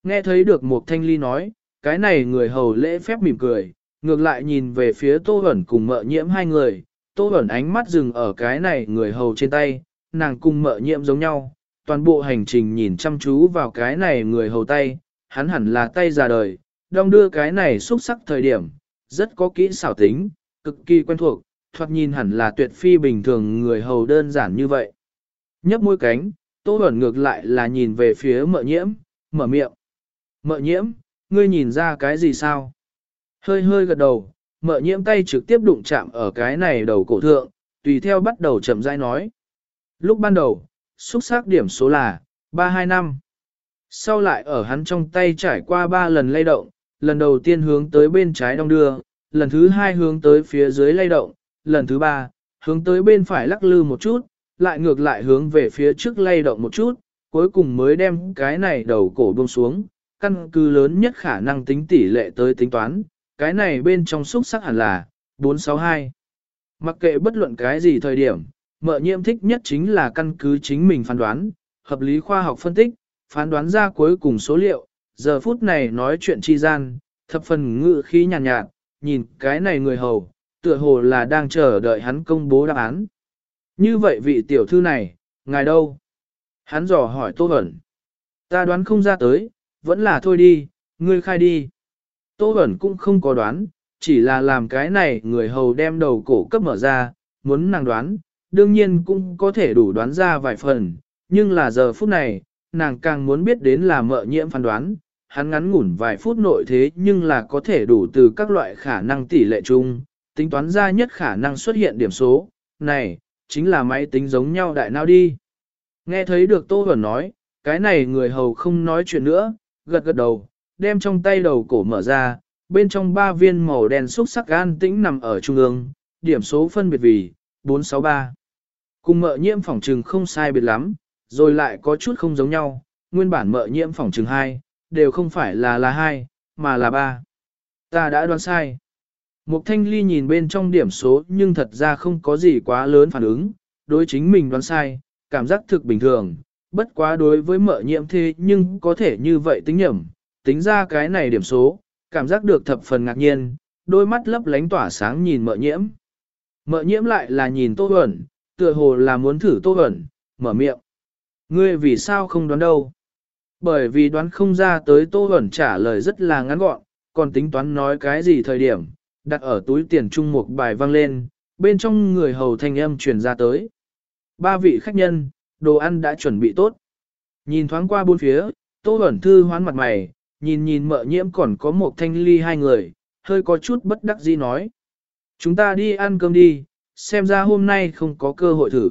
Nghe thấy được Mục thanh ly nói, cái này người hầu lễ phép mỉm cười, ngược lại nhìn về phía tô ẩn cùng mợ nhiễm hai người, tô ẩn ánh mắt dừng ở cái này người hầu trên tay, nàng cùng mợ nhiễm giống nhau, toàn bộ hành trình nhìn chăm chú vào cái này người hầu tay, hắn hẳn là tay già đời, đong đưa cái này xuất sắc thời điểm, rất có kỹ xảo tính, cực kỳ quen thuộc, thoạt nhìn hẳn là tuyệt phi bình thường người hầu đơn giản như vậy. Nhấp môi cánh, tô Bẩn ngược lại là nhìn về phía mợ nhiễm, mở miệng. Mợ nhiễm, ngươi nhìn ra cái gì sao? Hơi hơi gật đầu, mợ nhiễm tay trực tiếp đụng chạm ở cái này đầu cổ thượng, tùy theo bắt đầu chậm rãi nói. Lúc ban đầu, xúc sắc điểm số là 325. Sau lại ở hắn trong tay trải qua 3 lần lay động, lần đầu tiên hướng tới bên trái đong đưa, lần thứ hai hướng tới phía dưới lay động, lần thứ ba, hướng tới bên phải lắc lư một chút, lại ngược lại hướng về phía trước lay động một chút, cuối cùng mới đem cái này đầu cổ buông xuống, căn cứ lớn nhất khả năng tính tỷ lệ tới tính toán, cái này bên trong xúc sắc hẳn là 462. Mặc kệ bất luận cái gì thời điểm, mợ nhiễm thích nhất chính là căn cứ chính mình phán đoán, hợp lý khoa học phân tích, phán đoán ra cuối cùng số liệu, giờ phút này nói chuyện chi gian, thập phần ngự khí nhàn nhạt, nhạt, nhìn cái này người hầu, tựa hồ là đang chờ đợi hắn công bố đáp án. Như vậy vị tiểu thư này, ngài đâu? Hắn dò hỏi Tô Vẩn. Ta đoán không ra tới, vẫn là thôi đi, ngươi khai đi. Tô Bẩn cũng không có đoán, chỉ là làm cái này người hầu đem đầu cổ cấp mở ra, muốn nàng đoán, đương nhiên cũng có thể đủ đoán ra vài phần, nhưng là giờ phút này, nàng càng muốn biết đến là mợ nhiễm phán đoán, hắn ngắn ngủn vài phút nội thế nhưng là có thể đủ từ các loại khả năng tỷ lệ chung, tính toán ra nhất khả năng xuất hiện điểm số, này, chính là máy tính giống nhau đại nào đi. Nghe thấy được Tô Bẩn nói, cái này người hầu không nói chuyện nữa, gật gật đầu, đem trong tay đầu cổ mở ra, bên trong ba viên màu đen xúc sắc gan tĩnh nằm ở trung ương, điểm số phân biệt vì 463. Cùng mợ nhiễm phòng trừng không sai biệt lắm, rồi lại có chút không giống nhau, nguyên bản mợ nhiễm phòng trừng 2, đều không phải là là 2, mà là 3. Ta đã đoán sai. Mục thanh ly nhìn bên trong điểm số nhưng thật ra không có gì quá lớn phản ứng, đối chính mình đoán sai, cảm giác thực bình thường, bất quá đối với mợ nhiễm thế nhưng có thể như vậy tính nhầm, tính ra cái này điểm số, cảm giác được thập phần ngạc nhiên, đôi mắt lấp lánh tỏa sáng nhìn mợ nhiễm. Mợ nhiễm lại là nhìn tô ẩn, tựa hồ là muốn thử tô ẩn, mở miệng. Ngươi vì sao không đoán đâu? Bởi vì đoán không ra tới tô ẩn trả lời rất là ngắn gọn, còn tính toán nói cái gì thời điểm, đặt ở túi tiền trung một bài vang lên, bên trong người hầu thanh âm truyền ra tới. Ba vị khách nhân, đồ ăn đã chuẩn bị tốt. Nhìn thoáng qua bốn phía, tô ẩn thư hoán mặt mày, nhìn nhìn mợ nhiễm còn có một thanh ly hai người, hơi có chút bất đắc dĩ nói. Chúng ta đi ăn cơm đi, xem ra hôm nay không có cơ hội thử.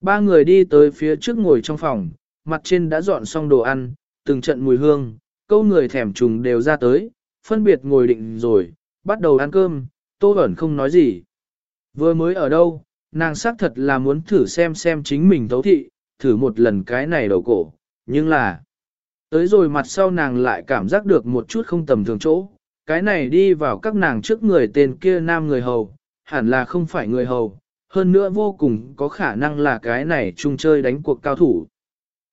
Ba người đi tới phía trước ngồi trong phòng, mặt trên đã dọn xong đồ ăn, từng trận mùi hương, câu người thèm trùng đều ra tới, phân biệt ngồi định rồi, bắt đầu ăn cơm, Tô ẩn không nói gì. Vừa mới ở đâu, nàng xác thật là muốn thử xem xem chính mình thấu thị, thử một lần cái này đầu cổ, nhưng là... Tới rồi mặt sau nàng lại cảm giác được một chút không tầm thường chỗ, cái này đi vào các nàng trước người tên kia nam người hầu, hẳn là không phải người hầu, hơn nữa vô cùng có khả năng là cái này chung chơi đánh cuộc cao thủ.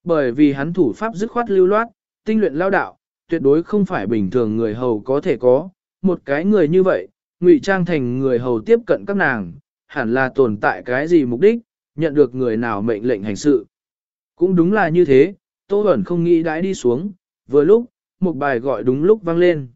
Bởi vì hắn thủ pháp dứt khoát lưu loát, tinh luyện lao đạo, tuyệt đối không phải bình thường người hầu có thể có, một cái người như vậy, ngụy trang thành người hầu tiếp cận các nàng, hẳn là tồn tại cái gì mục đích, nhận được người nào mệnh lệnh hành sự. Cũng đúng là như thế, Tô Bẩn không nghĩ đãi đi xuống, vừa lúc, một bài gọi đúng lúc vang lên.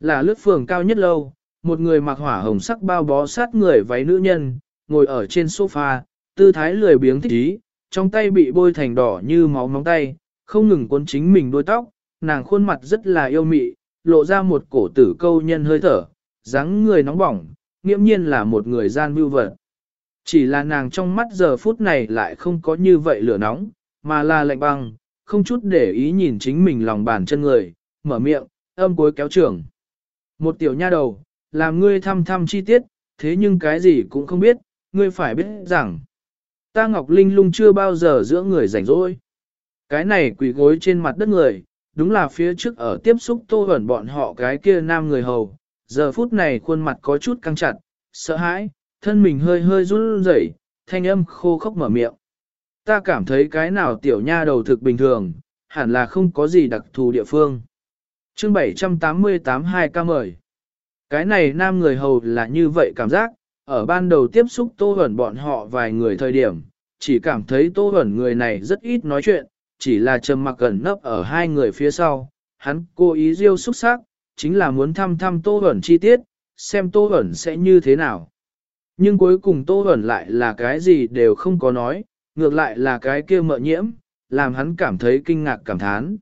Là lướt phường cao nhất lâu, một người mặc hỏa hồng sắc bao bó sát người váy nữ nhân, ngồi ở trên sofa, tư thái lười biếng thích ý, trong tay bị bôi thành đỏ như máu móng tay, không ngừng cuốn chính mình đôi tóc, nàng khuôn mặt rất là yêu mị, lộ ra một cổ tử câu nhân hơi thở, dáng người nóng bỏng, nghiễm nhiên là một người gian mưu vật. Chỉ là nàng trong mắt giờ phút này lại không có như vậy lửa nóng, mà là lạnh băng, không chút để ý nhìn chính mình lòng bàn chân người, mở miệng, âm cuối kéo trưởng. Một tiểu nha đầu, làm ngươi thăm thăm chi tiết, thế nhưng cái gì cũng không biết, ngươi phải biết rằng, ta Ngọc Linh lung chưa bao giờ giữa người rảnh rỗi. Cái này quỳ gối trên mặt đất người, đúng là phía trước ở tiếp xúc tô ẩn bọn họ cái kia nam người hầu, giờ phút này khuôn mặt có chút căng chặt, sợ hãi, thân mình hơi hơi run rẩy, thanh âm khô khốc mở miệng. Ta cảm thấy cái nào tiểu nha đầu thực bình thường, hẳn là không có gì đặc thù địa phương. Chương 788 2 ca mời. Cái này nam người hầu là như vậy cảm giác, ở ban đầu tiếp xúc tô hẩn bọn họ vài người thời điểm, chỉ cảm thấy tô hẩn người này rất ít nói chuyện, chỉ là trầm mặc gần nấp ở hai người phía sau, hắn cố ý riêu xúc sắc, chính là muốn thăm thăm tô hẩn chi tiết, xem tô hẩn sẽ như thế nào. Nhưng cuối cùng tô hẩn lại là cái gì đều không có nói, ngược lại là cái kia mợ nhiễm, làm hắn cảm thấy kinh ngạc cảm thán.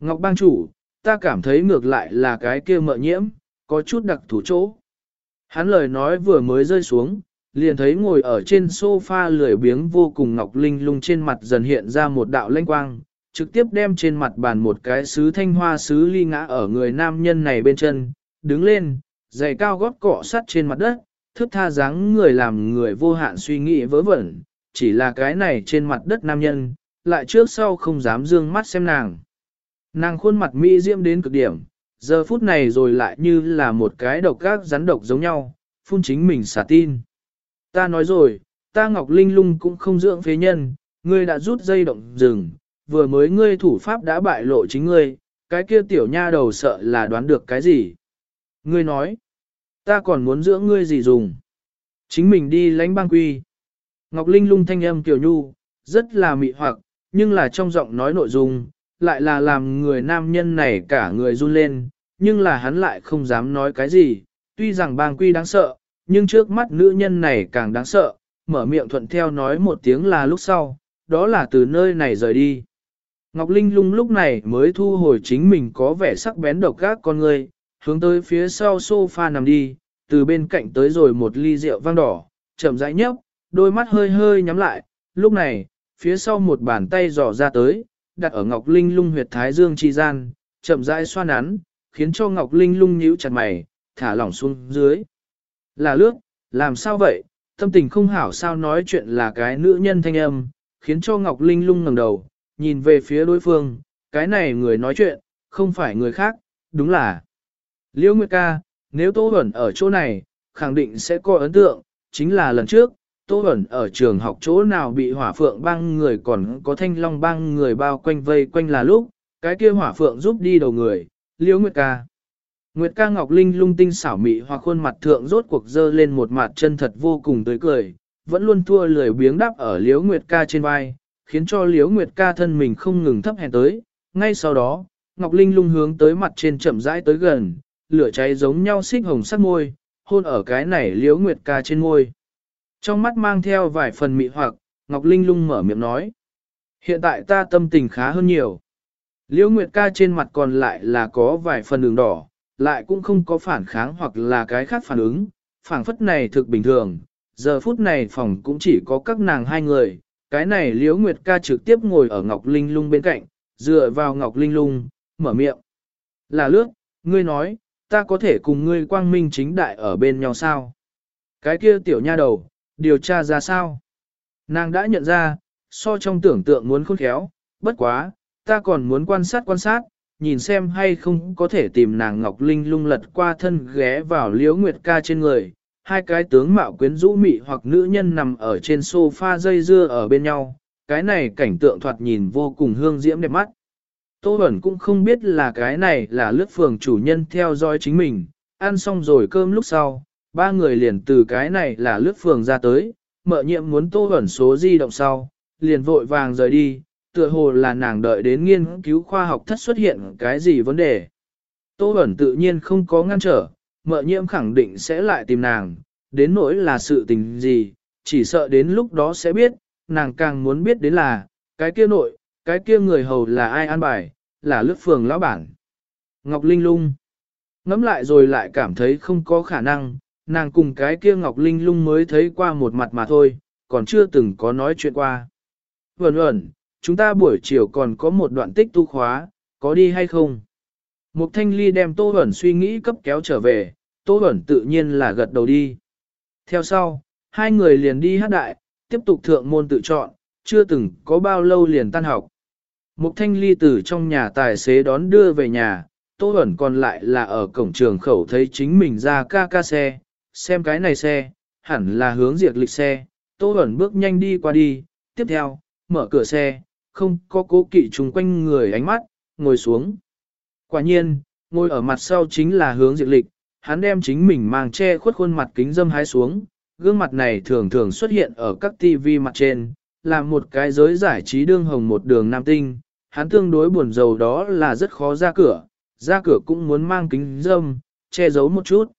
Ngọc bang chủ, ta cảm thấy ngược lại là cái kia mợ nhiễm, có chút đặc thủ chỗ. Hắn lời nói vừa mới rơi xuống, liền thấy ngồi ở trên sofa lười biếng vô cùng ngọc linh lung trên mặt dần hiện ra một đạo lanh quang, trực tiếp đem trên mặt bàn một cái sứ thanh hoa sứ ly ngã ở người nam nhân này bên chân, đứng lên, giày cao gót cọ sắt trên mặt đất, thức tha dáng người làm người vô hạn suy nghĩ vớ vẩn, chỉ là cái này trên mặt đất nam nhân, lại trước sau không dám dương mắt xem nàng. Nàng khuôn mặt mỹ diễm đến cực điểm, giờ phút này rồi lại như là một cái độc gác rắn độc giống nhau, phun chính mình xả tin. Ta nói rồi, ta Ngọc Linh lung cũng không dưỡng phế nhân, ngươi đã rút dây động rừng, vừa mới ngươi thủ pháp đã bại lộ chính ngươi, cái kia tiểu nha đầu sợ là đoán được cái gì. Ngươi nói, ta còn muốn dưỡng ngươi gì dùng. Chính mình đi lánh băng quy. Ngọc Linh lung thanh âm tiểu nhu, rất là mị hoặc, nhưng là trong giọng nói nội dung, lại là làm người nam nhân này cả người run lên, nhưng là hắn lại không dám nói cái gì, tuy rằng bang quy đáng sợ, nhưng trước mắt nữ nhân này càng đáng sợ, mở miệng thuận theo nói một tiếng là lúc sau, đó là từ nơi này rời đi. Ngọc Linh lung lúc này mới thu hồi chính mình có vẻ sắc bén độc gác con người, hướng tới phía sau sofa nằm đi, từ bên cạnh tới rồi một ly rượu vang đỏ, chậm rãi nhấp, đôi mắt hơi hơi nhắm lại, lúc này, phía sau một bàn tay dò ra tới, đặt ở Ngọc Linh lung huyệt thái dương chi gian, chậm rãi xoa nắn, khiến cho Ngọc Linh lung nhíu chặt mày, thả lỏng xuống dưới. Là lướt, làm sao vậy, tâm tình không hảo sao nói chuyện là cái nữ nhân thanh âm, khiến cho Ngọc Linh lung ngẩng đầu, nhìn về phía đối phương, cái này người nói chuyện, không phải người khác, đúng là Liễu Nguyệt ca, nếu Tô Huẩn ở chỗ này, khẳng định sẽ có ấn tượng, chính là lần trước, Tô Bẩn ở trường học chỗ nào bị hỏa phượng băng người còn có thanh long băng người bao quanh vây quanh là lúc, cái kia hỏa phượng giúp đi đầu người, Liễu Nguyệt ca. Nguyệt ca Ngọc Linh lung tinh xảo mị hoặc khuôn mặt thượng rốt cuộc dơ lên một mặt chân thật vô cùng tươi cười, vẫn luôn thua lười biếng đáp ở Liễu Nguyệt ca trên vai, khiến cho Liễu Nguyệt ca thân mình không ngừng thấp hèn tới. Ngay sau đó, Ngọc Linh lung hướng tới mặt trên chậm rãi tới gần, lửa cháy giống nhau xích hồng sắc môi, hôn ở cái này Liễu Nguyệt ca trên môi. Trong mắt mang theo vài phần mị hoặc, Ngọc Linh lung mở miệng nói. Hiện tại ta tâm tình khá hơn nhiều. Liễu Nguyệt ca trên mặt còn lại là có vài phần đường đỏ, lại cũng không có phản kháng hoặc là cái khác phản ứng, phản phất này thực bình thường, giờ phút này phòng cũng chỉ có các nàng hai người, cái này Liễu Nguyệt ca trực tiếp ngồi ở Ngọc Linh Lung bên cạnh, dựa vào Ngọc Linh Lung, mở miệng, Là lướt, ngươi nói, ta có thể cùng ngươi quang minh chính đại ở bên nhau sao? Cái kia tiểu nha đầu, điều tra ra sao? Nàng đã nhận ra, so trong tưởng tượng muốn khôn khéo, bất quá, ta còn muốn quan sát quan sát, nhìn xem hay không có thể tìm nàng Ngọc Linh lung lật qua thân ghé vào liễu nguyệt ca trên người, hai cái tướng mạo quyến rũ mị hoặc nữ nhân nằm ở trên sofa dây dưa ở bên nhau, cái này cảnh tượng thoạt nhìn vô cùng hương diễm đẹp mắt. Tô Bẩn cũng không biết là cái này là lướt phường chủ nhân theo dõi chính mình, ăn xong rồi cơm lúc sau, ba người liền từ cái này là lướt phường ra tới, mợ nhiệm muốn Tô ẩn số di động sau, liền vội vàng rời đi, tựa hồ là nàng đợi đến nghiên cứu khoa học thất xuất hiện cái gì vấn đề. Tô ẩn tự nhiên không có ngăn trở, mợ Nhiệm khẳng định sẽ lại tìm nàng, đến nỗi là sự tình gì, chỉ sợ đến lúc đó sẽ biết, nàng càng muốn biết đến là, cái kia nội, cái kia người hầu là ai an bài, là lướt phường lão bản. Ngọc Linh lung. Ngắm lại rồi lại cảm thấy không có khả năng, nàng cùng cái kia Ngọc Linh lung mới thấy qua một mặt mà thôi, còn chưa từng có nói chuyện qua. Vẩn ẩn, chúng ta buổi chiều còn có một đoạn tích tu khóa, có đi hay không? Mục thanh ly đem tô Vẩn suy nghĩ cấp kéo trở về, tô Vẩn tự nhiên là gật đầu đi. Theo sau, hai người liền đi hát đại, tiếp tục thượng môn tự chọn, chưa từng có bao lâu liền tan học. Mục thanh ly từ trong nhà tài xế đón đưa về nhà, tô Vẩn còn lại là ở cổng trường khẩu thấy chính mình ra ca ca xe, xem cái này xe, hẳn là hướng diệt lịch xe, tô ẩn bước nhanh đi qua đi, tiếp theo, mở cửa xe, không có cố kỵ chung quanh người ánh mắt, ngồi xuống. Quả nhiên, ngồi ở mặt sau chính là hướng diệt lịch, hắn đem chính mình mang che khuất khuôn mặt kính dâm hái xuống, gương mặt này thường thường xuất hiện ở các TV mặt trên, làm một cái giới giải trí đương hồng một đường nam tinh, hắn tương đối buồn giàu đó là rất khó ra cửa, ra cửa cũng muốn mang kính dâm, che giấu một chút.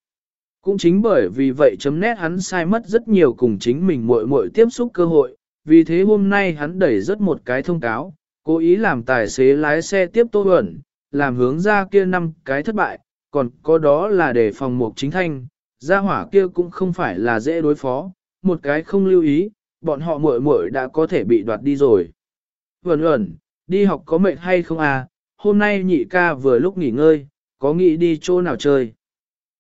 Cũng chính bởi vì vậy chấm nét hắn sai mất rất nhiều cùng chính mình muội muội tiếp xúc cơ hội, vì thế hôm nay hắn đẩy rất một cái thông cáo, cố ý làm tài xế lái xe tiếp tô ẩn, làm hướng ra kia năm cái thất bại, còn có đó là để phòng mục chính thanh, gia hỏa kia cũng không phải là dễ đối phó, một cái không lưu ý, bọn họ muội muội đã có thể bị đoạt đi rồi. Vẩn ẩn, đi học có mệt hay không à, hôm nay nhị ca vừa lúc nghỉ ngơi, có nghĩ đi chỗ nào chơi.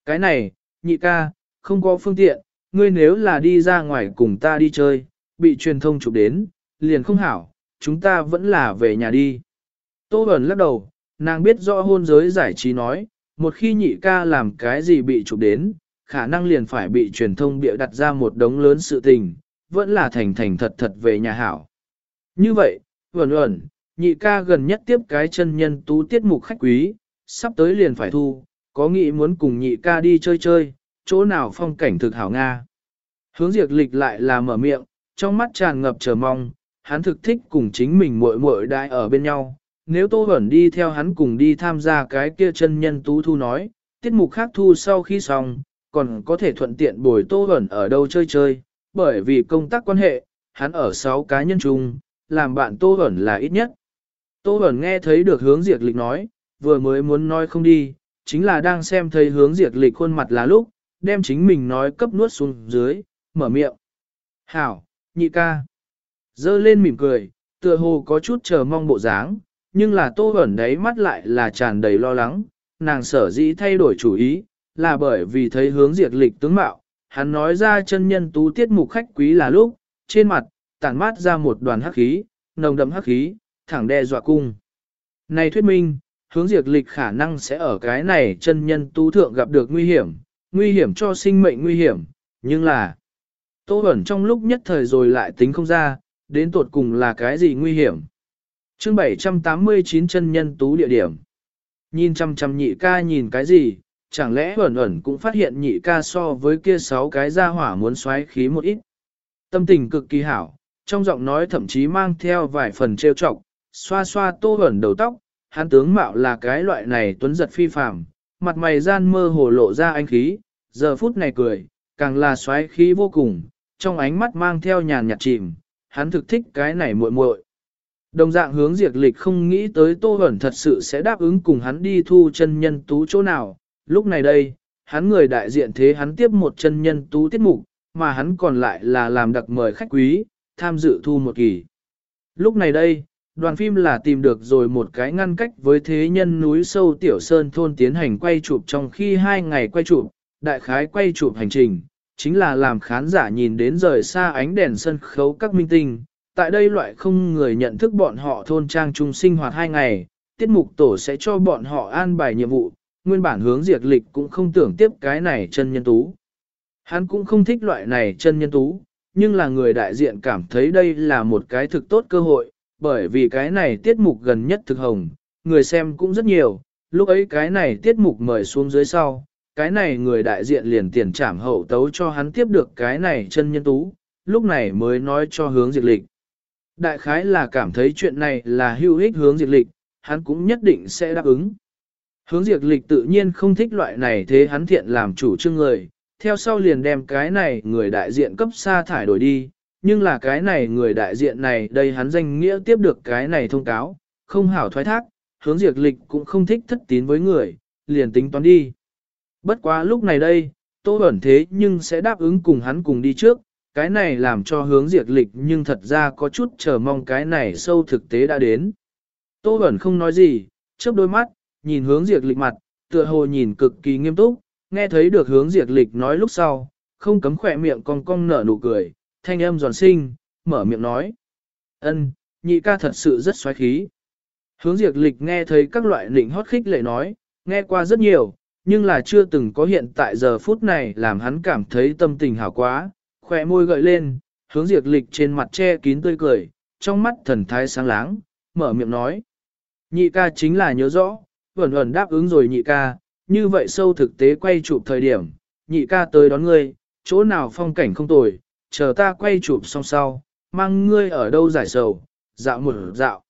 Cái này, nhị ca, không có phương tiện, ngươi nếu là đi ra ngoài cùng ta đi chơi, bị truyền thông chụp đến, liền không hảo, chúng ta vẫn là về nhà đi. Tô Bẩn lắc đầu, nàng biết rõ hôn giới giải trí nói, một khi nhị ca làm cái gì bị chụp đến, khả năng liền phải bị truyền thông bịa đặt ra một đống lớn sự tình, vẫn là thành thành thật thật về nhà hảo. Như vậy, Bẩn Bẩn, nhị ca gần nhất tiếp cái chân nhân tú tiết mục khách quý, sắp tới liền phải thu, có nghĩ muốn cùng nhị ca đi chơi chơi, chỗ nào phong cảnh thực hảo Nga. Hướng diệt lịch lại là mở miệng, trong mắt tràn ngập chờ mong, hắn thực thích cùng chính mình muội muội đại ở bên nhau. Nếu Tô Bẩn đi theo hắn cùng đi tham gia cái kia chân nhân tú thu nói, tiết mục khác thu sau khi xong, còn có thể thuận tiện bồi Tô Bẩn ở đâu chơi chơi, bởi vì công tác quan hệ, hắn ở 6 cá nhân chung, làm bạn Tô Bẩn là ít nhất. Tô Bẩn nghe thấy được hướng diệt lịch nói, vừa mới muốn nói không đi, chính là đang xem thấy hướng diệt lịch khuôn mặt là lúc, đem chính mình nói cấp nuốt xuống dưới, mở miệng. Hảo, nhị ca. Dơ lên mỉm cười, tựa hồ có chút chờ mong bộ dáng, nhưng là tô ẩn đấy mắt lại là tràn đầy lo lắng, nàng sở dĩ thay đổi chủ ý, là bởi vì thấy hướng diệt lịch tướng mạo, hắn nói ra chân nhân tú tiết mục khách quý là lúc, trên mặt, tản mát ra một đoàn hắc khí, nồng đậm hắc khí, thẳng đe dọa cung. Này thuyết minh, hướng diệt lịch khả năng sẽ ở cái này chân nhân tú thượng gặp được nguy hiểm, nguy hiểm cho sinh mệnh nguy hiểm, nhưng là Tô ẩn trong lúc nhất thời rồi lại tính không ra, đến tột cùng là cái gì nguy hiểm. chương 789 chân nhân tú địa điểm. Nhìn chăm chăm nhị ca nhìn cái gì, chẳng lẽ ẩn ẩn cũng phát hiện nhị ca so với kia sáu cái gia hỏa muốn xoáy khí một ít. Tâm tình cực kỳ hảo, trong giọng nói thậm chí mang theo vài phần trêu chọc, xoa xoa tô Bẩn đầu tóc, hắn tướng mạo là cái loại này tuấn giật phi phàm, mặt mày gian mơ hồ lộ ra anh khí, giờ phút này cười, càng là xoáy khí vô cùng, trong ánh mắt mang theo nhàn nhạt chìm, hắn thực thích cái này muội muội. Đồng dạng hướng diệt lịch không nghĩ tới Tô Hẩn thật sự sẽ đáp ứng cùng hắn đi thu chân nhân tú chỗ nào, lúc này đây, hắn người đại diện thế hắn tiếp một chân nhân tú tiết mục, mà hắn còn lại là làm đặc mời khách quý, tham dự thu một kỳ. Lúc này đây, đoàn phim là tìm được rồi một cái ngăn cách với thế nhân núi sâu tiểu sơn thôn tiến hành quay chụp trong khi hai ngày quay chụp, đại khái quay chụp hành trình, chính là làm khán giả nhìn đến rời xa ánh đèn sân khấu các minh tinh. Tại đây loại không người nhận thức bọn họ thôn trang trung sinh hoạt hai ngày, tiết mục tổ sẽ cho bọn họ an bài nhiệm vụ, nguyên bản hướng diệt lịch cũng không tưởng tiếp cái này chân nhân tú. Hắn cũng không thích loại này chân nhân tú, nhưng là người đại diện cảm thấy đây là một cái thực tốt cơ hội, bởi vì cái này tiết mục gần nhất thực hồng, người xem cũng rất nhiều, lúc ấy cái này tiết mục mời xuống dưới sau, cái này người đại diện liền tiền trảm hậu tấu cho hắn tiếp được cái này chân nhân tú, lúc này mới nói cho hướng diệt lịch. Đại khái là cảm thấy chuyện này là hữu ích hướng diệt lịch, hắn cũng nhất định sẽ đáp ứng. Hướng diệt lịch tự nhiên không thích loại này thế hắn thiện làm chủ trương người, theo sau liền đem cái này người đại diện cấp xa thải đổi đi, nhưng là cái này người đại diện này đây hắn danh nghĩa tiếp được cái này thông cáo, không hảo thoái thác, hướng diệt lịch cũng không thích thất tín với người, liền tính toán đi. Bất quá lúc này đây, Tô Bẩn thế nhưng sẽ đáp ứng cùng hắn cùng đi trước, cái này làm cho hướng diệt lịch nhưng thật ra có chút chờ mong cái này sâu thực tế đã đến. Tô Bẩn không nói gì, chớp đôi mắt, nhìn hướng diệt lịch mặt, tựa hồ nhìn cực kỳ nghiêm túc, nghe thấy được hướng diệt lịch nói lúc sau, không cấm khỏe miệng cong cong nở nụ cười, thanh âm giòn sinh, mở miệng nói. ân nhị ca thật sự rất xoáy khí. Hướng diệt lịch nghe thấy các loại nịnh hót khích lệ nói, nghe qua rất nhiều, nhưng là chưa từng có hiện tại giờ phút này làm hắn cảm thấy tâm tình hảo quá, khỏe môi gợi lên, hướng diệt lịch trên mặt che kín tươi cười, trong mắt thần thái sáng láng, mở miệng nói. Nhị ca chính là nhớ rõ, vẩn vẩn đáp ứng rồi nhị ca, như vậy sâu thực tế quay chụp thời điểm, nhị ca tới đón ngươi, chỗ nào phong cảnh không tồi, chờ ta quay chụp xong sau, mang ngươi ở đâu giải sầu, dạo một dạo.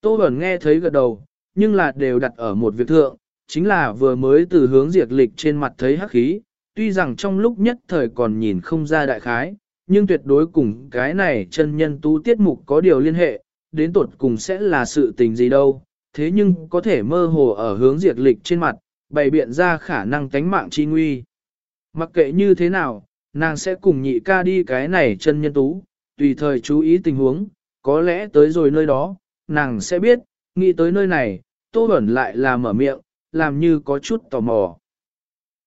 Tô Bẩn nghe thấy gật đầu, nhưng là đều đặt ở một việc thượng, chính là vừa mới từ hướng diệt lịch trên mặt thấy hắc khí, tuy rằng trong lúc nhất thời còn nhìn không ra đại khái, nhưng tuyệt đối cùng cái này chân nhân tú tiết mục có điều liên hệ, đến tột cùng sẽ là sự tình gì đâu, thế nhưng có thể mơ hồ ở hướng diệt lịch trên mặt, bày biện ra khả năng tánh mạng chi nguy. Mặc kệ như thế nào, nàng sẽ cùng nhị ca đi cái này chân nhân tú, tùy thời chú ý tình huống, có lẽ tới rồi nơi đó, nàng sẽ biết, nghĩ tới nơi này, Tô Bẩn lại là mở miệng, làm như có chút tò mò.